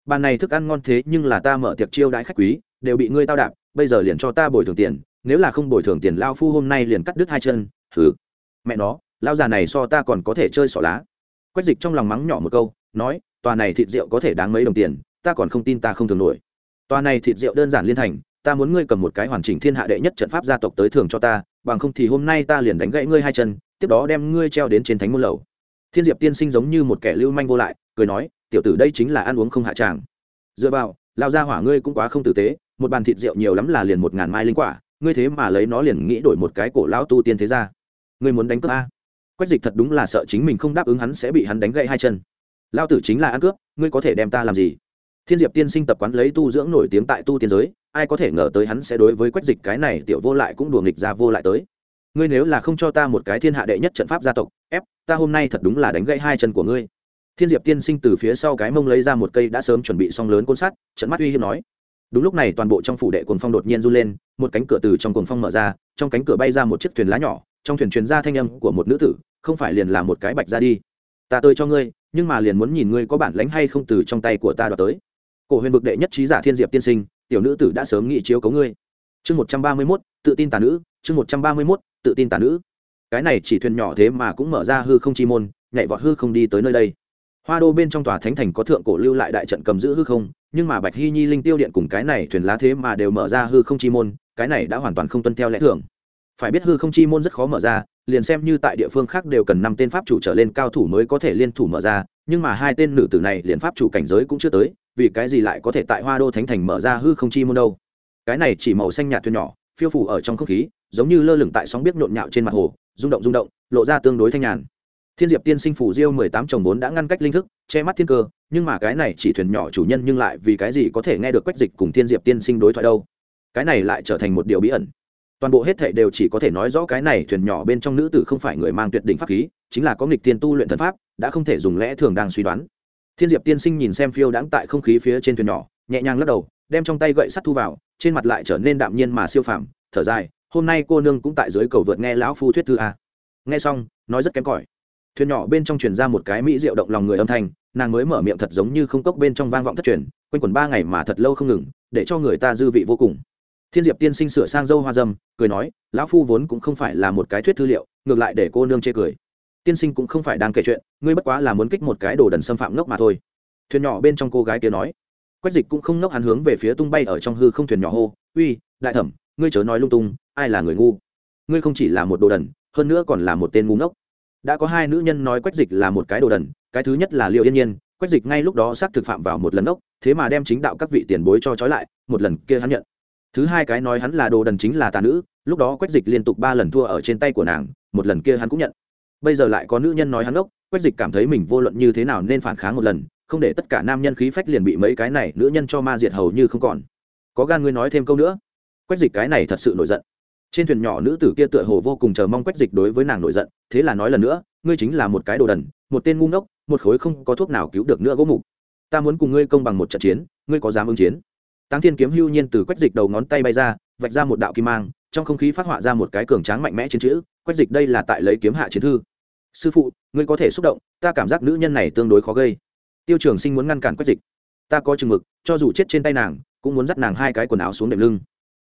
Bàn này thức ăn ngon thế nhưng là ta mở tiệc chiêu đãi khách quý, đều bị ngươi tao đạp, bây giờ liền cho ta bồi thường tiền, nếu là không bồi thường tiền lao phu hôm nay liền cắt đứt hai chân thử mẹ nó, lao già này so ta còn có thể chơi xỏ lá. Quách dịch trong lòng mắng nhỏ một câu, nói tòa này thịt rượu có thể đáng mấy đồng tiền, ta còn không tin ta không thường nổi. Tòa này thịt rượu đơn giản liên thành, ta muốn ngươi cầm một cái hoàn chỉnh thiên hạ đệ nhất trận pháp gia tộc tới thường cho ta, bằng không thì hôm nay ta liền đánh gãy ngươi hai chân, tiếp đó đem ngươi treo đến trên thánh môn lầu. Thiên diệp tiên sinh giống như một kẻ lưu manh vô lại, cười nói, tiểu tử đây chính là ăn uống không hạ tràng. Dựa vào lao ra hỏa ngươi cũng quá không tử tế, một bàn thịt rượu nhiều lắm là liền một ngàn mai linh quả, ngươi thế mà lấy nó liền nghĩ đổi một cái cổ lão tu tiên thế ra ngươi muốn đánh cướp a? Quách dịch thật đúng là sợ chính mình không đáp ứng hắn sẽ bị hắn đánh gãy hai chân lao tử chính là ăn cướp, ngươi có thể đem ta làm gì? Thiên diệp tiên sinh tập quán lấy tu dưỡng nổi tiếng tại tu tiên giới, ai có thể ngờ tới hắn sẽ đối với quách dịch cái này tiểu vô lại cũng đùa nghịch ra vô lại tới. Ngươi nếu là không cho ta một cái thiên hạ đệ nhất trận pháp gia tộc, ép, ta hôm nay thật đúng là đánh gãy hai chân của ngươi. Thiên diệp tiên sinh từ phía sau cái mông lấy ra một cây đã sớm chuẩn bị xong lớn côn sắt, trận mắt uy hiếp nói. Đúng lúc này toàn bộ trong phủ đệ cuồng phong đột nhiên run lên, một cánh cửa từ trong cuồng phong mở ra, trong cánh cửa bay ra một chiếc thuyền lá nhỏ, trong thuyền truyền ra thanh âm của một nữ tử, không phải liền là một cái bạch ra đi ta tôi cho ngươi, nhưng mà liền muốn nhìn ngươi có bản lánh hay không từ trong tay của ta đoạt tới. Cổ huyền vực đệ nhất trí giả thiên diệp tiên sinh, tiểu nữ tử đã sớm nghĩ chiếu cấu ngươi. Chương một trăm ba mươi mốt, tự tin tà nữ, chương một trăm ba mươi mốt, tự tin tà nữ. Cái này chỉ thuyền nhỏ thế mà cũng mở ra hư không chi môn, nhảy vọt hư không đi tới nơi đây. Hoa đô bên trong tòa thánh thành có thượng cổ lưu lại đại trận cầm giữ hư không, nhưng mà bạch hy nhi linh tiêu điện cùng cái này thuyền lá thế mà đều mở ra hư không chi môn, cái này đã hoàn toàn không tuân theo lẽ thường. Phải biết hư không chi môn rất khó mở ra liền xem như tại địa phương khác đều cần năm tên pháp chủ trở lên cao thủ mới có thể liên thủ mở ra, nhưng mà hai tên nữ tử này liền pháp chủ cảnh giới cũng chưa tới, vì cái gì lại có thể tại hoa đô thánh thành mở ra hư không chi môn đâu? Cái này chỉ màu xanh nhạt thuyền nhỏ, phiêu phủ ở trong không khí, giống như lơ lửng tại sóng biết nhộn nhạo trên mặt hồ, rung động rung động, lộ ra tương đối thanh nhàn. Thiên diệp tiên sinh phủ diêu mười tám chồng vốn đã ngăn cách linh thức, che mắt thiên cơ, nhưng mà cái này chỉ thuyền nhỏ chủ nhân nhưng lại vì cái gì có thể nghe được quách dịch cùng thiên diệp tiên sinh đối thoại đâu? Cái này lại trở thành một điều bí ẩn toàn bộ hết thảy đều chỉ có thể nói rõ cái này thuyền nhỏ bên trong nữ tử không phải người mang tuyệt đỉnh pháp khí, chính là có nghịch tiên tu luyện thần pháp, đã không thể dùng lẽ thường đang suy đoán. Thiên diệp tiên sinh nhìn xem phiêu đãng tại không khí phía trên thuyền nhỏ, nhẹ nhàng lắc đầu, đem trong tay gậy sắt thu vào, trên mặt lại trở nên đạm nhiên mà siêu phàm, thở dài, hôm nay cô nương cũng tại dưới cầu vượt nghe lão phu thuyết thư a. Nghe xong, nói rất kém cỏi. Thuyền nhỏ bên trong truyền ra một cái mỹ rượu động lòng người âm thanh, nàng mới mở miệng thật giống như không cốc bên trong vang vọng thất truyền, quanh quẩn ba ngày mà thật lâu không ngừng, để cho người ta dư vị vô cùng thiên diệp tiên sinh sửa sang dâu hoa dâm, cười nói, lão phu vốn cũng không phải là một cái thuyết thư liệu, ngược lại để cô nương chê cười. Tiên sinh cũng không phải đang kể chuyện, ngươi bất quá là muốn kích một cái đồ đần xâm phạm ngốc mà thôi. Thuyền nhỏ bên trong cô gái kia nói. Quách dịch cũng không ngốc hắn hướng về phía tung bay ở trong hư không thuyền nhỏ hô, uy, đại thẩm, ngươi chớ nói lung tung, ai là người ngu? Ngươi không chỉ là một đồ đần, hơn nữa còn là một tên ngu ngốc. Đã có hai nữ nhân nói quách dịch là một cái đồ đần, cái thứ nhất là liệu yên nhiên, quách dịch ngay lúc đó xác thực phạm vào một lần ốc thế mà đem chính đạo các vị tiền bối cho trói lại, một lần kia hắn nhận thứ hai cái nói hắn là đồ đần chính là tà nữ, lúc đó quách dịch liên tục ba lần thua ở trên tay của nàng, một lần kia hắn cũng nhận. Bây giờ lại có nữ nhân nói hắn ốc, quách dịch cảm thấy mình vô luận như thế nào nên phản kháng một lần, không để tất cả nam nhân khí phách liền bị mấy cái này nữ nhân cho ma diệt hầu như không còn. Có gan ngươi nói thêm câu nữa. Quách dịch cái này thật sự nổi giận. Trên thuyền nhỏ nữ tử kia tựa hồ vô cùng chờ mong quách dịch đối với nàng nổi giận, thế là nói lần nữa, ngươi chính là một cái đồ đần, một tên ngu ngốc, một khối không có thuốc nào cứu được nữa gỗ mục. Ta muốn cùng ngươi công bằng một trận chiến, ngươi có dám ứng chiến táng thiên kiếm hưu nhiên từ quách dịch đầu ngón tay bay ra, vạch ra một đạo kim mang, trong không khí phát họa ra một cái cường tráng mạnh mẽ chiến chữ, quách dịch đây là tại lấy kiếm hạ chiến thư. Sư phụ, ngươi có thể xúc động, ta cảm giác nữ nhân này tương đối khó gây. Tiêu trường sinh muốn ngăn cản quách dịch. Ta có chừng mực, cho dù chết trên tay nàng, cũng muốn dắt nàng hai cái quần áo xuống đệm lưng.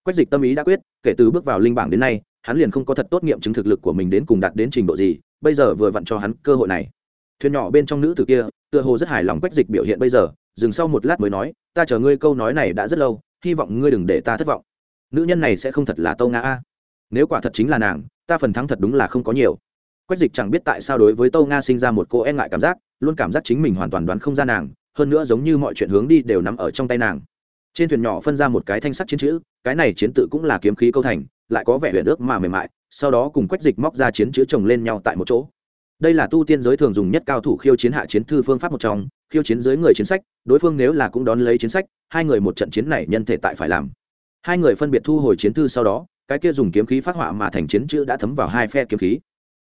Quách dịch tâm ý đã quyết, kể từ bước vào linh bảng đến nay, hắn liền không có thật tốt nghiệm chứng thực lực của mình đến cùng đạt đến trình độ gì, bây giờ vừa vặn cho hắn cơ hội này. Thuyền nhỏ bên trong nữ tử kia, tựa hồ rất hài lòng quách dịch biểu hiện bây giờ dừng sau một lát mới nói, ta chờ ngươi câu nói này đã rất lâu, hy vọng ngươi đừng để ta thất vọng. Nữ nhân này sẽ không thật là tâu ngã a. Nếu quả thật chính là nàng, ta phần thắng thật đúng là không có nhiều. Quách dịch chẳng biết tại sao đối với tâu nga sinh ra một cô e ngại cảm giác, luôn cảm giác chính mình hoàn toàn đoán không ra nàng, hơn nữa giống như mọi chuyện hướng đi đều nằm ở trong tay nàng. Trên thuyền nhỏ phân ra một cái thanh sắt chiến chữ, cái này chiến tự cũng là kiếm khí câu thành, lại có vẻ huyền ước mà mềm mại, sau đó cùng quách dịch móc ra chiến chữ chồng lên nhau tại một chỗ. Đây là tu tiên giới thường dùng nhất cao thủ khiêu chiến hạ chiến thư phương pháp một trong khiêu chiến dưới người chiến sách, đối phương nếu là cũng đón lấy chiến sách, hai người một trận chiến này nhân thể tại phải làm. Hai người phân biệt thu hồi chiến thư sau đó, cái kia dùng kiếm khí phát họa mà thành chiến chữ đã thấm vào hai phe kiếm khí.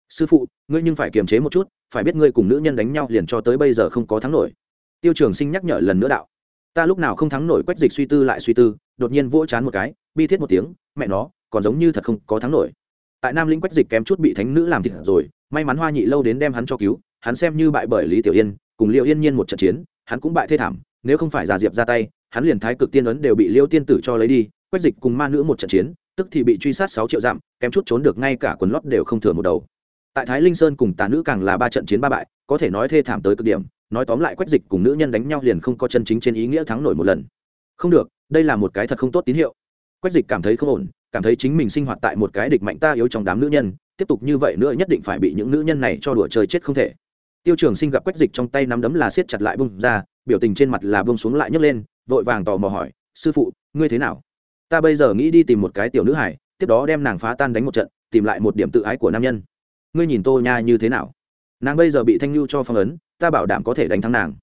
Sư phụ, ngươi nhưng phải kiềm chế một chút, phải biết ngươi cùng nữ nhân đánh nhau liền cho tới bây giờ không có thắng nổi. Tiêu trường sinh nhắc nhở lần nữa đạo. Ta lúc nào không thắng nổi quách dịch suy tư lại suy tư, đột nhiên vỗ chán một cái, bi thiết một tiếng, mẹ nó, còn giống như thật không có thắng nổi. Tại nam lĩnh quách dịch kém chút bị thánh nữ làm thịt rồi, may mắn hoa nhị lâu đến đem hắn cho cứu, hắn xem như bại bởi lý tiểu yên cùng liệu yên nhiên một trận chiến, hắn cũng bại thê thảm, nếu không phải giả diệp ra tay, hắn liền thái cực tiên ấn đều bị liêu tiên tử cho lấy đi, quách dịch cùng ma nữ một trận chiến, tức thì bị truy sát sáu triệu dặm, kém chút trốn được ngay cả quần lót đều không thừa một đầu. Tại thái linh sơn cùng tà nữ càng là ba trận chiến ba bại, có thể nói thê thảm tới cực điểm, nói tóm lại quách dịch cùng nữ nhân đánh nhau liền không có chân chính trên ý nghĩa thắng nổi một lần. Không được, đây là một cái thật không tốt tín hiệu. Quách dịch cảm thấy không ổn, cảm thấy chính mình sinh hoạt tại một cái địch mạnh ta yếu trong đám nữ nhân, tiếp tục như vậy nữa nhất định phải bị những nữ nhân này cho đùa chơi chết không thể tiêu trường sinh gặp quách dịch trong tay nắm đấm là siết chặt lại bông ra, biểu tình trên mặt là bông xuống lại nhấc lên, vội vàng tò mò hỏi, sư phụ, ngươi thế nào? Ta bây giờ nghĩ đi tìm một cái tiểu nữ hải tiếp đó đem nàng phá tan đánh một trận, tìm lại một điểm tự ái của nam nhân. Ngươi nhìn tô nha, như thế nào? Nàng bây giờ bị thanh lưu cho phong ấn, ta bảo đảm có thể đánh thắng nàng.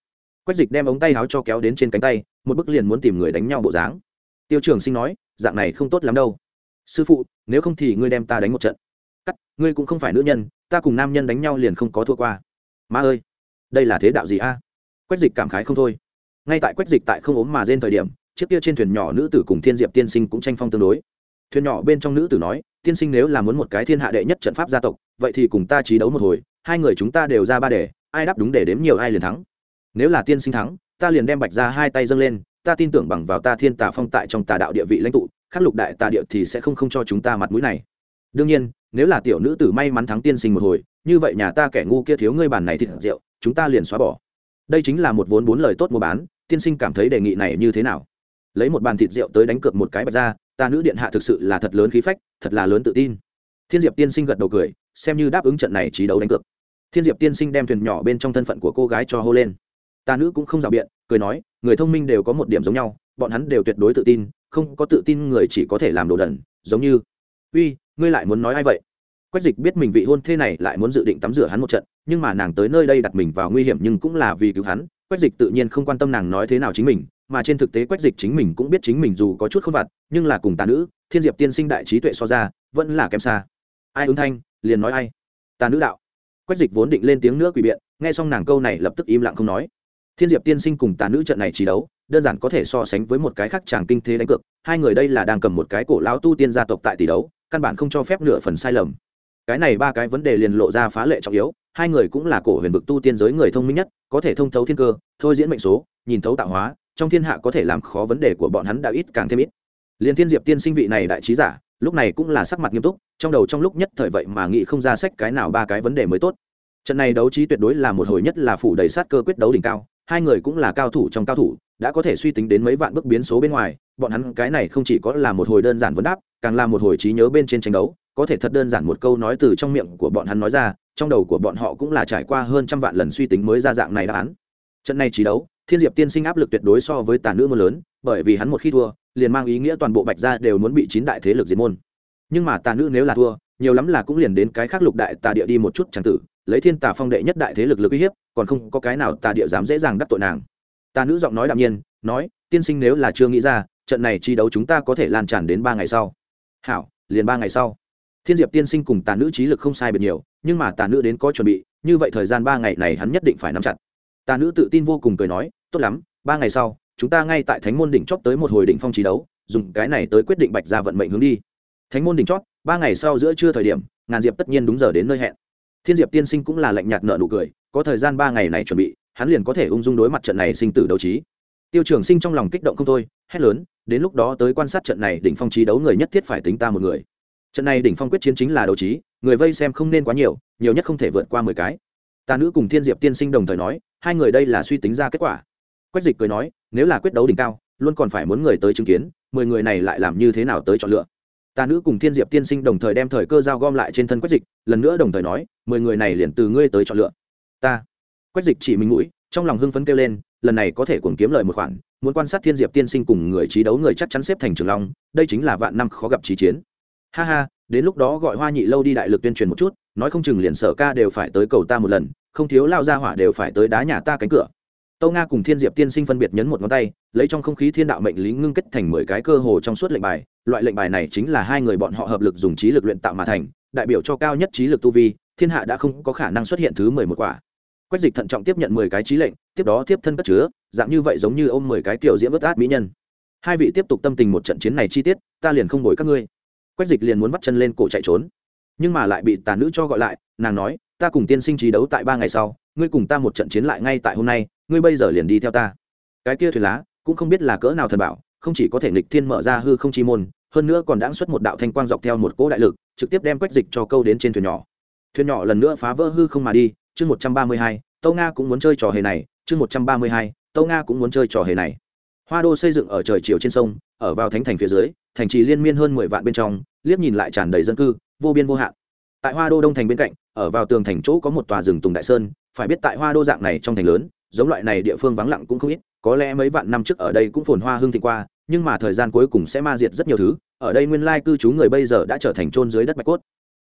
Quách dịch đem ống tay áo cho kéo đến trên cánh tay, một bức liền muốn tìm người đánh nhau bộ dáng. Tiêu trường sinh nói, dạng này không tốt lắm đâu. Sư phụ, nếu không thì ngươi đem ta đánh một trận. Cắt, ngươi cũng không phải nữ nhân, ta cùng nam nhân đánh nhau liền không có thua qua ma ơi, đây là thế đạo gì a? Quách dịch cảm khái không thôi. Ngay tại quách dịch tại không ốm mà rên thời điểm, chiếc kia trên thuyền nhỏ nữ tử cùng thiên diệp tiên sinh cũng tranh phong tương đối. Thuyền nhỏ bên trong nữ tử nói, tiên sinh nếu là muốn một cái thiên hạ đệ nhất trận pháp gia tộc, vậy thì cùng ta trí đấu một hồi, hai người chúng ta đều ra ba đề, ai đáp đúng để đếm nhiều ai liền thắng. Nếu là tiên sinh thắng, ta liền đem bạch ra hai tay dâng lên, ta tin tưởng bằng vào ta thiên tà phong tại trong tà đạo địa vị lãnh tụ, khắc lục đại tà địa thì sẽ không không cho chúng ta mặt mũi này. Đương nhiên, nếu là tiểu nữ tử may mắn thắng tiên sinh một hồi như vậy nhà ta kẻ ngu kia thiếu ngươi bàn này thịt rượu, chúng ta liền xóa bỏ. Đây chính là một vốn bốn lời tốt mua bán, tiên sinh cảm thấy đề nghị này như thế nào? Lấy một bàn thịt rượu tới đánh cược một cái bạch ra, ta nữ điện hạ thực sự là thật lớn khí phách, thật là lớn tự tin. Thiên diệp tiên sinh gật đầu cười, xem như đáp ứng trận này trí đấu đánh cược. Thiên diệp tiên sinh đem thuyền nhỏ bên trong thân phận của cô gái cho hô lên. Ta nữ cũng không rào biện, cười nói, người thông minh đều có một điểm giống nhau, bọn hắn đều tuyệt đối tự tin, không có tự tin người chỉ có thể làm đồ đần, giống như, uy, ngươi lại muốn nói ai vậy? Quách dịch biết mình vị hôn thê này lại muốn dự định tắm rửa hắn một trận, nhưng mà nàng tới nơi đây đặt mình vào nguy hiểm nhưng cũng là vì cứu hắn. Quách dịch tự nhiên không quan tâm nàng nói thế nào chính mình, mà trên thực tế quách dịch chính mình cũng biết chính mình dù có chút không vặt, nhưng là cùng tà nữ, thiên diệp tiên sinh đại trí tuệ so ra, vẫn là kém xa. Ai ứng thanh, liền nói ai. Tà nữ đạo. Quách dịch vốn định lên tiếng nữa quỷ biện, nghe xong nàng câu này lập tức im lặng không nói. Thiên diệp tiên sinh cùng tà nữ trận này trí đấu, đơn giản có thể so sánh với một cái khác chàng kinh thế đánh cược, hai người đây là đang cầm một cái cổ lão tu tiên gia tộc tại tỷ đấu, căn bản không cho phép nửa phần sai lầm cái này ba cái vấn đề liền lộ ra phá lệ trọng yếu, hai người cũng là cổ huyền vực tu tiên giới người thông minh nhất, có thể thông thấu thiên cơ, thôi diễn mệnh số, nhìn thấu tạo hóa, trong thiên hạ có thể làm khó vấn đề của bọn hắn đã ít càng thêm ít. Liền thiên diệp tiên sinh vị này đại trí giả, lúc này cũng là sắc mặt nghiêm túc, trong đầu trong lúc nhất thời vậy mà nghĩ không ra sách cái nào ba cái vấn đề mới tốt. Trận này đấu trí tuyệt đối là một hồi nhất là phủ đầy sát cơ quyết đấu đỉnh cao, hai người cũng là cao thủ trong cao thủ, đã có thể suy tính đến mấy vạn bước biến số bên ngoài, bọn hắn cái này không chỉ có là một hồi đơn giản vấn đáp, càng là một hồi trí nhớ bên trên tranh đấu có thể thật đơn giản một câu nói từ trong miệng của bọn hắn nói ra, trong đầu của bọn họ cũng là trải qua hơn trăm vạn lần suy tính mới ra dạng này đáp án. Trận này trí đấu, thiên diệp tiên sinh áp lực tuyệt đối so với tàn nữ mưa lớn, bởi vì hắn một khi thua, liền mang ý nghĩa toàn bộ bạch gia đều muốn bị chín đại thế lực diệt môn. Nhưng mà tàn nữ nếu là thua, nhiều lắm là cũng liền đến cái khác lục đại tà địa đi một chút chẳng tử, lấy thiên tà phong đệ nhất đại thế lực lực uy hiếp, còn không có cái nào tà địa dám dễ dàng đắc tội nàng. Tà nữ giọng nói đạm nhiên, nói, tiên sinh nếu là chưa nghĩ ra, trận này chi đấu chúng ta có thể lan tràn đến ba ngày sau. Hảo, liền ba ngày sau thiên diệp tiên sinh cùng tà nữ trí lực không sai biệt nhiều, nhưng mà tà nữ đến có chuẩn bị, như vậy thời gian ba ngày này hắn nhất định phải nắm chặt. Tà nữ tự tin vô cùng cười nói, tốt lắm, ba ngày sau, chúng ta ngay tại thánh môn đỉnh chót tới một hồi đỉnh phong trí đấu, dùng cái này tới quyết định bạch ra vận mệnh hướng đi. Thánh môn đỉnh chót, ba ngày sau giữa trưa thời điểm, ngàn diệp tất nhiên đúng giờ đến nơi hẹn. Thiên diệp tiên sinh cũng là lạnh nhạt nợ nụ cười, có thời gian ba ngày này chuẩn bị, hắn liền có thể ung dung đối mặt trận này sinh tử đấu trí. Tiêu trường sinh trong lòng kích động không thôi, hét lớn, đến lúc đó tới quan sát trận này đỉnh phong trí đấu người nhất thiết phải tính ta một người trận này đỉnh phong quyết chiến chính là đấu trí, người vây xem không nên quá nhiều nhiều nhất không thể vượt qua mười cái. Ta nữ cùng thiên diệp tiên sinh đồng thời nói, hai người đây là suy tính ra kết quả. Quách dịch cười nói, nếu là quyết đấu đỉnh cao, luôn còn phải muốn người tới chứng kiến, mười người này lại làm như thế nào tới chọn lựa? Ta nữ cùng thiên diệp tiên sinh đồng thời đem thời cơ giao gom lại trên thân quách dịch, lần nữa đồng thời nói, mười người này liền từ ngươi tới chọn lựa. Ta. Quách dịch chỉ mình mũi, trong lòng hưng phấn kêu lên, lần này có thể cuồng kiếm lời một khoản, muốn quan sát thiên diệp tiên sinh cùng người trí đấu người chắc chắn xếp thành trường long, đây chính là vạn năm khó gặp trí chiến ha ha, đến lúc đó gọi hoa nhị lâu đi đại lực tuyên truyền một chút, nói không chừng liền sở ca đều phải tới cầu ta một lần, không thiếu lao ra hỏa đều phải tới đá nhà ta cánh cửa. Tâu nga cùng thiên diệp tiên sinh phân biệt nhấn một ngón tay, lấy trong không khí thiên đạo mệnh lý ngưng kết thành mười cái cơ hồ trong suốt lệnh bài, loại lệnh bài này chính là hai người bọn họ hợp lực dùng trí lực luyện tạo mà thành, đại biểu cho cao nhất trí lực tu vi, thiên hạ đã không có khả năng xuất hiện thứ mười một quả. Quách dịch thận trọng tiếp nhận mười cái trí lệnh, tiếp đó tiếp thân cất chứa, dạng như vậy giống như ôm mười cái kiểu diễm vớt át mỹ nhân. Hai vị tiếp tục tâm tình một trận chiến này chi tiết, ta liền không đổi các ngươi quách dịch liền muốn vắt chân lên cổ chạy trốn. Nhưng mà lại bị tà nữ cho gọi lại, nàng nói, ta cùng tiên sinh trí đấu tại ba ngày sau, ngươi cùng ta một trận chiến lại ngay tại hôm nay, ngươi bây giờ liền đi theo ta. Cái kia thuyền lá, cũng không biết là cỡ nào thần bảo, không chỉ có thể nghịch thiên mở ra hư không chi môn, hơn nữa còn đã xuất một đạo thanh quang dọc theo một cỗ đại lực, trực tiếp đem quách dịch cho câu đến trên thuyền nhỏ. Thuyền nhỏ lần nữa phá vỡ hư không mà đi, chương một trăm ba mươi hai, tâu nga cũng muốn chơi trò hề này, chương một trăm ba mươi hai, tâu nga cũng muốn chơi trò hề này. Hoa đô xây dựng ở trời chiều trên sông ở vào thánh thành phía dưới, thành trì liên miên hơn mười vạn bên trong, liếc nhìn lại tràn đầy dân cư, vô biên vô hạn. Tại hoa đô đông thành bên cạnh, ở vào tường thành chỗ có một tòa rừng tùng đại sơn, phải biết tại hoa đô dạng này trong thành lớn, giống loại này địa phương vắng lặng cũng không ít, có lẽ mấy vạn năm trước ở đây cũng phồn hoa hương thịnh qua, nhưng mà thời gian cuối cùng sẽ ma diệt rất nhiều thứ, ở đây nguyên lai cư trú người bây giờ đã trở thành trôn dưới đất bạch cốt.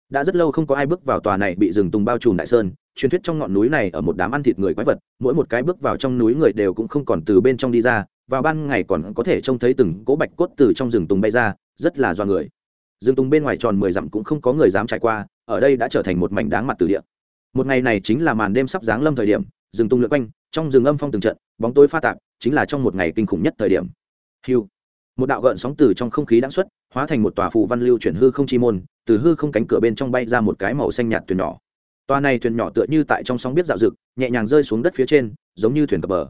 Đã rất lâu không có ai bước vào tòa này bị rừng tùng bao trùm đại sơn, truyền thuyết trong ngọn núi này ở một đám ăn thịt người quái vật, mỗi một cái bước vào trong núi người đều cũng không còn từ bên trong đi ra vào ban ngày còn có thể trông thấy từng cỗ bạch cốt từ trong rừng tùng bay ra, rất là do người. Rừng tùng bên ngoài tròn mười dặm cũng không có người dám trải qua, ở đây đã trở thành một mảnh đáng mặt từ địa. Một ngày này chính là màn đêm sắp giáng lâm thời điểm, rừng tung lượn quanh, trong rừng âm phong từng trận, bóng tối pha tạp, chính là trong một ngày kinh khủng nhất thời điểm. Hiu một đạo gợn sóng từ trong không khí đã xuất, hóa thành một tòa phù văn lưu chuyển hư không chi môn, từ hư không cánh cửa bên trong bay ra một cái màu xanh nhạt thuyền nhỏ. Tòa này thuyền nhỏ tựa như tại trong sóng biết dạo rực nhẹ nhàng rơi xuống đất phía trên, giống như thuyền cập bờ.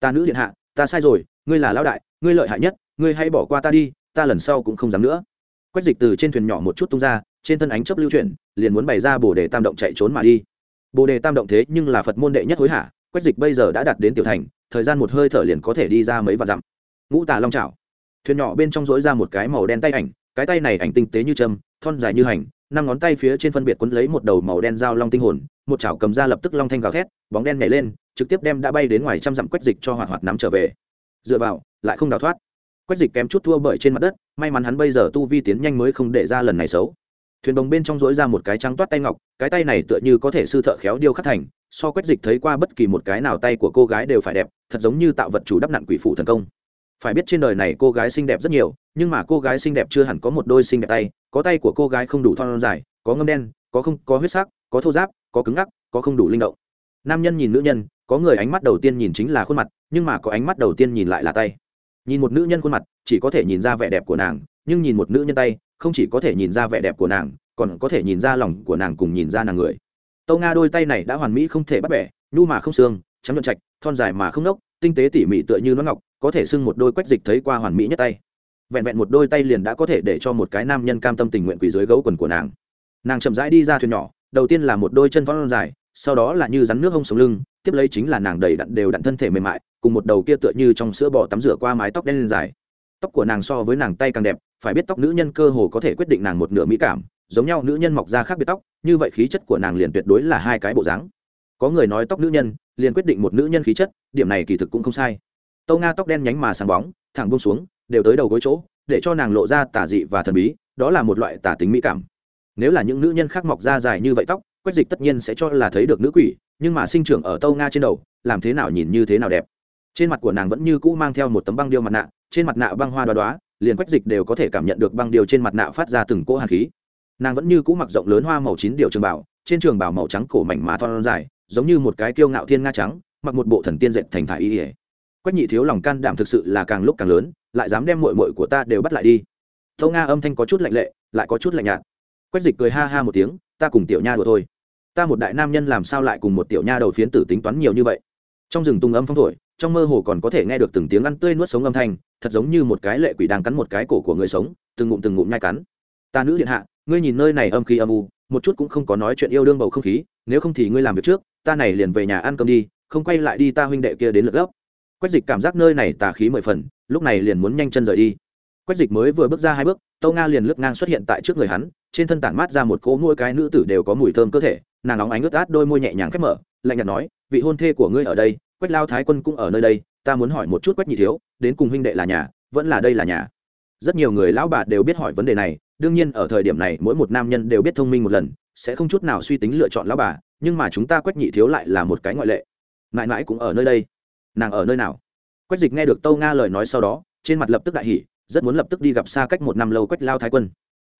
Ta nữ điện hạ ta sai rồi, ngươi là lão đại, ngươi lợi hại nhất, ngươi hãy bỏ qua ta đi, ta lần sau cũng không dám nữa. Quách dịch từ trên thuyền nhỏ một chút tung ra, trên thân ánh chấp lưu chuyển, liền muốn bày ra bồ đề tam động chạy trốn mà đi. Bồ đề tam động thế nhưng là phật môn đệ nhất hối hả, quách dịch bây giờ đã đạt đến tiểu thành, thời gian một hơi thở liền có thể đi ra mấy vạn dặm. Ngũ tà long trào thuyền nhỏ bên trong dỗi ra một cái màu đen tay ảnh, cái tay này ảnh tinh tế như châm, thon dài như hành, năm ngón tay phía trên phân biệt quấn lấy một đầu màu đen dao long tinh hồn, một chảo cầm ra lập tức long thanh gào thét, bóng đen nhảy lên trực tiếp đem đã bay đến ngoài trăm dặm quách dịch cho hoạt hoạt nắm trở về. Dựa vào, lại không đào thoát. Quách dịch kém chút thua bởi trên mặt đất, may mắn hắn bây giờ tu vi tiến nhanh mới không để ra lần này xấu. Thuyền đồng bên trong dỗi ra một cái trắng toát tay ngọc, cái tay này tựa như có thể sư thợ khéo điêu khắc thành, so quách dịch thấy qua bất kỳ một cái nào tay của cô gái đều phải đẹp, thật giống như tạo vật chủ đắp nặn quỷ phụ thần công. Phải biết trên đời này cô gái xinh đẹp rất nhiều, nhưng mà cô gái xinh đẹp chưa hẳn có một đôi xinh đẹp tay, có tay của cô gái không đủ thon dài, có ngâm đen, có không, có huyết sắc, có thô giáp, có cứng ngắc, có không đủ linh động. Nam nhân nhìn nữ nhân có người ánh mắt đầu tiên nhìn chính là khuôn mặt, nhưng mà có ánh mắt đầu tiên nhìn lại là tay. Nhìn một nữ nhân khuôn mặt, chỉ có thể nhìn ra vẻ đẹp của nàng, nhưng nhìn một nữ nhân tay, không chỉ có thể nhìn ra vẻ đẹp của nàng, còn có thể nhìn ra lòng của nàng cùng nhìn ra nàng người. Tâu nga đôi tay này đã hoàn mỹ không thể bắt bẻ, nhu mà không xương, trắng nhuận trạch, thon dài mà không nốc, tinh tế tỉ mỉ tựa như nó ngọc, có thể xưng một đôi quách dịch thấy qua hoàn mỹ nhất tay. Vẹn vẹn một đôi tay liền đã có thể để cho một cái nam nhân cam tâm tình nguyện quỳ dưới gấu quần của nàng. Nàng chậm rãi đi ra thuyền nhỏ, đầu tiên là một đôi chân thon dài, sau đó là như rắn nước hông sống lưng tiếp lấy chính là nàng đầy đặn đều đặn thân thể mềm mại, cùng một đầu kia tựa như trong sữa bò tắm rửa qua mái tóc đen lên dài. Tóc của nàng so với nàng tay càng đẹp, phải biết tóc nữ nhân cơ hồ có thể quyết định nàng một nửa mỹ cảm, giống nhau nữ nhân mọc ra khác biệt tóc, như vậy khí chất của nàng liền tuyệt đối là hai cái bộ dáng. Có người nói tóc nữ nhân, liền quyết định một nữ nhân khí chất, điểm này kỳ thực cũng không sai. Tâu nga tóc đen nhánh mà sáng bóng, thẳng bông xuống, đều tới đầu gối chỗ, để cho nàng lộ ra tả dị và thần bí, đó là một loại tả tính mỹ cảm. Nếu là những nữ nhân khác mọc ra dài như vậy tóc, quách dịch tất nhiên sẽ cho là thấy được nữ quỷ nhưng mà sinh trưởng ở tâu nga trên đầu, làm thế nào nhìn như thế nào đẹp. Trên mặt của nàng vẫn như cũ mang theo một tấm băng điêu mặt nạ, trên mặt nạ băng hoa đoá đoá liền quách dịch đều có thể cảm nhận được băng điêu trên mặt nạ phát ra từng cỗ hạt khí. Nàng vẫn như cũ mặc rộng lớn hoa màu chín điều trường bảo, trên trường bảo màu trắng cổ mảnh má thon dài, giống như một cái kiêu ngạo thiên nga trắng, mặc một bộ thần tiên dệt thành thải y ỉa quách nhị thiếu lòng can đảm thực sự là càng lúc càng lớn, lại dám đem mội mội của ta đều bắt lại đi. Tâu nga âm thanh có chút lạnh lệ, lại có chút lạnh nhạt. Quách dịch cười ha ha một tiếng, ta cùng tiểu nha đùa thôi ta một đại nam nhân làm sao lại cùng một tiểu nha đầu phiến tử tính toán nhiều như vậy? Trong rừng tung âm phong thổi, trong mơ hồ còn có thể nghe được từng tiếng ăn tươi nuốt sống âm thanh, thật giống như một cái lệ quỷ đang cắn một cái cổ của người sống, từng ngụm từng ngụm nhai cắn. Ta nữ điện hạ, ngươi nhìn nơi này âm khí âm u, một chút cũng không có nói chuyện yêu đương bầu không khí, nếu không thì ngươi làm việc trước, ta này liền về nhà ăn cơm đi, không quay lại đi ta huynh đệ kia đến lượt gấp. Quách dịch cảm giác nơi này tà khí mười phần, lúc này liền muốn nhanh chân rời đi. Quách dịch mới vừa bước ra hai bước tâu nga liền lướt ngang xuất hiện tại trước người hắn, trên thân tản mát ra một cỗ mỗi cái nữ tử đều có mùi thơm cơ thể nàng óng ánh ướt át đôi môi nhẹ nhàng khép mở, lạnh nhạt nói, vị hôn thê của ngươi ở đây, quách lao thái quân cũng ở nơi đây, ta muốn hỏi một chút quách nhị thiếu, đến cùng huynh đệ là nhà, vẫn là đây là nhà? Rất nhiều người lão bà đều biết hỏi vấn đề này, đương nhiên ở thời điểm này mỗi một nam nhân đều biết thông minh một lần, sẽ không chút nào suy tính lựa chọn lão bà, nhưng mà chúng ta quách nhị thiếu lại là một cái ngoại lệ. Mãi mãi cũng ở nơi đây. Nàng ở nơi nào? Quách dịch nghe được tâu nga lời nói sau đó, trên mặt lập tức đại hỉ, rất muốn lập tức đi gặp xa cách một năm lâu quách lao thái quân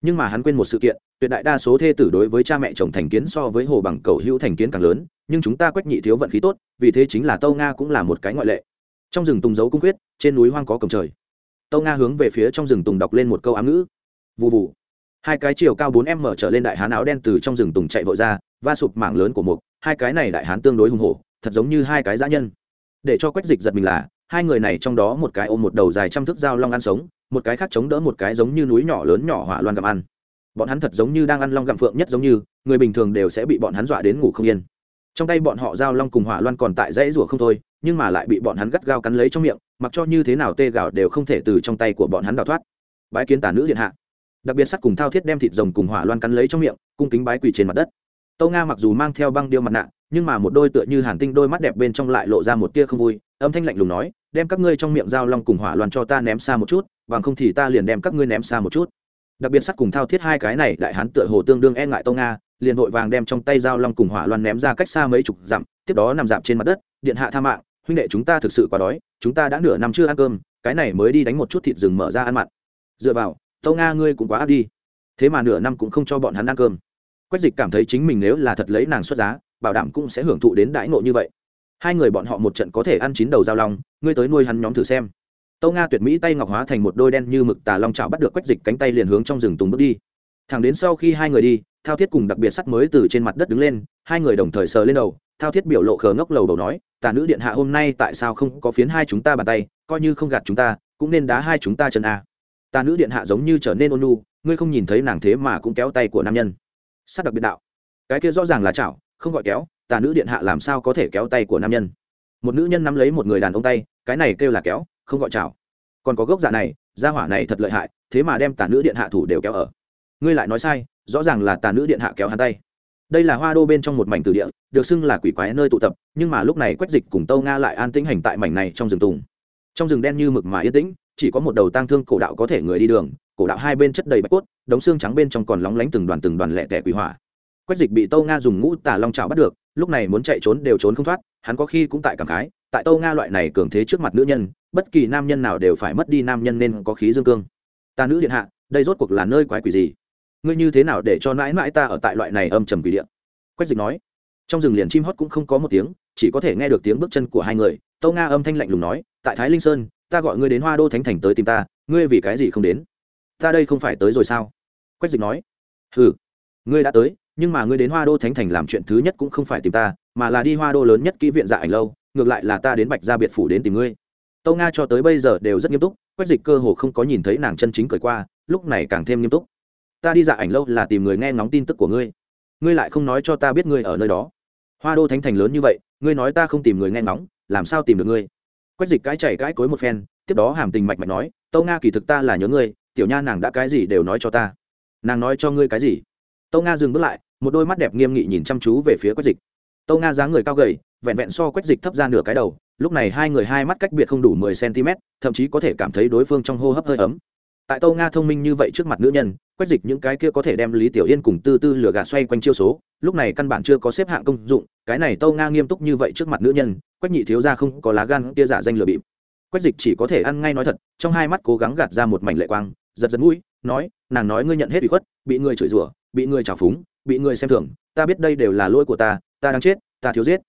nhưng mà hắn quên một sự kiện, tuyệt đại đa số thê tử đối với cha mẹ chồng thành kiến so với hồ bằng cầu hữu thành kiến càng lớn, nhưng chúng ta quách nhị thiếu vận khí tốt, vì thế chính là tâu nga cũng là một cái ngoại lệ. Trong rừng tùng dấu cung quyết, trên núi hoang có cổng trời. Tâu nga hướng về phía trong rừng tùng đọc lên một câu ám ngữ. Vụ vụ hai cái chiều cao bốn m trở lên đại hán áo đen từ trong rừng tùng chạy vội ra, va sụp mảng lớn của mục. Hai cái này đại hán tương đối hùng hổ, thật giống như hai cái dã nhân. Để cho quách dịch giật mình là hai người này trong đó một cái ôm một đầu dài trăm thước dao long ăn sống, một cái khác chống đỡ một cái giống như núi nhỏ lớn nhỏ hỏa loan gặm ăn. Bọn hắn thật giống như đang ăn long gặm phượng nhất giống như, người bình thường đều sẽ bị bọn hắn dọa đến ngủ không yên. Trong tay bọn họ dao long cùng hỏa loan còn tại dãy rủa không thôi, nhưng mà lại bị bọn hắn gắt gao cắn lấy trong miệng, mặc cho như thế nào tê gào đều không thể từ trong tay của bọn hắn đào thoát. Bái kiến tả nữ điện hạ. Đặc biệt sắt cùng thao thiết đem thịt rồng cùng hỏa loan cắn lấy trong miệng, cung kính bái quỳ trên mặt đất. Tâu nga mặc dù mang theo băng điêu mặt nạ, nhưng mà một đôi tựa như hàn tinh đôi mắt đẹp bên trong lại lộ ra một tia không vui, âm thanh lạnh lùng nói đem các ngươi trong miệng dao long cùng hỏa loan cho ta ném xa một chút, bằng không thì ta liền đem các ngươi ném xa một chút. Đặc biệt sắt cùng thao thiết hai cái này, đại hán tựa hồ tương đương e ngại tông nga, liền vội vàng đem trong tay dao long cùng hỏa loan ném ra cách xa mấy chục dặm, tiếp đó nằm dạp trên mặt đất, điện hạ tha mạng, huynh đệ chúng ta thực sự quá đói, chúng ta đã nửa năm chưa ăn cơm, cái này mới đi đánh một chút thịt rừng mở ra ăn mặn. Dựa vào tâu nga ngươi cũng quá áp đi. Thế mà nửa năm cũng không cho bọn hắn ăn cơm. Quách dịch cảm thấy chính mình nếu là thật lấy nàng xuất giá, bảo đảm cũng sẽ hưởng thụ đến đãi ngộ như vậy hai người bọn họ một trận có thể ăn chín đầu giao long, ngươi tới nuôi hắn nhóm thử xem. Tâu nga tuyệt mỹ tay ngọc hóa thành một đôi đen như mực tà long chảo bắt được quách dịch cánh tay liền hướng trong rừng tùng bước đi. Thẳng đến sau khi hai người đi, thao thiết cùng đặc biệt sắt mới từ trên mặt đất đứng lên, hai người đồng thời sờ lên đầu, thao thiết biểu lộ khờ ngốc lầu đầu nói, tà nữ điện hạ hôm nay tại sao không có phiến hai chúng ta bàn tay, coi như không gạt chúng ta, cũng nên đá hai chúng ta chân a. Tà nữ điện hạ giống như trở nên ôn nu ngươi không nhìn thấy nàng thế mà cũng kéo tay của nam nhân. Sắt đặc biệt đạo, cái kia rõ ràng là chảo, không gọi kéo tà nữ điện hạ làm sao có thể kéo tay của nam nhân? Một nữ nhân nắm lấy một người đàn ông tay, cái này kêu là kéo, không gọi chào còn có gốc dạ này, gia hỏa này thật lợi hại, thế mà đem tà nữ điện hạ thủ đều kéo ở. Ngươi lại nói sai, rõ ràng là tà nữ điện hạ kéo hắn tay. Đây là hoa đô bên trong một mảnh từ địa, được xưng là quỷ quái nơi tụ tập, nhưng mà lúc này quách dịch cùng tâu nga lại an tĩnh hành tại mảnh này trong rừng tùng. Trong rừng đen như mực mà yên tĩnh, chỉ có một đầu tang thương cổ đạo có thể người đi đường, cổ đạo hai bên chất đầy bạch cốt, đống xương trắng bên trong còn lóng lánh từng đoàn từng đoàn lẹ tẻ quỷ hỏa. Quách dịch bị tâu nga dùng ngũ tà long trào bắt được lúc này muốn chạy trốn đều trốn không thoát, hắn có khi cũng tại cảm khái, tại tâu nga loại này cường thế trước mặt nữ nhân, bất kỳ nam nhân nào đều phải mất đi nam nhân nên có khí dương cương. Ta nữ điện hạ, đây rốt cuộc là nơi quái quỷ gì? Ngươi như thế nào để cho mãi mãi ta ở tại loại này âm trầm quỷ điện quách dịch nói. Trong rừng liền chim hót cũng không có một tiếng, chỉ có thể nghe được tiếng bước chân của hai người. Tâu nga âm thanh lạnh lùng nói, tại thái linh sơn, ta gọi ngươi đến hoa đô thánh thành tới tìm ta, ngươi vì cái gì không đến? Ta đây không phải tới rồi sao? Quách dịch nói. Ừ ngươi đã tới nhưng mà ngươi đến hoa đô thánh thành làm chuyện thứ nhất cũng không phải tìm ta, mà là đi hoa đô lớn nhất kỹ viện dạ ảnh lâu, ngược lại là ta đến bạch gia biệt phủ đến tìm ngươi. Tâu nga cho tới bây giờ đều rất nghiêm túc, quách dịch cơ hồ không có nhìn thấy nàng chân chính cởi qua, lúc này càng thêm nghiêm túc. Ta đi dạ ảnh lâu là tìm người nghe ngóng tin tức của ngươi. Ngươi lại không nói cho ta biết ngươi ở nơi đó. Hoa đô thánh thành lớn như vậy, ngươi nói ta không tìm người nghe ngóng, làm sao tìm được ngươi? Quách dịch cái chảy cãi cối một phen, tiếp đó hàm tình mạch mạch nói, tâu nga kỳ thực ta là nhớ ngươi, tiểu nha nàng đã cái gì đều nói cho ta. Nàng nói cho ngươi cái gì? Tâu nga dừng bước lại một đôi mắt đẹp nghiêm nghị nhìn chăm chú về phía quách dịch. Tâu nga dáng người cao gầy, vẹn vẹn so quách dịch thấp ra nửa cái đầu, lúc này hai người hai mắt cách biệt không đủ mười cm thậm chí có thể cảm thấy đối phương trong hô hấp hơi ấm. Tại tâu nga thông minh như vậy trước mặt nữ nhân, quách dịch những cái kia có thể đem lý tiểu yên cùng tư tư lửa gạt xoay quanh chiêu số, lúc này căn bản chưa có xếp hạng công dụng, cái này tâu nga nghiêm túc như vậy trước mặt nữ nhân, quách nhị thiếu ra không có lá gan kia giả danh lừa bịp. Quách dịch chỉ có thể ăn ngay nói thật, trong hai mắt cố gắng gạt ra một mảnh lệ quang, giật giật mũi, nói, nàng nói ngươi nhận hết bị khuất, bị người chửi rủa, bị người trào phúng bị người xem thường, ta biết đây đều là lỗi của ta ta đang chết, ta thiếu giết.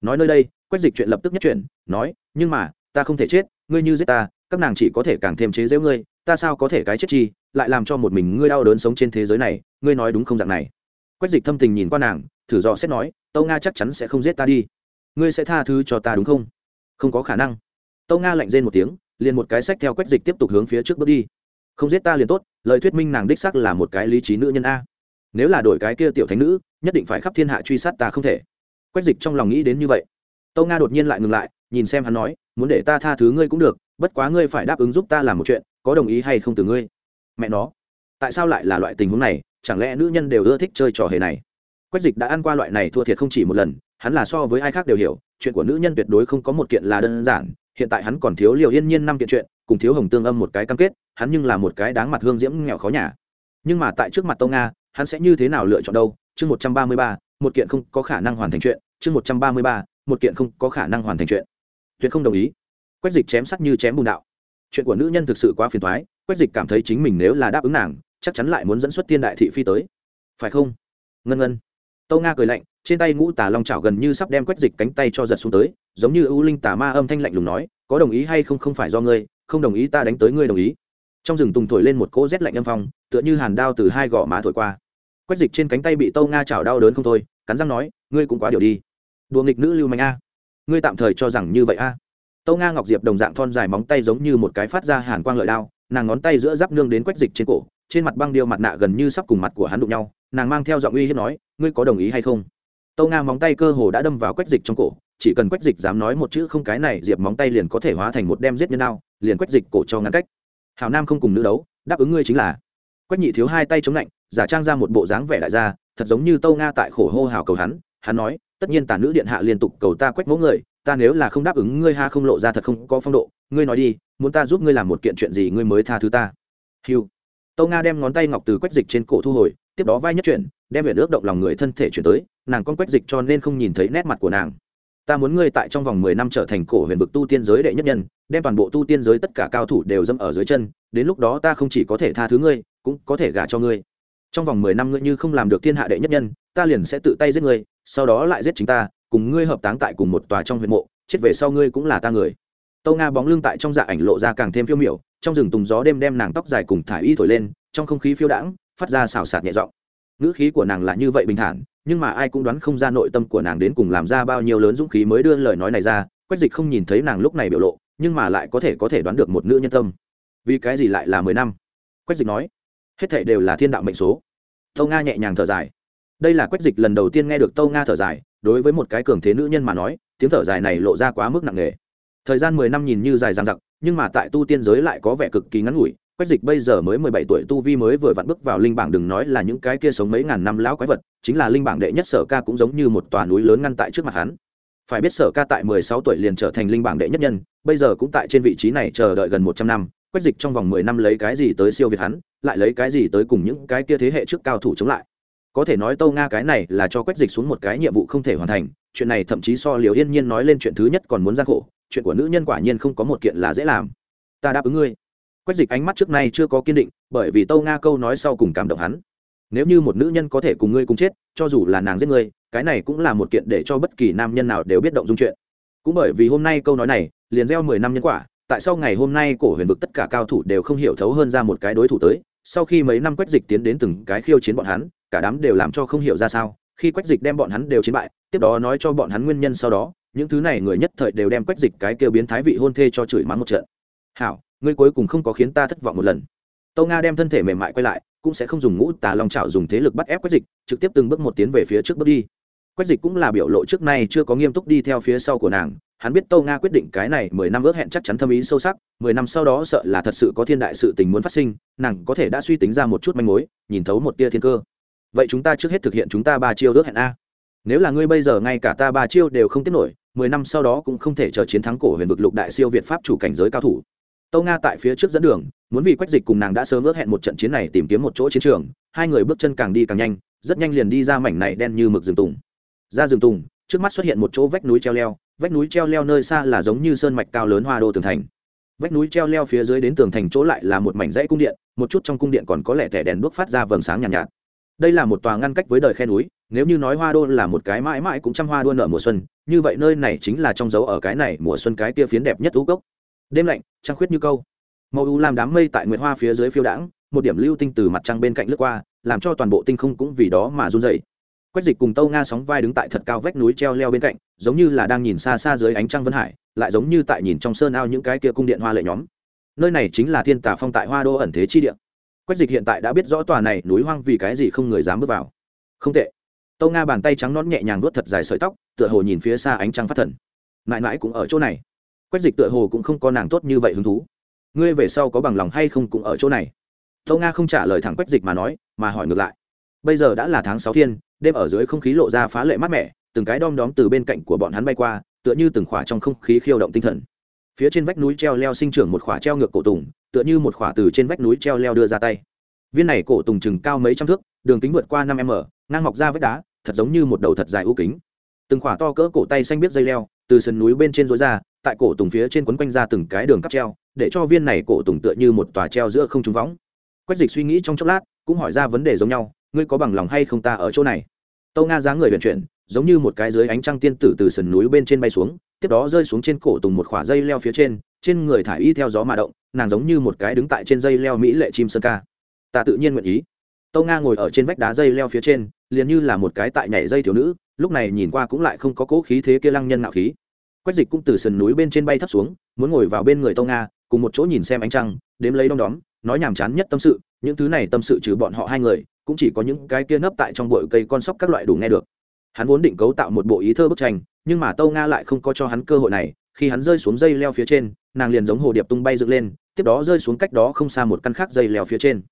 Nói nơi đây, quách dịch chuyện lập tức nhất chuyển, nói, nhưng mà, ta không thể chết, ngươi như giết ta, các nàng chỉ có thể càng thêm chế giễu ngươi, ta sao có thể cái chết chi, lại làm cho một mình ngươi đau đớn sống trên thế giới này, ngươi nói đúng không dạng này? Quách dịch thâm tình nhìn qua nàng, thử dò xét nói, tâu nga chắc chắn sẽ không giết ta đi. Ngươi sẽ tha thứ cho ta đúng không? Không có khả năng. Tâu nga lạnh rên một tiếng, liền một cái sách theo quách dịch tiếp tục hướng phía trước bước đi. Không giết ta liền tốt, lời thuyết minh nàng đích sắc là một cái lý trí nữ nhân a nếu là đổi cái kia tiểu thánh nữ, nhất định phải khắp thiên hạ truy sát ta không thể. Quách dịch trong lòng nghĩ đến như vậy. Tâu nga đột nhiên lại ngừng lại, nhìn xem hắn nói, muốn để ta tha thứ ngươi cũng được, bất quá ngươi phải đáp ứng giúp ta làm một chuyện, có đồng ý hay không từ ngươi? Mẹ nó, tại sao lại là loại tình huống này, chẳng lẽ nữ nhân đều ưa thích chơi trò hề này? Quách dịch đã ăn qua loại này thua thiệt không chỉ một lần, hắn là so với ai khác đều hiểu, chuyện của nữ nhân tuyệt đối không có một kiện là đơn giản, hiện tại hắn còn thiếu liều yên nhiên năm kiện chuyện, cùng thiếu hồng tương âm một cái cam kết, hắn nhưng là một cái đáng mặt hương diễm nghèo khó nhả nhưng mà tại trước mặt tông nga hắn sẽ như thế nào lựa chọn đâu? Chương một trăm ba mươi ba, một kiện không có khả năng hoàn thành chuyện. Chương một trăm ba mươi ba, một kiện không có khả năng hoàn thành chuyện. Tuyệt không đồng ý. Quách dịch chém sắt như chém bùn đạo. Chuyện của nữ nhân thực sự quá phiền thoái quách dịch cảm thấy chính mình nếu là đáp ứng nàng, chắc chắn lại muốn dẫn xuất tiên đại thị phi tới. Phải không? Ngân ngân. Tâu nga cười lạnh, trên tay ngũ tà long chảo gần như sắp đem quách dịch cánh tay cho giật xuống tới, giống như ưu linh tà ma âm thanh lạnh lùng nói, có đồng ý hay không không phải do ngươi, không đồng ý ta đánh tới ngươi đồng ý trong rừng tùng thổi lên một cỗ rét lạnh âm phong, tựa như hàn đao từ hai gò má thổi qua. Quách dịch trên cánh tay bị tâu nga chảo đau đớn không thôi, cắn răng nói, ngươi cũng quá điều đi. Đùa nghịch nữ lưu mạnh a. Ngươi tạm thời cho rằng như vậy a. Tâu nga ngọc diệp đồng dạng thon dài móng tay giống như một cái phát ra hàn quang lợi đao, nàng ngón tay giữa giáp nương đến quách dịch trên cổ, trên mặt băng điêu mặt nạ gần như sắp cùng mặt của hắn đụng nhau, nàng mang theo giọng uy hiếp nói, ngươi có đồng ý hay không? Tâu nga móng tay cơ hồ đã đâm vào quách dịch trong cổ, chỉ cần quách dịch dám nói một chữ không cái này, diệp móng tay liền có thể hóa thành một đem giết nhân đao, liền quách dịch cổ cho ngăn cách hào nam không cùng nữ đấu, đáp ứng ngươi chính là. Quách nhị thiếu hai tay chống lạnh, giả trang ra một bộ dáng vẻ đại gia, thật giống như tâu nga tại khổ hô hào cầu hắn hắn nói, tất nhiên tà nữ điện hạ liên tục cầu ta quách mẫu người, ta nếu là không đáp ứng ngươi ha không lộ ra thật không có phong độ, ngươi nói đi, muốn ta giúp ngươi làm một kiện chuyện gì ngươi mới tha thứ ta? Hiu tâu nga đem ngón tay ngọc từ quách dịch trên cổ thu hồi, tiếp đó vai nhất chuyển, đem huyện ước động lòng người thân thể chuyển tới, nàng con quách dịch cho nên không nhìn thấy nét mặt của nàng ta muốn ngươi tại trong vòng mười năm trở thành cổ huyền vực tu tiên giới đệ nhất nhân, đem toàn bộ tu tiên giới tất cả cao thủ đều dâm ở dưới chân, đến lúc đó ta không chỉ có thể tha thứ ngươi, cũng có thể gả cho ngươi. Trong vòng mười năm ngươi như không làm được thiên hạ đệ nhất nhân, ta liền sẽ tự tay giết ngươi, sau đó lại giết chính ta, cùng ngươi hợp táng tại cùng một tòa trong huyện mộ, chết về sau ngươi cũng là ta người. Tâu nga bóng lưng tại trong dạ ảnh lộ ra càng thêm phiêu miểu, trong rừng tùng gió đêm đem nàng tóc dài cùng thả y thổi lên, trong không khí phiêu đãng, phát ra xào xạc nhẹ giọng. Ngữ khí của nàng là như vậy bình thản nhưng mà ai cũng đoán không ra nội tâm của nàng đến cùng làm ra bao nhiêu lớn dũng khí mới đưa lời nói này ra, quách dịch không nhìn thấy nàng lúc này biểu lộ, nhưng mà lại có thể có thể đoán được một nữ nhân tâm. Vì cái gì lại là mười năm? Quách dịch nói, hết thệ đều là thiên đạo mệnh số. Tâu nga nhẹ nhàng thở dài. Đây là quách dịch lần đầu tiên nghe được tâu nga thở dài, đối với một cái cường thế nữ nhân mà nói, tiếng thở dài này lộ ra quá mức nặng nề. Thời gian mười năm nhìn như dài dằng dặc, nhưng mà tại tu tiên giới lại có vẻ cực kỳ ngắn ngủi quách dịch bây giờ mới mười bảy tuổi, tu vi mới vừa vặn bước vào linh bảng, đừng nói là những cái kia sống mấy ngàn năm lão quái vật, chính là linh bảng đệ nhất sở ca cũng giống như một tòa núi lớn ngăn tại trước mặt hắn. Phải biết sở ca tại mười sáu tuổi liền trở thành linh bảng đệ nhất nhân, bây giờ cũng tại trên vị trí này chờ đợi gần một trăm năm, quách dịch trong vòng mười năm lấy cái gì tới siêu việt hắn, lại lấy cái gì tới cùng những cái kia thế hệ trước cao thủ chống lại. Có thể nói tâu nga cái này là cho quách dịch xuống một cái nhiệm vụ không thể hoàn thành, chuyện này thậm chí so liều yên nhiên nói lên chuyện thứ nhất còn muốn gian khổ, chuyện của nữ nhân quả nhiên không có một kiện là dễ làm. Ta đáp ứng ngươi quách dịch ánh mắt trước nay chưa có kiên định, bởi vì tâu nga câu nói sau cùng cảm động hắn. Nếu như một nữ nhân có thể cùng ngươi cùng chết, cho dù là nàng giết ngươi, cái này cũng là một kiện để cho bất kỳ nam nhân nào đều biết động dung chuyện. Cũng bởi vì hôm nay câu nói này, liền gieo mười năm nhân quả, tại sao ngày hôm nay cổ huyền vực tất cả cao thủ đều không hiểu thấu hơn ra một cái đối thủ tới, sau khi mấy năm quách dịch tiến đến từng cái khiêu chiến bọn hắn, cả đám đều làm cho không hiểu ra sao. Khi quách dịch đem bọn hắn đều chiến bại, tiếp đó nói cho bọn hắn nguyên nhân sau đó, những thứ này người nhất thời đều đem quách dịch cái kêu biến thái vị hôn thê cho chửi mắng một trận. Hảo ngươi cuối cùng không có khiến ta thất vọng một lần. Tâu nga đem thân thể mềm mại quay lại, cũng sẽ không dùng ngũ tà long trào dùng thế lực bắt ép quách dịch, trực tiếp từng bước một tiến về phía trước bước đi. Quách dịch cũng là biểu lộ trước nay chưa có nghiêm túc đi theo phía sau của nàng, hắn biết tâu nga quyết định cái này mười năm ước hẹn chắc chắn thâm ý sâu sắc, mười năm sau đó sợ là thật sự có thiên đại sự tình muốn phát sinh, nàng có thể đã suy tính ra một chút manh mối, nhìn thấu một tia thiên cơ. Vậy chúng ta trước hết thực hiện chúng ta ba chiêu ước hẹn a. Nếu là ngươi bây giờ ngay cả ta ba chiêu đều không tiếp nổi, mười năm sau đó cũng không thể chờ chiến thắng cổ huyền vực lục đại siêu việt pháp chủ cảnh giới cao thủ tâu nga tại phía trước dẫn đường muốn vì quách dịch cùng nàng đã sớm ước hẹn một trận chiến này tìm kiếm một chỗ chiến trường hai người bước chân càng đi càng nhanh rất nhanh liền đi ra mảnh này đen như mực rừng tùng. Ra rừng tùng trước mắt xuất hiện một chỗ vách núi treo leo vách núi treo leo nơi xa là giống như sơn mạch cao lớn hoa đô tường thành. Vách núi treo leo phía dưới đến tường thành chỗ lại là một mảnh dãy cung điện một chút trong cung điện còn có lẽ thẻ đèn đuốc phát ra vầng sáng nhàn nhạt, nhạt. Đây là một tòa ngăn cách với đời khe núi nếu như nói hoa đô là một cái mãi mãi cũng trăm hoa đua nở mùa xuân như vậy nơi này chính là trong dấu ở cái này mùa xuân cái tia phiến đẹp nhất thú cốc đêm lạnh, trăng khuyết như câu. Màu u làm đám mây tại nguyệt hoa phía dưới phiêu đãng, một điểm lưu tinh từ mặt trăng bên cạnh lướt qua, làm cho toàn bộ tinh không cũng vì đó mà run dậy quách dịch cùng tâu nga sóng vai đứng tại thật cao vách núi treo leo bên cạnh, giống như là đang nhìn xa xa dưới ánh trăng vân hải, lại giống như tại nhìn trong sơn ao những cái kia cung điện hoa lệ nhóm. Nơi này chính là thiên tà phong tại hoa đô ẩn thế chi địa. Quách dịch hiện tại đã biết rõ tòa này núi hoang vì cái gì không người dám bước vào. Không tệ. Tâu nga bàn tay trắng nón nhẹ nhàng vuốt thật dài sợi tóc, tựa hồ nhìn phía xa ánh trăng phát thần. Mãi mãi cũng ở chỗ này quách dịch tựa hồ cũng không có nàng tốt như vậy hứng thú. Ngươi về sau có bằng lòng hay không cũng ở chỗ này. Tâu nga không trả lời thẳng quách dịch mà nói, mà hỏi ngược lại. Bây giờ đã là tháng sáu thiên, đêm ở dưới không khí lộ ra phá lệ mát mẻ, từng cái đom đóm từ bên cạnh của bọn hắn bay qua, tựa như từng khỏa trong không khí khiêu động tinh thần. Phía trên vách núi treo leo sinh trưởng một khỏa treo ngược cổ tùng, tựa như một khỏa từ trên vách núi treo leo đưa ra tay. Viên này cổ tùng chừng cao mấy trăm thước, đường kính vượt qua năm m, ngang mọc ra vách đá, thật giống như một đầu thật dài ưu kính. Từng khỏa to cỡ cổ tay xanh biết dây leo, từ sườn núi bên trên rối ra tại cổ tùng phía trên quấn quanh ra từng cái đường cắp treo, để cho viên này cổ tùng tựa như một tòa treo giữa không trúng võng. Quách dịch suy nghĩ trong chốc lát, cũng hỏi ra vấn đề giống nhau, ngươi có bằng lòng hay không ta ở chỗ này? Tâu nga giá người vận chuyển, giống như một cái dưới ánh trăng tiên tử từ sườn núi bên trên bay xuống, tiếp đó rơi xuống trên cổ tùng một khỏa dây leo phía trên trên người thả y theo gió mà động, nàng giống như một cái đứng tại trên dây leo mỹ lệ chim sơn ca. Ta tự nhiên nguyện ý. Tâu nga ngồi ở trên vách đá dây leo phía trên, liền như là một cái tại nhảy dây thiếu nữ, lúc này nhìn qua cũng lại không có cỗ khí thế kia lăng nhân nạo khí quách dịch cũng từ sườn núi bên trên bay thấp xuống, muốn ngồi vào bên người tâu nga, cùng một chỗ nhìn xem ánh trăng, đếm lấy đom đóm, nói nhàm chán nhất tâm sự, những thứ này tâm sự trừ bọn họ hai người, cũng chỉ có những cái kia nấp tại trong bụi cây con sóc các loại đủ nghe được. Hắn vốn định cấu tạo một bộ ý thơ bức tranh, nhưng mà tâu nga lại không có cho hắn cơ hội này, khi hắn rơi xuống dây leo phía trên, nàng liền giống hồ điệp tung bay dựng lên, tiếp đó rơi xuống cách đó không xa một căn khác dây leo phía trên.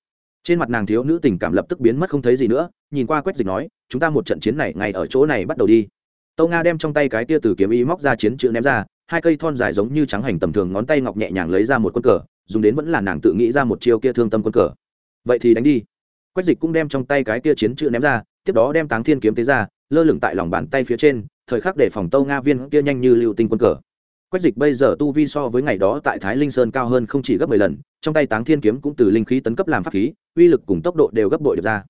Trên mặt nàng thiếu nữ tình cảm lập tức biến mất không thấy gì nữa, nhìn qua quách dịch nói, chúng ta một trận chiến này ngay ở chỗ này bắt đầu đi tâu nga đem trong tay cái tia từ kiếm ý móc ra chiến chữ ném ra, hai cây thon dài giống như trắng hành tầm thường ngón tay ngọc nhẹ nhàng lấy ra một quân cờ, dùng đến vẫn là nàng tự nghĩ ra một chiêu kia thương tâm quân cờ. Vậy thì đánh đi. Quách dịch cũng đem trong tay cái kia chiến chữ ném ra, tiếp đó đem táng thiên kiếm tế ra, lơ lửng tại lòng bàn tay phía trên, thời khắc để phòng tâu nga viên kia nhanh như lưu tinh quân cờ. Quách dịch bây giờ tu vi so với ngày đó tại thái linh sơn cao hơn không chỉ gấp mười lần, trong tay táng thiên kiếm cũng từ linh khí tấn cấp làm pháp khí, uy lực cùng tốc độ đều gấp bội được ra.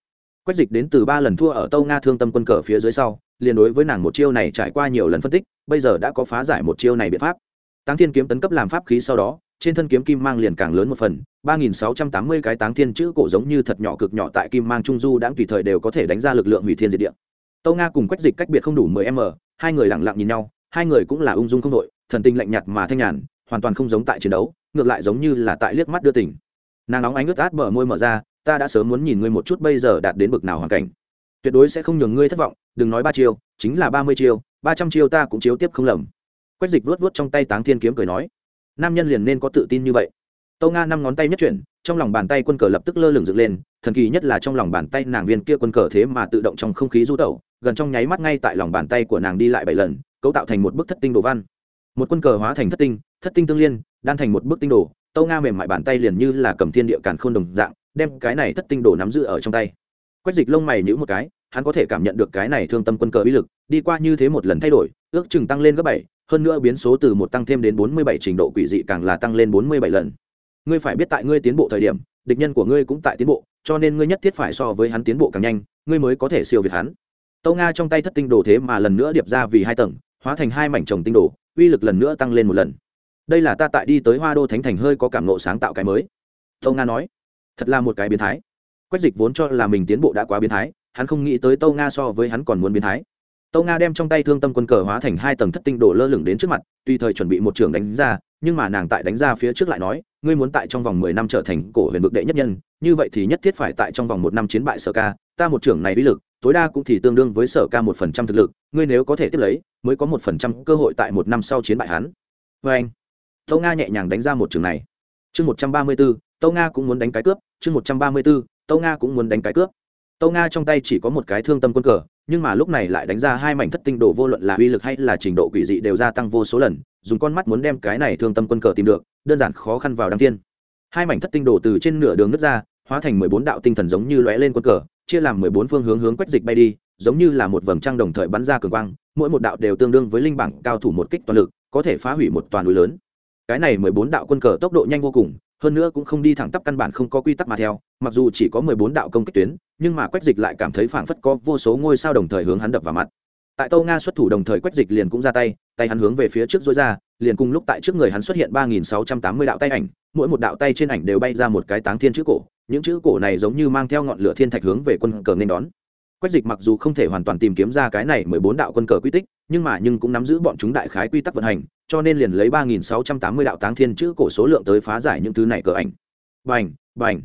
Quách dịch đến từ ba lần thua ở tâu nga thương tâm quân cờ phía dưới sau liền đối với nàng một chiêu này trải qua nhiều lần phân tích, bây giờ đã có phá giải một chiêu này biện pháp. Táng thiên kiếm tấn cấp làm pháp khí sau đó, trên thân kiếm kim mang liền càng lớn một phần, ba nghìn sáu trăm tám mươi cái táng thiên chữ cổ giống như thật nhỏ cực nhỏ tại kim mang trung du đã tùy thời đều có thể đánh ra lực lượng hủy thiên diệt địa. Tâu nga cùng quách dịch cách biệt không đủ mười m, hai người lẳng lặng nhìn nhau, hai người cũng là ung dung không đội, thần tinh lạnh nhạt mà thanh nhàn, hoàn toàn không giống tại chiến đấu, ngược lại giống như là tại liếc mắt đưa tỉnh nàng nóng ánh ướt át bờ môi mở ra, ta đã sớm muốn nhìn ngươi một chút, bây giờ đạt đến bực nào hoàn cảnh tuyệt đối sẽ không nhường ngươi thất vọng, đừng nói ba chiêu, chính là ba mươi chiêu, ba trăm chiêu ta cũng chiếu tiếp không lầm. Quách dịch vuốt vuốt trong tay táng thiên kiếm cười nói. Nam nhân liền nên có tự tin như vậy. Tâu nga năm ngón tay nhất chuyển, trong lòng bàn tay quân cờ lập tức lơ lửng dựng lên, thần kỳ nhất là trong lòng bàn tay nàng viên kia quân cờ thế mà tự động trong không khí du tẩu, gần trong nháy mắt ngay tại lòng bàn tay của nàng đi lại bảy lần, cấu tạo thành một bức thất tinh đồ văn. Một quân cờ hóa thành thất tinh thất tinh tương liên, đan thành một bức tinh đồ tâu nga mềm mại bàn tay liền như là cầm thiên địa càn k h ô n đồng dạng, đem cái này thất tinh đồ nắm giữ ở trong tay. Quách dịch lông mày nhữ một cái hắn có thể cảm nhận được cái này thương tâm quân cờ uy lực, đi qua như thế một lần thay đổi, ước chừng tăng lên gấp bảy, hơn nữa biến số từ một tăng thêm đến bốn mươi bảy trình độ quỷ dị càng là tăng lên bốn mươi bảy lần. Ngươi phải biết tại ngươi tiến bộ thời điểm, địch nhân của ngươi cũng tại tiến bộ, cho nên ngươi nhất thiết phải so với hắn tiến bộ càng nhanh, ngươi mới có thể siêu việt hắn. Tâu nga trong tay thất tinh đồ thế mà lần nữa điệp ra vì hai tầng, hóa thành hai mảnh trồng tinh đồ, uy lực lần nữa tăng lên một lần. Đây là ta tại đi tới hoa đô thánh thành hơi có cảm nộ sáng tạo cái mới. Tâu nga nói, thật là một cái biến thái. Quách dịch vốn cho là mình tiến bộ đã quá biến thái hắn không nghĩ tới tâu nga so với hắn còn muốn biến thái. Tâu nga đem trong tay thương tâm quân cờ hóa thành hai tầng thất tinh đổ lơ lửng đến trước mặt, tùy thời chuẩn bị một trường đánh ra, nhưng mà nàng tại đánh ra phía trước lại nói, ngươi muốn tại trong vòng mười năm trở thành cổ huyền vực đệ nhất nhân, như vậy thì nhất thiết phải tại trong vòng một năm chiến bại sở ca, ta một trưởng này uy lực, tối đa cũng thì tương đương với sở ca một phần trăm thực lực, ngươi nếu có thể tiếp lấy, mới có một phần trăm cơ hội tại một năm sau chiến bại hắn. Vê anh tâu nga nhẹ nhàng đánh ra một trường này. Chương một trăm ba mươi b ố tâu nga cũng muốn đánh cái cướp, chương một trăm ba mươi b ố tâu nga cũng muốn đánh cái cướp tâu nga trong tay chỉ có một cái thương tâm quân cờ, nhưng mà lúc này lại đánh ra hai mảnh thất tinh đồ vô luận là uy lực hay là trình độ quỷ dị đều gia tăng vô số lần, dùng con mắt muốn đem cái này thương tâm quân cờ tìm được, đơn giản khó khăn vào đăng tiên. Hai mảnh thất tinh đồ từ trên nửa đường nước ra, hóa thành mười bốn đạo tinh thần giống như lóe lên quân cờ, chia làm mười bốn phương hướng hướng quách dịch bay đi, giống như là một vầng trăng đồng thời bắn ra cường quang, mỗi một đạo đều tương đương với linh bảng cao thủ một kích toàn lực, có thể phá hủy một toàn núi lớn. Cái này mười bốn đạo quân cờ tốc độ nhanh vô cùng hơn nữa cũng không đi thẳng tắp căn bản không có quy tắc mà theo, mặc dù chỉ có mười bốn đạo công kích tuyến, nhưng mà quách dịch lại cảm thấy phảng phất có vô số ngôi sao đồng thời hướng hắn đập vào mặt. Tại tâu nga xuất thủ đồng thời quách dịch liền cũng ra tay tay hắn hướng về phía trước dối ra, liền cùng lúc tại trước người hắn xuất hiện ba nghìn sáu trăm tám mươi đạo tay ảnh, mỗi một đạo tay trên ảnh đều bay ra một cái táng thiên chữ cổ, những chữ cổ này giống như mang theo ngọn lửa thiên thạch hướng về quân cờ nên đón. Quách dịch mặc dù không thể hoàn toàn tìm kiếm ra cái này mười bốn đạo quân cờ quy tích, nhưng mà nhưng cũng nắm giữ bọn chúng đại khái quy tắc vận hành cho nên liền lấy ba nghìn sáu trăm tám mươi đạo táng thiên chữ cổ số lượng tới phá giải những thứ này cờ ảnh. Bành bành.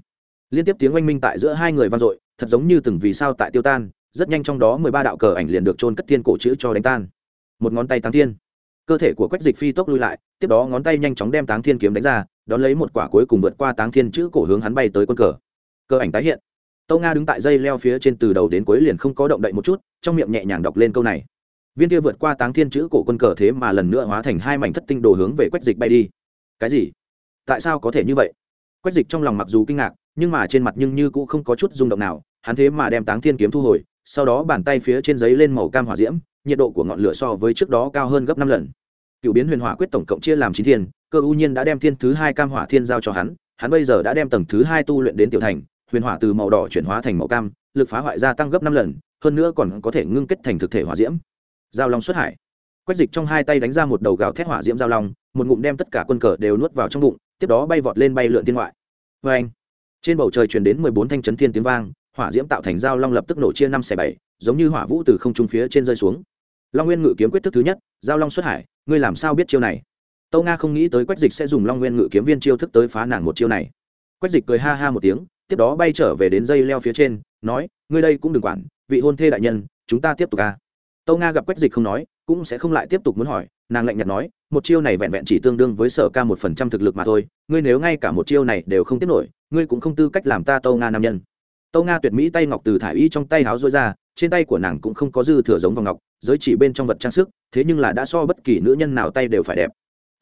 Liên tiếp tiếng oanh minh tại giữa hai người vang dội, thật giống như từng vì sao tại tiêu tan, rất nhanh trong đó mười ba đạo cờ ảnh liền được trôn cất thiên cổ chữ cho đánh tan. Một ngón tay táng thiên. Cơ thể của quách dịch phi tốc lui lại, tiếp đó ngón tay nhanh chóng đem táng thiên kiếm đánh ra, đón lấy một quả cuối cùng vượt qua táng thiên chữ cổ hướng hắn bay tới quân cờ. Cơ ảnh tái hiện. Tâu nga đứng tại dây leo phía trên từ đầu đến cuối liền không có động đậy một chút, trong miệng nhẹ nhàng đọc lên câu này viên kia vượt qua táng thiên chữ cổ quân cờ thế mà lần nữa hóa thành hai mảnh thất tinh đồ hướng về quách dịch bay đi. Cái gì? Tại sao có thể như vậy? Quách dịch trong lòng mặc dù kinh ngạc, nhưng mà trên mặt nhưng như cũng không có chút rung động nào, hắn thế mà đem táng thiên kiếm thu hồi, sau đó bàn tay phía trên giấy lên màu cam hỏa diễm, nhiệt độ của ngọn lửa so với trước đó cao hơn gấp năm lần. Cựu biến huyền hỏa quyết tổng cộng chia làm chín thiên, cơ ưu nhiên đã đem thiên thứ hai cam hỏa thiên giao cho hắn hắn bây giờ đã đem tầng thứ hai tu luyện đến tiểu thành, huyền hỏa từ màu đỏ chuyển hóa thành màu cam, lực phá hoại gia tăng gấp năm lần, hơn nữa còn có thể ngưng kết thành thực thể hỏa diễm giao long xuất hải. Quách dịch trong hai tay đánh ra một đầu gào thét hỏa diễm giao long, một ngụm đem tất cả quân cờ đều nuốt vào trong bụng, tiếp đó bay vọt lên bay lượn thiên ngoại. Vê anh, trên bầu trời truyền đến mười bốn thanh chấn thiên tiếng vang, hỏa diễm tạo thành giao long lập tức nổ chia năm xẻ bảy, giống như hỏa vũ từ không trung phía trên rơi xuống. Long nguyên ngự kiếm quyết thức thứ nhất, giao long xuất hải, ngươi làm sao biết chiêu này? Tâu nga không nghĩ tới quách dịch sẽ dùng long nguyên ngự kiếm viên chiêu thức tới phá nàng một chiêu này. Quách dịch cười ha ha một tiếng, tiếp đó bay trở về đến dây leo phía trên, nói, ngươi đây cũng đừng quản, vị hôn thê đại nhân, chúng ta tiếp tục ca tâu nga gặp quách dịch không nói, cũng sẽ không lại tiếp tục muốn hỏi, nàng lạnh nhạt nói, một chiêu này vẹn vẹn chỉ tương đương với sở ca một phần trăm thực lực mà thôi, ngươi nếu ngay cả một chiêu này đều không tiếp nổi, ngươi cũng không tư cách làm ta tâu nga nam nhân. Tâu nga tuyệt mỹ tay ngọc từ thả y trong tay háo rối ra, trên tay của nàng cũng không có dư thừa giống vòng ngọc, giới chỉ bên trong vật trang sức, thế nhưng là đã so bất kỳ nữ nhân nào tay đều phải đẹp.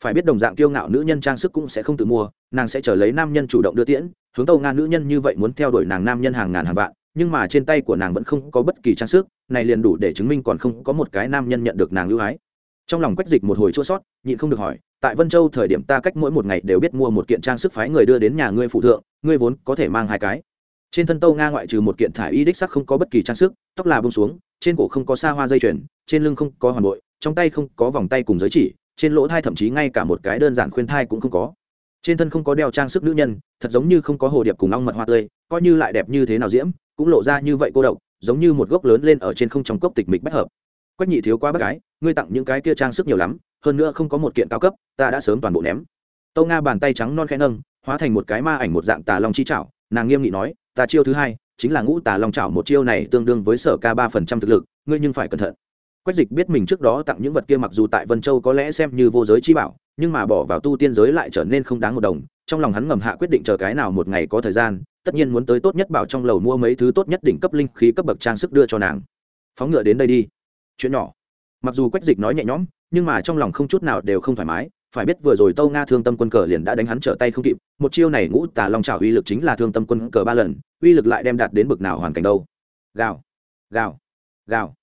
Phải biết đồng dạng kiêu ngạo nữ nhân trang sức cũng sẽ không tự mua, nàng sẽ chờ lấy nam nhân chủ động đưa tiễn, hướng tâu nga nữ nhân như vậy muốn theo đuổi nàng nam nhân hàng ngàn hàng vạn nhưng mà trên tay của nàng vẫn không có bất kỳ trang sức, này liền đủ để chứng minh còn không có một cái nam nhân nhận được nàng ưu ái. Trong lòng quách dịch một hồi chua sót, nhịn không được hỏi, tại vân châu thời điểm ta cách mỗi một ngày đều biết mua một kiện trang sức phái người đưa đến nhà ngươi phụ thượng, ngươi vốn có thể mang hai cái. Trên thân tâu nga ngoại trừ một kiện thải y đích sắc không có bất kỳ trang sức, tóc là bông xuống, trên cổ không có xa hoa dây chuyền, trên lưng không có hoàn bội, trong tay không có vòng tay cùng giới chỉ, trên lỗ thai thậm chí ngay cả một cái đơn giản khuyên thai cũng không có. Trên thân không có đeo trang sức nữ nhân, thật giống như không có hồ điệp cùng ong mật hoa tươi, coi như lại đẹp như thế nào diễm cũng lộ ra như vậy cô độc, giống như một gốc lớn lên ở trên không trong cốc tịch mịch bất hợp. Quách nhị thiếu quá bác gái, ngươi tặng những cái kia trang sức nhiều lắm, hơn nữa không có một kiện cao cấp, ta đã sớm toàn bộ ném. Tâu nga bàn tay trắng non khẽ nâng, hóa thành một cái ma ảnh một dạng tà long chi chảo, nàng nghiêm nghị nói, ta chiêu thứ hai, chính là ngũ tà long chảo một chiêu này tương đương với sở ca ba phần trăm thực lực, ngươi nhưng phải cẩn thận. Quách dịch biết mình trước đó tặng những vật kia mặc dù tại vân châu có lẽ xem như vô giới chi bảo, nhưng mà bỏ vào tu tiên giới lại trở nên không đáng một đồng, trong lòng hắn ngầm hạ quyết định chờ cái nào một ngày có thời gian tất nhiên muốn tới tốt nhất bảo trong lầu mua mấy thứ tốt nhất đỉnh cấp linh khí cấp bậc trang sức đưa cho nàng. Phóng ngựa đến đây đi. Chuyện nhỏ. Mặc dù quách dịch nói nhẹ nhõm, nhưng mà trong lòng không chút nào đều không thoải mái. Phải biết vừa rồi tâu nga thương tâm quân cờ liền đã đánh hắn trở tay không kịp. Một chiêu này ngũ tà long trào uy lực chính là thương tâm quân cờ ba lần, uy lực lại đem đạt đến bực nào hoàn cảnh đâu. Gào. Gào. Gào.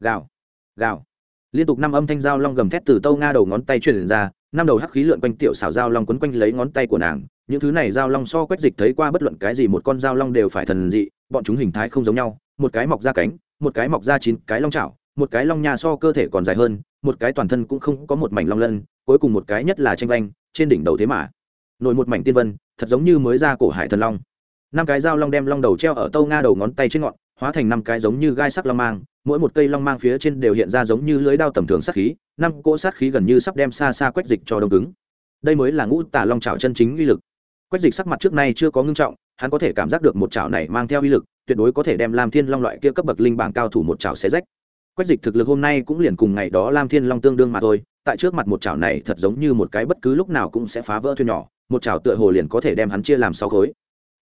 Gào. Gào. Liên tục năm âm thanh dao long gầm thét từ tâu nga đầu ngón tay truyền ra, năm đầu hắc khí lượn quanh tiểu xảo dao long quấn quanh lấy ngón tay của nàng những thứ này giao long so quét dịch thấy qua bất luận cái gì một con giao long đều phải thần dị, bọn chúng hình thái không giống nhau, một cái mọc ra cánh, một cái mọc ra chín, cái long chảo, một cái long nha so cơ thể còn dài hơn, một cái toàn thân cũng không có một mảnh long lân, cuối cùng một cái nhất là tranh vanh, trên đỉnh đầu thế mà. Nổi một mảnh tiên vân, thật giống như mới ra cổ hải thần long. Năm cái dao long đem long đầu treo ở tâu nga đầu ngón tay trên ngọn, hóa thành năm cái giống như gai sắc long mang, mỗi một cây long mang phía trên đều hiện ra giống như lưới đao tầm thường sát khí, năm cỗ sát khí gần như sắp đem xa xa quách dịch cho đông cứng. Đây mới là ngũ tả long trào chân chính uy lực quách dịch sắc mặt trước nay chưa có ngưng trọng, hắn có thể cảm giác được một chảo này mang theo uy lực, tuyệt đối có thể đem lam thiên long loại kia cấp bậc linh bảng cao thủ một chảo xé rách. Quách dịch thực lực hôm nay cũng liền cùng ngày đó lam thiên long tương đương mà thôi, tại trước mặt một chảo này thật giống như một cái bất cứ lúc nào cũng sẽ phá vỡ thuyền nhỏ, một chảo tựa hồ liền có thể đem hắn chia làm sáu khối.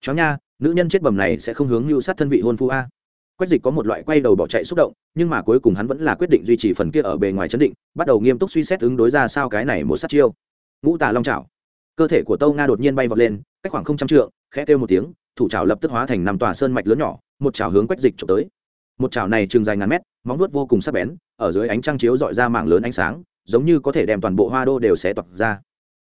Chó nha, nữ nhân chết bầm này sẽ không hướng lưu sát thân vị hôn phu a. Quách dịch có một loại quay đầu bỏ chạy xúc động, nhưng mà cuối cùng hắn vẫn là quyết định duy trì phần kia ở bề ngoài chấn định, bắt đầu nghiêm túc suy xét ứng đối ra sao cái này một sát chiêu. Ngũ tà long chảo cơ thể của tâu nga đột nhiên bay vọt lên, cách khoảng không trăm trượng, khẽ kêu một tiếng, thủ trào lập tức hóa thành năm tòa sơn mạch lớn nhỏ, một trào hướng quách dịch trộm tới. Một trào này chừng dài ngàn mét, móng vuốt vô cùng sắc bén, ở dưới ánh trăng chiếu dọi ra mạng lớn ánh sáng, giống như có thể đem toàn bộ hoa đô đều xé toạc ra.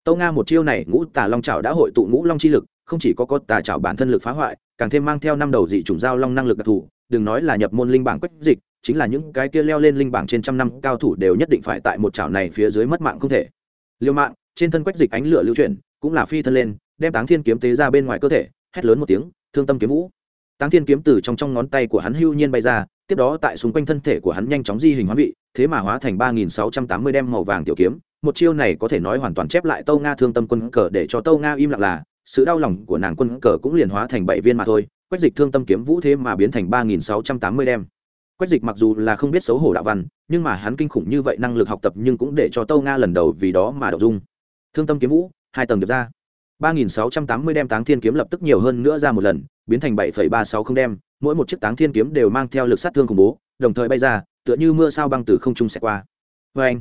Tâu nga một chiêu này, ngũ tà long trào đã hội tụ ngũ long chi lực, không chỉ có có tà trào bản thân lực phá hoại, càng thêm mang theo năm đầu dị chủng giao long năng lực đặc thù, đừng nói là nhập môn linh bảng quách dịch, chính là những cái kia leo lên linh bảng trên trăm năm cao thủ đều nhất định phải tại một chảo này phía dưới mất mạng không thể. Liêu mạng trên thân quách dịch ánh lửa lưu chuyển, cũng là phi thân lên, đem táng thiên kiếm tế ra bên ngoài cơ thể, hét lớn một tiếng, thương tâm kiếm vũ. Táng thiên kiếm từ trong trong ngón tay của hắn hưu nhiên bay ra, tiếp đó tại xung quanh thân thể của hắn nhanh chóng di hình hóa vị, thế mà hóa thành ba nghìn sáu trăm tám mươi đem màu vàng tiểu kiếm. Một chiêu này có thể nói hoàn toàn chép lại tâu nga thương tâm quân cờ để cho tâu nga im lặng là, sự đau lòng của nàng quân cờ cũng liền hóa thành bảy viên mà thôi. Quách dịch thương tâm kiếm vũ thế mà biến thành ba nghìn sáu trăm tám mươi đem. Quách dịch mặc dù là không biết xấu hổ đạo văn, nhưng mà hắn kinh khủng như vậy năng lực học tập nhưng cũng để cho tâu nga lần đầu vì đó mà đậu dung thương tâm kiếm vũ, hai tầng được ra. ba nghìn sáu trăm tám mươi đem táng thiên kiếm lập tức nhiều hơn nữa ra một lần, biến thành bảy phẩy ba sáu không đem, mỗi một chiếc táng thiên kiếm đều mang theo lực sát thương khủng bố, đồng thời bay ra, tựa như mưa sao băng từ không trung sẽ qua. Vê anh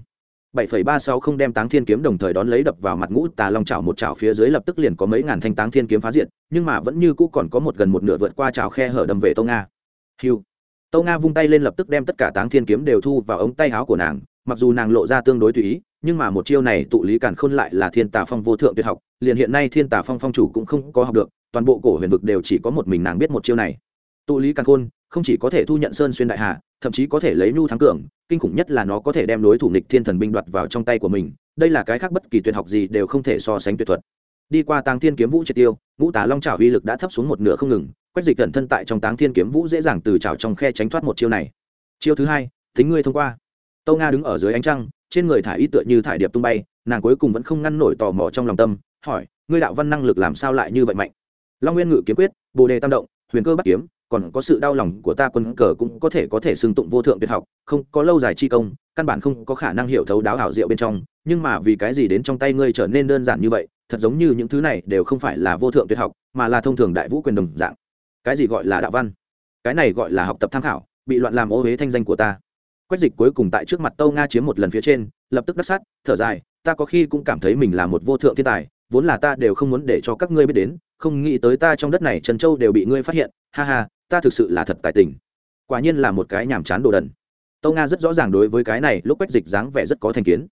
bảy phẩy ba sáu không đem táng thiên kiếm đồng thời đón lấy đập vào mặt ngũ tà long chảo một chảo phía dưới lập tức liền có mấy ngàn thanh táng thiên kiếm phá diện nhưng mà vẫn như cũ còn có một gần một nửa vượt qua chảo khe hở đâm về Tô nga. Hiu. Tô nga vung tay lên lập tức đem tất cả táng thiên kiếm đều thu vào ống tay áo của nàng, mặc dù nàng lộ ra tương đối tùy ý nhưng mà một chiêu này tụ lý càn khôn lại là thiên tà phong vô thượng tuyệt học, liền hiện nay thiên tà phong phong chủ cũng không có học được, toàn bộ cổ huyền vực đều chỉ có một mình nàng biết một chiêu này. Tụ lý càn khôn không chỉ có thể thu nhận sơn xuyên đại hà, thậm chí có thể lấy nhu thắng cường, kinh khủng nhất là nó có thể đem đối thủ nịch thiên thần binh đoạt vào trong tay của mình, đây là cái khác bất kỳ tuyệt học gì đều không thể so sánh tuyệt thuật. Đi qua tàng thiên kiếm vũ triệt tiêu, ngũ tà long trào uy lực đã thấp xuống một nửa không ngừng, quách dịch cẩn thân tại trong táng thiên kiếm vũ dễ dàng từ trào trong khe tránh thoát một chiêu này. Chiêu thứ hai tính ngươi thông qua. Tâu nga đứng ở dưới ánh trăng trên người thải y tựa như thải điệp tung bay, nàng cuối cùng vẫn không ngăn nổi tò mò trong lòng tâm, hỏi, ngươi đạo văn năng lực làm sao lại như vậy mạnh? Long nguyên ngự kiếm quyết, bồ đề tam động, huyền cơ bắt kiếm, còn có sự đau lòng của ta quân cờ cũng có thể có thể xưng tụng vô thượng tuyệt học, không có lâu dài chi công, căn bản không có khả năng hiểu thấu đáo hảo diệu bên trong, nhưng mà vì cái gì đến trong tay ngươi trở nên đơn giản như vậy, thật giống như những thứ này đều không phải là vô thượng tuyệt học, mà là thông thường đại vũ quyền đồng dạng. Cái gì gọi là đạo văn? Cái này gọi là học tập tham khảo, bị loạn làm ô huế thanh danh của ta quách dịch cuối cùng tại trước mặt tâu nga chiếm một lần phía trên, lập tức đắc sát, thở dài, ta có khi cũng cảm thấy mình là một vô thượng thiên tài, vốn là ta đều không muốn để cho các ngươi biết đến, không nghĩ tới ta trong đất này trần châu đều bị ngươi phát hiện, ha ha, ta thực sự là thật tài tình. Quả nhiên là một cái nhàm chán đồ đần. Tâu nga rất rõ ràng đối với cái này, lúc quách dịch dáng vẻ rất có thành kiến.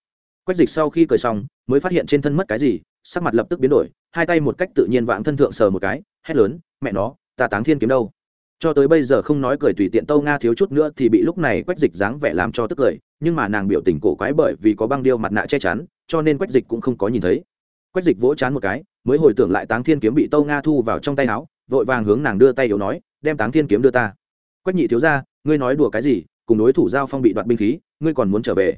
Quách dịch sau khi cười xong, mới phát hiện trên thân mất cái gì, sắc mặt lập tức biến đổi, hai tay một cách tự nhiên vãng thân thượng sờ một cái, hét lớn, mẹ nó, ta táng thiên kiếm đâu? Cho tới bây giờ không nói cười tùy tiện tâu nga thiếu chút nữa thì bị lúc này quách dịch dáng vẻ làm cho tức cười, nhưng mà nàng biểu tình cổ quái bởi vì có băng điêu mặt nạ che chắn, cho nên quách dịch cũng không có nhìn thấy. Quách dịch vỗ chán một cái, mới hồi tưởng lại táng thiên kiếm bị tâu nga thu vào trong tay áo, vội vàng hướng nàng đưa tay yếu nói, đem táng thiên kiếm đưa ta. Quách nhị thiếu ra ngươi nói đùa cái gì? Cùng đối thủ giao phong bị đoạt binh khí, ngươi còn muốn trở về?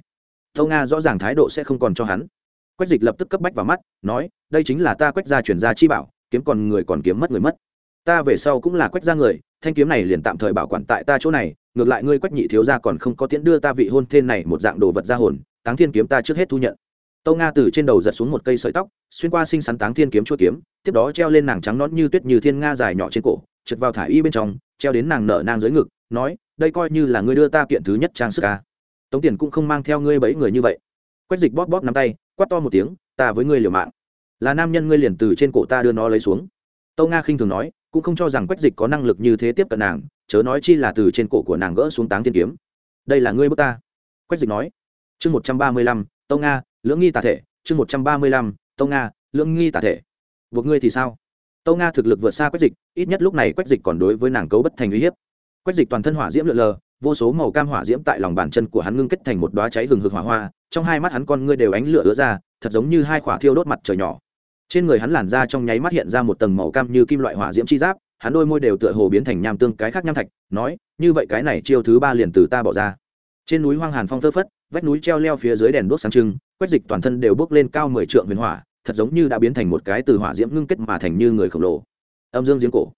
Tâu nga rõ ràng thái độ sẽ không còn cho hắn. Quách dịch lập tức cấp bách vào mắt, nói, đây chính là ta quách gia chuyển gia chi bảo, kiếm còn người còn kiếm mất người mất. Ta về sau cũng là quách gia người thanh kiếm này liền tạm thời bảo quản tại ta chỗ này, ngược lại ngươi quách nhị thiếu gia còn không có tiễn đưa ta vị hôn thê này một dạng đồ vật ra hồn, táng thiên kiếm ta trước hết thu nhận. Tâu nga từ trên đầu giật xuống một cây sợi tóc, xuyên qua sinh sắn táng thiên kiếm chua kiếm, tiếp đó treo lên nàng trắng nón như tuyết như thiên nga dài nhỏ trên cổ, trượt vào thả y bên trong, treo đến nàng nở nang dưới ngực, nói, đây coi như là ngươi đưa ta kiện thứ nhất trang sức ca tống tiền cũng không mang theo ngươi bẫy người như vậy. Quách dịch bóp bóp nắm tay, quát to một tiếng, ta với ngươi liều mạng. Là nam nhân ngươi liền từ trên cổ ta đưa nó lấy xuống. Tâu nga khinh thường nói cũng không cho rằng quách dịch có năng lực như thế tiếp cận nàng, chớ nói chi là từ trên cổ của nàng gỡ xuống táng thiên kiếm. Đây là ngươi bước ta. Quách dịch nói. Chương một trăm ba mươi lăm, tông nga, lưỡng nghi tả thể. Chương một trăm ba mươi lăm, tông nga, lưỡng nghi tả thể. Buộc ngươi thì sao? Tâu nga thực lực vượt xa quách dịch, ít nhất lúc này quách dịch còn đối với nàng cấu bất thành uy hiếp. Quách dịch toàn thân hỏa diễm lượn lờ, vô số màu cam hỏa diễm tại lòng bàn chân của hắn ngưng kết thành một đoá cháy hừng hực hỏa hoa, trong hai mắt hắn con ngươi đều ánh lửa ứa ra, thật giống như hai khỏa thiêu đốt mặt trời nhỏ trên người hắn làn ra trong nháy mắt hiện ra một tầng màu cam như kim loại hỏa diễm chi giáp, hắn đôi môi đều tựa hồ biến thành nham tương cái khác nham thạch, nói, như vậy cái này chiêu thứ ba liền từ ta bỏ ra. Trên núi hoang hàn phong phơ phất, vách núi treo leo phía dưới đèn đuốc sáng trưng quách dịch toàn thân đều bước lên cao mười trượng huyền hỏa, thật giống như đã biến thành một cái từ hỏa diễm ngưng kết mà thành như người khổng lồ. Âm dương giếng cổ.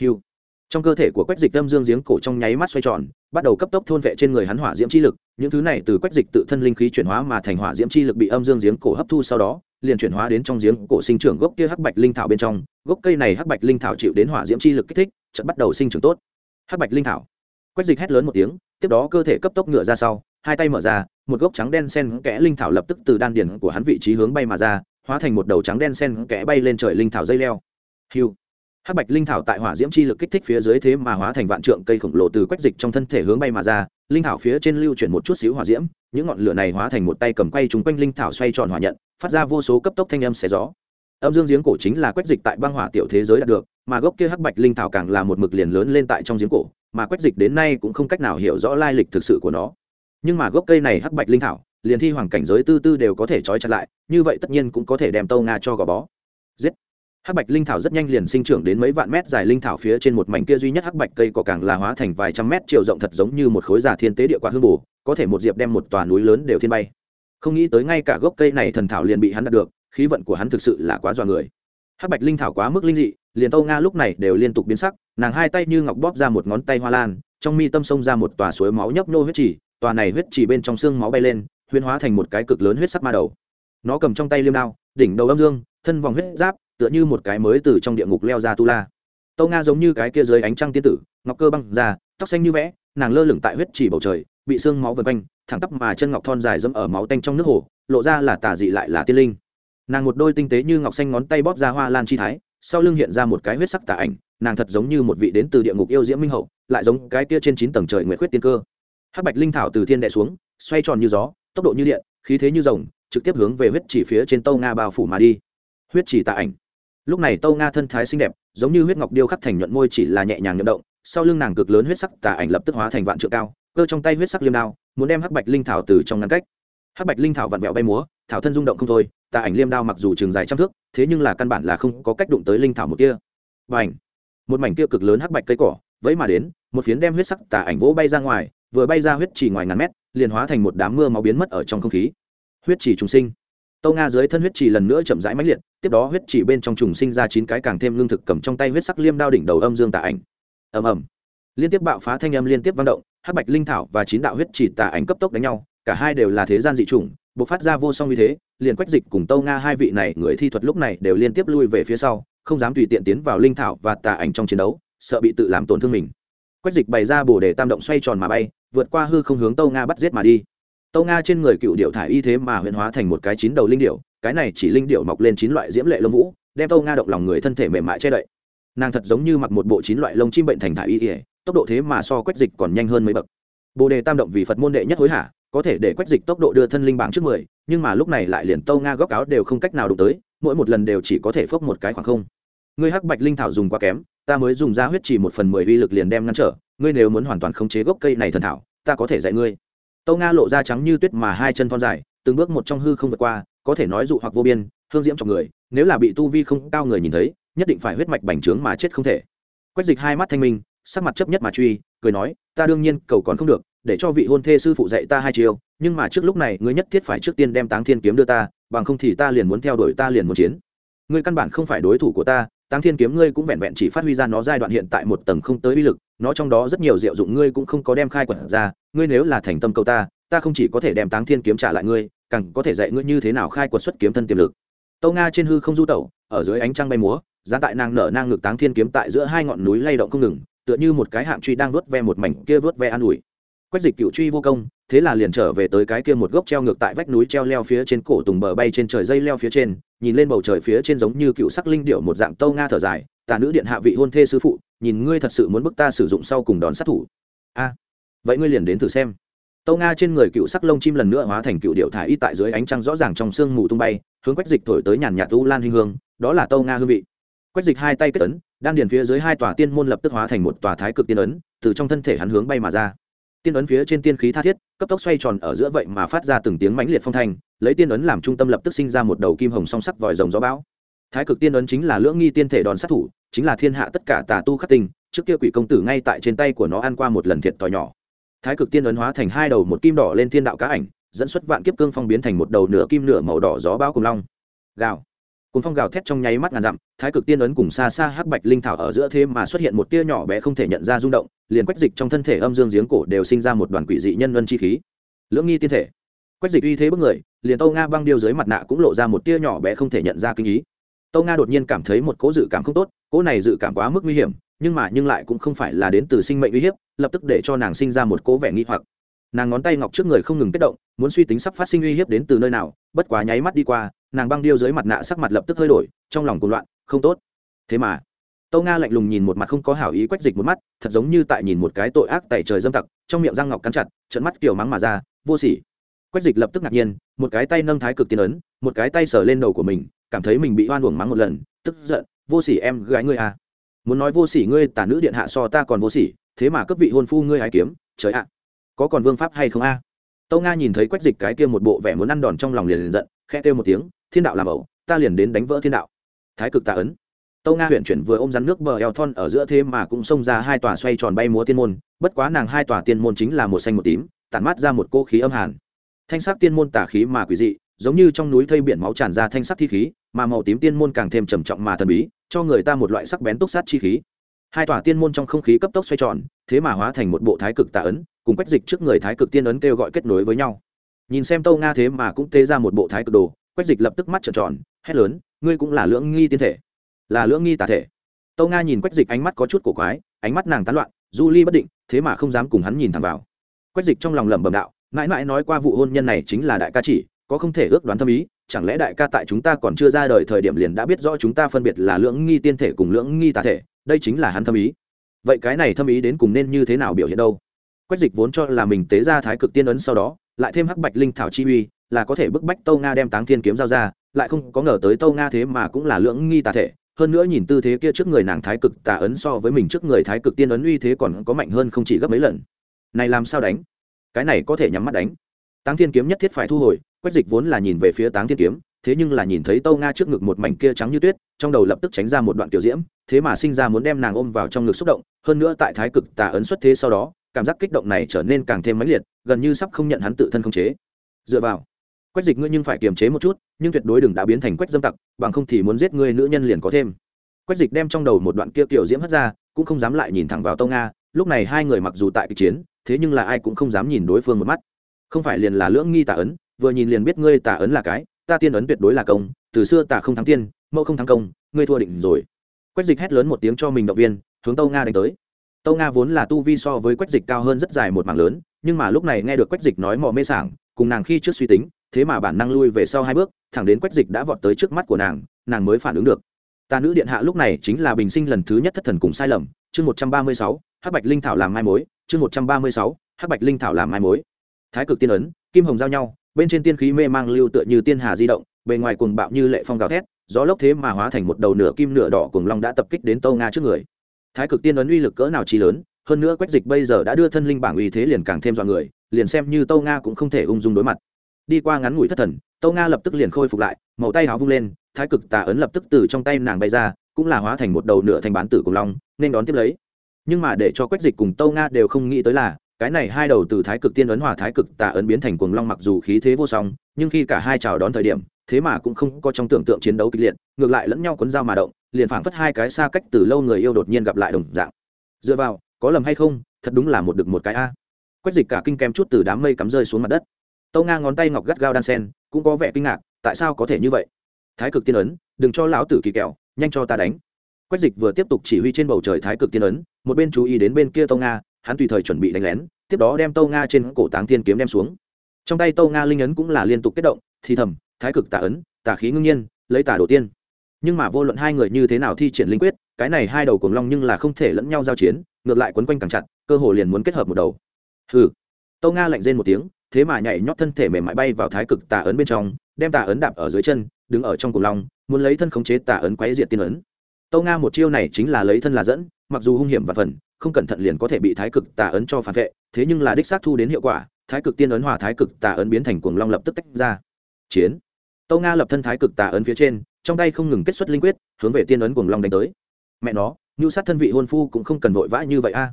Hiu. Trong cơ thể của quách dịch âm dương giếng cổ trong nháy mắt xoay tròn, bắt đầu cấp tốc thôn vệ trên người hắn hỏa diễm chi lực, những thứ này từ quách dịch tự thân linh khí chuyển hóa mà thành hỏa diễm chi lực bị âm dương giếng cổ hấp thu sau đó liền chuyển hóa đến trong giếng cổ sinh trưởng gốc kia hắc bạch linh thảo bên trong, gốc cây này hắc bạch linh thảo chịu đến hỏa diễm chi lực kích thích, chợt bắt đầu sinh trưởng tốt. Hắc bạch linh thảo. Quách dịch hét lớn một tiếng, tiếp đó cơ thể cấp tốc ngựa ra sau, hai tay mở ra, một gốc trắng đen sen kẽ linh thảo lập tức từ đan điển của hắn vị trí hướng bay mà ra, hóa thành một đầu trắng đen sen kẽ bay lên trời linh thảo dây leo. Hiu. Hắc bạch linh thảo tại hỏa diễm chi lực kích thích phía dưới thế mà hóa thành vạn trượng cây khổng lồ từ quách dịch trong thân thể hướng bay mà ra, linh thảo phía trên lưu chuyển một chút xíu hỏa diễm, những ngọn lửa này hóa thành một tay cầm quay chúng quanh linh thảo xoay tròn hỏa nhận phát ra vô số cấp tốc thanh âm xé gió. Âm dương giếng cổ chính là quách dịch tại băng hỏa tiểu thế giới đạt được, mà gốc kia hắc bạch linh thảo càng là một mực liền lớn lên tại trong giếng cổ, mà quách dịch đến nay cũng không cách nào hiểu rõ lai lịch thực sự của nó. Nhưng mà gốc cây này hắc bạch linh thảo, liền thi hoàng cảnh giới tư tư đều có thể trói chặt lại, như vậy tất nhiên cũng có thể đem tâu nga cho gò bó. Giết! Hắc bạch linh thảo rất nhanh liền sinh trưởng đến mấy vạn mét dài linh thảo phía trên một mảnh kia duy nhất hắc bạch cây cỏ càng là hóa thành vài trăm mét chiều rộng thật giống như một khối giả thiên tế địa quạt hương bù, có thể một diệp đem một tòa núi lớn đều thiên bay không nghĩ tới ngay cả gốc cây này thần thảo liền bị hắn đạt được khí vận của hắn thực sự là quá dọa người. Hắc bạch linh thảo quá mức linh dị liền tâu nga lúc này đều liên tục biến sắc nàng hai tay như ngọc bóp ra một ngón tay hoa lan trong mi tâm sông ra một tòa suối máu nhấp nô huyết chỉ tòa này huyết chỉ bên trong xương máu bay lên huyên hóa thành một cái cực lớn huyết sắc ma đầu. Nó cầm trong tay liêm đao đỉnh đầu âm dương thân vòng huyết giáp tựa như một cái mới từ trong địa ngục leo ra tu la. Tâu nga giống như cái kia dưới ánh trăng tiên tử ngọc cơ băng ra, tóc xanh như vẽ nàng lơ lửng tại huyết chỉ bầu trời bị xương máu vần quanh thẳng tắp mà chân ngọc thon dài dẫm ở máu tanh trong nước hồ, lộ ra là tà dị lại là tiên linh. Nàng một đôi tinh tế như ngọc xanh ngón tay bóp ra hoa lan chi thái, sau lưng hiện ra một cái huyết sắc tà ảnh, nàng thật giống như một vị đến từ địa ngục yêu diễm minh hậu, lại giống cái kia trên chín tầng trời nguyệt khuyết tiên cơ. Hắc bạch linh thảo từ thiên đệ xuống, xoay tròn như gió, tốc độ như điện, khí thế như rồng, trực tiếp hướng về huyết chỉ phía trên tâu nga bao phủ mà đi. Huyết chỉ tà ảnh. Lúc này tâu nga thân thái xinh đẹp, giống như huyết ngọc điêu khắc thành nhuận môi chỉ là nhẹ nhàng nhậm động, sau lưng nàng cực lớn huyết sắc tà ảnh lập tức hóa thành vạn trượng cao, cơ trong tay huyết sắc liêm đao muốn đem hắc bạch linh thảo từ trong ngăn cách. Hắc bạch linh thảo vặn vẹo bay múa, thảo thân rung động không thôi, tà ảnh liêm đao mặc dù trường dài trăm thước, thế nhưng là căn bản là không có cách đụng tới linh thảo một kia. Và ảnh một mảnh kia cực lớn hắc bạch cây cỏ, vẫy mà đến, một phiến đem huyết sắc tà ảnh vỗ bay ra ngoài, vừa bay ra huyết chỉ ngoài ngàn mét, liền hóa thành một đám mưa máu biến mất ở trong không khí. Huyết chỉ trùng sinh. Tâu nga dưới thân huyết chỉ lần nữa chậm rãi mãnh liệt, tiếp đó huyết chỉ bên trong trùng sinh ra chín cái càng thêm lương thực cầm trong tay huyết sắc liêm đao đỉnh đầu âm dương tà ảnh. Ầm ầm. Liên tiếp bạo phá thanh âm liên tiếp vang động hắc bạch linh thảo và chín đạo huyết chỉ tà ảnh cấp tốc đánh nhau, cả hai đều là thế gian dị chủng, bộc phát ra vô song như thế, liền quách dịch cùng tâu nga hai vị này người thi thuật lúc này đều liên tiếp lui về phía sau, không dám tùy tiện tiến vào linh thảo và tà ảnh trong chiến đấu, sợ bị tự làm tổn thương mình. Quách dịch bày ra bồ đề tam động xoay tròn mà bay, vượt qua hư không hướng tâu nga bắt giết mà đi. Tâu nga trên người cựu điệu thải y thế mà huyện hóa thành một cái chín đầu linh điệu, cái này chỉ linh điệu mọc lên chín loại diễm lệ lông vũ, đem tâu nga động lòng người thân thể mềm mại che đậy. Nàng thật giống như mặc một bộ chín loại lông chim bệnh thành thải y ỉa tốc độ thế mà so quách dịch còn nhanh hơn mấy bậc. Bồ đề tam động vì phật môn đệ nhất hối hả, có thể để quách dịch tốc độ đưa thân linh bảng trước mười, nhưng mà lúc này lại liền tâu nga góc áo đều không cách nào đụng tới, mỗi một lần đều chỉ có thể phốc một cái khoảng không. Ngươi hắc bạch linh thảo dùng quá kém, ta mới dùng ra huyết chỉ một phần mười uy lực liền đem ngăn trở, ngươi nếu muốn hoàn toàn khống chế gốc cây này thần thảo, ta có thể dạy ngươi. Tâu nga lộ ra trắng như tuyết mà hai chân thon dài, từng bước một trong hư không vượt qua, có thể nói dụ hoặc vô biên, hương diễm trong người, nếu là bị tu vi không cao người nhìn thấy, nhất định phải huyết mạch bành trướng mà chết không thể. Quách dịch hai mắt thanh minh sắc mặt chấp nhất mà truy, cười nói, ta đương nhiên, cầu còn không được, để cho vị hôn thê sư phụ dạy ta hai chiều nhưng mà trước lúc này, ngươi nhất thiết phải trước tiên đem táng thiên kiếm đưa ta, bằng không thì ta liền muốn theo đuổi ta liền muốn chiến. Ngươi căn bản không phải đối thủ của ta, táng thiên kiếm ngươi cũng vẹn vẹn chỉ phát huy ra nó giai đoạn hiện tại một tầng không tới uy lực, nó trong đó rất nhiều diệu dụng ngươi cũng không có đem khai quật ra, ngươi nếu là thành tâm cầu ta ta không chỉ có thể đem táng thiên kiếm trả lại ngươi, càng có thể dạy ngươi như thế nào khai quật xuất kiếm thân tiềm lực. Tâu nga trên hư không du tẩu, ở dưới ánh trăng bay múa, giá tại nàng nở nang ngực táng thiên kiếm tại giữa hai ngọn núi lay động không ngừng tựa như một cái hạng truy đang vớt ve một mảnh kia vớt ve an ủi. Quách dịch cựu truy vô công, thế là liền trở về tới cái kia một gốc treo ngược tại vách núi treo leo phía trên cổ tùng bờ bay trên trời dây leo phía trên, nhìn lên bầu trời phía trên giống như cựu sắc linh điệu một dạng tâu nga thở dài, tà nữ điện hạ vị hôn thê sư phụ, nhìn ngươi thật sự muốn bức ta sử dụng sau cùng đón sát thủ. A, vậy ngươi liền đến thử xem. Tâu nga trên người cựu sắc lông chim lần nữa hóa thành cựu điệu thả y tại dưới ánh trăng rõ ràng trong sương mù tung bay, hướng quách dịch thổi tới nhàn nhạt u lan hinh hương, đó là tâu nga hương vị. Quách dịch hai tay kết tấn đan điền phía dưới hai tòa tiên môn lập tức hóa thành một tòa thái cực tiên ấn, từ trong thân thể hắn hướng bay mà ra. Tiên ấn phía trên tiên khí tha thiết, cấp tốc xoay tròn ở giữa vậy mà phát ra từng tiếng mãnh liệt phong thanh, lấy tiên ấn làm trung tâm lập tức sinh ra một đầu kim hồng song sắc vòi rồng gió bão. Thái cực tiên ấn chính là lưỡng nghi tiên thể đòn sát thủ, chính là thiên hạ tất cả tà tu khắc tinh, trước kia quỷ công tử ngay tại trên tay của nó ăn qua một lần thiệt t nhỏ. Thái cực tiên ấn hóa thành hai đầu một kim đỏ lên thiên đạo cá ảnh, dẫn xuất vạn kiếp cương phong biến thành một đầu nửa kim nửa màu đỏ gió bão cùng long. Gào cùng phong gào thét trong nháy mắt ngàn dặm, thái cực tiên ấn cùng xa xa hắc bạch linh thảo ở giữa thế mà xuất hiện một tia nhỏ bé không thể nhận ra rung động, liền quách dịch trong thân thể âm dương giếng cổ đều sinh ra một đoàn quỷ dị nhân vân chi khí. Lưỡng nghi tiên thể. Quách dịch uy thế bức người, liền tâu nga băng điêu dưới mặt nạ cũng lộ ra một tia nhỏ bé không thể nhận ra kinh ý. Tâu nga đột nhiên cảm thấy một cố dự cảm không tốt, cố này dự cảm quá mức nguy hiểm, nhưng mà nhưng lại cũng không phải là đến từ sinh mệnh uy hiếp, lập tức để cho nàng sinh ra một cố vẻ nghi hoặc. Nàng ngón tay ngọc trước người không ngừng kết động, muốn suy tính sắp phát sinh uy hiếp đến từ nơi nào, bất quá nháy mắt đi qua nàng băng điêu dưới mặt nạ sắc mặt lập tức hơi đổi, trong lòng cuồng loạn, không tốt. Thế mà, tâu nga lạnh lùng nhìn một mặt không có hảo ý quách dịch một mắt, thật giống như tại nhìn một cái tội ác tại trời dâm tặc, trong miệng răng ngọc cắn chặt trận mắt kiểu mắng mà ra, vô sỉ. Quách dịch lập tức ngạc nhiên, một cái tay nâng thái cực tiên ấn, một cái tay sờ lên đầu của mình, cảm thấy mình bị oan uổng mắng một lần, tức giận, vô sỉ em, gái ngươi à. Muốn nói vô sỉ ngươi, tả nữ điện hạ so ta còn vô sỉ, thế mà cấp vị hôn phu ngươi hái kiếm, trời ạ. Có còn vương pháp hay không a? À? tâu nga nhìn thấy quách dịch cái kia một bộ vẻ muốn ăn đòn trong lòng liền liền giận khe kêu một tiếng thiên đạo làm ẩu, ta liền đến đánh vỡ thiên đạo. Thái cực tạ ấn. Tâu nga huyện chuyển vừa ôm rắn nước bờ eo thon ở giữa thế mà cũng xông ra hai tòa xoay tròn bay múa tiên môn, bất quá nàng hai tòa tiên môn chính là một xanh một tím, tản mát ra một cô khí âm hàn. Thanh sắc tiên môn tả khí mà quỷ dị, giống như trong núi thây biển máu tràn ra thanh sắc thi khí, mà màu tím tiên môn càng thêm trầm trọng mà thần bí, cho người ta một loại sắc bén túc sát chi khí. Hai tòa tiên môn trong không khí cấp tốc xoay tròn, thế mà hóa thành một bộ thái cực tạ ấn, cùng quách dịch trước người thái cực tiên ấn kêu gọi kết nối với nhau. Nhìn xem tâu nga thế mà cũng tê ra một bộ thái cực đồ quách dịch lập tức mắt trợn tròn, hét lớn, ngươi cũng là lưỡng nghi tiên thể. Là lưỡng nghi tả thể. Tâu nga nhìn quách dịch ánh mắt có chút cổ quái, ánh mắt nàng tán loạn, du ly bất định, thế mà không dám cùng hắn nhìn thẳng vào. Quách dịch trong lòng lẩm bẩm đạo, mãi mãi nói qua vụ hôn nhân này chính là đại ca chỉ, có không thể ước đoán thâm ý, chẳng lẽ đại ca tại chúng ta còn chưa ra đời thời điểm liền đã biết rõ chúng ta phân biệt là lưỡng nghi tiên thể cùng lưỡng nghi tà thể, đây chính là hắn thâm ý. Vậy cái này thâm ý đến cùng nên như thế nào biểu hiện đâu? Quách dịch vốn cho là mình tế ra thái cực tiên ấn sau đó, lại thêm hắc bạch linh thảo chi uy là có thể bức bách tâu nga đem táng thiên kiếm giao ra, lại không có ngờ tới tâu nga thế mà cũng là lưỡng nghi tà thể. Hơn nữa nhìn tư thế kia trước người nàng thái cực tà ấn so với mình trước người thái cực tiên ấn uy thế còn có mạnh hơn không chỉ gấp mấy lần. Này làm sao đánh? Cái này có thể nhắm mắt đánh. Táng thiên kiếm nhất thiết phải thu hồi, quách dịch vốn là nhìn về phía táng thiên kiếm, thế nhưng là nhìn thấy tâu nga trước ngực một mảnh kia trắng như tuyết, trong đầu lập tức tránh ra một đoạn kiểu diễm, thế mà sinh ra muốn đem nàng ôm vào trong ngực xúc động. Hơn nữa tại thái cực tà ấn xuất thế sau đó, cảm giác kích động này trở nên càng thêm mãnh liệt, gần như sắp không nhận hắn tự thân không chế. Dựa vào quách dịch ngươi nhưng phải kiềm chế một chút, nhưng tuyệt đối đừng đã biến thành quách dâm tặc, bằng không thì muốn giết ngươi nữ nhân liền có thêm. Quách dịch đem trong đầu một đoạn kia tiểu diễm hất ra, cũng không dám lại nhìn thẳng vào tâu nga, lúc này hai người mặc dù tại kịch chiến, thế nhưng là ai cũng không dám nhìn đối phương một mắt. Không phải liền là lưỡng nghi tà ấn, vừa nhìn liền biết ngươi tà ấn là cái, ta tiên ấn tuyệt đối là công, từ xưa tà không thắng tiên, mẫu không thắng công, ngươi thua định rồi. Quách dịch hét lớn một tiếng cho mình động viên, hướng tâu nga đánh tới. Tâu nga vốn là tu vi so với quách dịch cao hơn rất dài một mảng lớn, nhưng mà lúc này nghe được quách dịch nói mò mê sảng, cùng nàng khi trước suy tính thế mà bản năng lui về sau hai bước, thẳng đến quách dịch đã vọt tới trước mắt của nàng nàng mới phản ứng được. Ta nữ điện hạ lúc này chính là bình sinh lần thứ nhất thất thần cùng sai lầm, chương một trăm ba mươi sáu, hắc bạch linh thảo làm mai mối, chương một trăm ba mươi sáu, hắc bạch linh thảo làm mai mối. Thái cực tiên ấn, kim hồng giao nhau, bên trên tiên khí mê mang lưu tựa như tiên hà di động, bề ngoài cuồng bạo như lệ phong gào thét, gió lốc thế mà hóa thành một đầu nửa kim nửa đỏ cuồng long đã tập kích đến tâu nga trước người. Thái cực tiên ấn uy lực cỡ nào chi lớn, hơn nữa quách dịch bây giờ đã đưa thân linh bảng uy thế liền càng thêm dọa người, liền xem như tâu nga cũng không thể ung dung đối mặt đi qua ngắn ngủi thất thần, tâu nga lập tức liền khôi phục lại, màu tay háo vung lên, thái cực tà ấn lập tức từ trong tay nàng bay ra, cũng là hóa thành một đầu nửa thành bán tử cùng long, nên đón tiếp lấy. Nhưng mà để cho quách dịch cùng tâu nga đều không nghĩ tới là, cái này hai đầu từ thái cực tiên ấn hòa thái cực tà ấn biến thành cuồng long mặc dù khí thế vô song, nhưng khi cả hai chào đón thời điểm, thế mà cũng không có trong tưởng tượng chiến đấu kịch liệt, ngược lại lẫn nhau quấn dao mà động, liền phảng phất hai cái xa cách từ lâu người yêu đột nhiên gặp lại đồng dạng. Dựa vào, có lầm hay không, thật đúng là một được một cái a. Quách dịch cả kinh kem chút từ đám mây cắm rơi xuống mặt đất tâu nga ngón tay ngọc gắt gao đan sen, cũng có vẻ kinh ngạc, tại sao có thể như vậy? Thái cực tiên ấn, đừng cho lão tử kỳ kẹo, nhanh cho ta đánh. Quách dịch vừa tiếp tục chỉ huy trên bầu trời thái cực tiên ấn, một bên chú ý đến bên kia tâu nga, hắn tùy thời chuẩn bị đánh lén, tiếp đó đem tâu nga trên cổ táng thiên kiếm đem xuống. Trong tay tâu nga linh ấn cũng là liên tục kết động, thì thầm, thái cực tà ấn, tà khí ngưng nhiên, lấy tà đầu tiên. Nhưng mà vô luận hai người như thế nào thi triển linh quyết, cái này hai đầu cuồng long nhưng là không thể lẫn nhau giao chiến, ngược lại quấn quanh càng chặt, cơ hồ liền muốn kết hợp một đầu. Hừ. Tâu nga lạnh rên một tiếng thế mà nhảy nhót thân thể mềm mại bay vào thái cực tà ấn bên trong, đem tà ấn đạp ở dưới chân, đứng ở trong cuồng long muốn lấy thân khống chế tà ấn quấy diệt tiên ấn. Tâu nga một chiêu này chính là lấy thân là dẫn, mặc dù hung hiểm và phần, không cẩn thận liền có thể bị thái cực tà ấn cho phản vệ, thế nhưng là đích xác thu đến hiệu quả, thái cực tiên ấn hòa thái cực tà ấn biến thành cuồng long lập tức tách ra. Chiến. Tâu nga lập thân thái cực tà ấn phía trên, trong tay không ngừng kết xuất linh quyết, hướng về tiên ấn cuồng long đánh tới. Mẹ nó, nhu sát thân vị hôn phu cũng không cần vội vã như vậy a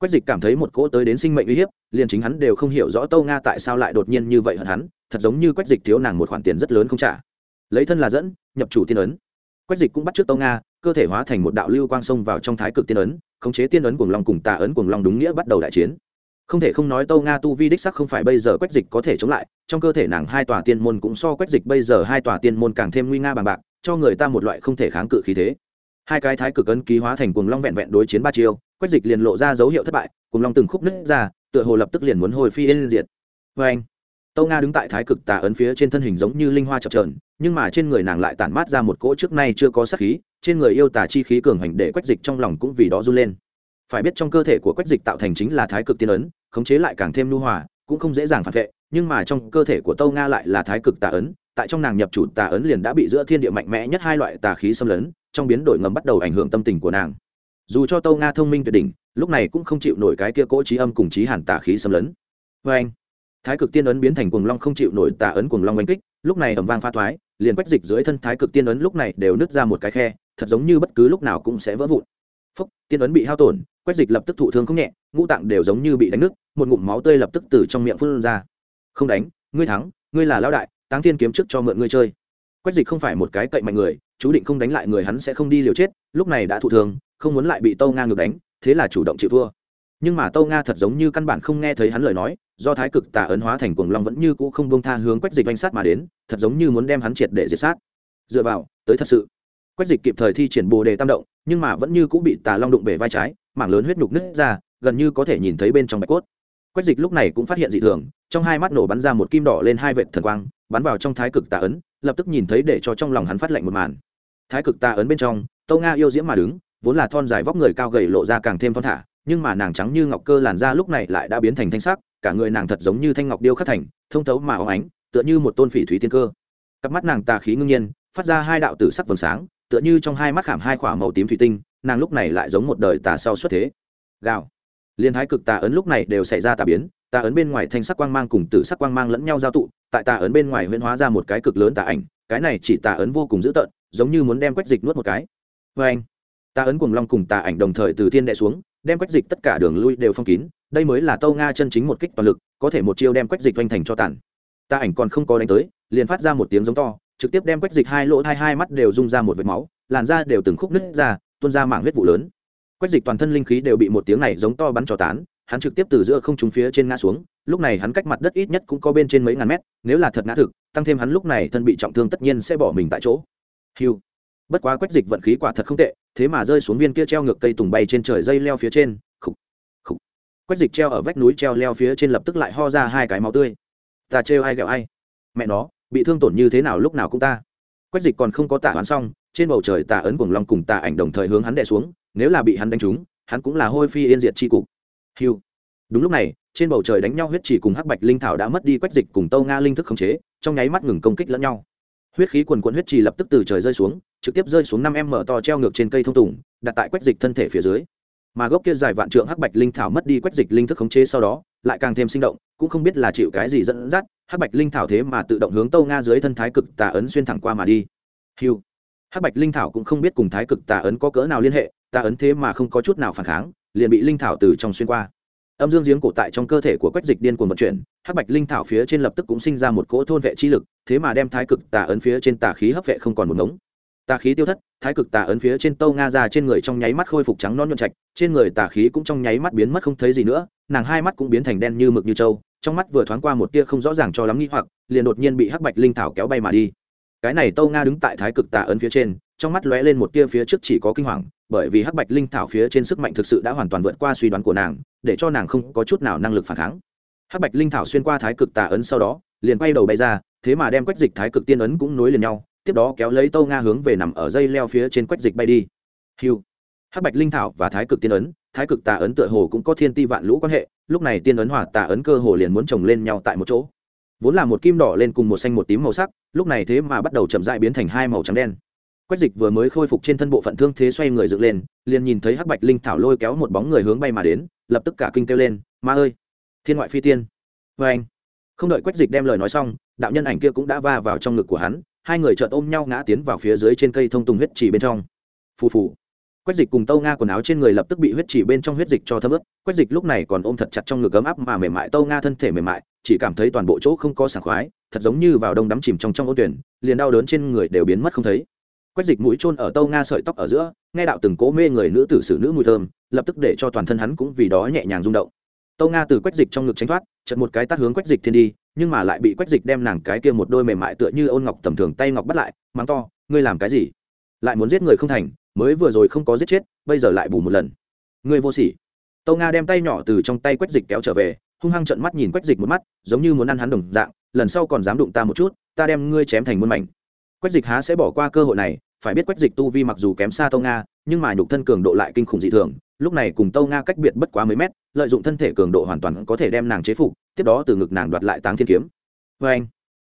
quách dịch cảm thấy một cỗ tới đến sinh mệnh uy hiếp, liền chính hắn đều không hiểu rõ tâu nga tại sao lại đột nhiên như vậy hận hắn, thật giống như quách dịch thiếu nàng một khoản tiền rất lớn không trả. Lấy thân là dẫn, nhập chủ tiên ấn. Quách dịch cũng bắt trước tâu nga, cơ thể hóa thành một đạo lưu quang sông vào trong thái cực tiên ấn, khống chế tiên ấn cuồng long cùng tà ấn cuồng long đúng nghĩa bắt đầu đại chiến. Không thể không nói tâu nga tu vi đích sắc không phải bây giờ quách dịch có thể chống lại, trong cơ thể nàng hai tòa tiên môn cũng so quách dịch bây giờ hai tòa tiên môn càng thêm nguy nga bằng bạc, cho người ta một loại không thể kháng cự khí thế. Hai cái thái cực ấn ký hóa thành cuồng long vẹn vẹn đối chiến ba chiêu quách dịch liền lộ ra dấu hiệu thất bại, cùng long từng khúc nứt ra, tựa hồ lập tức liền muốn hồi phi yên diệt. Vê anh tâu nga đứng tại thái cực tà ấn phía trên thân hình giống như linh hoa chập trờn nhưng mà trên người nàng lại tản mát ra một cỗ trước nay chưa có sắc khí, trên người yêu tà chi khí cường hành để quách dịch trong lòng cũng vì đó run lên. Phải biết trong cơ thể của quách dịch tạo thành chính là thái cực tiên ấn, khống chế lại càng thêm lưu hòa, cũng không dễ dàng phản vệ, nhưng mà trong cơ thể của tâu nga lại là thái cực tà ấn, tại trong nàng nhập chủ tà ấn liền đã bị giữa thiên địa mạnh mẽ nhất hai loại tà khí xâm lấn, trong biến đổi ngầm bắt đầu ảnh hưởng tâm tình của nàng dù cho tâu nga thông minh tuyệt đỉnh, lúc này cũng không chịu nổi cái kia cỗ trí âm cùng trí hàn tà khí xâm lấn. Vê anh, thái cực tiên ấn biến thành cuồng long không chịu nổi tà ấn cuồng long oanh kích, lúc này ẩm vang pha thoái, liền quách dịch dưới thân thái cực tiên ấn lúc này đều nứt ra một cái khe, thật giống như bất cứ lúc nào cũng sẽ vỡ vụn. Phúc tiên ấn bị hao tổn, quách dịch lập tức thụ thương không nhẹ, ngũ tạng đều giống như bị đánh nứt, một ngụm máu tươi lập tức từ trong miệng phun ra. Không đánh, ngươi thắng, ngươi là lao đại, táng thiên kiếm trước cho mượn ngươi chơi quách dịch không phải một cái cậy mạnh người, chú định không đánh lại người hắn sẽ không đi liều chết, lúc này đã thụ thương, không muốn lại bị tâu nga ngược đánh, thế là chủ động chịu thua. Nhưng mà tâu nga thật giống như căn bản không nghe thấy hắn lời nói, do thái cực tà ấn hóa thành cuồng long vẫn như cũ không bông tha hướng quách dịch oanh sát mà đến, thật giống như muốn đem hắn triệt để diệt sát. Dựa vào, tới thật sự. Quách dịch kịp thời thi triển bồ đề tam động, nhưng mà vẫn như cũ bị tà long đụng bể vai trái, mảng lớn huyết nhục nứt ra, gần như có thể nhìn thấy bên trong bạch cốt. Quách dịch lúc này cũng phát hiện dị thường, trong hai mắt nổ bắn ra một kim đỏ lên hai vệt thần quang, bắn vào trong thái cực tà ấn lập tức nhìn thấy để cho trong lòng hắn phát lạnh một màn. Thái cực ta ấn bên trong tâu nga yêu diễm mà đứng, vốn là thon dài vóc người cao gầy lộ ra càng thêm thon thả, nhưng mà nàng trắng như ngọc cơ làn da lúc này lại đã biến thành thanh sắc, cả người nàng thật giống như thanh ngọc điêu khắc thành, thông thấu mà óng ánh, tựa như một tôn phỉ thúy tiên cơ. Cặp mắt nàng tà khí ngưng nhiên, phát ra hai đạo tử sắc vầng sáng, tựa như trong hai mắt khảm hai khỏa màu tím thủy tinh, nàng lúc này lại giống một đời tà sau xuất thế. Gào. Liên thái cực tà ấn lúc này đều xảy ra tà biến tà ấn bên ngoài thanh sắc quang mang cùng tử sắc quang mang lẫn nhau giao tụ, tại tà ấn bên ngoài huyễn hóa ra một cái cực lớn tà ảnh, cái này chỉ tà ấn vô cùng dữ tợn, giống như muốn đem quách dịch nuốt một cái. Vê anh, tà ấn cùng long cùng tà ảnh đồng thời từ thiên đệ xuống, đem quách dịch tất cả đường lui đều phong kín, đây mới là tâu nga chân chính một kích toàn lực, có thể một chiêu đem quách dịch doanh thành cho tàn. Tà ảnh còn không có đánh tới, liền phát ra một tiếng giống to, trực tiếp đem quách dịch hai lỗ hai hai mắt đều rung ra một vệt máu, làn da đều từng khúc nứt ra, tuôn ra mảng huyết vụ lớn. Quách dịch toàn thân linh khí đều bị một tiếng này giống to bắn cho tán hắn trực tiếp từ giữa không trung phía trên ngã xuống, lúc này hắn cách mặt đất ít nhất cũng có bên trên mấy ngàn mét, nếu là thật ngã thực, tăng thêm hắn lúc này thân bị trọng thương tất nhiên sẽ bỏ mình tại chỗ. Hiu bất quá quách dịch vận khí quả thật không tệ, thế mà rơi xuống viên kia treo ngược cây tùng bay trên trời dây leo phía trên, khục khục. Quách dịch treo ở vách núi treo leo phía trên lập tức lại ho ra hai cái máu tươi. Ta trêu ai ghẹo ai? Mẹ nó, bị thương tổn như thế nào lúc nào cũng ta. Quách dịch còn không có tả hoán xong, trên bầu trời tà ấn cuồng long cùng tà ảnh đồng thời hướng hắn đè xuống, nếu là bị hắn đánh trúng, hắn cũng là hôi phi yên diệt c h i cục hiu đúng lúc này, trên bầu trời đánh nhau huyết chỉ cùng hắc bạch linh thảo đã mất đi quách dịch cùng tâu nga linh thức khống chế, trong nháy mắt ngừng công kích lẫn nhau. Huyết khí quần quận huyết trì lập tức từ trời rơi xuống, trực tiếp rơi xuống năm em mở to treo ngược trên cây thông tùng, đặt tại quách dịch thân thể phía dưới. Mà gốc kia dài vạn trượng hắc bạch linh thảo mất đi quách dịch linh thức khống chế sau đó, lại càng thêm sinh động, cũng không biết là chịu cái gì dẫn dắt, hắc bạch linh thảo thế mà tự động hướng tâu nga dưới thân thái cực tà ấn xuyên thẳng qua mà đi. Hiu hắc bạch linh thảo cũng không biết cùng thái cực tà ấn có cỡ nào liên hệ, tà ấn thế mà không có chút nào phản kháng liền bị linh thảo từ trong xuyên qua. Âm dương giếng cổ tại trong cơ thể của quách dịch điên cuồng vận chuyển, hắc bạch linh thảo phía trên lập tức cũng sinh ra một cỗ thôn vệ chi lực, thế mà đem thái cực tà ấn phía trên tà khí hấp vệ không còn một ngống. Tà khí tiêu thất, thái cực tà ấn phía trên tâu nga ra trên người trong nháy mắt khôi phục trắng non nhuận trạch, trên người tà khí cũng trong nháy mắt biến mất không thấy gì nữa, nàng hai mắt cũng biến thành đen như mực như trâu, trong mắt vừa thoáng qua một tia không rõ ràng cho lắm nghĩ hoặc, liền đột nhiên bị hắc bạch linh thảo kéo bay mà đi. Cái này tâu nga đứng tại thái cực tà ấn phía trên, trong mắt lóe lên một tia phía trước chỉ có kinh hoàng bởi vì hắc bạch linh thảo phía trên sức mạnh thực sự đã hoàn toàn vượt qua suy đoán của nàng, để cho nàng không có chút nào năng lực phản kháng. Hắc bạch linh thảo xuyên qua thái cực tà ấn sau đó, liền quay đầu bay ra, thế mà đem quách dịch thái cực tiên ấn cũng nối liền nhau, tiếp đó kéo lấy tâu nga hướng về nằm ở dây leo phía trên quách dịch bay đi. Hiu hắc bạch linh thảo và thái cực tiên ấn, thái cực tà ấn tựa hồ cũng có thiên ti vạn lũ quan hệ, lúc này tiên ấn hòa tà ấn cơ hồ liền muốn chồng lên nhau tại một chỗ. Vốn là một kim đỏ lên cùng một xanh một tím màu sắc, lúc này thế mà bắt đầu chậm dại biến thành hai màu trắng đen quách dịch vừa mới khôi phục trên thân bộ phận thương thế xoay người dựng lên, liền nhìn thấy hắc bạch linh thảo lôi kéo một bóng người hướng bay mà đến, lập tức cả kinh kêu lên, ma ơi, thiên ngoại phi tiên vê anh. Không đợi quách dịch đem lời nói xong, đạo nhân ảnh kia cũng đã va vào trong ngực của hắn, hai người chợt ôm nhau ngã tiến vào phía dưới trên cây thông tùng huyết chỉ bên trong. Phù phù. Quách dịch cùng tâu nga quần áo trên người lập tức bị huyết chỉ bên trong huyết dịch cho thấm ướt, quách dịch lúc này còn ôm thật chặt trong ngực ấm áp mà mềm mại, tâu nga thân thể mềm mại, chỉ cảm thấy toàn bộ chỗ không có sảng khoái, thật giống như vào đông đắm chìm trong trong ô tuyển, liền đau đớn trên người đều biến mất không thấy quách dịch mũi chôn ở tâu nga sợi tóc ở giữa, nghe đạo từng cố mê người nữ tử sử nữ mùi thơm, lập tức để cho toàn thân hắn cũng vì đó nhẹ nhàng rung động. Tâu nga từ quách dịch trong ngực tránh thoát chật một cái tắt hướng quách dịch thiên đi, nhưng mà lại bị quách dịch đem nàng cái kia một đôi mềm mại tựa như ôn ngọc tầm thường tay ngọc bắt lại, mắng to, ngươi làm cái gì? Lại muốn giết người không thành, mới vừa rồi không có giết chết, bây giờ lại bù một lần. Ngươi vô sỉ. Tâu nga đem tay nhỏ từ trong tay quách dịch kéo trở về, hung hăng trận mắt nhìn quách dịch một mắt, giống như muốn ăn hắn đồng dạng, lần sau còn dám đụng ta một chút, ta đem ngươi chém thành muôn mảnh quách dịch há sẽ bỏ qua cơ hội này, phải biết quách dịch tu vi mặc dù kém xa tâu nga, nhưng mà nhục thân cường độ lại kinh khủng dị thường, lúc này cùng tâu nga cách biệt bất quá mấy mét, lợi dụng thân thể cường độ hoàn toàn có thể đem nàng chế phục, tiếp đó từ ngực nàng đoạt lại táng thiên kiếm. Vê anh,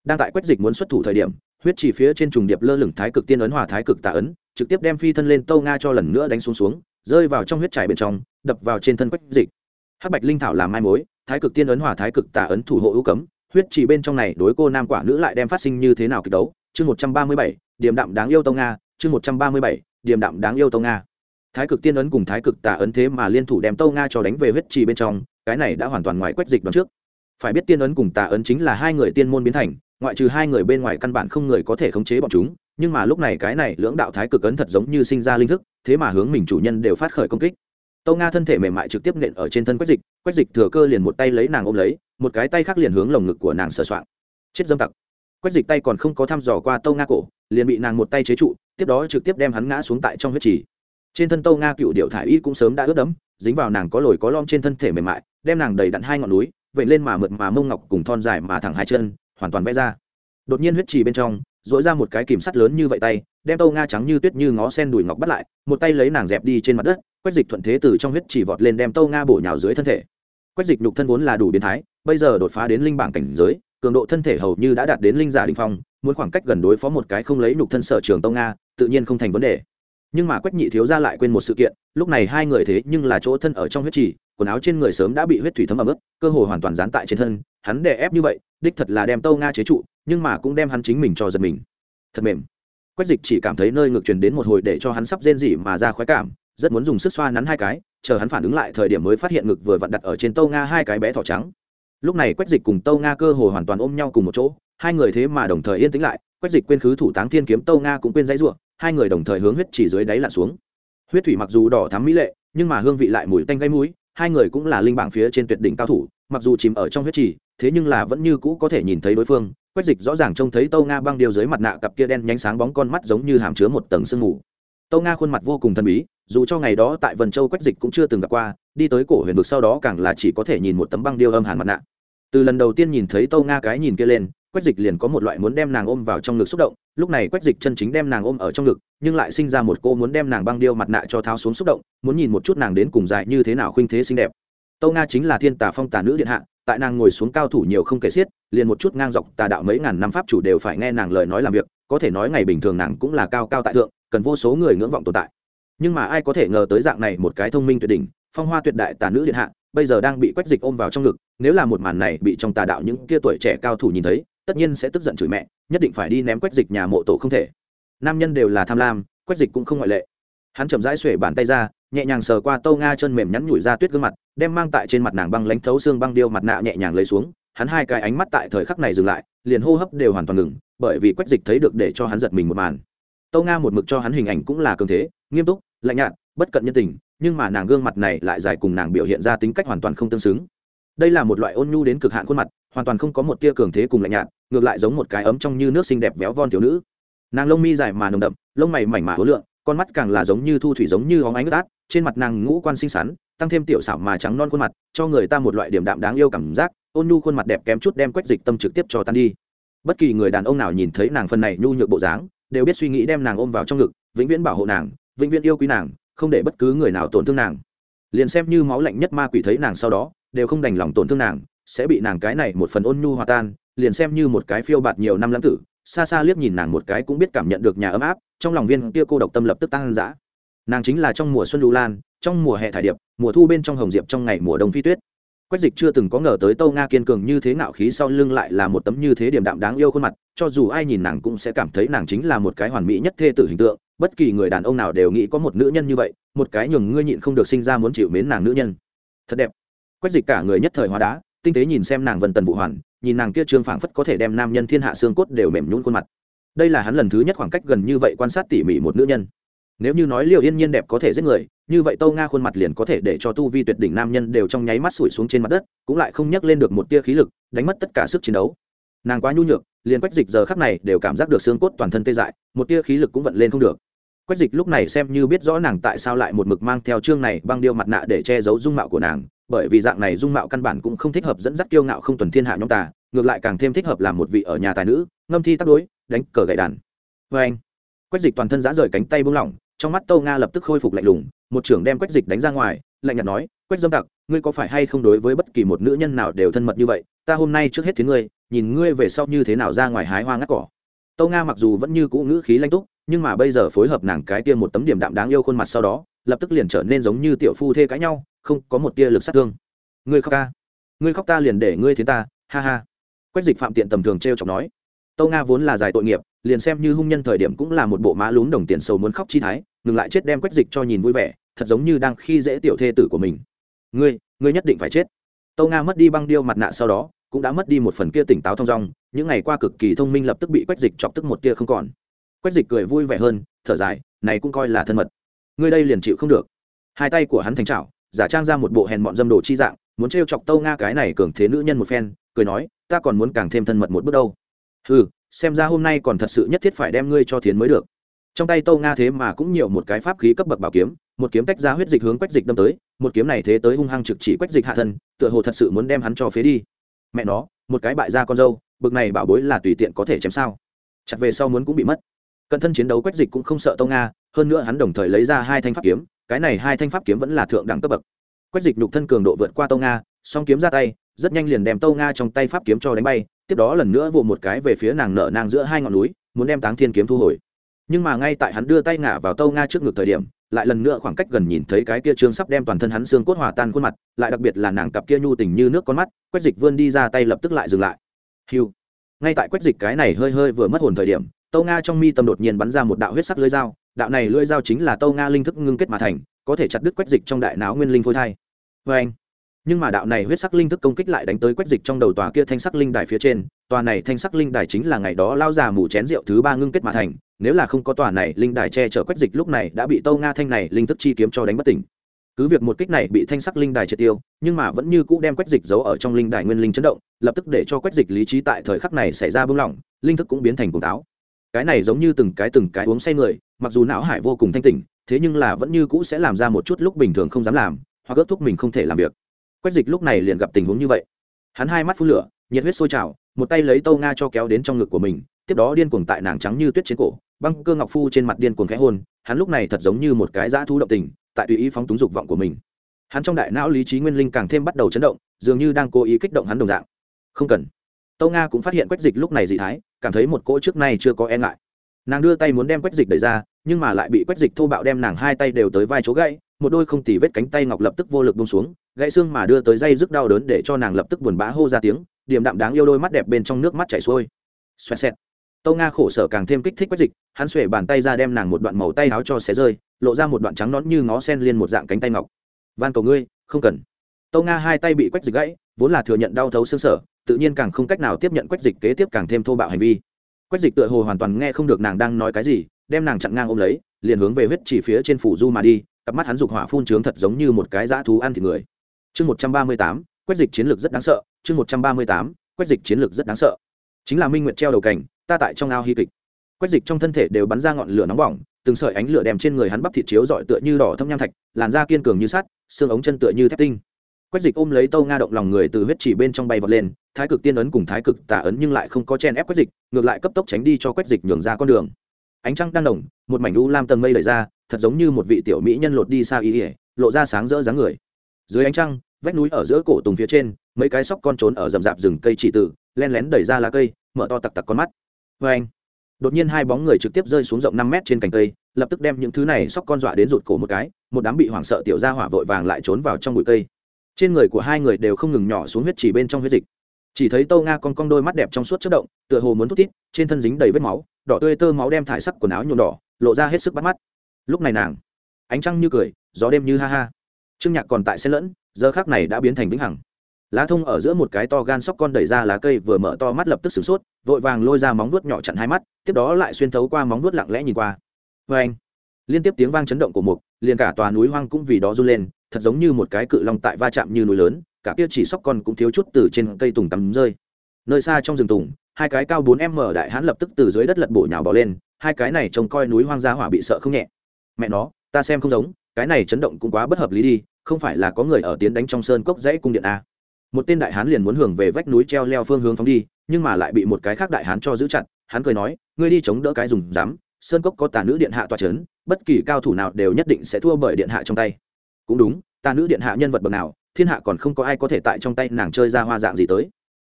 đang tại quách dịch muốn xuất thủ thời điểm, huyết chỉ phía trên trùng điệp lơ lửng thái cực tiên ấn, hòa thái cực tạ ấn, trực tiếp đem phi thân lên tâu nga cho lần nữa đánh xuống xuống, rơi vào trong huyết trải bên trong, đập vào trên thân quách dịch. Hắc bạch linh thảo làm mai mối, thái cực tiên ấn, hòa thái cực tạ ấn thủ hộ ưu cấm, huyết chỉ bên trong này đối cô nam quả nữ lại đem phát sinh như thế nào kịch đấu? Chương một trăm ba mươi bảy điểm đạm đáng yêu tông nga, chương một trăm ba mươi bảy điểm đạm đáng yêu tông nga. Thái cực tiên ấn cùng thái cực tà ấn thế mà liên thủ đem tâu nga cho đánh về huyết trì bên trong, cái này đã hoàn toàn ngoài quách dịch đoạn trước. Phải biết tiên ấn cùng tà ấn chính là hai người tiên môn biến thành, ngoại trừ hai người bên ngoài căn bản không người có thể khống chế bọn chúng, nhưng mà lúc này cái này lưỡng đạo thái cực ấn thật giống như sinh ra linh thức, thế mà hướng mình chủ nhân đều phát khởi công kích. Tâu nga thân thể mềm mại trực tiếp nện ở trên thân quách dịch quách dịch thừa cơ liền một tay lấy nàng ôm lấy, một cái tay khác liền hướng lồng ngực của nàng sờ soạng. Chết dâm tặc quách dịch tay còn không có thăm dò qua tâu nga cổ, liền bị nàng một tay chế trụ, tiếp đó trực tiếp đem hắn ngã xuống tại trong huyết trì. Trên thân tâu nga cựu điệu thải y cũng sớm đã ướt đẫm, dính vào nàng có lồi có lom trên thân thể mềm mại, đem nàng đầy đặn hai ngọn núi vậy lên mà mượt mà mông ngọc cùng thon dài mà thẳng hai chân, hoàn toàn vẽ ra. Đột nhiên huyết trì bên trong dỗi ra một cái kìm sắt lớn như vậy tay, đem tâu nga trắng như tuyết như ngó sen đùi ngọc bắt lại, một tay lấy nàng dẹp đi trên mặt đất, quách dịch thuận thế từ trong huyết trì vọt lên đem tâu nga bổ nhào dưới thân thể. Quách dịch nhục thân vốn là đủ biến thái, bây giờ đột phá đến linh bảng cảnh giới cường độ thân thể hầu như đã đạt đến linh giả đình phong, muốn khoảng cách gần đối phó một cái không lấy nhục thân sở trường tông nga, tự nhiên không thành vấn đề. Nhưng mà quách nhị thiếu ra lại quên một sự kiện, lúc này hai người thế nhưng là chỗ thân ở trong huyết trì, quần áo trên người sớm đã bị huyết thủy thấm ẩm ướt, cơ hồ hoàn toàn dán tại trên thân, hắn đè ép như vậy, đích thật là đem tâu nga chế trụ, nhưng mà cũng đem hắn chính mình cho giật mình. Thật mềm. Quách dịch chỉ cảm thấy nơi ngược truyền đến một hồi để cho hắn sắp rên rỉ mà ra khoái cảm, rất muốn dùng sức xoa nắn hai cái, chờ hắn phản ứng lại thời điểm mới phát hiện ngực vừa vặn đặt ở trên tâu nga hai cái bé thỏ trắng lúc này quách dịch cùng tâu nga cơ hồ hoàn toàn ôm nhau cùng một chỗ, hai người thế mà đồng thời yên tĩnh lại, quách dịch quên khứ thủ táng thiên kiếm, tâu nga cũng quên dãy ruộng hai người đồng thời hướng huyết chỉ dưới đáy lặn xuống. Huyết thủy mặc dù đỏ thắm mỹ lệ, nhưng mà hương vị lại mùi tanh gây mũi, hai người cũng là linh bảng phía trên tuyệt đỉnh cao thủ, mặc dù chìm ở trong huyết trì thế nhưng là vẫn như cũ có thể nhìn thấy đối phương. Quách dịch rõ ràng trông thấy tâu nga băng điều dưới mặt nạ cặp kia đen nhánh sáng bóng con mắt giống như hàm chứa một tầng sương mù. Tâu nga khuôn mặt vô cùng thần bí, dù cho ngày đó tại vân châu quách dịch cũng chưa từng gặp qua, đi tới cổ huyền vực sau đó càng là chỉ có thể nhìn một tấm băng điêu âm hàn mặt nạ từ lần đầu tiên nhìn thấy tâu nga cái nhìn kia lên, quách dịch liền có một loại muốn đem nàng ôm vào trong ngực xúc động. Lúc này quách dịch chân chính đem nàng ôm ở trong ngực, nhưng lại sinh ra một cô muốn đem nàng băng điêu mặt nạ cho tháo xuống xúc động, muốn nhìn một chút nàng đến cùng dài như thế nào khuynh thế xinh đẹp. Tâu nga chính là thiên tà phong tà nữ điện hạ, tại nàng ngồi xuống cao thủ nhiều không kể xiết, liền một chút ngang dọc tà đạo mấy ngàn năm pháp chủ đều phải nghe nàng lời nói làm việc, có thể nói ngày bình thường nàng cũng là cao cao tại thượng, cần vô số người ngưỡng vọng tồn tại. Nhưng mà ai có thể ngờ tới dạng này một cái thông minh tuyệt đỉnh, phong hoa tuyệt đại tà nữ điện hạ, bây giờ đang bị quách dịch ôm vào trong ngực nếu là một màn này bị trong tà đạo những kia tuổi trẻ cao thủ nhìn thấy, tất nhiên sẽ tức giận chửi mẹ, nhất định phải đi ném quách dịch nhà mộ tổ không thể. Nam nhân đều là tham lam, quách dịch cũng không ngoại lệ. Hắn chậm rãi xuể bàn tay ra, nhẹ nhàng sờ qua tâu nga chân mềm nhắn nhủi ra tuyết gương mặt, đem mang tại trên mặt nàng băng lánh thấu xương băng điêu mặt nạ nhẹ nhàng lấy xuống, hắn hai cái ánh mắt tại thời khắc này dừng lại, liền hô hấp đều hoàn toàn ngừng, bởi vì quách dịch thấy được để cho hắn giật mình một màn. Tâu nga một mực cho hắn hình ảnh cũng là cường thế, nghiêm túc, lạnh nhạt, bất cận nhân tình, nhưng mà nàng gương mặt này lại dài cùng nàng biểu hiện ra tính cách hoàn toàn không tương xứng đây là một loại ôn nhu đến cực hạn khuôn mặt, hoàn toàn không có một tia cường thế cùng lạnh nhạt, ngược lại giống một cái ấm trong như nước xinh đẹp véo von thiếu nữ. Nàng lông mi dài mà nồng đậm, lông mày mảnh mà hối lượng, con mắt càng là giống như thu thủy giống như hóng ánh ướt át, trên mặt nàng ngũ quan xinh xắn, tăng thêm tiểu xảo mà trắng non khuôn mặt, cho người ta một loại điểm đạm đáng yêu cảm giác, ôn nhu khuôn mặt đẹp kém chút đem quách dịch tâm trực tiếp cho tan đi. Bất kỳ người đàn ông nào nhìn thấy nàng phần này nhu nhược bộ dáng, đều biết suy nghĩ đem nàng ôm vào trong ngực, vĩnh viễn bảo hộ nàng, vĩnh viễn yêu quý nàng, không để bất cứ người nào tổn thương nàng. Liền xem như máu lạnh nhất ma quỷ thấy nàng sau đó đều không đành lòng tổn thương nàng, sẽ bị nàng cái này một phần ôn nhu hòa tan, liền xem như một cái phiêu bạt nhiều năm lãng tử, xa xa liếc nhìn nàng một cái cũng biết cảm nhận được nhà ấm áp, trong lòng viên kia cô độc tâm lập tức tăng dã. Nàng chính là trong mùa xuân lưu lan, trong mùa hè thải điệp, mùa thu bên trong hồng diệp trong ngày mùa đông phi tuyết. Quách dịch chưa từng có ngờ tới tâu nga kiên cường như thế ngạo khí sau lưng lại là một tấm như thế điểm đạm đáng yêu khuôn mặt, cho dù ai nhìn nàng cũng sẽ cảm thấy nàng chính là một cái hoàn mỹ nhất thê tử hình tượng, bất kỳ người đàn ông nào đều nghĩ có một nữ nhân như vậy, một cái nhường ngươi nhịn không được sinh ra muốn chịu mến nàng nữ nhân. Thật đẹp quách dịch cả người nhất thời hóa đá, tinh tế nhìn xem nàng vân tần vụ hoàn, nhìn nàng kia trương phảng phất có thể đem nam nhân thiên hạ xương cốt đều mềm nhún khuôn mặt. Đây là hắn lần thứ nhất khoảng cách gần như vậy quan sát tỉ mỉ một nữ nhân. Nếu như nói liệu yên nhiên đẹp có thể giết người, như vậy tâu nga khuôn mặt liền có thể để cho tu vi tuyệt đỉnh nam nhân đều trong nháy mắt sủi xuống trên mặt đất, cũng lại không nhắc lên được một tia khí lực, đánh mất tất cả sức chiến đấu. Nàng quá nhu nhược, liền quách dịch giờ khắc này đều cảm giác được xương cốt toàn thân tê dại, một tia khí lực cũng vận lên không được quách dịch lúc này xem như biết rõ nàng tại sao lại một mực mang theo chương này băng điêu mặt nạ để che giấu dung mạo của nàng, bởi vì dạng này dung mạo căn bản cũng không thích hợp dẫn dắt kiêu ngạo không tuần thiên hạ nhóm tà ngược lại càng thêm thích hợp làm một vị ở nhà tài nữ, ngâm thi tắc đối, đánh cờ gậy đàn. Vê anh, quách dịch toàn thân giã rời cánh tay buông lỏng, trong mắt tâu nga lập tức khôi phục lạnh lùng, một trưởng đem quách dịch đánh ra ngoài, lạnh nhạt nói, quách dâm tặc, ngươi có phải hay không đối với bất kỳ một nữ nhân nào đều thân mật như vậy? Ta hôm nay trước hết tiếng ngươi, nhìn ngươi về sau như thế nào ra ngoài hái hoa ngắt cỏ tâu nga mặc dù vẫn như cũ ngữ khí lanh túc nhưng mà bây giờ phối hợp nàng cái tia một tấm điểm đạm đáng yêu khuôn mặt sau đó lập tức liền trở nên giống như tiểu phu thê cãi nhau không có một tia lực sát thương. Ngươi khóc ta, ngươi khóc ta liền để ngươi thế ta ha ha. Quách dịch phạm tiện tầm thường t r e o chọc nói. Tâu nga vốn là giải tội nghiệp liền xem như hung nhân thời điểm cũng là một bộ má lún đồng tiền sầu muốn khóc chi thái ngừng lại chết đem quách dịch cho nhìn vui vẻ thật giống như đang khi dễ tiểu thê tử của mình. Ngươi ngươi nhất định phải chết. Tâu nga mất đi băng điêu mặt nạ sau đó cũng đã mất đi một phần kia tỉnh táo thong dong những ngày qua cực kỳ thông minh lập tức bị quách dịch chọc tức một tia không còn. Quách dịch cười vui vẻ hơn, thở dài, này cũng coi là thân mật. Ngươi đây liền chịu không được. Hai tay của hắn thành trào giả trang ra một bộ hèn mọn dâm đồ chi dạng, muốn trêu chọc tâu nga cái này cường thế nữ nhân một phen, cười nói, ta còn muốn càng thêm thân mật một bước đâu. Ừ xem ra hôm nay còn thật sự nhất thiết phải đem ngươi cho thiến mới được. Trong tay tâu nga thế mà cũng nhiều một cái pháp khí cấp bậc bảo kiếm, một kiếm tách ra huyết dịch hướng quách dịch đâm tới, một kiếm này thế tới hung hăng trực chỉ quách dịch hạ thân, tựa hồ thật sự muốn đem hắn cho phế đi. Mẹ nó, một cái bại gia con dâu bực này bảo bối là tùy tiện có thể chém sao? Chặt về sau muốn cũng bị mất. Cận thân chiến đấu quách dịch cũng không sợ tông nga, hơn nữa hắn đồng thời lấy ra hai thanh pháp kiếm, cái này hai thanh pháp kiếm vẫn là thượng đẳng cấp bậc. Quách dịch nhục thân cường độ vượt qua tông nga, song kiếm ra tay, rất nhanh liền đem tâu nga trong tay pháp kiếm cho đánh bay, tiếp đó lần nữa vụ một cái về phía nàng nở nang giữa hai ngọn núi, muốn đem táng thiên kiếm thu hồi. Nhưng mà ngay tại hắn đưa tay ngả vào tâu nga trước ngực thời điểm, lại lần nữa khoảng cách gần nhìn thấy cái kia trương sắp đem toàn thân hắn xương cốt hòa tan khuôn mặt, lại đặc biệt là nàng cặp kia nhu tình như nước con mắt, quách dịch vươn đi ra tay lập tức lại dừng lại hiu ngay tại quách dịch cái này hơi hơi vừa mất hồn thời điểm, tâu nga trong mi tâm đột nhiên bắn ra một đạo huyết sắc lưỡi dao. Đạo này lưỡi dao chính là tâu nga linh thức ngưng kết mà thành, có thể chặt đứt quách dịch trong đại não nguyên linh phôi thai. Vê anh nhưng mà đạo này huyết sắc linh thức công kích lại đánh tới quách dịch trong đầu tòa kia thanh sắc linh đài phía trên. Tòa này thanh sắc linh đài chính là ngày đó lao già mù chén rượu thứ ba ngưng kết mà thành. Nếu là không có tòa này linh đài che chở quách dịch lúc này đã bị tâu nga thanh này linh thức chi kiếm cho đánh bất tỉnh cứ việc một kích này bị thanh sắc linh đài triệt tiêu, nhưng mà vẫn như cũ đem quách dịch giấu ở trong linh đài nguyên linh chấn động, lập tức để cho quách dịch lý trí tại thời khắc này xảy ra bưng lỏng, linh thức cũng biến thành cuồng táo cái này giống như từng cái từng cái uống say người, mặc dù não hải vô cùng thanh tỉnh, thế nhưng là vẫn như cũ sẽ làm ra một chút lúc bình thường không dám làm, hoặc ước thúc mình không thể làm việc. Quách dịch lúc này liền gặp tình huống như vậy. Hắn hai mắt phun lửa, nhiệt huyết sôi trào, một tay lấy tâu nga cho kéo đến trong ngực của mình, tiếp đó điên cuồng tại nàng trắng như tuyết trên cổ, băng cơ ngọc phu trên mặt điên cuồng khẽ hôn, hắn lúc này thật giống như một cái dã thu động tình tại tùy ý phóng túng dục vọng của mình. Hắn trong đại não lý trí nguyên linh càng thêm bắt đầu chấn động, dường như đang cố ý kích động hắn đồng dạng. Không cần. Tâu nga cũng phát hiện quách dịch lúc này dị thái, cảm thấy một cỗ trước nay chưa có e ngại. Nàng đưa tay muốn đem quách dịch đẩy ra, nhưng mà lại bị quách dịch thô bạo đem nàng hai tay đều tới vai chỗ gãy, một đôi không tì vết cánh tay ngọc lập tức vô lực bông xuống, gãy xương mà đưa tới dây rức đau đớn để cho nàng lập tức buồn bã hô ra tiếng điểm đạm đáng yêu đôi mắt đẹp bên trong nước mắt chảy xuôi. Xoẹt xẹt. Tâu nga khổ sở càng thêm kích thích quách dịch, hắn xuể bàn tay ra đem nàng một đoạn màu tay áo cho xé rơi lộ ra một đoạn trắng nón như ngó sen liên một dạng cánh tay ngọc. Van cầu ngươi, không cần. Tâu nga hai tay bị quách dịch gãy, vốn là thừa nhận đau thấu xương sở, tự nhiên càng không cách nào tiếp nhận quách dịch kế tiếp càng thêm thô bạo hành vi. Quách dịch tựa hồ hoàn toàn nghe không được nàng đang nói cái gì, đem nàng chặn ngang ôm lấy, liền hướng về huyết chỉ phía trên phủ du mà đi, cặp mắt hắn dục hỏa phun trướng thật giống như một cái dã thú ăn thịt người. Chương một trăm ba mươi tám, quách dịch chiến lược rất đáng sợ, chương một trăm ba mươi tám, quách dịch chiến lược rất đáng sợ. Chính là minh nguyện treo đầu cảnh ta tại trong ao hy kịch. Quách dịch trong thân thể đều bắn ra ngọn lửa nóng bỏng từng sợi ánh lửa đem trên người hắn bắp thịt chiếu dọi tựa như đỏ thâm nham thạch, làn da kiên cường như sắt, xương ống chân tựa như thép tinh. Quách dịch ôm lấy tâu nga động lòng người từ huyết chỉ bên trong bay vọt lên, thái cực tiên ấn cùng thái cực tả ấn nhưng lại không có chen ép quách dịch, ngược lại cấp tốc tránh đi cho quách dịch nhường ra con đường. Ánh trăng đang đồng một mảnh u lam tầng mây đẩy ra, thật giống như một vị tiểu mỹ nhân lột đi xa ý ỉa lộ ra sáng rỡ dáng người. Dưới ánh trăng, vách núi ở giữa cổ tùng phía trên, mấy cái sóc con trốn ở rậm rạp rừng cây chỉ tử, len lén đẩy ra lá cây, mở to tặc tặc con mắt. Vê anh đột nhiên hai bóng người trực tiếp rơi xuống rộng năm mét trên cành cây lập tức đem những thứ này sóc con dọa đến rụt cổ một cái một đám bị hoảng sợ tiểu ra hỏa vội vàng lại trốn vào trong bụi cây. Trên người của hai người đều không ngừng nhỏ xuống huyết chỉ bên trong huyết dịch. Chỉ thấy tâu nga con con đôi mắt đẹp trong suốt chất động tựa hồ muốn thút tiết, trên thân dính đầy vết máu đỏ tươi tơ máu đem thải sắc quần áo nhuộm đỏ lộ ra hết sức bắt mắt. Lúc này nàng ánh trăng như cười gió đêm như ha ha. Trương nhạc còn tại xe lẫn giờ khác này đã biến thành vĩnh hằng lá thông ở giữa một cái to gan sóc con đẩy ra lá cây vừa mở to mắt lập tức sửng sốt, vội vàng lôi ra móng vuốt nhỏ chặn hai mắt, tiếp đó lại xuyên thấu qua móng vuốt lặng lẽ nhìn qua. Vê anh, liên tiếp tiếng vang chấn động của mục, liền cả tòa núi hoang cũng vì đó run lên, thật giống như một cái cự long tại va chạm như núi lớn, cả kia chỉ sóc con cũng thiếu chút từ trên cây tùng tắm rơi. Nơi xa trong rừng tùng, hai cái cao bốn m đại hãn lập tức từ dưới đất lật bổ nhào bỏ lên, hai cái này trông coi núi hoang gia hỏa bị sợ không nhẹ. Mẹ nó, ta xem không giống, cái này chấn động cũng quá bất hợp lý đi, không phải là có người ở tiến đánh trong sơn cốc dãy cung điện a một tên đại hán liền muốn hưởng về vách núi treo leo phương hướng phóng đi, nhưng mà lại bị một cái khác đại hán cho giữ chặt, hắn cười nói, ngươi đi chống đỡ cái dùng dám, sơn cốc có tà nữ điện hạ toa c h ấ n bất kỳ cao thủ nào đều nhất định sẽ thua bởi điện hạ trong tay. Cũng đúng, tà nữ điện hạ nhân vật bậc nào, thiên hạ còn không có ai có thể tại trong tay nàng chơi ra hoa dạng gì tới.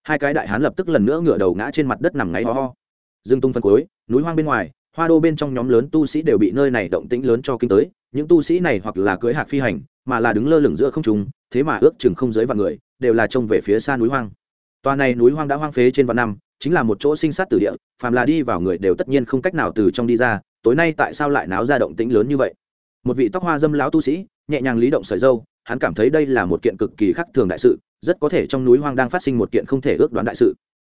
Hai cái đại hán lập tức lần nữa ngửa đầu ngã trên mặt đất nằm ngáy ho ho. Dương tung phân cuối núi hoang bên ngoài, hoa đô bên trong nhóm lớn tu sĩ đều bị nơi này động tĩnh lớn cho kinh tới, những tu sĩ này hoặc là cưới hạc phi hành, mà là đứng lơ lửng giữa không trung, thế mà ước chừng không dưới vạn người đều là trông về phía xa núi hoang. Tòa này núi hoang đã hoang phế trên vạn năm, chính là một chỗ sinh sát tử địa, phàm là đi vào người đều tất nhiên không cách nào từ trong đi ra, tối nay tại sao lại náo ra động tĩnh lớn như vậy? Một vị tóc hoa dâm lão tu sĩ, nhẹ nhàng lý động sợi dâu, hắn cảm thấy đây là một kiện cực kỳ khắc thường đại sự, rất có thể trong núi hoang đang phát sinh một kiện không thể ước đoán đại sự.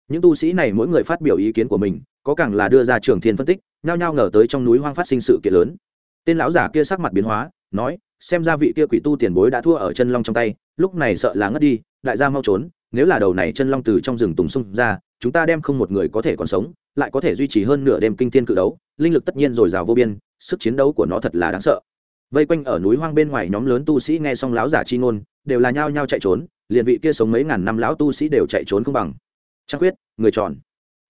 Những tu sĩ này mỗi người phát biểu ý kiến của mình, có càng là đưa ra trường thiên phân tích, nhao nhao ngờ tới trong núi hoang phát sinh sự kiện lớn. Tên lão giả kia sắc mặt biến hóa, nói, xem ra vị kia quỷ tu tiền bối đã thua ở chân long trong tay, lúc này sợ là ngất đi đại gia mau trốn, nếu là đầu này chân long từ trong rừng tùng xung ra, chúng ta đem không một người có thể còn sống, lại có thể duy trì hơn nửa đêm kinh thiên cự đấu, linh lực tất nhiên dồi dào vô biên, sức chiến đấu của nó thật là đáng sợ. Vây quanh ở núi hoang bên ngoài nhóm lớn tu sĩ nghe xong láo giả chi ngôn, đều là nhao nhao chạy trốn, liền vị kia sống mấy ngàn năm lão tu sĩ đều chạy trốn không bằng. Trăng quyết, người tròn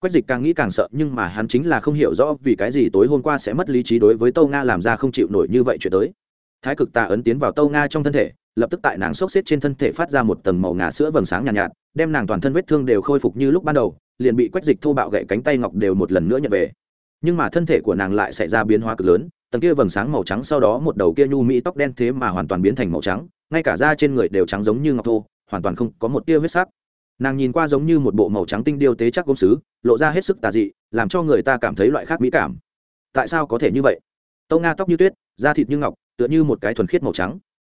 quách dịch càng nghĩ càng sợ, nhưng mà hắn chính là không hiểu rõ vì cái gì tối hôm qua sẽ mất lý trí đối với tâu nga làm ra không chịu nổi như vậy chuyện tới. Thái cực tà ấn tiến vào tâu nga trong thân thể lập tức tại nàng sốc xếp trên thân thể phát ra một tầng màu ngà sữa vầng sáng nhàn nhạt, nhạt đem nàng toàn thân vết thương đều khôi phục như lúc ban đầu liền bị quách dịch thô bạo gậy cánh tay ngọc đều một lần nữa nhận về. Nhưng mà thân thể của nàng lại xảy ra biến hóa cực lớn tầng kia vầng sáng màu trắng sau đó một đầu kia nhu mỹ tóc đen thế mà hoàn toàn biến thành màu trắng ngay cả da trên người đều trắng giống như ngọc thô hoàn toàn không có một tia huyết sắc. Nàng nhìn qua giống như một bộ màu trắng tinh điêu tế chắc gốm sứ lộ ra hết sức tà dị làm cho người ta cảm thấy loại khác mỹ cảm. Tại sao có thể như vậy? Tâu nga tóc như tuyết da thịt như ngọc tựa như một cái thuần khiết màu trắng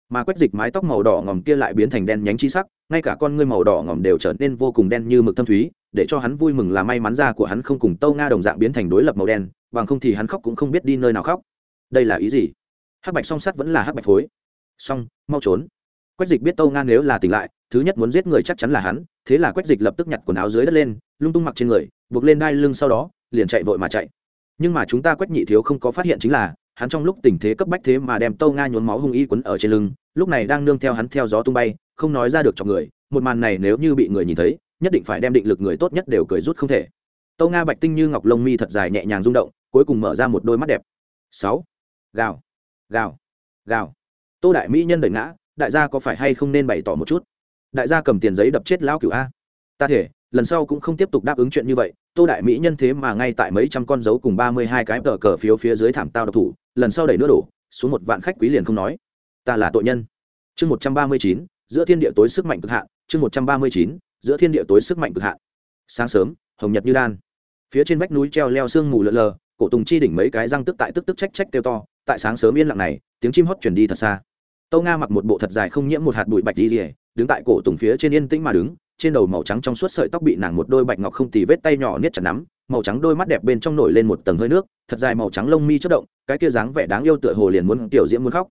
mà quách dịch mái tóc màu đỏ ngòm kia lại biến thành đen nhánh chi sắc, ngay cả con ngươi màu đỏ ngòm đều trở nên vô cùng đen như mực thâm thúy, để cho hắn vui mừng là may mắn da của hắn không cùng tâu nga đồng dạng biến thành đối lập màu đen, bằng không thì hắn khóc cũng không biết đi nơi nào khóc. Đây là ý gì? Hắc bạch song sắt vẫn là hắc bạch phối. Song mau trốn. Quách dịch biết tâu nga nếu là tỉnh lại, thứ nhất muốn giết người chắc chắn là hắn, thế là quách dịch lập tức nhặt quần áo dưới đất lên, lung tung mặc trên người, buộc lên đai lưng sau đó, liền chạy vội mà chạy. Nhưng mà chúng ta quách nhị thiếu không có phát hiện chính là hắn trong lúc tình thế cấp bách thế mà đem tâu nga nhốn máu hung y quấn ở trên lưng, lúc này đang nương theo hắn theo gió tung bay, không nói ra được cho người, một màn này nếu như bị người nhìn thấy, nhất định phải đem định lực người tốt nhất đều cười rút không thể. Tâu nga bạch tinh như ngọc lông mi thật dài nhẹ nhàng rung động, cuối cùng mở ra một đôi mắt đẹp. Sáu. Gào. Gào. Gào. Tô đại mỹ nhân đẩy ngã, đại gia có phải hay không nên bày tỏ một chút? Đại gia cầm tiền giấy đập chết lão cửu a. Ta thể, lần sau cũng không tiếp tục đáp ứng chuyện như vậy, tô đại mỹ nhân thế mà ngay tại mấy trăm con dấu cùng ba mươi hai cái tờ cờ phiếu phía dưới thảm tao độc thủ lần sau đẩy nữa đổ, xuống một vạn khách quý liền không nói. Ta là tội nhân. Chương một trăm ba mươi chín, giữa thiên địa tối sức mạnh cực hạn, chương một trăm ba mươi chín, giữa thiên địa tối sức mạnh cực hạn. Sáng sớm, hồng nhật như đan. Phía trên vách núi treo leo sương mù lợn lờ, cổ tùng chi đỉnh mấy cái răng tức tại tức tức trách trách kêu to, tại sáng sớm yên lặng này, tiếng chim hót chuyển đi thật xa. Tâu nga mặc một bộ thật dài không nhiễm một hạt bụi bạch đi rỉa đứng tại cổ tùng phía trên yên tĩnh mà đứng, trên đầu màu trắng trong suốt sợi tóc bị nàng một đôi bạch ngọc không tì vết tay nhỏ niết chặt nắm màu trắng đôi mắt đẹp bên trong nổi lên một tầng hơi nước, thật dài màu trắng lông mi chất động, cái kia dáng vẻ đáng yêu tựa hồ liền muốn tiểu diễm muốn khóc.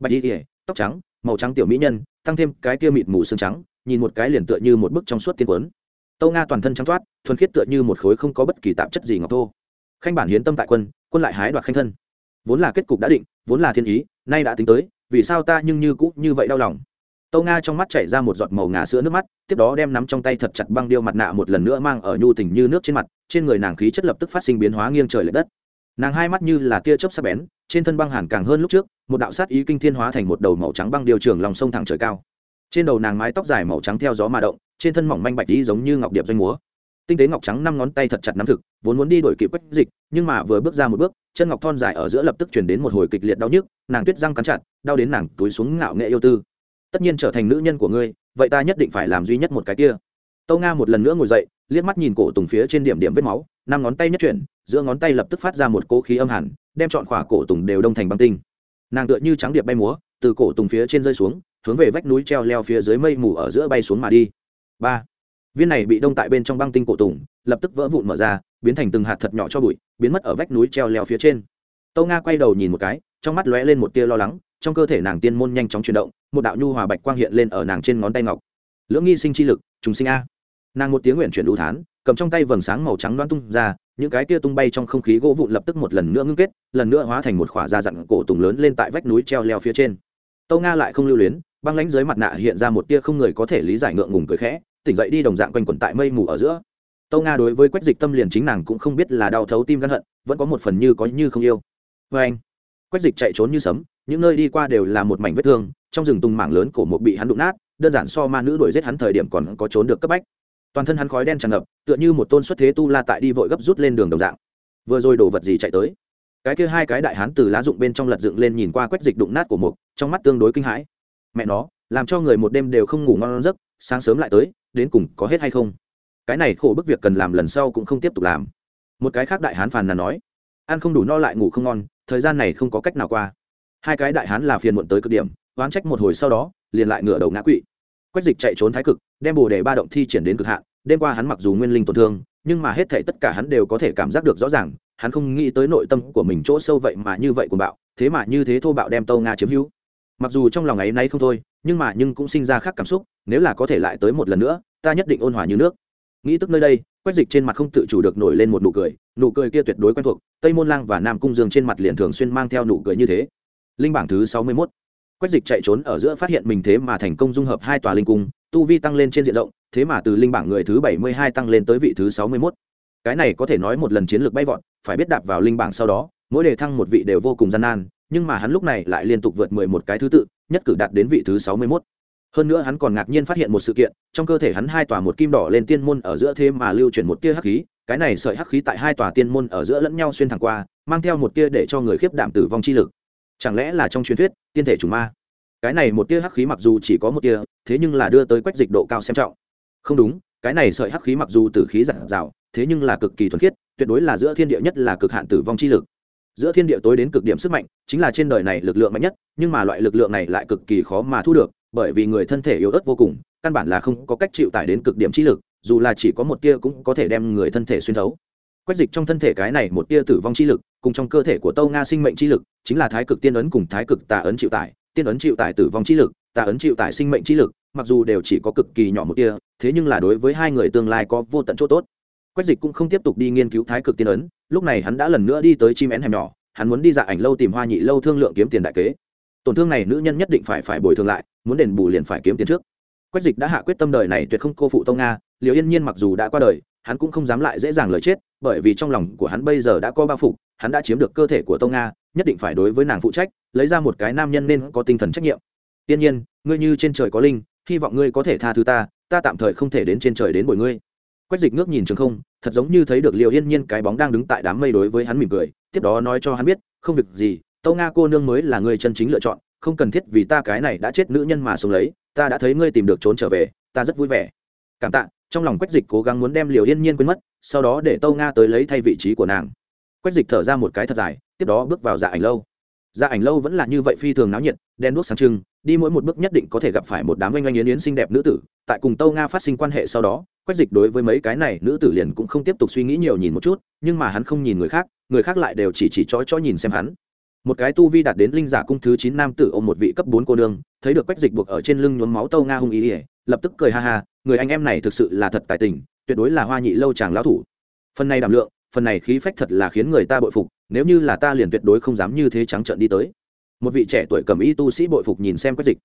Bạch y ỉa tóc trắng, màu trắng tiểu mỹ nhân, tăng thêm cái kia mịt mù xương trắng, nhìn một cái liền tựa như một bức trong suốt tiên quấn tâu nga toàn thân trắng toát, thuần khiết tựa như một khối không có bất kỳ tạp chất gì ngọc thô. Khanh bản hiến tâm tại quân quân lại hái đoạt khanh thân. Vốn là kết cục đã định, vốn là thiên ý, nay đã tính tới, vì sao ta nhưng như cũ như vậy đau lòng? Tâu nga trong mắt chảy ra một giọt màu ngà sữa nước mắt, tiếp đó đem nắm trong tay thật chặt băng điêu mặt nạ một lần nữa mang ở nhu tình như nước trên mặt, trên người nàng khí chất lập tức phát sinh biến hóa nghiêng trời l ệ đất. Nàng hai mắt như là tia chớp sắc bén, trên thân băng hàn càng hơn lúc trước, một đạo sát ý kinh thiên hóa thành một đầu màu trắng băng điều trường lòng sông thẳng trời cao. Trên đầu nàng mái tóc dài màu trắng theo gió mà động, trên thân mỏng manh bạch ý giống như ngọc điệp doanh múa. Tinh tế ngọc trắng năm ngón tay thật chặt nắm thực, vốn muốn đi đổi kịp quách dịch, nhưng mà vừa bước ra một bước, chân ngọc thon dài ở giữa lập tức chuyển đến một hồi kịch liệt đau nhức, nàng tuyết răng cắn chặt, đau đến nàng túi xuống ngạo nghệ yêu tư tất nhiên trở thành nữ nhân của ngươi, vậy ta nhất định phải làm duy nhất một cái kia. Tâu nga một lần nữa ngồi dậy, liếc mắt nhìn cổ tùng phía trên điểm điểm vết máu, năm ngón tay nhất chuyển, giữa ngón tay lập tức phát ra một cỗ khí âm hẳn, đem chọn khỏa cổ tùng đều đông thành băng tinh. Nàng tựa như trắng điệp bay múa, từ cổ tùng phía trên rơi xuống, hướng về vách núi treo leo phía dưới mây mù ở giữa bay xuống mà đi. Ba. Viên này bị đông tại bên trong băng tinh cổ tùng, lập tức vỡ vụn mở ra, biến thành từng hạt thật nhỏ cho bụi, biến mất ở vách núi treo leo phía trên. Tâu nga quay đầu nhìn một cái trong mắt lóe lên một tia lo lắng, trong cơ thể nàng tiên môn nhanh chóng chuyển động, một đạo nhu hòa bạch quang hiện lên ở nàng trên ngón tay ngọc. Lưỡng nghi sinh chi lực, trùng sinh a. Nàng một tiếng nguyện chuyển đủ thán, cầm trong tay vầng sáng màu trắng loan tung ra, những cái tia tung bay trong không khí gỗ vụn lập tức một lần nữa ngưng kết, lần nữa hóa thành một khỏa da dặn cổ tùng lớn lên tại vách núi treo leo phía trên. Tâu nga lại không lưu luyến, băng lánh dưới mặt nạ hiện ra một tia không người có thể lý giải ngượng ngùng cười khẽ, tỉnh dậy đi đồng dạng quanh quẩn tại mây mù ở giữa. Tâu nga đối với quách dịch tâm liền chính nàng cũng không biết là đau thấu tim gan hận, vẫn có một phần như có như không yêu. Vê anh quách dịch chạy trốn như sấm, những nơi đi qua đều là một mảnh vết thương, trong rừng tung mảng lớn cổ một bị hắn đụng nát, đơn giản so ma nữ đuổi giết hắn thời điểm còn có trốn được cấp bách. Toàn thân hắn khói đen tràn ngập, tựa như một tôn xuất thế tu la tại đi vội gấp rút lên đường đồng dạng. Vừa rồi đổ vật gì chạy tới? Cái kia hai cái đại hán từ lá dụng bên trong lật dựng lên nhìn qua quách dịch đụng nát của mục, trong mắt tương đối kinh hãi. Mẹ nó, làm cho người một đêm đều không ngủ ngon giấc, sáng sớm lại tới, đến cùng có hết hay không? Cái này khổ bức việc cần làm lần sau cũng không tiếp tục làm. Một cái khác đại hán phàn là nói, ăn không đủ no lại ngủ không ngon thời gian này không có cách nào qua. Hai cái đại hán là phiền muộn tới cực điểm, oán trách một hồi sau đó, liền lại ngửa đầu ngã quỵ. Quách dịch chạy trốn thái cực, đem bồ để ba động thi triển đến cực hạn, đêm qua hắn mặc dù nguyên linh tổn thương, nhưng mà hết thể tất cả hắn đều có thể cảm giác được rõ ràng, hắn không nghĩ tới nội tâm của mình chỗ sâu vậy mà như vậy của bạo, thế mà như thế thô bạo đem tâu nga chiếm hữu. Mặc dù trong lòng ấy nay không thôi, nhưng mà nhưng cũng sinh ra khác cảm xúc, nếu là có thể lại tới một lần nữa, ta nhất định ôn hòa như nước nghĩ tức nơi đây, quách dịch trên mặt không tự chủ được nổi lên một nụ cười nụ cười kia tuyệt đối quen thuộc, tây môn lang và nam cung dương trên mặt liền thường xuyên mang theo nụ cười như thế. Linh bảng thứ sáu mươi mốt. Quách dịch chạy trốn ở giữa phát hiện mình thế mà thành công dung hợp hai tòa linh cung, tu vi tăng lên trên diện rộng, thế mà từ linh bảng người thứ bảy mươi hai tăng lên tới vị thứ sáu mươi mốt. Cái này có thể nói một lần chiến lược bay vọt, phải biết đạp vào linh bảng sau đó, mỗi đề thăng một vị đều vô cùng gian nan, nhưng mà hắn lúc này lại liên tục vượt mười một cái thứ tự, nhất cử đạt đến vị thứ sáu mươi mốt hơn nữa hắn còn ngạc nhiên phát hiện một sự kiện, trong cơ thể hắn hai tòa một kim đỏ lên tiên môn ở giữa thế mà lưu chuyển một tia hắc khí, cái này sợi hắc khí tại hai tòa tiên môn ở giữa lẫn nhau xuyên thẳng qua, mang theo một tia để cho người khiếp đảm tử vong chi lực. Chẳng lẽ là trong truyền thuyết, tiên thể chủ ma? Cái này một tia hắc khí mặc dù chỉ có một tia, thế nhưng là đưa tới quách dịch độ cao xem trọng. Không đúng, cái này sợi hắc khí mặc dù tử khí giản rào thế nhưng là cực kỳ thuần khiết, tuyệt đối là giữa thiên địa nhất là cực hạn tử vong chi lực. Giữa thiên địa tối đến cực điểm sức mạnh, chính là trên đời này lực lượng mạnh nhất, nhưng mà loại lực lượng này lại cực kỳ khó mà thu được bởi vì người thân thể yếu ớt vô cùng, căn bản là không có cách chịu tải đến cực điểm trí lực, dù là chỉ có một tia cũng có thể đem người thân thể xuyên thấu. Quách dịch trong thân thể cái này một tia tử vong chi lực, cùng trong cơ thể của tâu nga sinh mệnh chi lực, chính là thái cực tiên ấn cùng thái cực tà ấn chịu tải, tiên ấn chịu tải tử vong chi lực, tà ấn chịu tải sinh mệnh chi lực, mặc dù đều chỉ có cực kỳ nhỏ một tia, thế nhưng là đối với hai người tương lai có vô tận chỗ tốt. Quách dịch cũng không tiếp tục đi nghiên cứu thái cực tiên ấn, lúc này hắn đã lần nữa đi tới chim én hẻm nhỏ, hắn muốn đi dạ ảnh lâu tìm hoa nhị lâu thương lượng kiếm tiền đại kế tổn thương này nữ nhân nhất định phải phải bồi thường lại, muốn đền bù liền phải kiếm tiền trước. Quách dịch đã hạ quyết tâm đời này tuyệt không cô phụ tông nga liều yên nhiên mặc dù đã qua đời, hắn cũng không dám lại dễ dàng lời chết, bởi vì trong lòng của hắn bây giờ đã có bao phục hắn đã chiếm được cơ thể của tông nga, nhất định phải đối với nàng phụ trách, lấy ra một cái nam nhân nên có tinh thần trách nhiệm. Tiên nhiên, ngươi như trên trời có linh, hy vọng ngươi có thể tha thứ ta ta tạm thời không thể đến trên trời đến bồi ngươi. Quách dịch ngước nhìn trường không, thật giống như thấy được liều yên nhiên cái bóng đang đứng tại đám mây đối với hắn mỉm cười, tiếp đó nói cho hắn biết, không việc gì tâu nga cô nương mới là người chân chính lựa chọn, không cần thiết vì ta cái này đã chết nữ nhân mà sống lấy, ta đã thấy ngươi tìm được trốn trở về, ta rất vui vẻ. Cảm tạ, trong lòng quách dịch cố gắng muốn đem liều yên nhiên quên mất, sau đó để tâu nga tới lấy thay vị trí của nàng. Quách dịch thở ra một cái thật dài, tiếp đó bước vào dạ ảnh lâu. Dạ ảnh lâu vẫn là như vậy phi thường náo nhiệt, đen đuốc sáng trưng, đi mỗi một bước nhất định có thể gặp phải một đám oanh oanh yến yến xinh đẹp nữ tử, tại cùng tâu nga phát sinh quan hệ sau đó, quách dịch đối với mấy cái này nữ tử liền cũng không tiếp tục suy nghĩ nhiều nhìn một chút, nhưng mà hắn không nhìn người khác người khác lại đều chỉ chỉ chó cho nhìn xem hắn một cái tu vi đạt đến linh giả cung thứ chín nam tử ôm một vị cấp bốn cô nương, thấy được quách dịch buộc ở trên lưng nhuốm máu tâu nga hung ý ỉa, lập tức cười ha ha, người anh em này thực sự là thật tài tình, tuyệt đối là hoa nhị lâu chàng lão thủ. Phần này đảm lượng, phần này khí phách thật là khiến người ta bội phục, nếu như là ta liền tuyệt đối không dám như thế trắng trợn đi tới. Một vị trẻ tuổi cầm y tu sĩ bội phục nhìn xem quách dịch.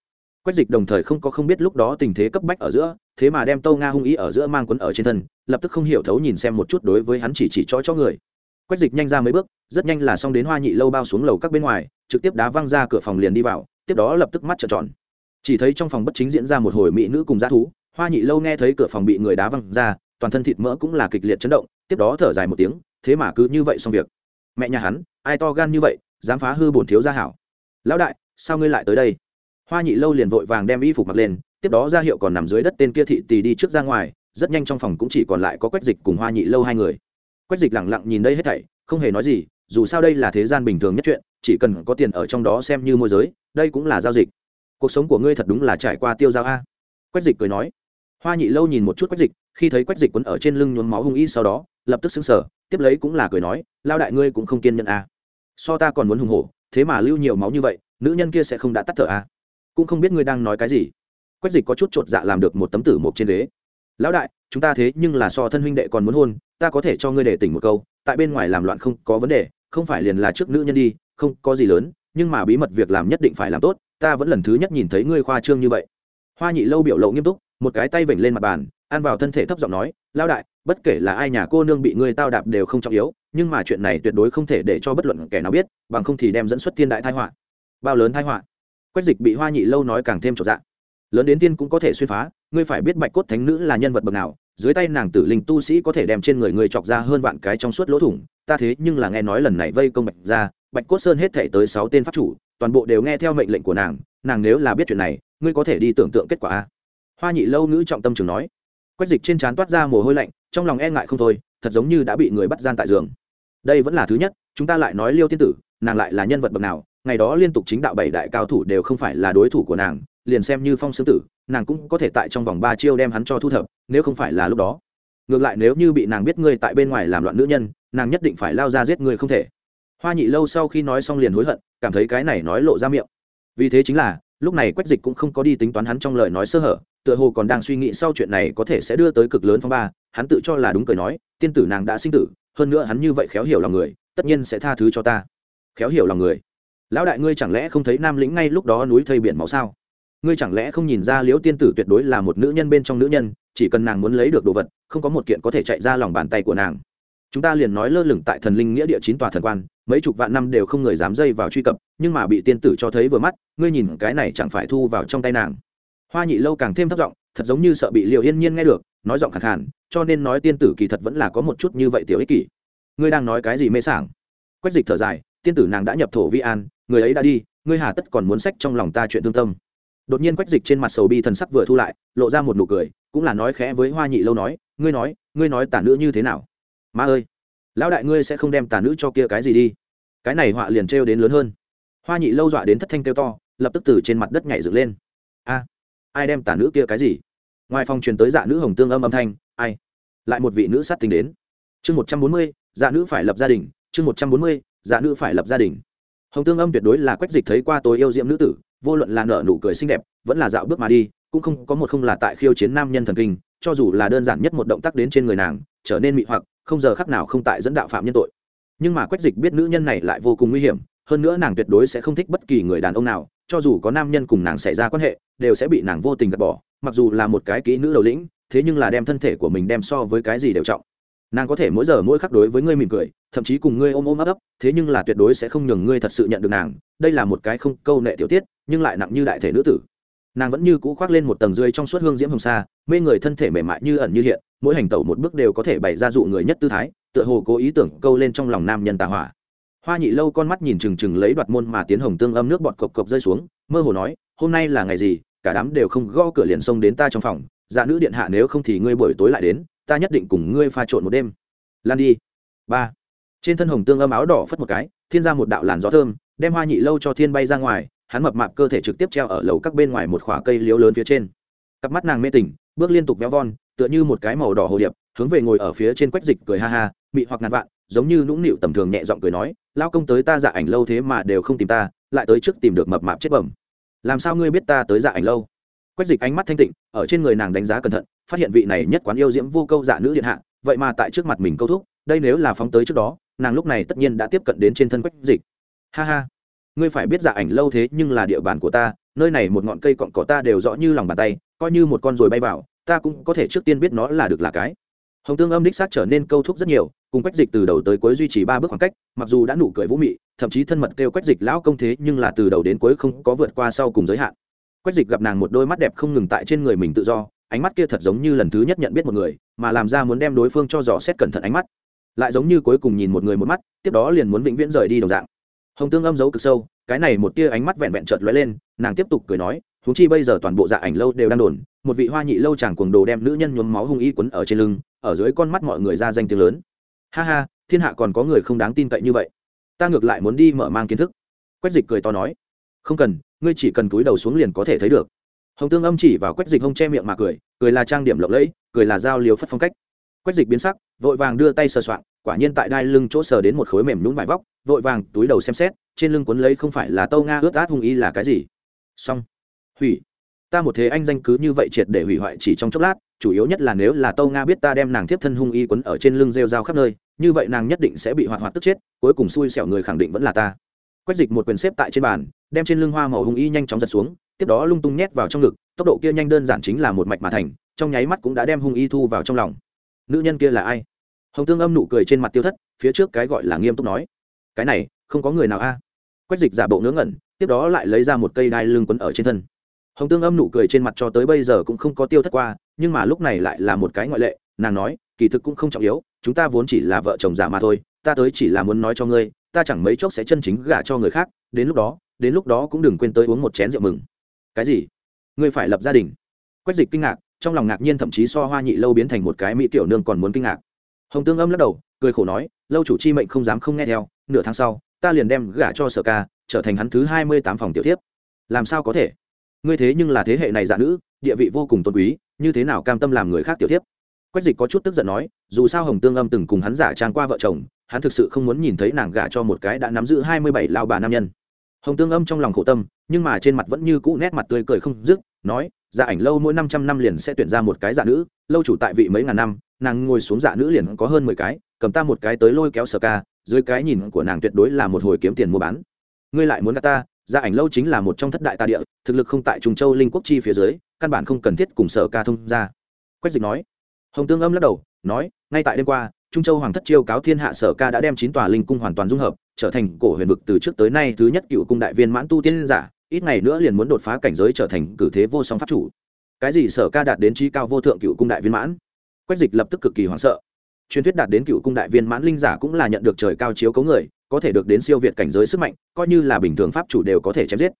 Quách dịch đồng thời không có không biết lúc đó tình thế cấp bách ở giữa, thế mà đem tâu nga hung ý ở giữa mang quấn ở trên thân, lập tức không hiểu thấu nhìn xem một chút đối với hắn chỉ chỉ cho cho người quách dịch nhanh ra mấy bước, rất nhanh là xong đến hoa nhị lâu bao xuống lầu các bên ngoài, trực tiếp đá văng ra cửa phòng liền đi vào, tiếp đó lập tức mắt trợn tròn. Chỉ thấy trong phòng bất chính diễn ra một hồi mỹ nữ cùng g thú, hoa nhị lâu nghe thấy cửa phòng bị người đá văng ra, toàn thân thịt mỡ cũng là kịch liệt chấn động, tiếp đó thở dài một tiếng, thế mà cứ như vậy xong việc. Mẹ nhà hắn, ai to gan như vậy, dám phá hư bổn thiếu gia hảo. Lão đại, sao ngươi lại tới đây? Hoa nhị lâu liền vội vàng đem y phục mặc lên, tiếp đó ra hiệu còn nằm dưới đất tên kia thị tì đi trước ra ngoài, rất nhanh trong phòng cũng chỉ còn lại có quách dịch cùng hoa nhị lâu hai người quách dịch lẳng lặng nhìn đây hết thảy, không hề nói gì, dù sao đây là thế gian bình thường nhất chuyện, chỉ cần có tiền ở trong đó xem như môi giới, đây cũng là giao dịch. Cuộc sống của ngươi thật đúng là trải qua tiêu giao a. Quách dịch cười nói. Hoa nhị lâu nhìn một chút quách dịch, khi thấy quách dịch quấn ở trên lưng nhuốm máu hung y sau đó, lập tức xứng sở tiếp lấy cũng là cười nói lao đại ngươi cũng không kiên nhẫn a. So ta còn muốn hùng hổ, thế mà lưu nhiều máu như vậy, nữ nhân kia sẽ không đã tắt thở a. Cũng không biết ngươi đang nói cái gì. Quách dịch có chút chột dạ làm được một tấm tử mục trên ghế. Lão đại, chúng ta thế nhưng là so thân huynh đệ còn muốn hôn ta có thể cho ngươi để tỉnh một câu, tại bên ngoài làm loạn không có vấn đề, không phải liền là trước nữ nhân đi, không có gì lớn, nhưng mà bí mật việc làm nhất định phải làm tốt, ta vẫn lần thứ nhất nhìn thấy ngươi khoa trương như vậy. Hoa nhị lâu biểu lộ nghiêm túc, một cái tay vểnh lên mặt bàn, ăn vào thân thể thấp giọng nói lao đại, bất kể là ai nhà cô nương bị ngươi tao đạp đều không trọng yếu, nhưng mà chuyện này tuyệt đối không thể để cho bất luận kẻ nào biết, bằng không thì đem dẫn xuất thiên đại thái họa. Bao lớn thái họa? Quách dịch bị hoa nhị lâu nói càng thêm trọn dạng lớn đến tiên cũng có thể xuyên phá, ngươi phải biết bạch cốt thánh nữ là nhân vật bậc nào dưới tay nàng tử linh tu sĩ có thể đem trên người người chọc ra hơn vạn cái trong suốt lỗ thủng, ta thế nhưng là nghe nói lần này vây công bạch ra bạch cốt sơn hết thể tới sáu tên pháp chủ, toàn bộ đều nghe theo mệnh lệnh của nàng nàng nếu là biết chuyện này, ngươi có thể đi tưởng tượng kết quả a. Hoa nhị lâu nữ trọng tâm trường nói. Quách dịch trên trán toát ra mồ hôi lạnh, trong lòng e ngại không thôi, thật giống như đã bị người bắt gian tại giường. Đây vẫn là thứ nhất, chúng ta lại nói liêu tiên tử, nàng lại là nhân vật bậc nào, ngày đó liên tục chính đạo bảy đại cao thủ đều không phải là đối thủ của nàng liền xem như phong sướng tử, nàng cũng có thể tại trong vòng ba chiêu đem hắn cho thu thập, nếu không phải là lúc đó. Ngược lại nếu như bị nàng biết ngươi tại bên ngoài làm loạn nữ nhân, nàng nhất định phải lao ra giết ngươi không thể. Hoa nhị lâu sau khi nói xong liền hối hận, cảm thấy cái này nói lộ ra miệng. Vì thế chính là, lúc này quách dịch cũng không có đi tính toán hắn trong lời nói sơ hở, tựa hồ còn đang suy nghĩ sau chuyện này có thể sẽ đưa tới cực lớn phong ba, hắn tự cho là đúng cười nói, tiên tử nàng đã sinh tử, hơn nữa hắn như vậy khéo hiểu lòng người, tất nhiên sẽ tha thứ cho ta. Khéo hiểu lòng người? Lão đại ngươi chẳng lẽ không thấy nam lĩnh ngay lúc đó núi thây biển máu sao? Ngươi chẳng lẽ không nhìn ra liễu tiên tử tuyệt đối là một nữ nhân bên trong nữ nhân, chỉ cần nàng muốn lấy được đồ vật, không có một kiện có thể chạy ra lòng bàn tay của nàng. Chúng ta liền nói lơ lửng tại thần linh nghĩa địa chín tòa thần quan, mấy chục vạn năm đều không người dám dây vào truy cập, nhưng mà bị tiên tử cho thấy vừa mắt, ngươi nhìn cái này chẳng phải thu vào trong tay nàng. Hoa nhị lâu càng thêm thất giọng thật giống như sợ bị liệu yên nhiên nghe được, nói giọng khẳng hẳn cho nên nói tiên tử kỳ thật vẫn là có một chút như vậy tiểu ích kỷ. Ngươi đang nói cái gì mê sảng? Quách dịch thở dài, tiên tử nàng đã nhập thổ vi an, người ấy đã đi, ngươi hà tất còn muốn sách trong lòng ta chuyện thương tâm đột nhiên quách dịch trên mặt sầu bi thần sắc vừa thu lại, lộ ra một nụ cười, cũng là nói khẽ với hoa nhị lâu nói, ngươi nói ngươi nói tả nữ như thế nào? Ma ơi, lão đại ngươi sẽ không đem tả nữ cho kia cái gì đi. Cái này họa liền trêu đến lớn hơn. Hoa nhị lâu dọa đến thất thanh kêu to, lập tức từ trên mặt đất nhảy dựng lên. A, ai đem tả nữ kia cái gì? Ngoài phòng truyền tới dạ nữ hồng tương âm âm thanh, ai? Lại một vị nữ sát tính đến. Chương một trăm bốn mươi dạ nữ phải lập gia đình, chương một trăm bốn mươi dạ nữ phải lập gia đình. Hồng tương âm tuyệt đối là quách dịch thấy qua tối yêu diệm nữ tử vô luận là nở nụ cười xinh đẹp, vẫn là dạo bước mà đi, cũng không có một không là tại khiêu chiến nam nhân thần kinh, cho dù là đơn giản nhất một động tác đến trên người nàng, trở nên mị hoặc, không giờ khắc nào không tại dẫn đạo phạm nhân tội. Nhưng mà quách dịch biết nữ nhân này lại vô cùng nguy hiểm, hơn nữa nàng tuyệt đối sẽ không thích bất kỳ người đàn ông nào, cho dù có nam nhân cùng nàng xảy ra quan hệ, đều sẽ bị nàng vô tình gạt bỏ, mặc dù là một cái kỹ nữ đầu lĩnh, thế nhưng là đem thân thể của mình đem so với cái gì đều trọng nàng có thể mỗi giờ mỗi khắc đối với ngươi mỉm cười, thậm chí cùng ngươi ôm ôm ấp ấp, thế nhưng là tuyệt đối sẽ không nhường ngươi thật sự nhận được nàng. Đây là một cái không câu nệ tiểu tiết, nhưng lại nặng như đại thể nữ tử. Nàng vẫn như cũ khoác lên một tầng dưới trong suốt hương diễm hồng sa, mê người thân thể mềm mại như ẩn như hiện, mỗi hành tẩu một bước đều có thể bày ra dụ người nhất tư thái, tựa hồ cố ý tưởng câu lên trong lòng nam nhân tà hỏa. Hoa nhị lâu con mắt nhìn trừng trừng lấy đoạt môn mà tiến hồng tương âm nước bọt cộc cộc rơi xuống, mơ hồ nói, hôm nay là ngày gì, cả đám đều không gõ cửa liền xông đến ta trong phòng dạ nữ điện hạ nếu không thì ngươi buổi tối lại đến ta nhất định cùng ngươi pha trộn một đêm. Lan đi. Ba. Trên thân hồng tương âm áo đỏ phất một cái, thiên ra một đạo làn gió thơm, đem hoa nhị lâu cho thiên bay ra ngoài, hắn mập mạp cơ thể trực tiếp treo ở lầu các bên ngoài một khỏa cây liếu lớn phía trên. Cặp mắt nàng mê tỉnh, bước liên tục véo von, tựa như một cái màu đỏ hồ điệp, hướng về ngồi ở phía trên quách dịch cười ha ha, mị hoặc ngàn vạn, giống như nũng nịu tầm thường nhẹ giọng cười nói, lao công tới ta dạ ảnh lâu thế mà đều không tìm ta, lại tới trước tìm được mập mạp chết bẩm. Làm sao ngươi biết ta tới dạ ảnh lâu? Quách dịch ánh mắt thanh tịnh, ở trên người nàng đánh giá cẩn thận phát hiện vị này nhất quán yêu diễm vô câu dạ nữ điện hạ, vậy mà tại trước mặt mình câu thúc, đây nếu là phóng tới trước đó, nàng lúc này tất nhiên đã tiếp cận đến trên thân quách dịch. Ha ha, ngươi phải biết dạ ảnh lâu thế nhưng là địa bàn của ta, nơi này một ngọn cây cọn cỏ ta đều rõ như lòng bàn tay, coi như một con ruồi bay vào, ta cũng có thể trước tiên biết nó là được là cái. Hồng tương âm đích xác trở nên câu thúc rất nhiều, cùng quách dịch từ đầu tới cuối duy trì ba bước khoảng cách, mặc dù đã nụ cười vũ mị, thậm chí thân mật kêu quách dịch lão công thế nhưng là từ đầu đến cuối không có vượt qua sau cùng giới hạn. Quách dịch gặp nàng một đôi mắt đẹp không ngừng tại trên người mình tự do ánh mắt kia thật giống như lần thứ nhất nhận biết một người, mà làm ra muốn đem đối phương cho dò xét cẩn thận ánh mắt. Lại giống như cuối cùng nhìn một người một mắt, tiếp đó liền muốn vĩnh viễn rời đi đồng dạng. Hồng tương âm giấu cực sâu, cái này một tia ánh mắt vẹn vẹn chợt lóe lên, nàng tiếp tục cười nói thú chi bây giờ toàn bộ dạ ảnh lâu đều đang đồn, một vị hoa nhị lâu chàng cuồng đồ đem nữ nhân nhuốm máu hung y quấn ở trên lưng, ở dưới con mắt mọi người ra danh tiếng lớn. Ha ha, thiên hạ còn có người không đáng tin cậy như vậy. Ta ngược lại muốn đi mở mang kiến thức. Quách dịch cười to nói, không cần, ngươi chỉ cần cúi đầu xuống liền có thể thấy được hồng tương âm chỉ vào quách dịch hông che miệng mà cười cười là trang điểm lộng lẫy, cười là giao liều phất phong cách. Quách dịch biến sắc, vội vàng đưa tay sờ soạng, quả nhiên tại đai lưng chỗ sờ đến một khối mềm nhún vải vóc, vội vàng túi đầu xem xét, trên lưng quấn lấy không phải là tâu nga ướt át hung y là cái gì. Xong. Hủy. Ta một thế anh danh cứ như vậy triệt để hủy hoại chỉ trong chốc lát, chủ yếu nhất là nếu là tâu nga biết ta đem nàng tiếp thân hung y quấn ở trên lưng rêu dao khắp nơi, như vậy nàng nhất định sẽ bị hoạt hoạt tức chết, cuối cùng xui xẻo người khẳng định vẫn là ta. Quách dịch một quyền xếp tại trên bàn, đem trên lưng hoa màu hung y nhanh chóng giật xuống tiếp đó lung tung nhét vào trong ngực, tốc độ kia nhanh đơn giản chính là một mạch mà thành, trong nháy mắt cũng đã đem hung y thu vào trong lòng. Nữ nhân kia là ai? Hồng tương âm nụ cười trên mặt tiêu thất, phía trước cái gọi là nghiêm túc nói, cái này, không có người nào a. Quách dịch giả bộ ngớ ngẩn, tiếp đó lại lấy ra một cây đai lưng quấn ở trên thân. Hồng tương âm nụ cười trên mặt cho tới bây giờ cũng không có tiêu thất qua, nhưng mà lúc này lại là một cái ngoại lệ, nàng nói, kỳ thực cũng không trọng yếu, chúng ta vốn chỉ là vợ chồng giả mà thôi, ta tới chỉ là muốn nói cho ngươi, ta chẳng mấy chốc sẽ chân chính gả cho người khác, đến lúc đó, đến lúc đó cũng đừng quên tới uống một chén rượu mừng cái gì? Ngươi phải lập gia đình. Quách dịch kinh ngạc, trong lòng ngạc nhiên thậm chí so hoa nhị lâu biến thành một cái mỹ tiểu nương còn muốn kinh ngạc. Hồng tương âm lắc đầu, cười khổ nói, lâu chủ chi mệnh không dám không nghe theo, nửa tháng sau, ta liền đem gả cho sở ca, trở thành hắn thứ hai mươi tám phòng tiểu tiếp làm sao có thể? Ngươi thế nhưng là thế hệ này giả nữ, địa vị vô cùng tôn quý, như thế nào cam tâm làm người khác tiểu tiếp quách dịch có chút tức giận nói, dù sao hồng tương âm từng cùng hắn giả trang qua vợ chồng, hắn thực sự không muốn nhìn thấy nàng gả cho một cái đã nắm giữ hai mươi bảy lao bà nam nhân. Hồng tương âm trong lòng khổ tâm nhưng mà trên mặt vẫn như cũ nét mặt tươi cười không dứt, nói dạ ảnh lâu mỗi năm trăm năm liền sẽ tuyển ra một cái dạ nữ, lâu chủ tại vị mấy ngàn năm, nàng ngồi xuống dạ nữ liền có hơn mười cái, cầm ta một cái tới lôi kéo sở ca, dưới cái nhìn của nàng tuyệt đối là một hồi kiếm tiền mua bán. Ngươi lại muốn gạt ta gia ảnh lâu chính là một trong thất đại ta địa, thực lực không tại trung châu linh quốc chi phía dưới, căn bản không cần thiết cùng sở ca thông ra quách dịch nói. Hồng tương âm lắc đầu, nói, ngay tại đêm qua, trung châu hoàng thất chiêu cáo thiên hạ sở ca đã đem chín tòa linh cung hoàn toàn dung hợp, trở thành cổ huyền vực từ trước tới nay thứ nhất cựu cung đại viên mãn tu tiên giả ít ngày nữa liền muốn đột phá cảnh giới trở thành cử thế vô song pháp chủ. Cái gì sở ca đạt đến trí cao vô thượng cựu cung đại viên mãn? Quách dịch lập tức cực kỳ hoảng sợ. Truyền thuyết đạt đến cựu cung đại viên mãn linh giả cũng là nhận được trời cao chiếu cấu người, có thể được đến siêu việt cảnh giới sức mạnh, coi như là bình thường pháp chủ đều có thể chém giết.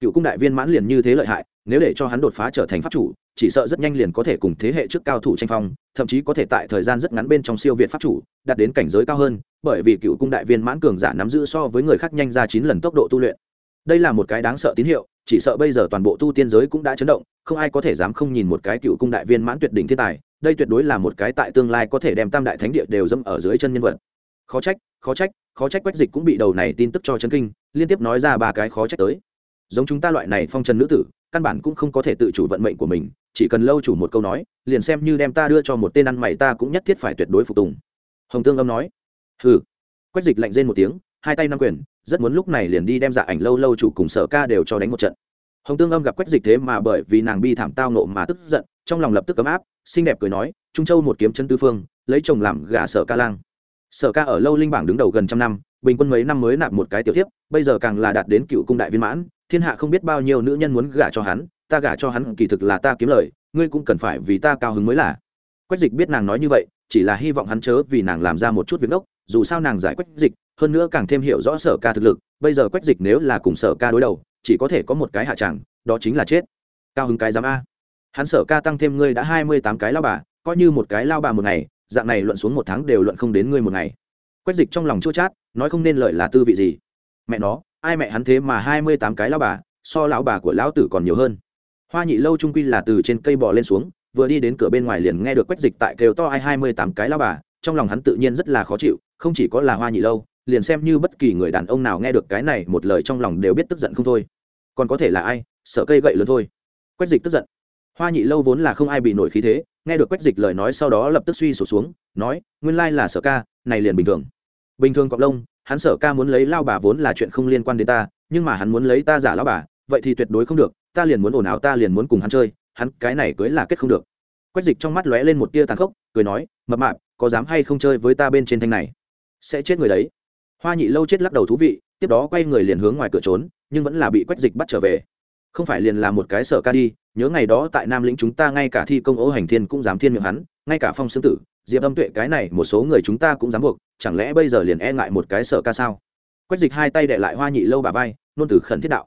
Cựu cung đại viên mãn liền như thế lợi hại, nếu để cho hắn đột phá trở thành pháp chủ, chỉ sợ rất nhanh liền có thể cùng thế hệ trước cao thủ tranh phong, thậm chí có thể tại thời gian rất ngắn bên trong siêu việt pháp chủ, đạt đến cảnh giới cao hơn, bởi vì cựu cung đại viên mãn cường giả nắm giữ so với người khác nhanh ra chín lần tốc độ tu luyện đây là một cái đáng sợ tín hiệu, chỉ sợ bây giờ toàn bộ tu tiên giới cũng đã chấn động, không ai có thể dám không nhìn một cái cựu cung đại viên mãn tuyệt đỉnh thiên tài, đây tuyệt đối là một cái tại tương lai có thể đem tam đại thánh địa đều dẫm ở dưới chân nhân vật. Khó trách khó trách khó trách quách dịch cũng bị đầu này tin tức cho chấn kinh, liên tiếp nói ra ba cái khó trách tới. Giống chúng ta loại này phong trần nữ tử, căn bản cũng không có thể tự chủ vận mệnh của mình, chỉ cần lâu chủ một câu nói, liền xem như đem ta đưa cho một tên ăn mày ta cũng nhất thiết phải tuyệt đối phục tùng. Hồng tương âm nói, hừ. Quách dịch lạnh rên một tiếng, hai tay năm quyền rất muốn lúc này liền đi đem dạ ảnh lâu lâu chủ cùng sở ca đều cho đánh một trận. Hồng tương âm gặp quách dịch thế mà bởi vì nàng bi thảm tao nộ mà tức giận, trong lòng lập tức ấm áp, xinh đẹp cười nói, trung châu một kiếm chân tư phương, lấy chồng làm gả sở ca lang. Sở ca ở lâu linh bảng đứng đầu gần trăm năm, bình quân mấy năm mới nạp một cái tiểu tiếp bây giờ càng là đạt đến cựu cung đại viên mãn, thiên hạ không biết bao nhiêu nữ nhân muốn gả cho hắn, ta gả cho hắn kỳ thực là ta kiếm lời, ngươi cũng cần phải vì ta cao hứng mới là. Quách dịch biết nàng nói như vậy chỉ là hy vọng hắn chớ vì nàng làm ra một chút việc đốc, dù sao nàng giải quách dịch, hơn nữa càng thêm hiểu rõ sở ca thực lực, bây giờ quách dịch nếu là cùng sở ca đối đầu, chỉ có thể có một cái hạ tràng đó chính là chết. Cao hứng cái giám a. Hắn sở ca tăng thêm ngươi đã hai mươi tám cái lao bà, coi như một cái lao bà một ngày, dạng này luận xuống một tháng đều luận không đến ngươi một ngày. Quách dịch trong lòng chua chát, nói không nên lợi là tư vị gì. Mẹ nó, ai mẹ hắn thế mà hai mươi tám cái lao bà, so lão bà của lão tử còn nhiều hơn. Hoa nhị lâu trung quy là từ trên cây bò lên xuống vừa đi đến cửa bên ngoài liền nghe được quách dịch tại kêu to ai hai mươi tám cái lao bà, trong lòng hắn tự nhiên rất là khó chịu, không chỉ có là hoa nhị lâu, liền xem như bất kỳ người đàn ông nào nghe được cái này một lời trong lòng đều biết tức giận không thôi. Còn có thể là ai, sợ cây gậy lớn thôi. Quách dịch tức giận. Hoa nhị lâu vốn là không ai bị nổi khí thế, nghe được quách dịch lời nói sau đó lập tức suy sụp xuống, nói, nguyên lai là sợ ca, này liền bình thường. Bình thường cọc lông, hắn sợ ca muốn lấy lao bà vốn là chuyện không liên quan đến ta, nhưng mà hắn muốn lấy ta giả lao bà, vậy thì tuyệt đối không được, ta liền muốn ồn ào, ta liền muốn cùng hắn chơi hắn cái này cưới là kết không được. Quách dịch trong mắt lóe lên một tia tàn khốc, cười nói, mập mạp, có dám hay không chơi với ta bên trên thanh này? Sẽ chết người đấy. Hoa nhị lâu chết lắc đầu thú vị, tiếp đó quay người liền hướng ngoài cửa trốn, nhưng vẫn là bị quách dịch bắt trở về. Không phải liền là một cái sở ca đi, nhớ ngày đó tại nam lĩnh chúng ta ngay cả thi công ô hành thiên cũng dám thiên miệng hắn, ngay cả phong xương tử, diệp âm tuệ cái này một số người chúng ta cũng dám buộc, chẳng lẽ bây giờ liền e ngại một cái sở ca sao? Quách dịch hai tay đệ lại hoa nhị lâu bà vai, nôn từ khẩn thiết đạo.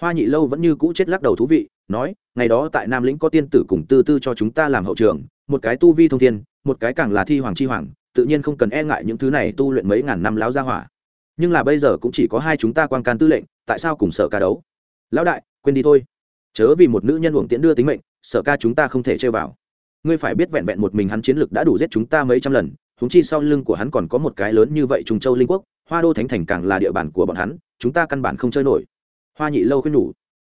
Hoa nhị lâu vẫn như cũ chết lắc đầu thú vị nói, ngày đó tại nam lĩnh có tiên tử cùng tư tư cho chúng ta làm hậu trường, một cái tu vi thông thiên, một cái càng là thi hoàng chi hoàng, tự nhiên không cần e ngại những thứ này tu luyện mấy ngàn năm láo gia hỏa. Nhưng là bây giờ cũng chỉ có hai chúng ta quan can tư lệnh, tại sao cùng sở ca đấu? Lão đại, quên đi thôi. Chớ vì một nữ nhân uổng tiễn đưa tính mệnh, sở ca chúng ta không thể chơi vào. Ngươi phải biết vẹn vẹn một mình hắn chiến lực đã đủ giết chúng ta mấy trăm lần húng chi sau lưng của hắn còn có một cái lớn như vậy trung châu linh quốc, hoa đô thánh thành càng là địa bàn của bọn hắn, chúng ta căn bản không chơi nổi. Hoa nhị lâu khuyên nhủ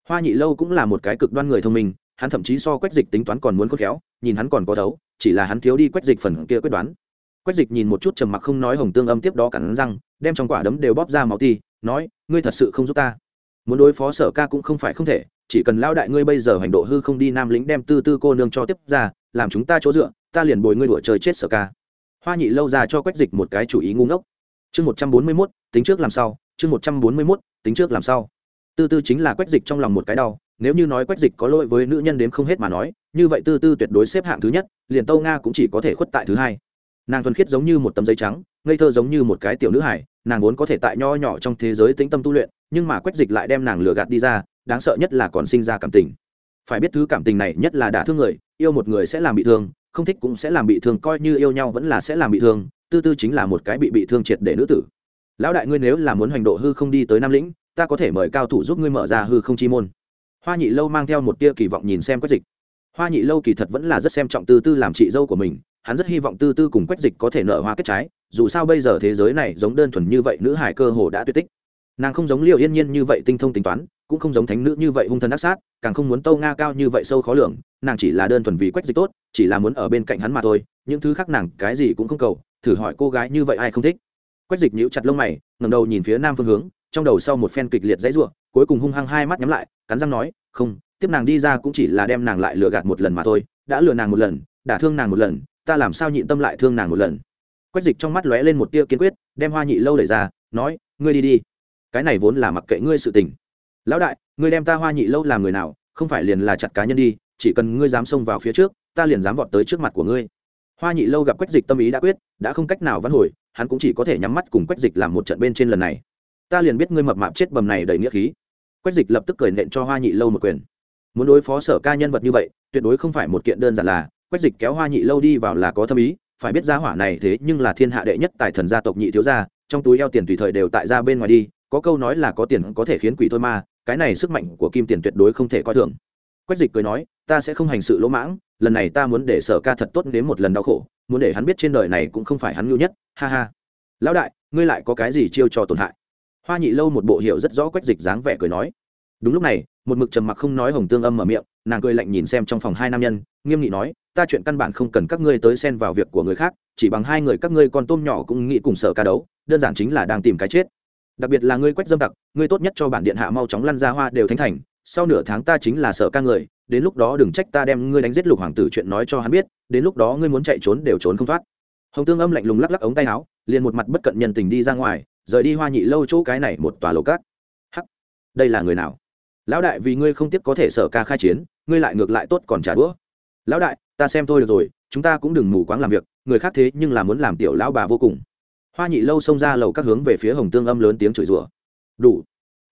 hoa nhị lâu cũng là một cái cực đoan người thông minh, hắn thậm chí so quách dịch tính toán còn muốn khôn khéo, nhìn hắn còn có thấu, chỉ là hắn thiếu đi quách dịch phần kia quyết đoán. Quách dịch nhìn một chút trầm mặc không nói hồng tương âm tiếp đó cắn răng, đem trong quả đấm đều bóp ra máu ti nói, ngươi thật sự không giúp ta. Muốn đối phó sở ca cũng không phải không thể, chỉ cần lao đại ngươi bây giờ hành độ hư không đi nam lính đem tư tư cô nương cho tiếp ra, làm chúng ta chỗ dựa, ta liền bồi ngươi đùa chơi chết sở ca. Hoa nhị lâu ra cho quách dịch một cái chủ ý ngu ngốc. Chương một trăm bốn mươi mốt, tính trước làm sao chương một trăm bốn mươi mốt, tính trước làm sao tư tư chính là quách dịch trong lòng một cái đau, nếu như nói quách dịch có lỗi với nữ nhân đến không hết mà nói, như vậy tư tư tuyệt đối xếp hạng thứ nhất, liền tâu nga cũng chỉ có thể khuất tại thứ hai. Nàng thuần khiết giống như một tấm giấy trắng, ngây thơ giống như một cái tiểu nữ hải, nàng vốn có thể tại nho nhỏ trong thế giới tĩnh tâm tu luyện, nhưng mà quách dịch lại đem nàng lừa gạt đi ra, đáng sợ nhất là còn sinh ra cảm tình. Phải biết thứ cảm tình này nhất là đả thương người, yêu một người sẽ làm bị thương, không thích cũng sẽ làm bị thương, coi như yêu nhau vẫn là sẽ làm bị thương, tư tư chính là một cái bị bị thương triệt để nữ tử. Lão đại ngươi nếu là muốn hành độ hư không đi tới nam lĩnh ta có thể mời cao thủ giúp ngươi mở ra hư không chi môn. Hoa nhị lâu mang theo một tia kỳ vọng nhìn xem quách dịch. Hoa nhị lâu kỳ thật vẫn là rất xem trọng tư tư làm chị dâu của mình, hắn rất hy vọng tư tư cùng quách dịch có thể nợ hoa kết trái, dù sao bây giờ thế giới này giống đơn thuần như vậy nữ hải cơ hồ đã tuyệt tích. Nàng không giống liệu yên nhiên như vậy tinh thông tính toán, cũng không giống thánh nữ như vậy hung thần ác sát, càng không muốn tâu nga cao như vậy sâu khó lường, nàng chỉ là đơn thuần vì quách dịch tốt, chỉ là muốn ở bên cạnh hắn mà thôi, những thứ khác nàng cái gì cũng không cầu, thử hỏi cô gái như vậy ai không thích. Quách dịch nhíu chặt lông mày, ngẩng đầu nhìn phía nam phương hướng trong đầu sau một phen kịch liệt dãy rủa, cuối cùng hung hăng hai mắt nhắm lại, cắn răng nói, không, tiếp nàng đi ra cũng chỉ là đem nàng lại lừa gạt một lần mà thôi, đã lừa nàng một lần đả thương nàng một lần, ta làm sao nhịn tâm lại thương nàng một lần? Quách dịch trong mắt lóe lên một tia kiên quyết, đem hoa nhị lâu đẩy ra, nói, ngươi đi đi, cái này vốn là mặc kệ ngươi sự tình. Lão đại, ngươi đem ta hoa nhị lâu làm người nào, không phải liền là chặt cá nhân đi, chỉ cần ngươi dám xông vào phía trước, ta liền dám vọt tới trước mặt của ngươi. Hoa nhị lâu gặp quách dịch tâm ý đã quyết, đã không cách nào vãn hồi, hắn cũng chỉ có thể nhắm mắt cùng quách dịch làm một trận bên trên lần này ta liền biết ngươi mập mạp chết bầm này đầy nghĩa khí. Quách dịch lập tức cười nện cho hoa nhị lâu một quyền. Muốn đối phó sở ca nhân vật như vậy tuyệt đối không phải một kiện đơn giản là quách dịch kéo hoa nhị lâu đi vào là có thâm ý phải biết gia hỏa này thế nhưng là thiên hạ đệ nhất tài thần gia tộc nhị thiếu gia trong túi eo tiền tùy thời đều tại ra bên ngoài đi có câu nói là có tiền có thể khiến quỷ thôi mà, cái này sức mạnh của kim tiền tuyệt đối không thể coi thường. Quách dịch cười nói ta sẽ không hành sự lỗ mãng lần này ta muốn để sở ca thật tốt đến một lần đau khổ muốn để hắn biết trên đời này cũng không phải hắn ngưu nhất ha ha. Lão đại ngươi lại có cái gì chiêu trò tổn hại? Hoa nhị lâu một bộ hiệu rất rõ quách dịch dáng vẻ cười nói. Đúng lúc này, một mực trầm mặc không nói hồng tương âm mở miệng, nàng cười lạnh nhìn xem trong phòng hai nam nhân, nghiêm nghị nói, ta chuyện căn bản không cần các ngươi tới xen vào việc của người khác, chỉ bằng hai người các ngươi con tôm nhỏ cũng nghĩ cùng sở ca đấu, đơn giản chính là đang tìm cái chết. Đặc biệt là ngươi quách dâm tặc, ngươi tốt nhất cho bản điện hạ mau chóng lăn ra hoa đều thánh thành, sau nửa tháng ta chính là sở ca người, đến lúc đó đừng trách ta đem ngươi đánh giết lục hoàng tử chuyện nói cho hắn biết, đến lúc đó ngươi muốn chạy trốn đều trốn không thoát. Hồng tương âm lạnh lùng lắc lắc ống tay áo, liền một mặt bất cận nhân tình đi ra ngoài rời đi hoa nhị lâu chỗ cái này một tòa lầu cát. Hắc, đây là người nào? Lão đại, vì ngươi không tiếc có thể sở ca khai chiến, ngươi lại ngược lại tốt còn trả đũa. Lão đại, ta xem thôi được rồi, chúng ta cũng đừng mù quáng làm việc, người khác thế nhưng là muốn làm tiểu lão bà vô cùng. Hoa nhị lâu xông ra lầu các hướng về phía hồng tương âm lớn tiếng chửi rủa. Đủ.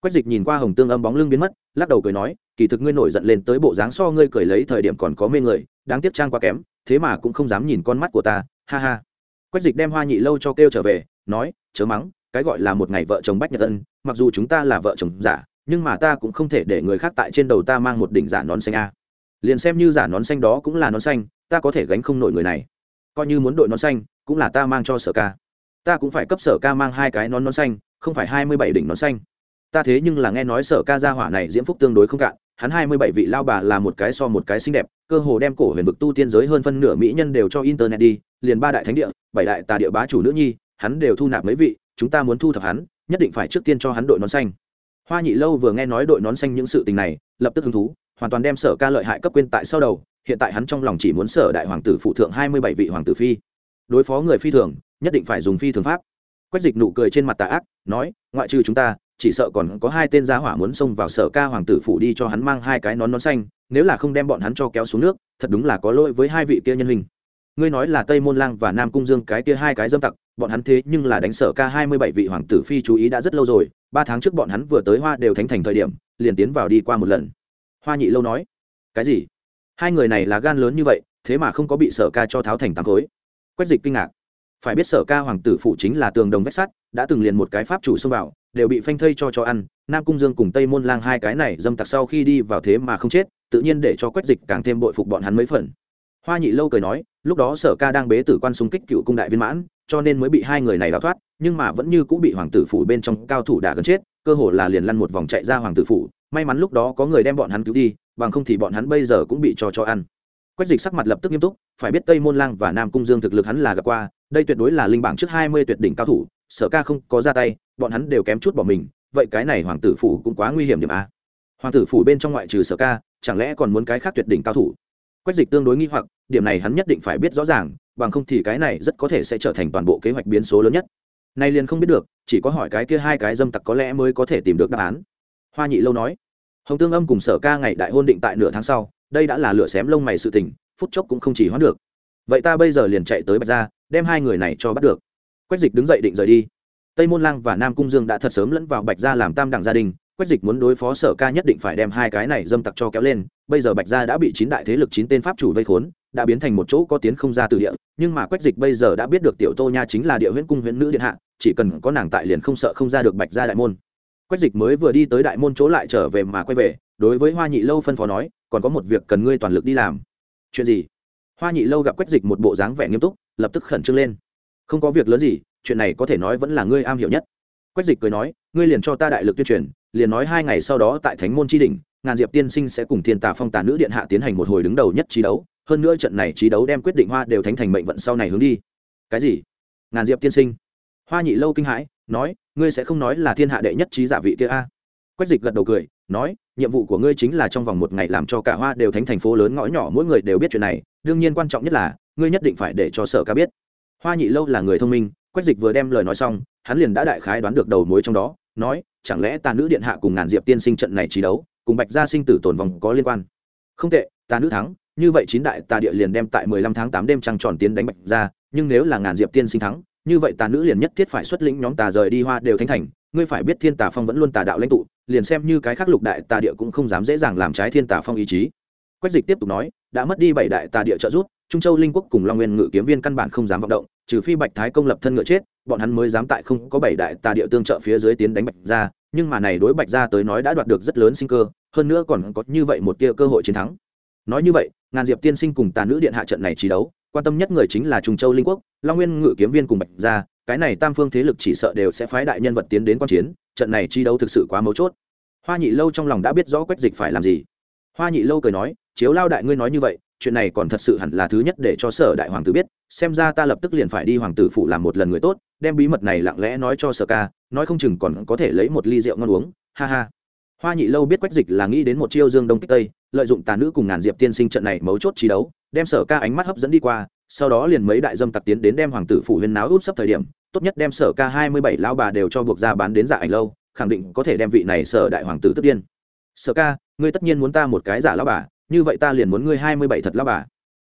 Quách dịch nhìn qua hồng tương âm bóng lưng biến mất, lắc đầu cười nói, kỳ thực ngươi nổi giận lên tới bộ dáng so ngươi cười lấy thời điểm còn có mê người, đáng tiếc trang quá kém, thế mà cũng không dám nhìn con mắt của ta, ha ha. Quách dịch đem hoa nhị lâu cho kêu trở về, nói, chớ mắng cái gọi là một ngày vợ chồng bách nhật ân, mặc dù chúng ta là vợ chồng giả, nhưng mà ta cũng không thể để người khác tại trên đầu ta mang một đỉnh giả nón xanh a. Liền xem như giả nón xanh đó cũng là nón xanh, ta có thể gánh không nổi người này. Coi như muốn đội nón xanh, cũng là ta mang cho sở ca. Ta cũng phải cấp sở ca mang hai cái nón nón xanh, không phải hai mươi bảy đỉnh nón xanh. Ta thế nhưng là nghe nói sở ca gia hỏa này diễm phúc tương đối không cạn, hắn hai mươi bảy vị lao bà là một cái so một cái xinh đẹp, cơ hồ đem cổ huyền vực tu tiên giới hơn phân nửa mỹ nhân đều cho internet đi, liền ba đại thánh địa, bảy đại tà địa bá chủ nữ nhi, hắn đều thu nạp mấy vị chúng ta muốn thu thập hắn, nhất định phải trước tiên cho hắn đội nón xanh. Hoa nhị lâu vừa nghe nói đội nón xanh những sự tình này, lập tức hứng thú, hoàn toàn đem sở ca lợi hại cấp quên tại sau đầu, hiện tại hắn trong lòng chỉ muốn sở đại hoàng tử phụ thượng hai mươi bảy vị hoàng tử phi. Đối phó người phi thường, nhất định phải dùng phi thường pháp. Quách dịch nụ cười trên mặt tà ác, nói, ngoại trừ chúng ta, chỉ sợ còn có hai tên gia hỏa muốn xông vào sở ca hoàng tử phủ đi cho hắn mang hai cái nón nón xanh, nếu là không đem bọn hắn cho kéo xuống nước, thật đúng là có lỗi với hai vị kia nhân hình. Ngươi nói là tây môn lang và nam cung dương cái kia hai cái dâm tặc bọn hắn thế nhưng là đánh sở ca hai mươi bảy vị hoàng tử phi chú ý đã rất lâu rồi, ba tháng trước bọn hắn vừa tới hoa đều thánh thành thời điểm, liền tiến vào đi qua một lần. Hoa nhị lâu nói, cái gì? Hai người này là gan lớn như vậy, thế mà không có bị sở ca cho tháo thành tám khối. Quách dịch kinh ngạc. Phải biết sở ca hoàng tử phụ chính là tường đồng vách sắt, đã từng liền một cái pháp chủ xông vào, đều bị phanh thây cho cho ăn, nam cung dương cùng tây môn lang hai cái này dâm tặc sau khi đi vào thế mà không chết, tự nhiên để cho quách dịch càng thêm bội phục bọn hắn mấy phần hoa nhị lâu cười nói, lúc đó sở ca đang bế tử quan xung kích cựu cung đại viên mãn, cho nên mới bị hai người này đào thoát, nhưng mà vẫn như cũng bị hoàng tử phủ bên trong cao thủ đả gần chết, cơ hồ là liền lăn một vòng chạy ra hoàng tử phủ, may mắn lúc đó có người đem bọn hắn cứu đi, bằng không thì bọn hắn bây giờ cũng bị cho cho ăn. Quách dịch sắc mặt lập tức nghiêm túc, phải biết tây môn lang và nam cung dương thực lực hắn là gặp qua, đây tuyệt đối là linh bảng trước hai mươi tuyệt đỉnh cao thủ, sở ca không có ra tay, bọn hắn đều kém chút bỏ mình, vậy cái này hoàng tử phủ cũng quá nguy hiểm điểm a. Hoàng tử phủ bên trong ngoại trừ sở ca, chẳng lẽ còn muốn cái khác tuyệt đỉnh cao thủ? Quách dịch tương đối nghi hoặc, điểm này hắn nhất định phải biết rõ ràng, bằng không thì cái này rất có thể sẽ trở thành toàn bộ kế hoạch biến số lớn nhất. Nay liền không biết được, chỉ có hỏi cái kia hai cái dâm tặc có lẽ mới có thể tìm được đáp án. Hoa nhị lâu nói, hồng tương âm cùng sở ca ngày đại hôn định tại nửa tháng sau, đây đã là lửa xém lông mày sự tình, phút chốc cũng không chỉ hoãn được. Vậy ta bây giờ liền chạy tới bạch gia, đem hai người này cho bắt được. Quách dịch đứng dậy định rời đi. Tây môn lang và nam cung dương đã thật sớm lẫn vào bạch gia làm tam đẳng gia đình quách dịch muốn đối phó sở ca nhất định phải đem hai cái này dâm tặc cho kéo lên, bây giờ bạch gia đã bị chín đại thế lực chín tên pháp chủ vây khốn, đã biến thành một chỗ có tiến không ra từ địa, nhưng mà quách dịch bây giờ đã biết được tiểu tô nha chính là địa huyễn cung huyễn nữ điện hạ, chỉ cần có nàng tại liền không sợ không ra được bạch gia đại môn. Quách dịch mới vừa đi tới đại môn chỗ lại trở về mà quay về, đối với hoa nhị lâu phân phó nói, còn có một việc cần ngươi toàn lực đi làm. Chuyện gì? Hoa nhị lâu gặp quách dịch một bộ dáng vẻ nghiêm túc, lập tức khẩn trương lên. Không có việc lớn gì, chuyện này có thể nói vẫn là ngươi am hiểu nhất. Quách dịch cười nói, ngươi liền cho ta đại lực tuyên truyền liền nói hai ngày sau đó tại thánh môn tri đình ngàn diệp tiên sinh sẽ cùng thiên tà phong tà nữ điện hạ tiến hành một hồi đứng đầu nhất trí đấu. Hơn nữa trận này trí đấu đem quyết định hoa đều thánh thành mệnh vận sau này hướng đi. Cái gì? Ngàn diệp tiên sinh. Hoa nhị lâu kinh hãi, nói, ngươi sẽ không nói là thiên hạ đệ nhất trí giả vị kia a? Quách dịch gật đầu cười, nói, nhiệm vụ của ngươi chính là trong vòng một ngày làm cho cả hoa đều thánh thành phố lớn ngõ nhỏ, mỗi người đều biết chuyện này. Đương nhiên quan trọng nhất là, ngươi nhất định phải để cho sở ca biết. Hoa nhị lâu là người thông minh, quách dịch vừa đem lời nói xong, hắn liền đã đại khái đoán được đầu mối trong đó, nói chẳng lẽ tà nữ điện hạ cùng ngàn diệp tiên sinh trận này trí đấu, cùng bạch gia sinh tử tồn vòng có liên quan? Không tệ tà nữ thắng, như vậy chín đại tà địa liền đem tại mười lăm tháng tám đêm trăng tròn tiến đánh bạch gia, nhưng nếu là ngàn diệp tiên sinh thắng, như vậy tà nữ liền nhất thiết phải xuất lĩnh nhóm tà rời đi hoa đều thánh thành, ngươi phải biết thiên tà phong vẫn luôn tà đạo lãnh tụ, liền xem như cái khác lục đại tà địa cũng không dám dễ dàng làm trái thiên tà phong ý chí. Quách dịch tiếp tục nói, đã mất đi bảy đại tà địa trợ giúp, trung châu linh quốc cùng long nguyên ngự kiếm viên căn bản không dám vọng động trừ phi bạch thái công lập thân ngựa chết, bọn hắn mới dám tại không có bảy đại tà địa tương trợ phía dưới tiến đánh bạch ra nhưng mà này đối bạch ra tới nói đã đoạt được rất lớn sinh cơ, hơn nữa còn có như vậy một tia cơ hội chiến thắng. Nói như vậy, ngàn diệp tiên sinh cùng tà nữ điện hạ trận này trí đấu, quan tâm nhất người chính là trung châu linh quốc, long nguyên ngự kiếm viên cùng bạch ra cái này tam phương thế lực chỉ sợ đều sẽ phái đại nhân vật tiến đến quan chiến, trận này chi đấu thực sự quá mấu chốt. Hoa nhị lâu trong lòng đã biết rõ quách dịch phải làm gì. Hoa nhị lâu cười nói, chiếu lao đại ngươi nói như vậy chuyện này còn thật sự hẳn là thứ nhất để cho sở đại hoàng tử biết, xem ra ta lập tức liền phải đi hoàng tử phủ làm một lần người tốt, đem bí mật này lặng lẽ nói cho sở ca, nói không chừng còn có thể lấy một ly rượu ngon uống, ha ha. Hoa nhị lâu biết quách dịch là nghĩ đến một chiêu dương đông kích tây, lợi dụng tà nữ cùng ngàn diệp tiên sinh trận này mấu chốt trí đấu, đem sở ca ánh mắt hấp dẫn đi qua, sau đó liền mấy đại dâm tặc tiến đến đem hoàng tử phủ huyên náo úp sắp thời điểm, tốt nhất đem sở ca hai mươi bảy lao bà đều cho buộc ra bán đến giả ảnh lâu, khẳng định có thể đem vị này sở đại hoàng tử tức điên. Sở ca, ngươi tất nhiên muốn ta một cái giả lao bà như vậy ta liền muốn ngươi hai mươi bảy thật lao bà.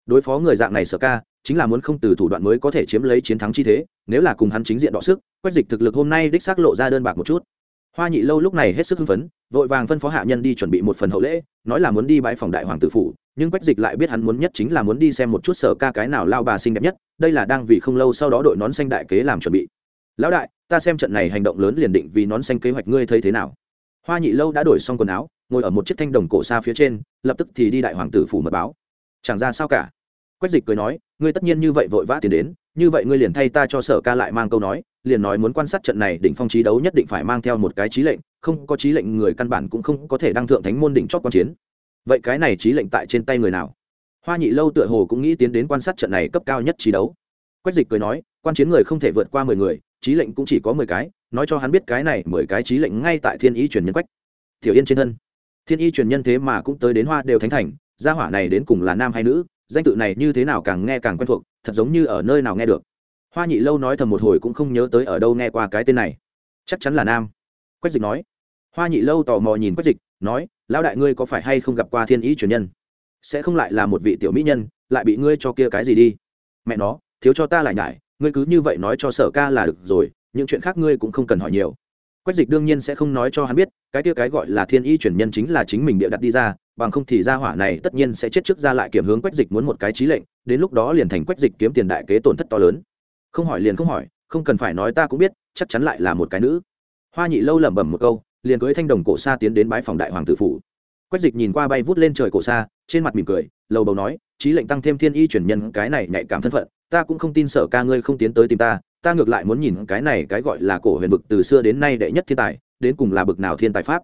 Đối phó người dạng này sở ca, chính là muốn không từ thủ đoạn mới có thể chiếm lấy chiến thắng chi thế, nếu là cùng hắn chính diện đọ sức, quách dịch thực lực hôm nay đích xác lộ ra đơn bạc một chút. Hoa nhị lâu lúc này hết sức hưng phấn, vội vàng phân phó hạ nhân đi chuẩn bị một phần hậu lễ, nói là muốn đi bãi phòng đại hoàng tử phủ, nhưng quách dịch lại biết hắn muốn nhất chính là muốn đi xem một chút sở ca cái nào lao bà xinh đẹp nhất, đây là đang vì không lâu sau đó đội nón xanh đại kế làm chuẩn bị. Lão đại, ta xem trận này hành động lớn liền định vì nón xanh kế hoạch ngươi thấy thế nào? Hoa nhị lâu đã đổi xong quần áo, ngồi ở một chiếc thanh đồng cổ xa phía trên, lập tức thì đi đại hoàng tử phủ mật báo. Chẳng ra sao cả. Quách dịch cười nói, ngươi tất nhiên như vậy vội vã tiền đến, như vậy ngươi liền thay ta cho sở ca lại mang câu nói, liền nói muốn quan sát trận này đỉnh phong trí đấu nhất định phải mang theo một cái trí lệnh, không có trí lệnh người căn bản cũng không có thể đăng thượng thánh môn đỉnh chót quan chiến. Vậy cái này trí lệnh tại trên tay người nào? Hoa nhị lâu tựa hồ cũng nghĩ tiến đến quan sát trận này cấp cao nhất trí đấu. Quách dịch cười nói, quan chiến người không thể vượt qua mười người trí lệnh cũng chỉ có mười cái, nói cho hắn biết cái này mười cái trí lệnh ngay tại thiên Y truyền nhân quách. Tiểu yên trên thân. Thiên y truyền nhân thế mà cũng tới đến hoa đều thánh thành, gia hỏa này đến cùng là nam hay nữ, danh tự này như thế nào càng nghe càng quen thuộc, thật giống như ở nơi nào nghe được. Hoa nhị lâu nói thầm một hồi cũng không nhớ tới ở đâu nghe qua cái tên này. Chắc chắn là nam. Quách dịch nói. Hoa nhị lâu tò mò nhìn quách dịch, nói, lão đại ngươi có phải hay không gặp qua thiên ý truyền nhân? Sẽ không lại là một vị tiểu mỹ nhân, lại bị ngươi cho kia cái gì đi? Mẹ nó, thiếu cho ta lại nhải ngươi cứ như vậy nói cho sở ca là được rồi, những chuyện khác ngươi cũng không cần hỏi nhiều. Quách dịch đương nhiên sẽ không nói cho hắn biết, cái kia cái gọi là thiên y truyền nhân chính là chính mình bịa đặt đi ra, bằng không thì ra hỏa này tất nhiên sẽ chết trước ra lại kiểm hướng quách dịch muốn một cái trí lệnh, đến lúc đó liền thành quách dịch kiếm tiền đại kế tổn thất to lớn. Không hỏi liền không hỏi, không cần phải nói ta cũng biết, chắc chắn lại là một cái nữ. Hoa nhị lâu lẩm bẩm một câu, liền cưới thanh đồng cổ xa tiến đến bái phòng đại hoàng tử phủ. Quách dịch nhìn qua bay vút lên trời cổ xa trên mặt mỉm cười, lầu bầu nói trí lệnh tăng thêm thiên y truyền nhân, cái này nhạy cảm thân phận ta cũng không tin sở ca ngươi không tiến tới tìm ta ta ngược lại muốn nhìn cái này cái gọi là cổ huyền vực từ xưa đến nay đệ nhất thiên tài, đến cùng là bực nào thiên tài pháp.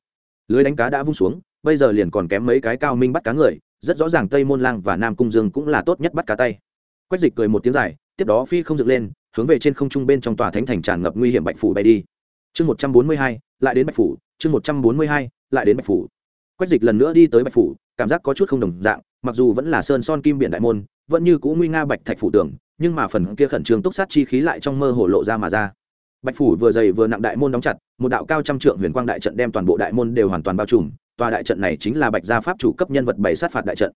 Lưới đánh cá đã vung xuống, bây giờ liền còn kém mấy cái cao minh bắt cá người, rất rõ ràng tây môn lang và nam cung dương cũng là tốt nhất bắt cá tay. Quách dịch cười một tiếng dài, tiếp đó phi không dựng lên, hướng về trên không trung bên trong tòa thánh thành tràn ngập nguy hiểm bạch phủ bay đi. Chương một trăm bốn mươi hai, lại đến bạch phủ, chương một trăm bốn mươi hai, lại đến bạch phủ. Quách dịch lần nữa đi tới bạch phủ, cảm giác có chút không đồng dạng, mặc dù vẫn là sơn son kim biển đại môn, vẫn như cũ nguy nga bạch thạch phủ tưởng nhưng mà phần kia khẩn trương túc sát chi khí lại trong mơ hồ lộ ra mà ra. Bạch phủ vừa dày vừa nặng đại môn đóng chặt, một đạo cao trăm trượng huyền quang đại trận đem toàn bộ đại môn đều hoàn toàn bao trùm, tòa đại trận này chính là bạch gia pháp chủ cấp nhân vật bày sát phạt đại trận.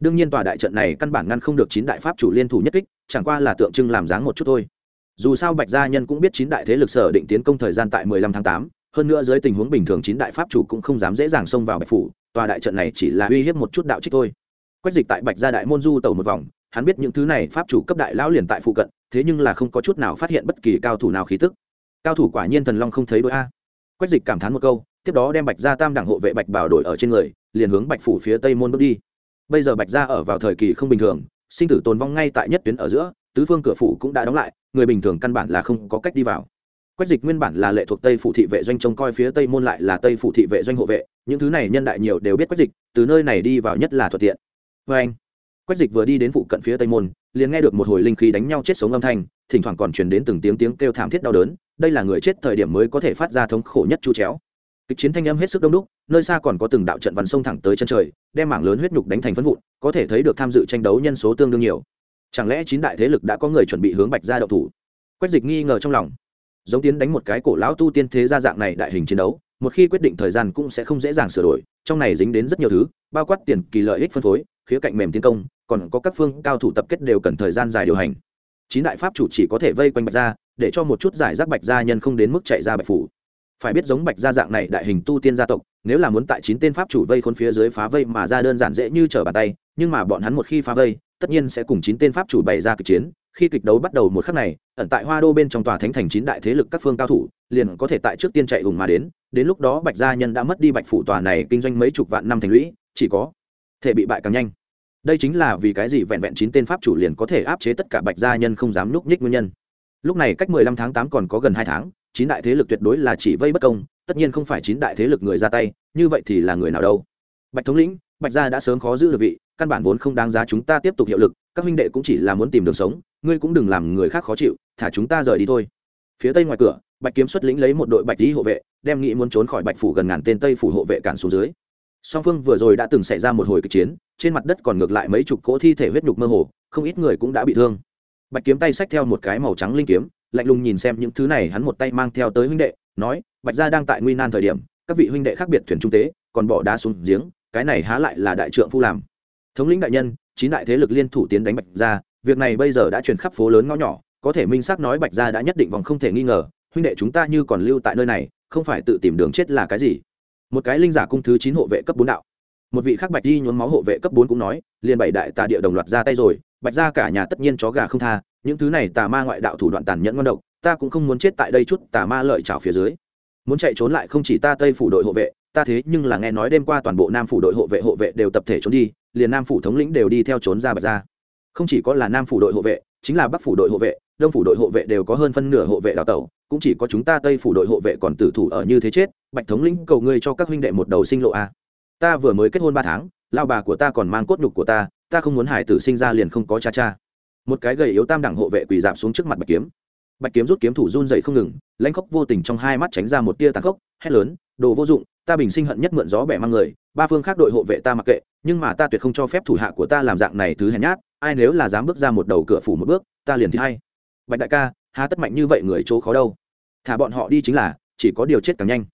Đương nhiên tòa đại trận này căn bản ngăn không được chín đại pháp chủ liên thủ nhất kích, chẳng qua là tượng trưng làm dáng một chút thôi. Dù sao bạch gia nhân cũng biết chín đại thế lực sở định tiến công thời gian tại mười lăm tháng tám, hơn nữa dưới tình huống bình thường chín đại pháp chủ cũng không dám dễ dàng xông vào bạch phủ, tòa đại trận này chỉ là uy hiếp một chút đạo trích thôi. Quách dịch tại bạch gia đại môn du tẩu một vòng hắn biết những thứ này pháp chủ cấp đại lão liền tại phụ cận, thế nhưng là không có chút nào phát hiện bất kỳ cao thủ nào khí tức. Cao thủ quả nhiên thần long không thấy đôi a. Quách dịch cảm thán một câu, tiếp đó đem bạch gia tam đảng hộ vệ bạch bảo đổi ở trên người, liền hướng bạch phủ phía tây môn bước đi. Bây giờ bạch gia ở vào thời kỳ không bình thường, sinh tử tồn vong ngay tại nhất tuyến ở giữa, tứ phương cửa phủ cũng đã đóng lại, người bình thường căn bản là không có cách đi vào. Quách dịch nguyên bản là lệ thuộc tây phủ thị vệ doanh trông coi phía tây môn lại là tây phủ thị vệ doanh hộ vệ, những thứ này nhân đại nhiều đều biết quách dịch, từ nơi này đi vào nhất là thuận tiện. Vê anh quách dịch vừa đi đến phụ cận phía tây môn, liền nghe được một hồi linh khí đánh nhau chết sống âm thanh, thỉnh thoảng còn truyền đến từng tiếng tiếng kêu thảm thiết đau đớn, đây là người chết thời điểm mới có thể phát ra thống khổ nhất chu chéo. Kịch chiến thanh âm hết sức đông đúc, nơi xa còn có từng đạo trận văn sông thẳng tới chân trời, đem mảng lớn huyết nhục đánh thành phân vụn, có thể thấy được tham dự tranh đấu nhân số tương đương nhiều. Chẳng lẽ chín đại thế lực đã có người chuẩn bị hướng bạch ra đậu thủ? Quách dịch nghi ngờ trong lòng. Giống tiến đánh một cái cổ lão tu tiên thế gia dạng này đại hình chiến đấu, một khi quyết định thời gian cũng sẽ không dễ dàng sửa đổi, trong này dính đến rất nhiều thứ, bao quát tiền, kỳ lợi ích phân phối, khía cạnh mềm tiến công còn có các phương cao thủ tập kết đều cần thời gian dài điều hành. Chín đại pháp chủ chỉ có thể vây quanh bạch gia, để cho một chút giải rác bạch gia nhân không đến mức chạy ra bạch phủ. Phải biết giống bạch gia dạng này đại hình tu tiên gia tộc, nếu là muốn tại chín tên pháp chủ vây khốn phía dưới phá vây mà ra đơn giản dễ như trở bàn tay, nhưng mà bọn hắn một khi phá vây, tất nhiên sẽ cùng chín tên pháp chủ bày ra kịch chiến. Khi kịch đấu bắt đầu một khắc này, ẩn tại hoa đô bên trong tòa thánh thành chín đại thế lực các phương cao thủ, liền có thể tại trước tiên chạy hùng mà đến. Đến lúc đó bạch gia nhân đã mất đi bạch phủ tòa này kinh doanh mấy chục vạn năm thành lũy, chỉ có thể bị bại càng nhanh đây chính là vì cái gì vẹn vẹn chín tên pháp chủ liền có thể áp chế tất cả bạch gia nhân không dám núp nhích nguyên nhân. Lúc này cách mười lăm tháng tám còn có gần hai tháng, chín đại thế lực tuyệt đối là chỉ vây bất công, tất nhiên không phải chín đại thế lực người ra tay, như vậy thì là người nào đâu. Bạch thống lĩnh, bạch gia đã sớm khó giữ được vị, căn bản vốn không đáng giá chúng ta tiếp tục hiệu lực, các huynh đệ cũng chỉ là muốn tìm đường sống, ngươi cũng đừng làm người khác khó chịu, thả chúng ta rời đi thôi. Phía tây ngoài cửa, bạch kiếm xuất lĩnh lấy một đội bạch lý hộ vệ, đem nghĩ muốn trốn khỏi bạch phủ gần ngàn tên tây phủ hộ vệ cản xuống dưới song phương vừa rồi đã từng xảy ra một hồi kịch chiến, trên mặt đất còn ngược lại mấy chục cỗ thi thể huyết nhục mơ hồ, không ít người cũng đã bị thương. Bạch kiếm tay xách theo một cái màu trắng linh kiếm, lạnh lùng nhìn xem những thứ này hắn một tay mang theo tới huynh đệ, nói, bạch gia đang tại nguy nan thời điểm, các vị huynh đệ khác biệt thuyền trung tế, còn bỏ đá xuống giếng, cái này há lại là đại trượng phu làm. Thống lĩnh đại nhân, chín đại thế lực liên thủ tiến đánh bạch gia, việc này bây giờ đã truyền khắp phố lớn ngõ nhỏ, có thể minh xác nói bạch gia đã nhất định vòng không thể nghi ngờ, huynh đệ chúng ta như còn lưu tại nơi này, không phải tự tìm đường chết là cái gì? Một cái linh giả cung thứ chín hộ vệ cấp bốn đạo. Một vị khác bạch di nhuốm máu hộ vệ cấp bốn cũng nói, liền bảy đại tà địa đồng loạt ra tay rồi, bạch ra cả nhà tất nhiên chó gà không tha, những thứ này tà ma ngoại đạo thủ đoạn tàn nhẫn ngon độc, ta cũng không muốn chết tại đây chút tà ma lợi trào phía dưới. Muốn chạy trốn lại không chỉ ta tây phủ đội hộ vệ, ta thế nhưng là nghe nói đêm qua toàn bộ nam phủ đội hộ vệ hộ vệ đều tập thể trốn đi, liền nam phủ thống lĩnh đều đi theo trốn ra bạch ra không chỉ có là nam phủ đội hộ vệ, chính là bắc phủ đội hộ vệ đông phủ đội hộ vệ đều có hơn phân nửa hộ vệ đào tẩu, cũng chỉ có chúng ta tây phủ đội hộ vệ còn tử thủ ở như thế chết, bạch thống lĩnh cầu ngươi cho các huynh đệ một đầu sinh lộ a. Ta vừa mới kết hôn ba tháng lao bà của ta còn mang cốt nhục của ta ta không muốn hải tử sinh ra liền không có cha cha. Một cái gầy yếu tam đẳng hộ vệ quỳ dạp xuống trước mặt bạch kiếm. Bạch kiếm rút kiếm thủ run dậy không ngừng, lãnh khóc vô tình trong hai mắt tránh ra một tia tàn khốc, hét lớn, đồ vô dụng, ta bình sinh hận nhất mượn gió bẻ mang người, ba phương khác đội hộ vệ ta mặc kệ, nhưng mà ta tuyệt không cho phép thủ hạ của ta làm dạng này thứ hèn nhát, ai nếu là dám bước ra một đầu cửa phủ một bước, ta liền thì hay bạch đại ca, há tất mạnh như vậy người chỗ khó đâu. Thả bọn họ đi chính là, chỉ có điều chết càng nhanh.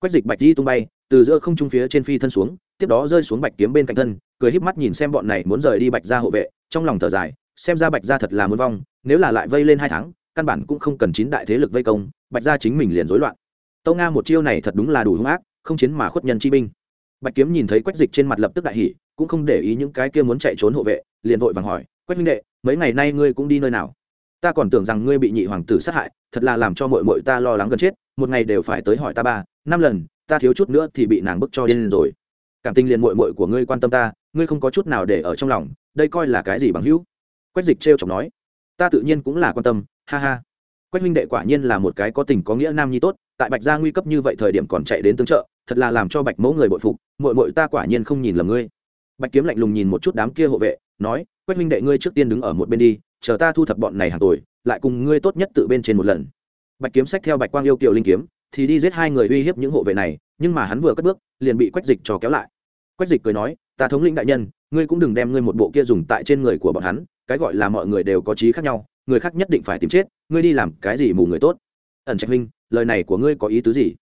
Quách dịch bạch di tung bay, từ giữa không trung phía trên phi thân xuống, tiếp đó rơi xuống bạch kiếm bên cạnh thân, cười híp mắt nhìn xem bọn này muốn rời đi bạch ra hộ vệ, trong lòng thở dài, xem ra bạch ra thật là muốn vong, nếu là lại vây lên hai tháng, căn bản cũng không cần chín đại thế lực vây công, bạch ra chính mình liền rối loạn. Tâu nga một chiêu này thật đúng là đủ hung ác, không chiến mà khuất nhân chi binh. Bạch kiếm nhìn thấy quách dịch trên mặt lập tức đại hỉ, cũng không để ý những cái kia muốn chạy trốn hộ vệ, liền vội vàng hỏi, quách minh đệ, mấy ngày nay ngươi cũng đi nơi nào? Ta còn tưởng rằng ngươi bị nhị hoàng tử sát hại, thật là làm cho mội mội ta lo lắng gần chết, một ngày đều phải tới hỏi ta ba, năm lần, ta thiếu chút nữa thì bị nàng bức cho điên rồi. Cảm tình liền mội mội của ngươi quan tâm ta, ngươi không có chút nào để ở trong lòng, đây coi là cái gì bằng hữu? Quách dịch trêu chọc nói. Ta tự nhiên cũng là quan tâm, ha ha. Quách huynh đệ quả nhiên là một cái có tình có nghĩa nam nhi tốt, tại bạch gia nguy cấp như vậy thời điểm còn chạy đến tương trợ, thật là làm cho bạch mẫu người bội phục mội mội ta quả nhiên không nhìn lầm ngươi. Bạch kiếm lạnh lùng nhìn một chút đám kia hộ vệ, nói, quách huynh đệ ngươi trước tiên đứng ở một bên đi chờ ta thu thập bọn này hàng tuổi lại cùng ngươi tốt nhất tự bên trên một lần. Bạch kiếm sách theo bạch quang yêu kiều linh kiếm, thì đi giết hai người uy hiếp những hộ vệ này, nhưng mà hắn vừa cất bước, liền bị quách dịch trò kéo lại. Quách dịch cười nói, ta thống lĩnh đại nhân, ngươi cũng đừng đem ngươi một bộ kia dùng tại trên người của bọn hắn, cái gọi là mọi người đều có trí khác nhau, người khác nhất định phải tìm chết, ngươi đi làm cái gì mù người tốt? Ẩn trạch huynh, lời này của ngươi có ý tứ gì?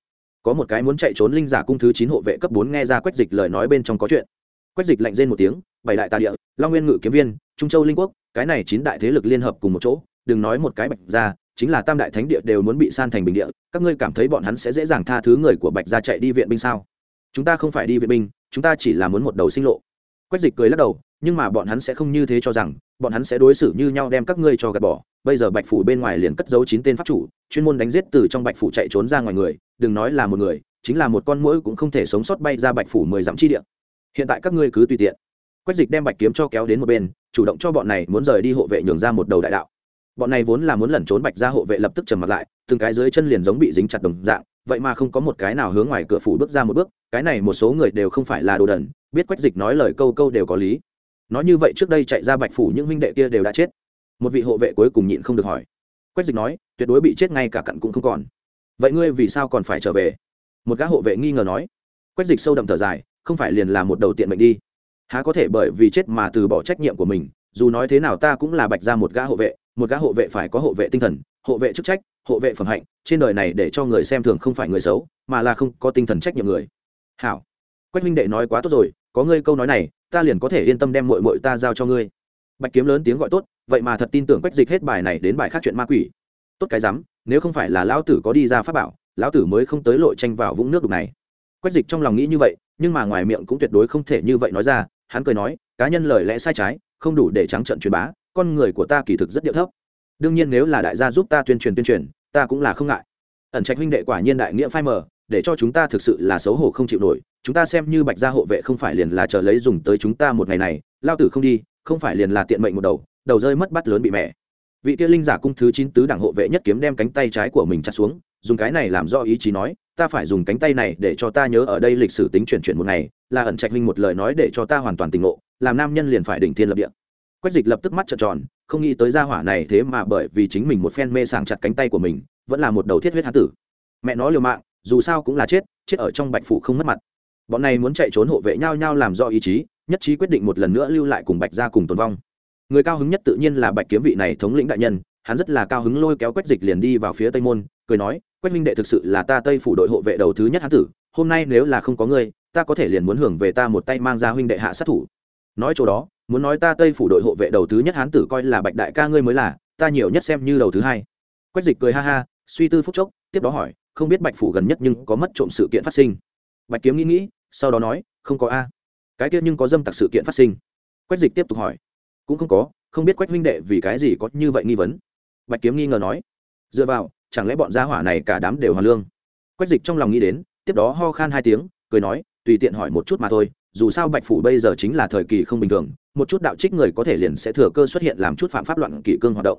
Có một cái muốn chạy trốn linh giả cung thứ chín hộ vệ cấp bốn nghe ra quách dịch lời nói bên trong có chuyện. Quách dịch lạnh rên một tiếng, bảy đại tà địa, long nguyên ngự kiếm viên trung châu linh quốc, cái này chín đại thế lực liên hợp cùng một chỗ, đừng nói một cái bạch ra chính là tam đại thánh địa đều muốn bị san thành bình địa, các ngươi cảm thấy bọn hắn sẽ dễ dàng tha thứ người của bạch ra chạy đi viện binh sao? Chúng ta không phải đi viện binh, chúng ta chỉ là muốn một đầu sinh lộ. Quách dịch cười lắc đầu, nhưng mà bọn hắn sẽ không như thế cho rằng, bọn hắn sẽ đối xử như nhau đem các ngươi cho gạt bỏ. Bây giờ bạch phủ bên ngoài liền cất giấu chín tên pháp chủ, chuyên môn đánh giết từ trong bạch phủ chạy trốn ra ngoài người, đừng nói là một người, chính là một con mũi cũng không thể sống sót bay ra bạch phủ mười dặm chi địa. Hiện tại các ngươi cứ tùy tiện quách dịch đem bạch kiếm cho kéo đến một bên, chủ động cho bọn này muốn rời đi hộ vệ nhường ra một đầu đại đạo. Bọn này vốn là muốn lẩn trốn bạch ra hộ vệ lập tức trầm mặt lại, từng cái dưới chân liền giống bị dính chặt đồng dạng, vậy mà không có một cái nào hướng ngoài cửa phủ bước ra một bước, cái này một số người đều không phải là đồ đần, biết quách dịch nói lời câu câu đều có lý. Nói như vậy trước đây chạy ra bạch phủ những huynh đệ kia đều đã chết. Một vị hộ vệ cuối cùng nhịn không được hỏi. Quách dịch nói, tuyệt đối bị chết ngay cả cặn cũng không còn. Vậy ngươi vì sao còn phải trở về? Một gã hộ vệ nghi ngờ nói. Quách dịch sâu đậm thở dài, không phải liền là một đầu tiện mệnh đi há có thể bởi vì chết mà từ bỏ trách nhiệm của mình, dù nói thế nào ta cũng là bạch ra một gã hộ vệ, một gã hộ vệ phải có hộ vệ tinh thần, hộ vệ chức trách, hộ vệ phẩm hạnh, trên đời này để cho người xem thường không phải người xấu, mà là không có tinh thần trách nhiệm người. Hảo. Quách minh đệ nói quá tốt rồi, có ngươi câu nói này, ta liền có thể yên tâm đem mội mội ta giao cho ngươi. Bạch kiếm lớn tiếng gọi tốt, vậy mà thật tin tưởng quách dịch hết bài này đến bài khác chuyện ma quỷ. Tốt cái rắm, nếu không phải là lão tử có đi ra pháp bảo, lão tử mới không tới lội tranh vào vũng nước đục này. Quách dịch trong lòng nghĩ như vậy, nhưng mà ngoài miệng cũng tuyệt đối không thể như vậy nói ra hắn cười nói, cá nhân lời lẽ sai trái, không đủ để trắng trận truyền bá, con người của ta kỳ thực rất điệu thấp. Đương nhiên nếu là đại gia giúp ta tuyên truyền tuyên truyền, ta cũng là không ngại. Ẩn trạch huynh đệ quả nhiên đại nghĩa phai mờ, để cho chúng ta thực sự là xấu hổ không chịu nổi. Chúng ta xem như bạch gia hộ vệ không phải liền là chờ lấy dùng tới chúng ta một ngày này, lao tử không đi, không phải liền là tiện mệnh một đầu đầu rơi mất bắt lớn bị mẹ. Vị kia linh giả cung thứ chín tứ đảng hộ vệ nhất kiếm đem cánh tay trái của mình chặt xuống, dùng cái này làm do ý chí nói ta phải dùng cánh tay này để cho ta nhớ ở đây lịch sử tính chuyển chuyển một ngày, là ẩn trạch huynh một lời nói để cho ta hoàn toàn tỉnh ngộ, làm nam nhân liền phải đỉnh thiên lập địa. Quách dịch lập tức mắt trợn tròn, không nghĩ tới gia hỏa này thế mà bởi vì chính mình một phen mê sàng chặt cánh tay của mình, vẫn là một đầu thiết huyết hán tử. Mẹ nó liều mạng, dù sao cũng là chết chết ở trong bạch phủ không mất mặt. Bọn này muốn chạy trốn hộ vệ nhau nhau làm do ý chí, nhất trí quyết định một lần nữa lưu lại cùng bạch ra cùng tồn vong. Người cao hứng nhất tự nhiên là bạch kiếm vị này thống lĩnh đại nhân, hắn rất là cao hứng lôi kéo quách dịch liền đi vào phía tây môn, cười nói quách minh đệ thực sự là ta tây phủ đội hộ vệ đầu thứ nhất hán tử, hôm nay nếu là không có ngươi, ta có thể liền muốn hưởng về ta một tay mang ra huynh đệ hạ sát thủ. Nói chỗ đó, muốn nói ta tây phủ đội hộ vệ đầu thứ nhất hán tử coi là bạch đại ca ngươi mới là, ta nhiều nhất xem như đầu thứ hai. Quách dịch cười ha ha, suy tư phúc chốc, tiếp đó hỏi, không biết bạch phủ gần nhất nhưng có mất trộm sự kiện phát sinh? Bạch kiếm nghĩ nghĩ, sau đó nói, không có a. Cái kia nhưng có dâm tặc sự kiện phát sinh. Quách dịch tiếp tục hỏi, cũng không có, không biết quách huynh đệ vì cái gì có như vậy nghi vấn. Bạch kiếm nghi ngờ nói, dựa vào chẳng lẽ bọn gia hỏa này cả đám đều hoàn lương? Quách dịch trong lòng nghĩ đến, tiếp đó ho khan hai tiếng, cười nói, tùy tiện hỏi một chút mà thôi, dù sao bạch phủ bây giờ chính là thời kỳ không bình thường, một chút đạo trích người có thể liền sẽ thừa cơ xuất hiện làm chút phạm pháp loạn kỷ cương hoạt động.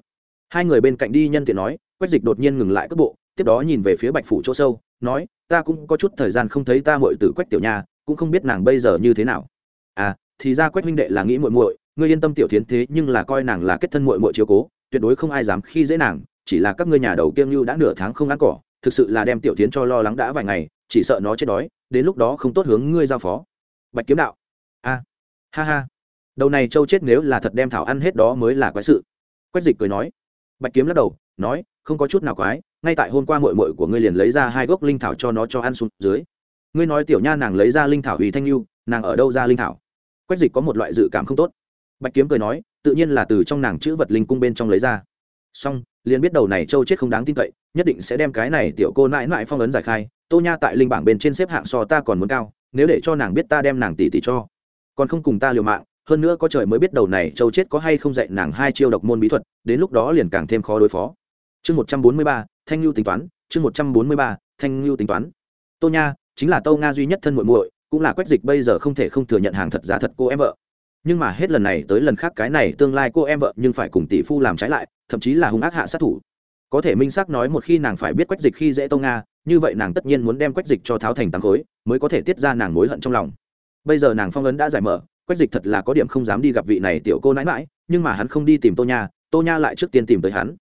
Hai người bên cạnh đi nhân tiện nói, quách dịch đột nhiên ngừng lại cước bộ, tiếp đó nhìn về phía bạch phủ chỗ sâu, nói, ta cũng có chút thời gian không thấy ta muội tử quách tiểu nha, cũng không biết nàng bây giờ như thế nào. À thì ra quách huynh đệ là nghĩ muội muội, ngươi yên tâm tiểu thiến thế nhưng là coi nàng là kết thân muội muội chiếu cố, tuyệt đối không ai dám khi dễ nàng chỉ là các ngươi nhà đầu kiêng như đã nửa tháng không ăn cỏ, thực sự là đem tiểu tiến cho lo lắng đã vài ngày, chỉ sợ nó chết đói, đến lúc đó không tốt hướng ngươi giao phó. Bạch kiếm đạo. A. Ha ha. Đầu này châu chết nếu là thật đem thảo ăn hết đó mới là quái sự. Quách dịch cười nói. Bạch kiếm lắc đầu, nói, không có chút nào quái, ngay tại hôm qua mội mội của ngươi liền lấy ra hai gốc linh thảo cho nó cho ăn xuống dưới. Ngươi nói tiểu nha nàng lấy ra linh thảo hủy thanh lưu nàng ở đâu ra linh thảo? Quách dịch có một loại dự cảm không tốt. Bạch kiếm cười nói, tự nhiên là từ trong nàng chữ vật linh cung bên trong lấy ra xong, liền biết đầu này châu chết không đáng tin cậy, nhất định sẽ đem cái này tiểu cô mãi mãi phong ấn giải khai, tô nha tại linh bảng bên trên xếp hạng so ta còn muốn cao, nếu để cho nàng biết ta đem nàng tỷ tỷ cho. Còn không cùng ta liều mạng, hơn nữa có trời mới biết đầu này châu chết có hay không dạy nàng hai chiêu độc môn bí thuật, đến lúc đó liền càng thêm khó đối phó. Chương một trăm bốn mươi ba, thanh lưu tính toán, chương một trăm bốn mươi ba, thanh lưu tính toán. Tô nha, chính là tô nga duy nhất thân muội muội, cũng là quách dịch bây giờ không thể không thừa nhận hàng thật giá thật cô em vợ. Nhưng mà hết lần này tới lần khác cái này tương lai cô em vợ nhưng phải cùng tỷ phu làm trái lại thậm chí là hung ác hạ sát thủ. Có thể minh xác nói một khi nàng phải biết quách dịch khi dễ tô nga, như vậy nàng tất nhiên muốn đem quách dịch cho tháo thành tám khối, mới có thể tiết ra nàng mối hận trong lòng. Bây giờ nàng phong ấn đã giải mở, quách dịch thật là có điểm không dám đi gặp vị này tiểu cô nãi mãi, nhưng mà hắn không đi tìm tô nha tô nha lại trước tiên tìm tới hắn.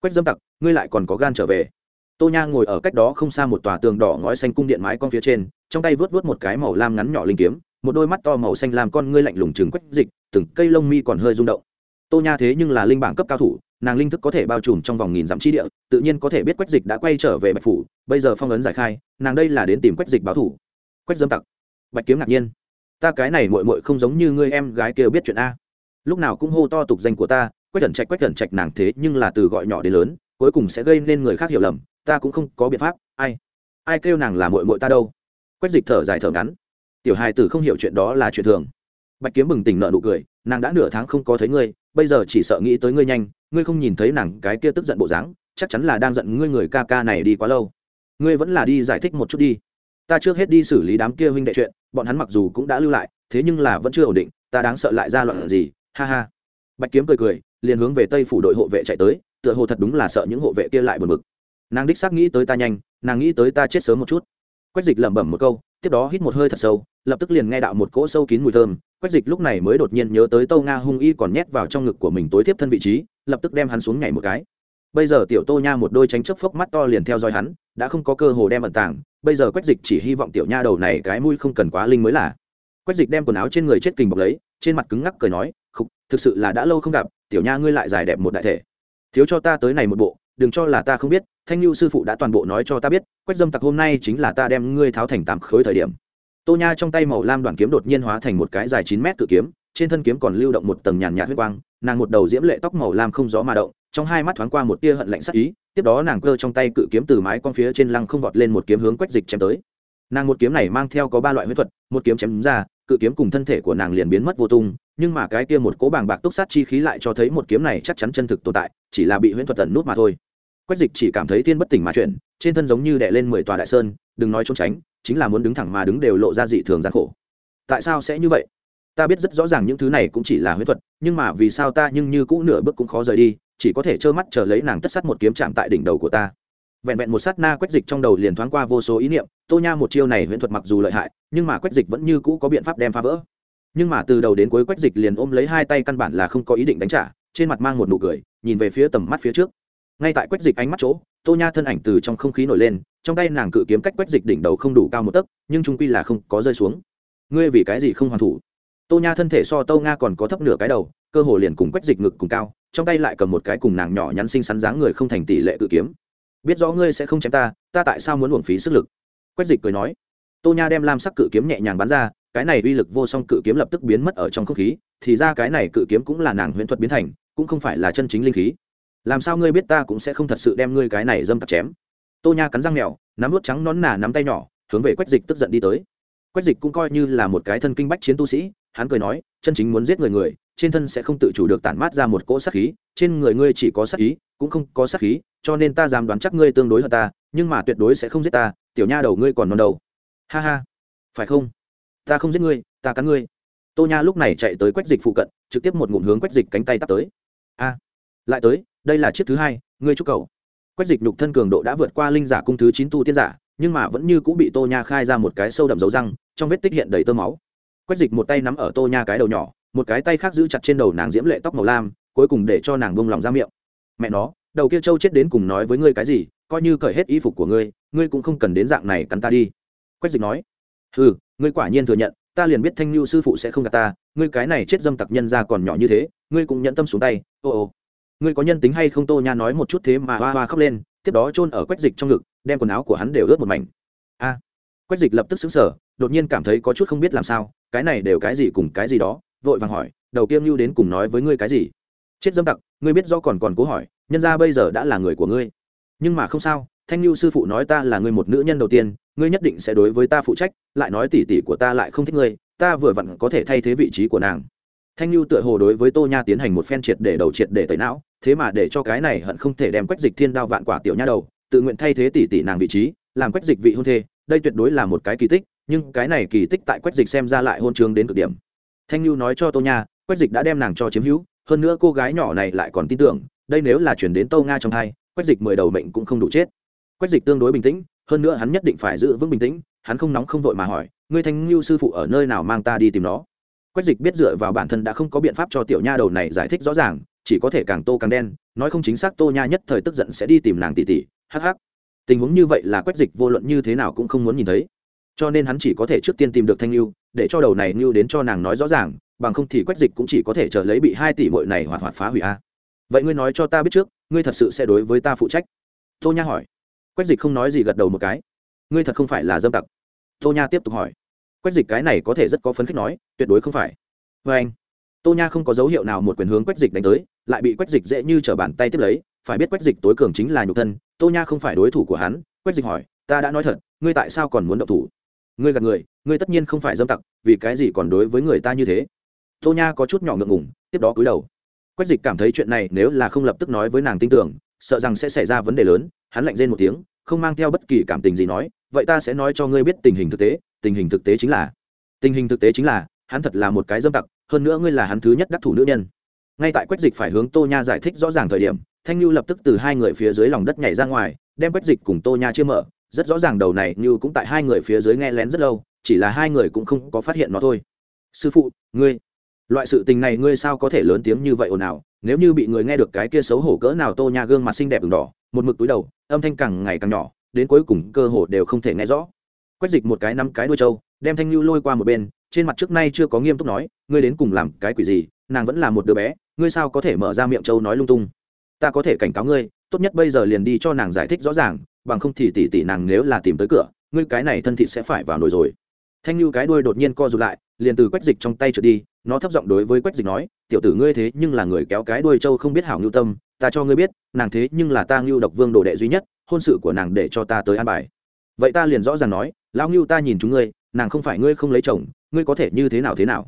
Quách dâm tặc, ngươi lại còn có gan trở về. Tô nha ngồi ở cách đó không xa một tòa tường đỏ ngói xanh cung điện mái con phía trên, trong tay vớt vớt một cái màu lam ngắn nhỏ linh kiếm, một đôi mắt to màu xanh làm con ngươi lạnh lùng chừng quách dịch, từng cây lông mi còn hơi rung động tô nha thế nhưng là linh bảng cấp cao thủ, nàng linh thức có thể bao trùm trong vòng nghìn dặm chi địa, tự nhiên có thể biết quách dịch đã quay trở về bạch phủ, bây giờ phong ấn giải khai, nàng đây là đến tìm quách dịch báo thủ. Quách dâm tặc. Bạch kiếm ngạc nhiên. Ta cái này mội mội không giống như ngươi em gái kia biết chuyện a. Lúc nào cũng hô to tục danh của ta, quách cẩn trạch, quách cẩn trạch nàng thế nhưng là từ gọi nhỏ đến lớn, cuối cùng sẽ gây nên người khác hiểu lầm, ta cũng không có biện pháp, ai? Ai kêu nàng là mội mội ta đâu? Quách dịch thở dài thở ngắn. Tiểu hài tử không hiểu chuyện đó là chuyện thường. Bạch kiếm bừng tỉnh nợ nụ cười, nàng đã nửa tháng không có thấy ngươi bây giờ chỉ sợ nghĩ tới ngươi nhanh, ngươi không nhìn thấy nàng cái kia tức giận bộ dáng, chắc chắn là đang giận ngươi người ca ca này đi quá lâu. Ngươi vẫn là đi giải thích một chút đi. Ta trước hết đi xử lý đám kia huynh đệ chuyện, bọn hắn mặc dù cũng đã lưu lại, thế nhưng là vẫn chưa ổn định, ta đáng sợ lại ra loạn gì, ha ha. Bạch kiếm cười cười, liền hướng về tây phủ đội hộ vệ chạy tới, tựa hồ thật đúng là sợ những hộ vệ kia lại buồn bực. Nàng đích xác nghĩ tới ta nhanh, nàng nghĩ tới ta chết sớm một chút. Quách dịch lẩm bẩm một câu, tiếp đó hít một hơi thật sâu, lập tức liền nghe đạo một cỗ sâu kín mùi thơm quách dịch lúc này mới đột nhiên nhớ tới Tô nga hung y còn nhét vào trong ngực của mình tối tiếp thân vị trí, lập tức đem hắn xuống nhảy một cái. Bây giờ tiểu tô nha một đôi tránh chấp phốc mắt to liền theo dõi hắn, đã không có cơ hồ đem ẩn tàng, bây giờ quách dịch chỉ hy vọng tiểu nha đầu này cái mũi không cần quá linh mới là. Quách dịch đem quần áo trên người chết kình bọc lấy, trên mặt cứng ngắc cười nói, khục, thực sự là đã lâu không gặp, tiểu nha ngươi lại dài đẹp một đại thể. Thiếu cho ta tới này một bộ, đừng cho là ta không biết, thanh lưu sư phụ đã toàn bộ nói cho ta biết, quách dâm tặc hôm nay chính là ta đem ngươi tháo thành tám khối thời điểm tô nha trong tay màu lam đoàn kiếm đột nhiên hóa thành một cái dài chín mét cự kiếm, trên thân kiếm còn lưu động một tầng nhàn nhạt huyết quang, nàng một đầu diễm lệ tóc màu lam không rõ mà động, trong hai mắt thoáng qua một tia hận lạnh sắc ý, tiếp đó nàng cơ trong tay cự kiếm từ mái con phía trên lăng không vọt lên một kiếm hướng quách dịch chém tới. Nàng một kiếm này mang theo có ba loại huyết thuật, một kiếm chém ra, cự kiếm cùng thân thể của nàng liền biến mất vô tung, nhưng mà cái kia một cố bàng bạc túc sát chi khí lại cho thấy một kiếm này chắc chắn chân thực tồn tại, chỉ là bị huyễn thuật tần nút mà thôi. Quách dịch chỉ cảm thấy tiên bất tỉnh mà chuyển, trên thân giống như đè lên mười tòa đại sơn, đừng nói trốn tránh chính là muốn đứng thẳng mà đứng đều lộ ra dị thường gian khổ. Tại sao sẽ như vậy? Ta biết rất rõ ràng những thứ này cũng chỉ là huyết thuật, nhưng mà vì sao ta nhưng như cũ nửa bước cũng khó rời đi, chỉ có thể trơ mắt chờ lấy nàng tất sắt một kiếm chạm tại đỉnh đầu của ta. Vẹn vẹn một sát na quách dịch trong đầu liền thoáng qua vô số ý niệm, tô nha một chiêu này huyễn thuật mặc dù lợi hại, nhưng mà quách dịch vẫn như cũ có biện pháp đem phá vỡ. Nhưng mà từ đầu đến cuối quách dịch liền ôm lấy hai tay căn bản là không có ý định đánh trả, trên mặt mang một nụ cười, nhìn về phía tầm mắt phía trước. Ngay tại quách dịch ánh mắt chỗ tô nha thân ảnh từ trong không khí nổi lên, trong tay nàng cự kiếm cách quách dịch đỉnh đầu không đủ cao một tấc, nhưng trung quy là không có rơi xuống. Ngươi vì cái gì không hoàn thủ? Tô nha thân thể so tô nga còn có thấp nửa cái đầu, cơ hồ liền cùng quách dịch ngực cùng cao, trong tay lại cầm một cái cùng nàng nhỏ nhắn xinh xắn dáng người không thành tỷ lệ cự kiếm. Biết rõ ngươi sẽ không chém ta ta tại sao muốn uổng phí sức lực? Quách dịch cười nói. Tô nha đem lam sắc cự kiếm nhẹ nhàng bắn ra, cái này uy lực vô song cự kiếm lập tức biến mất ở trong không khí, thì ra cái này cự kiếm cũng là nàng huyễn thuật biến thành, cũng không phải là chân chính linh khí làm sao ngươi biết ta cũng sẽ không thật sự đem ngươi cái này dâm tặc chém? Tô nha cắn răng mèo, nắm vút trắng nón nà nắm tay nhỏ, hướng về quách dịch tức giận đi tới. Quách dịch cũng coi như là một cái thân kinh bách chiến tu sĩ, hắn cười nói, chân chính muốn giết người người, trên thân sẽ không tự chủ được tản mát ra một cỗ sát khí, trên người ngươi chỉ có sát ý, cũng không có sát khí, cho nên ta dám đoán chắc ngươi tương đối hơn ta, nhưng mà tuyệt đối sẽ không giết ta, tiểu nha đầu ngươi còn non đầu ha ha. Phải không? Ta không giết ngươi, ta cắn ngươi. Tô nha lúc này chạy tới quách dịch phụ cận, trực tiếp một ngụm hướng quách dịch cánh tay tắt tới. A. Lại tới đây là chiếc thứ hai, ngươi chúc cầu. Quách dịch nhục thân cường độ đã vượt qua linh giả cung thứ chín tu tiên giả, nhưng mà vẫn như cũng bị tô nha khai ra một cái sâu đậm dấu răng, trong vết tích hiện đầy tơ máu. Quách dịch một tay nắm ở tô nha cái đầu nhỏ, một cái tay khác giữ chặt trên đầu nàng diễm lệ tóc màu lam, cuối cùng để cho nàng bông lòng ra miệng. Mẹ nó, đầu kia trâu chết đến cùng nói với ngươi cái gì, coi như cởi hết y phục của ngươi ngươi cũng không cần đến dạng này cắn ta đi. Quách dịch nói. Ừ ngươi quả nhiên thừa nhận, ta liền biết thanh lưu sư phụ sẽ không gạt ta, ngươi cái này chết dâm tặc nhân ra còn nhỏ như thế, ngươi cũng nhận tâm xuống tay, ô ô ngươi có nhân tính hay không tô nha nói một chút thế mà hoa hoa khóc lên, tiếp đó chôn ở quách dịch trong ngực, đem quần áo của hắn đều ướt một mảnh. A, quách dịch lập tức xứng sở đột nhiên cảm thấy có chút không biết làm sao, cái này đều cái gì cùng cái gì đó, vội vàng hỏi, đầu kiêm lưu đến cùng nói với ngươi cái gì? Chết dâm tặc, ngươi biết do còn còn cố hỏi, nhân ra bây giờ đã là người của ngươi. Nhưng mà không sao, thanh lưu sư phụ nói ta là ngươi một nữ nhân đầu tiên, ngươi nhất định sẽ đối với ta phụ trách, lại nói tỉ tỉ của ta lại không thích ngươi, ta vừa vặn có thể thay thế vị trí của nàng. Thanh lưu tựa hồ đối với tô nha tiến hành một phen triệt để đầu triệt để tẩy não thế mà để cho cái này hận không thể đem quách dịch thiên đao vạn quả tiểu nha đầu, tự nguyện thay thế tỷ tỷ nàng vị trí, làm quách dịch vị hôn thê, đây tuyệt đối là một cái kỳ tích, nhưng cái này kỳ tích tại quách dịch xem ra lại hôn trường đến cực điểm. Thanh lưu nói cho tô nha, quách dịch đã đem nàng cho chiếm hữu, hơn nữa cô gái nhỏ này lại còn tin tưởng, đây nếu là chuyển đến tô nga trong hai, quách dịch mười đầu mệnh cũng không đủ chết. Quách dịch tương đối bình tĩnh, hơn nữa hắn nhất định phải giữ vững bình tĩnh, hắn không nóng không vội mà hỏi, ngươi thanh lưu sư phụ ở nơi nào mang ta đi tìm nó? Quách dịch biết dựa vào bản thân đã không có biện pháp cho tiểu nha đầu này giải thích rõ ràng chỉ có thể càng tô càng đen, nói không chính xác tô nha nhất thời tức giận sẽ đi tìm nàng tỷ tỷ hh tình huống như vậy là quách dịch vô luận như thế nào cũng không muốn nhìn thấy. Cho nên hắn chỉ có thể trước tiên tìm được thanh lưu để cho đầu này lưu đến cho nàng nói rõ ràng, bằng không thì quách dịch cũng chỉ có thể chờ lấy bị hai tỷ mội này hoạt hoạt phá hủy a. Vậy ngươi nói cho ta biết trước, ngươi thật sự sẽ đối với ta phụ trách? Tô nha hỏi. Quách dịch không nói gì gật đầu một cái. Ngươi thật không phải là dâm tặc. Tô nha tiếp tục hỏi. Quách dịch cái này có thể rất có phấn khích nói, tuyệt đối không phải. Vê anh tô nha không có dấu hiệu nào một quyền hướng quách dịch đánh tới lại bị quách dịch dễ như trở bàn tay tiếp lấy, phải biết quách dịch tối cường chính là nhục thân, tô nha không phải đối thủ của hắn, quách dịch hỏi, ta đã nói thật, ngươi tại sao còn muốn động thủ? Ngươi gạt người, ngươi tất nhiên không phải dâm tặc, vì cái gì còn đối với người ta như thế? Tô nha có chút nhỏ ngượng ngùng, tiếp đó cúi đầu. Quách dịch cảm thấy chuyện này nếu là không lập tức nói với nàng tin tưởng, sợ rằng sẽ xảy ra vấn đề lớn, hắn lạnh rên một tiếng, không mang theo bất kỳ cảm tình gì nói, vậy ta sẽ nói cho ngươi biết tình hình thực tế, tình hình thực tế chính là, tình hình thực tế chính là, hắn thật là một cái dâm tặc, hơn nữa ngươi là hắn thứ nhất đắc thủ nữ nhân ngay tại quách dịch phải hướng tô nha giải thích rõ ràng thời điểm, thanh lưu lập tức từ hai người phía dưới lòng đất nhảy ra ngoài, đem quách dịch cùng tô nha chia mở. Rất rõ ràng đầu này như cũng tại hai người phía dưới nghe lén rất lâu, chỉ là hai người cũng không có phát hiện nó thôi. Sư phụ, ngươi, loại sự tình này ngươi sao có thể lớn tiếng như vậy ồn ào? Nếu như bị người nghe được cái kia xấu hổ cỡ nào tô nha gương mặt xinh đẹp ửng đỏ, một mực túi đầu, âm thanh càng ngày càng nhỏ, đến cuối cùng cơ hồ đều không thể nghe rõ. Quách dịch một cái năm cái đuôi trâu, đem thanh lưu lôi qua một bên, trên mặt trước nay chưa có nghiêm túc nói, ngươi đến cùng làm cái quỷ gì? Nàng vẫn là một đứa bé ngươi sao có thể mở ra miệng châu nói lung tung? Ta có thể cảnh cáo ngươi, tốt nhất bây giờ liền đi cho nàng giải thích rõ ràng, bằng không thì tỉ tỉ nàng nếu là tìm tới cửa, ngươi cái này thân thịt sẽ phải vào nồi rồi. Thanh lưu cái đuôi đột nhiên co rụt lại, liền từ quách dịch trong tay trượt đi, nó thấp giọng đối với quách dịch nói, tiểu tử ngươi thế nhưng là người kéo cái đuôi châu không biết hảo ngưu tâm, ta cho ngươi biết, nàng thế nhưng là ta ngưu độc vương đồ đệ duy nhất, hôn sự của nàng để cho ta tới an bài. Vậy ta liền rõ ràng nói, lão ngưu ta nhìn chúng ngươi, nàng không phải ngươi không lấy chồng, ngươi có thể như thế nào thế nào?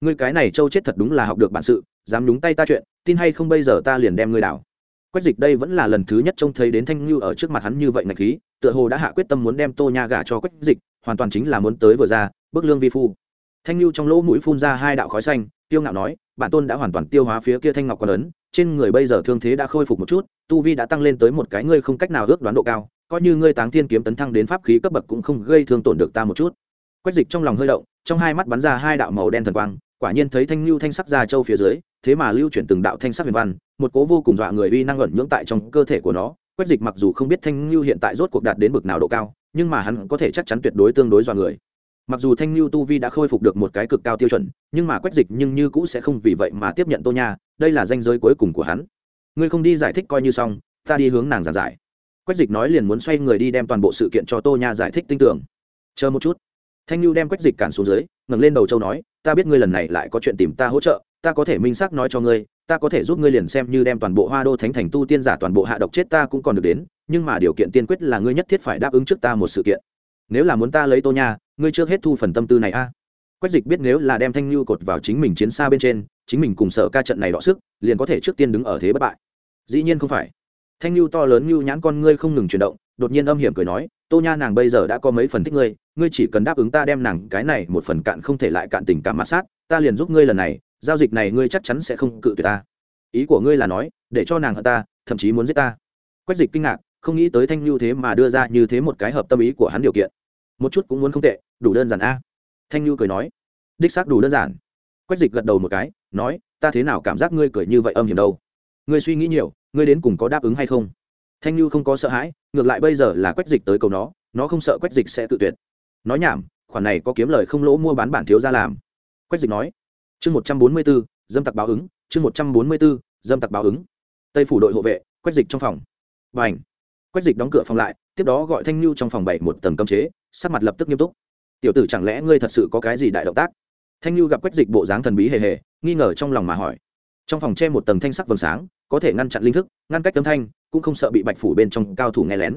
Ngươi cái này châu chết thật đúng là học được bản sự dám nhúng tay ta chuyện, tin hay không bây giờ ta liền đem ngươi đảo. Quách dịch đây vẫn là lần thứ nhất trông thấy đến thanh ngưu ở trước mặt hắn như vậy ngạch khí, tựa hồ đã hạ quyết tâm muốn đem tô nha gả cho quách dịch, hoàn toàn chính là muốn tới vừa ra bức lương vi phu. Thanh lưu trong lỗ mũi phun ra hai đạo khói xanh tiêu ngạo nói, bản tôn đã hoàn toàn tiêu hóa phía kia thanh ngọc còn lớn, trên người bây giờ thương thế đã khôi phục một chút, tu vi đã tăng lên tới một cái ngươi không cách nào ước đoán độ cao, coi như ngươi táng thiên kiếm tấn thăng đến pháp khí cấp bậc cũng không gây thương tổn được ta một chút. Quách dịch trong lòng hơi động, trong hai mắt bắn ra hai đạo màu đen thần quang, quả nhiên thấy thanh lưu thanh sắc ra châu phía dưới thế mà lưu chuyển từng đạo thanh sắc huyền văn, một cố vô cùng dọa người uy năng ẩn nhưỡng tại trong cơ thể của nó. Quách dịch mặc dù không biết thanh lưu hiện tại rốt cuộc đạt đến bực nào độ cao, nhưng mà hắn có thể chắc chắn tuyệt đối tương đối dọa người. Mặc dù thanh lưu tu vi đã khôi phục được một cái cực cao tiêu chuẩn, nhưng mà quách dịch nhưng như cũ sẽ không vì vậy mà tiếp nhận tô nha, đây là danh giới cuối cùng của hắn. Ngươi không đi giải thích coi như xong, ta đi hướng nàng giảng giải. Quách dịch nói liền muốn xoay người đi đem toàn bộ sự kiện cho tô nha giải thích tin tưởng. Chờ một chút. Thanh lưu đem quách dịch cản xuống dưới, ngẩng lên đầu châu nói, ta biết ngươi lần này lại có chuyện tìm ta hỗ trợ ta có thể minh xác nói cho ngươi, ta có thể giúp ngươi liền xem như đem toàn bộ hoa đô thánh thành tu tiên giả toàn bộ hạ độc chết ta cũng còn được đến, nhưng mà điều kiện tiên quyết là ngươi nhất thiết phải đáp ứng trước ta một sự kiện. Nếu là muốn ta lấy tô nha, ngươi trước hết thu phần tâm tư này a. Quách dịch biết nếu là đem thanh lưu cột vào chính mình chiến xa bên trên, chính mình cùng sợ ca trận này đọ sức, liền có thể trước tiên đứng ở thế bất bại. Dĩ nhiên không phải. Thanh lưu to lớn lưu nhãn con ngươi không ngừng chuyển động, đột nhiên âm hiểm cười nói, tô nha nàng bây giờ đã có mấy phần thích ngươi ngươi chỉ cần đáp ứng ta đem nàng cái này một phần cạn không thể lại cạn tình cảm mạt sát, ta liền giúp ngươi lần này giao dịch này ngươi chắc chắn sẽ không cự tuyệt ta. Ý của ngươi là nói, để cho nàng hận ta, thậm chí muốn giết ta. Quách dịch kinh ngạc, không nghĩ tới thanh lưu thế mà đưa ra như thế một cái hợp tâm ý của hắn điều kiện. Một chút cũng muốn không tệ, đủ đơn giản a. Thanh lưu cười nói. Đích xác đủ đơn giản. Quách dịch gật đầu một cái, nói, ta thế nào cảm giác ngươi cười như vậy âm hiểm đâu? Ngươi suy nghĩ nhiều, ngươi đến cùng có đáp ứng hay không? Thanh lưu không có sợ hãi, ngược lại bây giờ là quách dịch tới cầu nó nó không sợ quách dịch sẽ tự tuyệt. Nói nhảm, khoản này có kiếm lời không lỗ mua bán bản thiếu ra làm. Quách dịch nói chương một trăm bốn mươi b ố dâm tặc báo ứng, chương một trăm bốn mươi b ố dâm tặc báo ứng. Tây phủ đội hộ vệ, quét dịch trong phòng. B à n h dịch đóng cửa phòng lại, tiếp đó gọi thanh lưu trong phòng bảy một tầng cấm chế, sắc mặt lập tức nghiêm túc. Tiểu tử chẳng lẽ ngươi thật sự có cái gì đại động tác? Thanh lưu gặp quét dịch bộ dáng thần bí hề hề, nghi ngờ trong lòng mà hỏi. Trong phòng che một tầng thanh sắc vầng sáng, có thể ngăn chặn linh thức, ngăn cách âm thanh, cũng không sợ bị bạch phủ bên trong cao thủ nghe lén.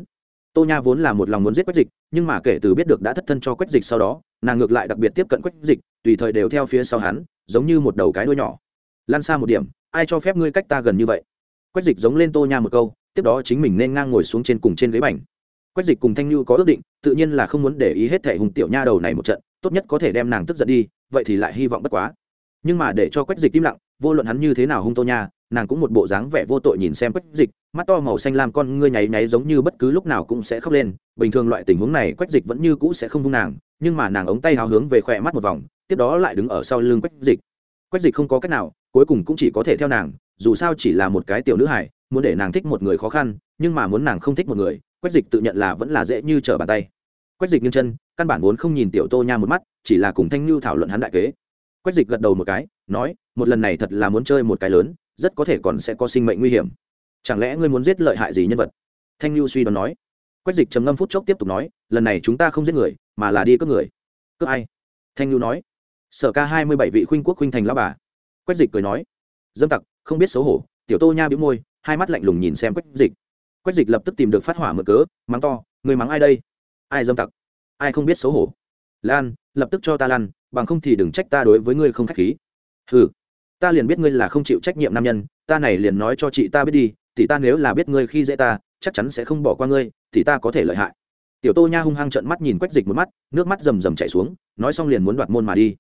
Tô nha vốn là một lòng muốn giết quách dịch, nhưng mà kể từ biết được đã thất thân cho quách dịch sau đó, nàng ngược lại đặc biệt tiếp cận quách dịch, tùy thời đều theo phía sau hắn giống như một đầu cái đuôi nhỏ. Lan xa một điểm, ai cho phép ngươi cách ta gần như vậy? Quách dịch giống lên tô nha một câu, tiếp đó chính mình nên ngang ngồi xuống trên cùng trên ghế bành. Quách dịch cùng thanh như có ước định, tự nhiên là không muốn để ý hết thể hùng tiểu nha đầu này một trận, tốt nhất có thể đem nàng tức giận đi, vậy thì lại hy vọng bất quá. Nhưng mà để cho quách dịch im lặng, vô luận hắn như thế nào hung tô nha, nàng cũng một bộ dáng vẻ vô tội nhìn xem quách dịch, mắt to màu xanh lam con ngươi nháy nháy giống như bất cứ lúc nào cũng sẽ khóc lên. Bình thường loại tình huống này quách dịch vẫn như cũ sẽ không vung nàng, nhưng mà nàng ống tay hào hướng về khỏe mắt một vòng tiếp đó lại đứng ở sau lưng quách dịch. Quách dịch không có cách nào, cuối cùng cũng chỉ có thể theo nàng, dù sao chỉ là một cái tiểu nữ hải muốn để nàng thích một người khó khăn, nhưng mà muốn nàng không thích một người, quách dịch tự nhận là vẫn là dễ như trở bàn tay. Quách dịch nghiêng chân, căn bản vốn không nhìn tiểu tô nha một mắt, chỉ là cùng thanh lưu thảo luận hắn đại kế. Quách dịch gật đầu một cái, nói, một lần này thật là muốn chơi một cái lớn, rất có thể còn sẽ có sinh mệnh nguy hiểm. Chẳng lẽ ngươi muốn giết lợi hại gì nhân vật? Thanh lưu suy đoán nói. Quách dịch trầm ngâm phút chốc tiếp tục nói, lần này chúng ta không giết người, mà là đi cướp người. Cướp ai? Thanh lưu nói sở ca hai mươi bảy vị khuynh quốc khuynh thành lao bà. Quách dịch cười nói, dâm tặc, không biết xấu hổ. Tiểu tô nha bĩu môi, hai mắt lạnh lùng nhìn xem quách dịch. Quách dịch lập tức tìm được phát hỏa mở cớ, mắng to, người mắng ai đây? Ai dâm tặc? Ai không biết xấu hổ? Lan, lập tức cho ta lan, bằng không thì đừng trách ta đối với ngươi không k h á c h khí. Ừ ta liền biết ngươi là không chịu trách nhiệm nam nhân, ta này liền nói cho chị ta biết đi thì ta nếu là biết ngươi khi dễ ta, chắc chắn sẽ không bỏ qua ngươi thì ta có thể lợi hại. Tiểu tô nha hung hăng trợn mắt nhìn quách dịch một mắt, nước mắt rầm rầm chảy xuống, nói xong liền muốn đoạt môn mà đi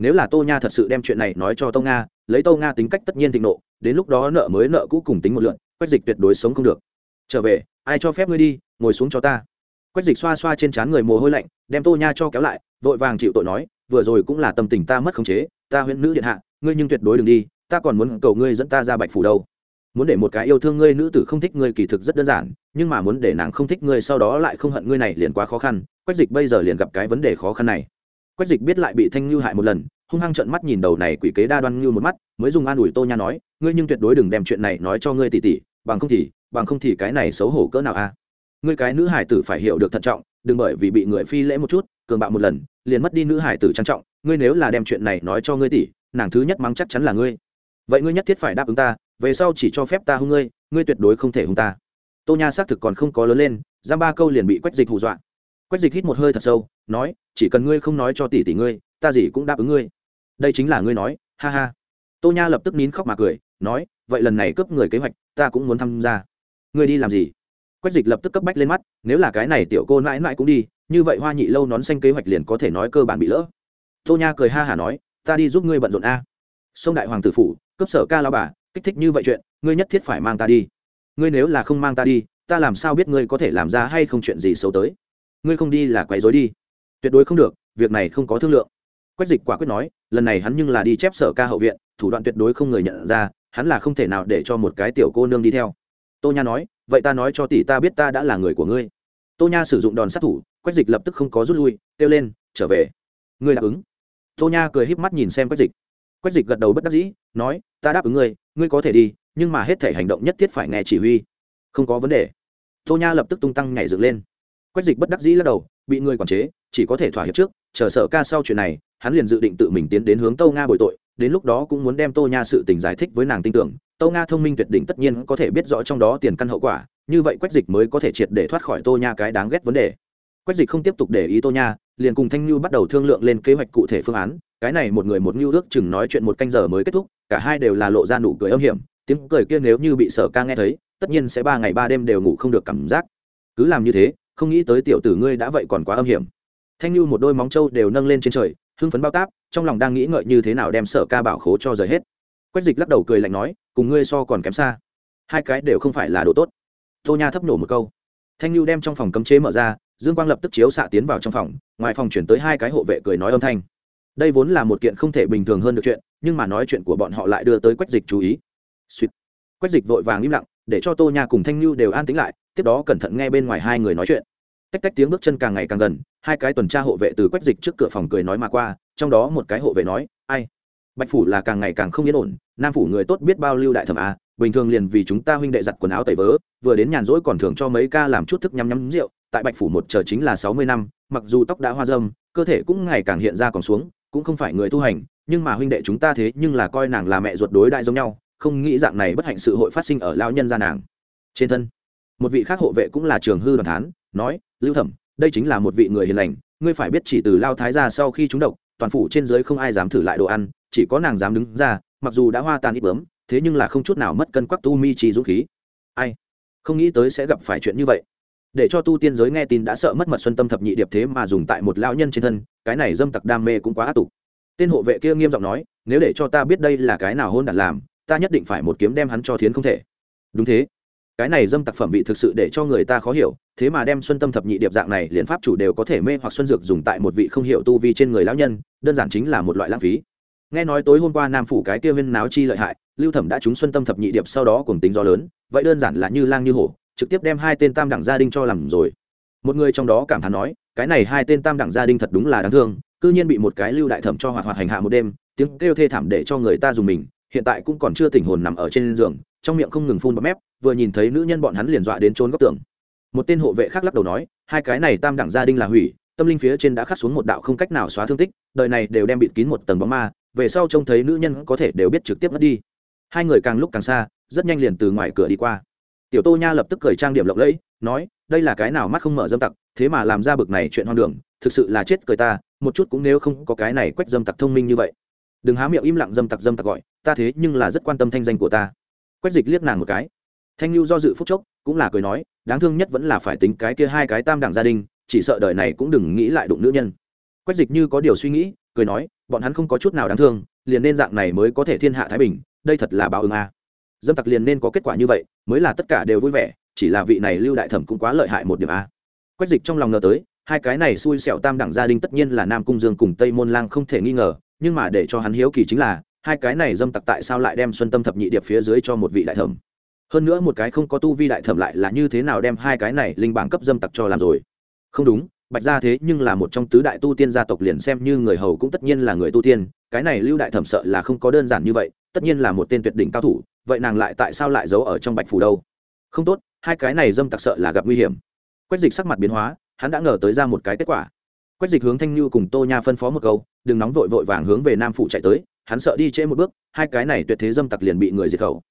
nếu là tô nha thật sự đem chuyện này nói cho tô nga, lấy tô nga tính cách tất nhiên thịnh nộ, đến lúc đó nợ mới nợ cũ cùng tính một lượn, quách dịch tuyệt đối sống không được. Trở về, ai cho phép ngươi đi, ngồi xuống cho ta. Quách dịch xoa xoa trên trán người mồ hôi lạnh, đem tô nha cho kéo lại, vội vàng chịu tội nói, vừa rồi cũng là tâm tình ta mất khống chế, ta huyễn nữ điện hạ, ngươi nhưng tuyệt đối đừng đi, ta còn muốn cầu ngươi dẫn ta ra bạch phủ đâu. Muốn để một cái yêu thương ngươi nữ tử không thích ngươi kỳ thực rất đơn giản, nhưng mà muốn để nàng không thích ngươi sau đó lại không hận ngươi này liền quá khó khăn, quách dịch bây giờ liền gặp cái vấn đề khó khăn này quách dịch biết lại bị thanh ngưu hại một lần, hung hăng trợn mắt nhìn đầu này quỷ kế đa đoan ngưu một mắt, mới dùng an ủi tô nha nói, ngươi nhưng tuyệt đối đừng đem chuyện này nói cho ngươi tỷ tỷ, bằng không thì, bằng không thì cái này xấu hổ cỡ nào a? Ngươi cái nữ hải tử phải hiểu được thận trọng, đừng bởi vì bị người phi lễ một chút, cường bạo một lần, liền mất đi nữ hải tử trang trọng. Ngươi nếu là đem chuyện này nói cho ngươi tỷ, nàng thứ nhất mắng chắc chắn là ngươi. Vậy ngươi nhất thiết phải đáp ứng ta, về sau chỉ cho phép ta hung ngươi ngươi tuyệt đối không thể hung ta. Tô nha xác thực còn không có lớn lên, giam ba câu liền bị quách dịch hù dọa quách dịch hít một hơi thật sâu, nói, chỉ cần ngươi không nói cho tỷ tỷ ngươi, ta gì cũng đáp ứng ngươi. Đây chính là ngươi nói, ha ha. Tô nha lập tức nín khóc mà cười, nói, vậy lần này cướp người kế hoạch, ta cũng muốn tham gia. Ngươi đi làm gì? Quách dịch lập tức cấp bách lên mắt, nếu là cái này tiểu cô mãi mãi cũng đi, như vậy hoa nhị lâu nón xanh kế hoạch liền có thể nói cơ bản bị lỡ. Tô nha cười ha hả nói, ta đi giúp ngươi bận rộn a. Sông đại hoàng tử phủ, cấp sở ca lao bà, kích thích như vậy chuyện, ngươi nhất thiết phải mang ta đi. Ngươi nếu là không mang ta đi, ta làm sao biết ngươi có thể làm ra hay không chuyện gì xấu tới? Ngươi không đi là quấy rối đi. Tuyệt đối không được, việc này không có thương lượng. Quách dịch quả quyết nói, lần này hắn nhưng là đi chép sở ca hậu viện, thủ đoạn tuyệt đối không người nhận ra, hắn là không thể nào để cho một cái tiểu cô nương đi theo. Tô nha nói, vậy ta nói cho tỷ ta biết ta đã là người của ngươi. Tô nha sử dụng đòn sát thủ, quách dịch lập tức không có rút lui, kêu lên, trở về. Ngươi đáp ứng. Tô nha cười híp mắt nhìn xem quách dịch. Quách dịch gật đầu bất đắc dĩ, nói, ta đáp ứng ngươi ngươi có thể đi, nhưng mà hết thể hành động nhất thiết phải nghe chỉ huy. Không có vấn đề. Tô nha lập tức tung tăng nhảy dựng lên quách dịch bất đắc dĩ lắc đầu, bị người quản chế, chỉ có thể thỏa hiệp trước, chờ sở ca sau chuyện này, hắn liền dự định tự mình tiến đến hướng tâu nga bồi tội, đến lúc đó cũng muốn đem tô nha sự tình giải thích với nàng tin tưởng. Tâu nga thông minh tuyệt đỉnh tất nhiên có thể biết rõ trong đó tiền căn hậu quả, như vậy quách dịch mới có thể triệt để thoát khỏi tô nha cái đáng ghét vấn đề. Quách dịch không tiếp tục để ý tô nha liền cùng thanh như bắt đầu thương lượng lên kế hoạch cụ thể phương án. Cái này một người một như ước chừng nói chuyện một canh giờ mới kết thúc, cả hai đều là lộ ra nụ cười âm hiểm. Tiếng cười kia nếu như bị sở ca nghe thấy, tất nhiên sẽ ba ngày ba đêm đều ngủ không được cảm giác. Cứ làm như thế không nghĩ tới tiểu tử ngươi đã vậy còn quá âm hiểm. Thanh Lưu một đôi móng trâu đều nâng lên trên trời, hưng phấn bao táp, trong lòng đang nghĩ ngợi như thế nào đem sở ca bảo khố cho rời hết. Quách dịch lắc đầu cười lạnh nói, cùng ngươi so còn kém xa. Hai cái đều không phải là đồ tốt. Tô nha thấp nổ một câu. Thanh lưu đem trong phòng cấm chế mở ra, dương quang lập tức chiếu xạ tiến vào trong phòng, ngoài phòng chuyển tới hai cái hộ vệ cười nói âm thanh. Đây vốn là một kiện không thể bình thường hơn được chuyện, nhưng mà nói chuyện của bọn họ lại đưa tới quách dịch chú ý. Suýt. Quách dịch vội vàng im lặng để cho tô nha cùng thanh lưu đều an tĩnh lại, tiếp đó cẩn thận nghe bên ngoài hai người nói chuyện. Tách tách tiếng bước chân càng ngày càng gần, hai cái tuần tra hộ vệ từ quách dịch trước cửa phòng cười nói mà qua, trong đó một cái hộ vệ nói, ai? Bạch phủ là càng ngày càng không yên ổn, nam phủ người tốt biết bao lưu đại thẩm a bình thường liền vì chúng ta huynh đệ giặt quần áo tẩy vớ, vừa đến nhàn rỗi còn thường cho mấy ca làm chút thức nhắm nhắm rượu, tại bạch phủ một chờ chính là sáu mươi năm, mặc dù tóc đã hoa dâm cơ thể cũng ngày càng hiện ra còn xuống, cũng không phải người tu hành, nhưng mà huynh đệ chúng ta thế nhưng là coi nàng là mẹ ruột đối đại giống nhau không nghĩ dạng này bất hạnh sự hội phát sinh ở lao nhân gia nàng. Trên thân, một vị khác hộ vệ cũng là trường hư đoàn thán, nói, lưu thẩm, đây chính là một vị người hiền lành, ngươi phải biết chỉ từ lao thái ra sau khi chúng độc, toàn phủ trên dưới không ai dám thử lại đồ ăn, chỉ có nàng dám đứng ra, mặc dù đã hoa tan ít bướm, thế nhưng là không chút nào mất cân quắc tu mi trì dũng khí. Ai? Không nghĩ tới sẽ gặp phải chuyện như vậy. Để cho tu tiên giới nghe tin đã sợ mất mật xuân tâm thập nhị điệp thế mà dùng tại một lão nhân trên thân, cái này dâm tặc đam mê cũng quá ác tục tên hộ vệ kia nghiêm giọng nói, nếu để cho ta biết đây là cái nào hôn đặt làm ta nhất định phải một kiếm đem hắn cho thiến không thể. Đúng thế. Cái này dâm tặc phẩm vị thực sự để cho người ta khó hiểu, thế mà đem xuân tâm thập nhị điệp dạng này liền pháp chủ đều có thể mê hoặc xuân dược dùng tại một vị không hiểu tu vi trên người lão nhân, đơn giản chính là một loại lãng phí. Nghe nói tối hôm qua nam phủ cái kia viên náo chi lợi hại, lưu thẩm đã trúng xuân tâm thập nhị điệp sau đó cùng tính do lớn, vậy đơn giản là như lang như hổ, trực tiếp đem hai tên tam đẳng gia đình cho làm rồi. Một người trong đó cảm thán nói, cái này hai tên tam đẳng gia đình thật đúng là đáng thương, cư nhiên bị một cái lưu đại thẩm cho hoạt hoạt hành hạ một đêm, tiếng kêu thê thảm để cho người ta dùng mình hiện tại cũng còn chưa tỉnh hồn nằm ở trên giường, trong miệng không ngừng phun bọt mép, vừa nhìn thấy nữ nhân bọn hắn liền dọa đến trốn góc tường. Một tên hộ vệ khác lắc đầu nói, hai cái này tam đẳng gia đình là hủy, tâm linh phía trên đã khắc xuống một đạo không cách nào xóa thương tích, đời này đều đem bịt kín một tầng bóng ma, về sau trông thấy nữ nhân có thể đều biết trực tiếp mất đi. Hai người càng lúc càng xa, rất nhanh liền từ ngoài cửa đi qua. Tiểu tô nha lập tức cười trang điểm lộng lẫy, nói, đây là cái nào mắt không mở dâm tặc, thế mà làm ra bực này chuyện hoang đường, thực sự là chết cười ta, một chút cũng nếu không có cái này quách dâm tặc thông minh như vậy đừng há miệng im lặng dâm tặc dâm tặc gọi, ta thế nhưng là rất quan tâm thanh danh của ta. Quách dịch liếc nàng một cái. Thanh lưu do dự phúc chốc, cũng là cười nói, đáng thương nhất vẫn là phải tính cái kia hai cái tam đẳng gia đình, chỉ sợ đời này cũng đừng nghĩ lại đụng nữ nhân. Quách dịch như có điều suy nghĩ, cười nói, bọn hắn không có chút nào đáng thương, liền nên dạng này mới có thể thiên hạ thái bình, đây thật là báo ứng a. À. dâm tặc liền nên có kết quả như vậy, mới là tất cả đều vui vẻ, chỉ là vị này lưu đại thẩm cũng quá lợi hại một điểm a. Quách dịch trong lòng ngờ tới, hai cái này xui xẻo tam đẳng gia đình tất nhiên là nam cung dương cùng tây môn lang không thể nghi ngờ nhưng mà để cho hắn hiếu kỳ chính là, hai cái này dâm tặc tại sao lại đem xuân tâm thập nhị điệp phía dưới cho một vị đại thẩm? Hơn nữa một cái không có tu vi đại thẩm lại là như thế nào đem hai cái này linh bảng cấp dâm tặc cho làm rồi? Không đúng, bạch gia thế nhưng là một trong tứ đại tu tiên gia tộc liền xem như người hầu cũng tất nhiên là người tu tiên, cái này lưu đại thẩm sợ là không có đơn giản như vậy, tất nhiên là một tên tuyệt đỉnh cao thủ, vậy nàng lại tại sao lại giấu ở trong bạch phủ đâu? Không tốt, hai cái này dâm tặc sợ là gặp nguy hiểm. Quách dịch sắc mặt biến hóa, hắn đã ngờ tới ra một cái kết quả quách dịch hướng thanh như cùng tô nha phân phó một câu, đừng nóng vội vội vàng hướng về nam phủ chạy tới, hắn sợ đi trễ một bước, hai cái này tuyệt thế dâm tặc liền bị người diệt khẩu.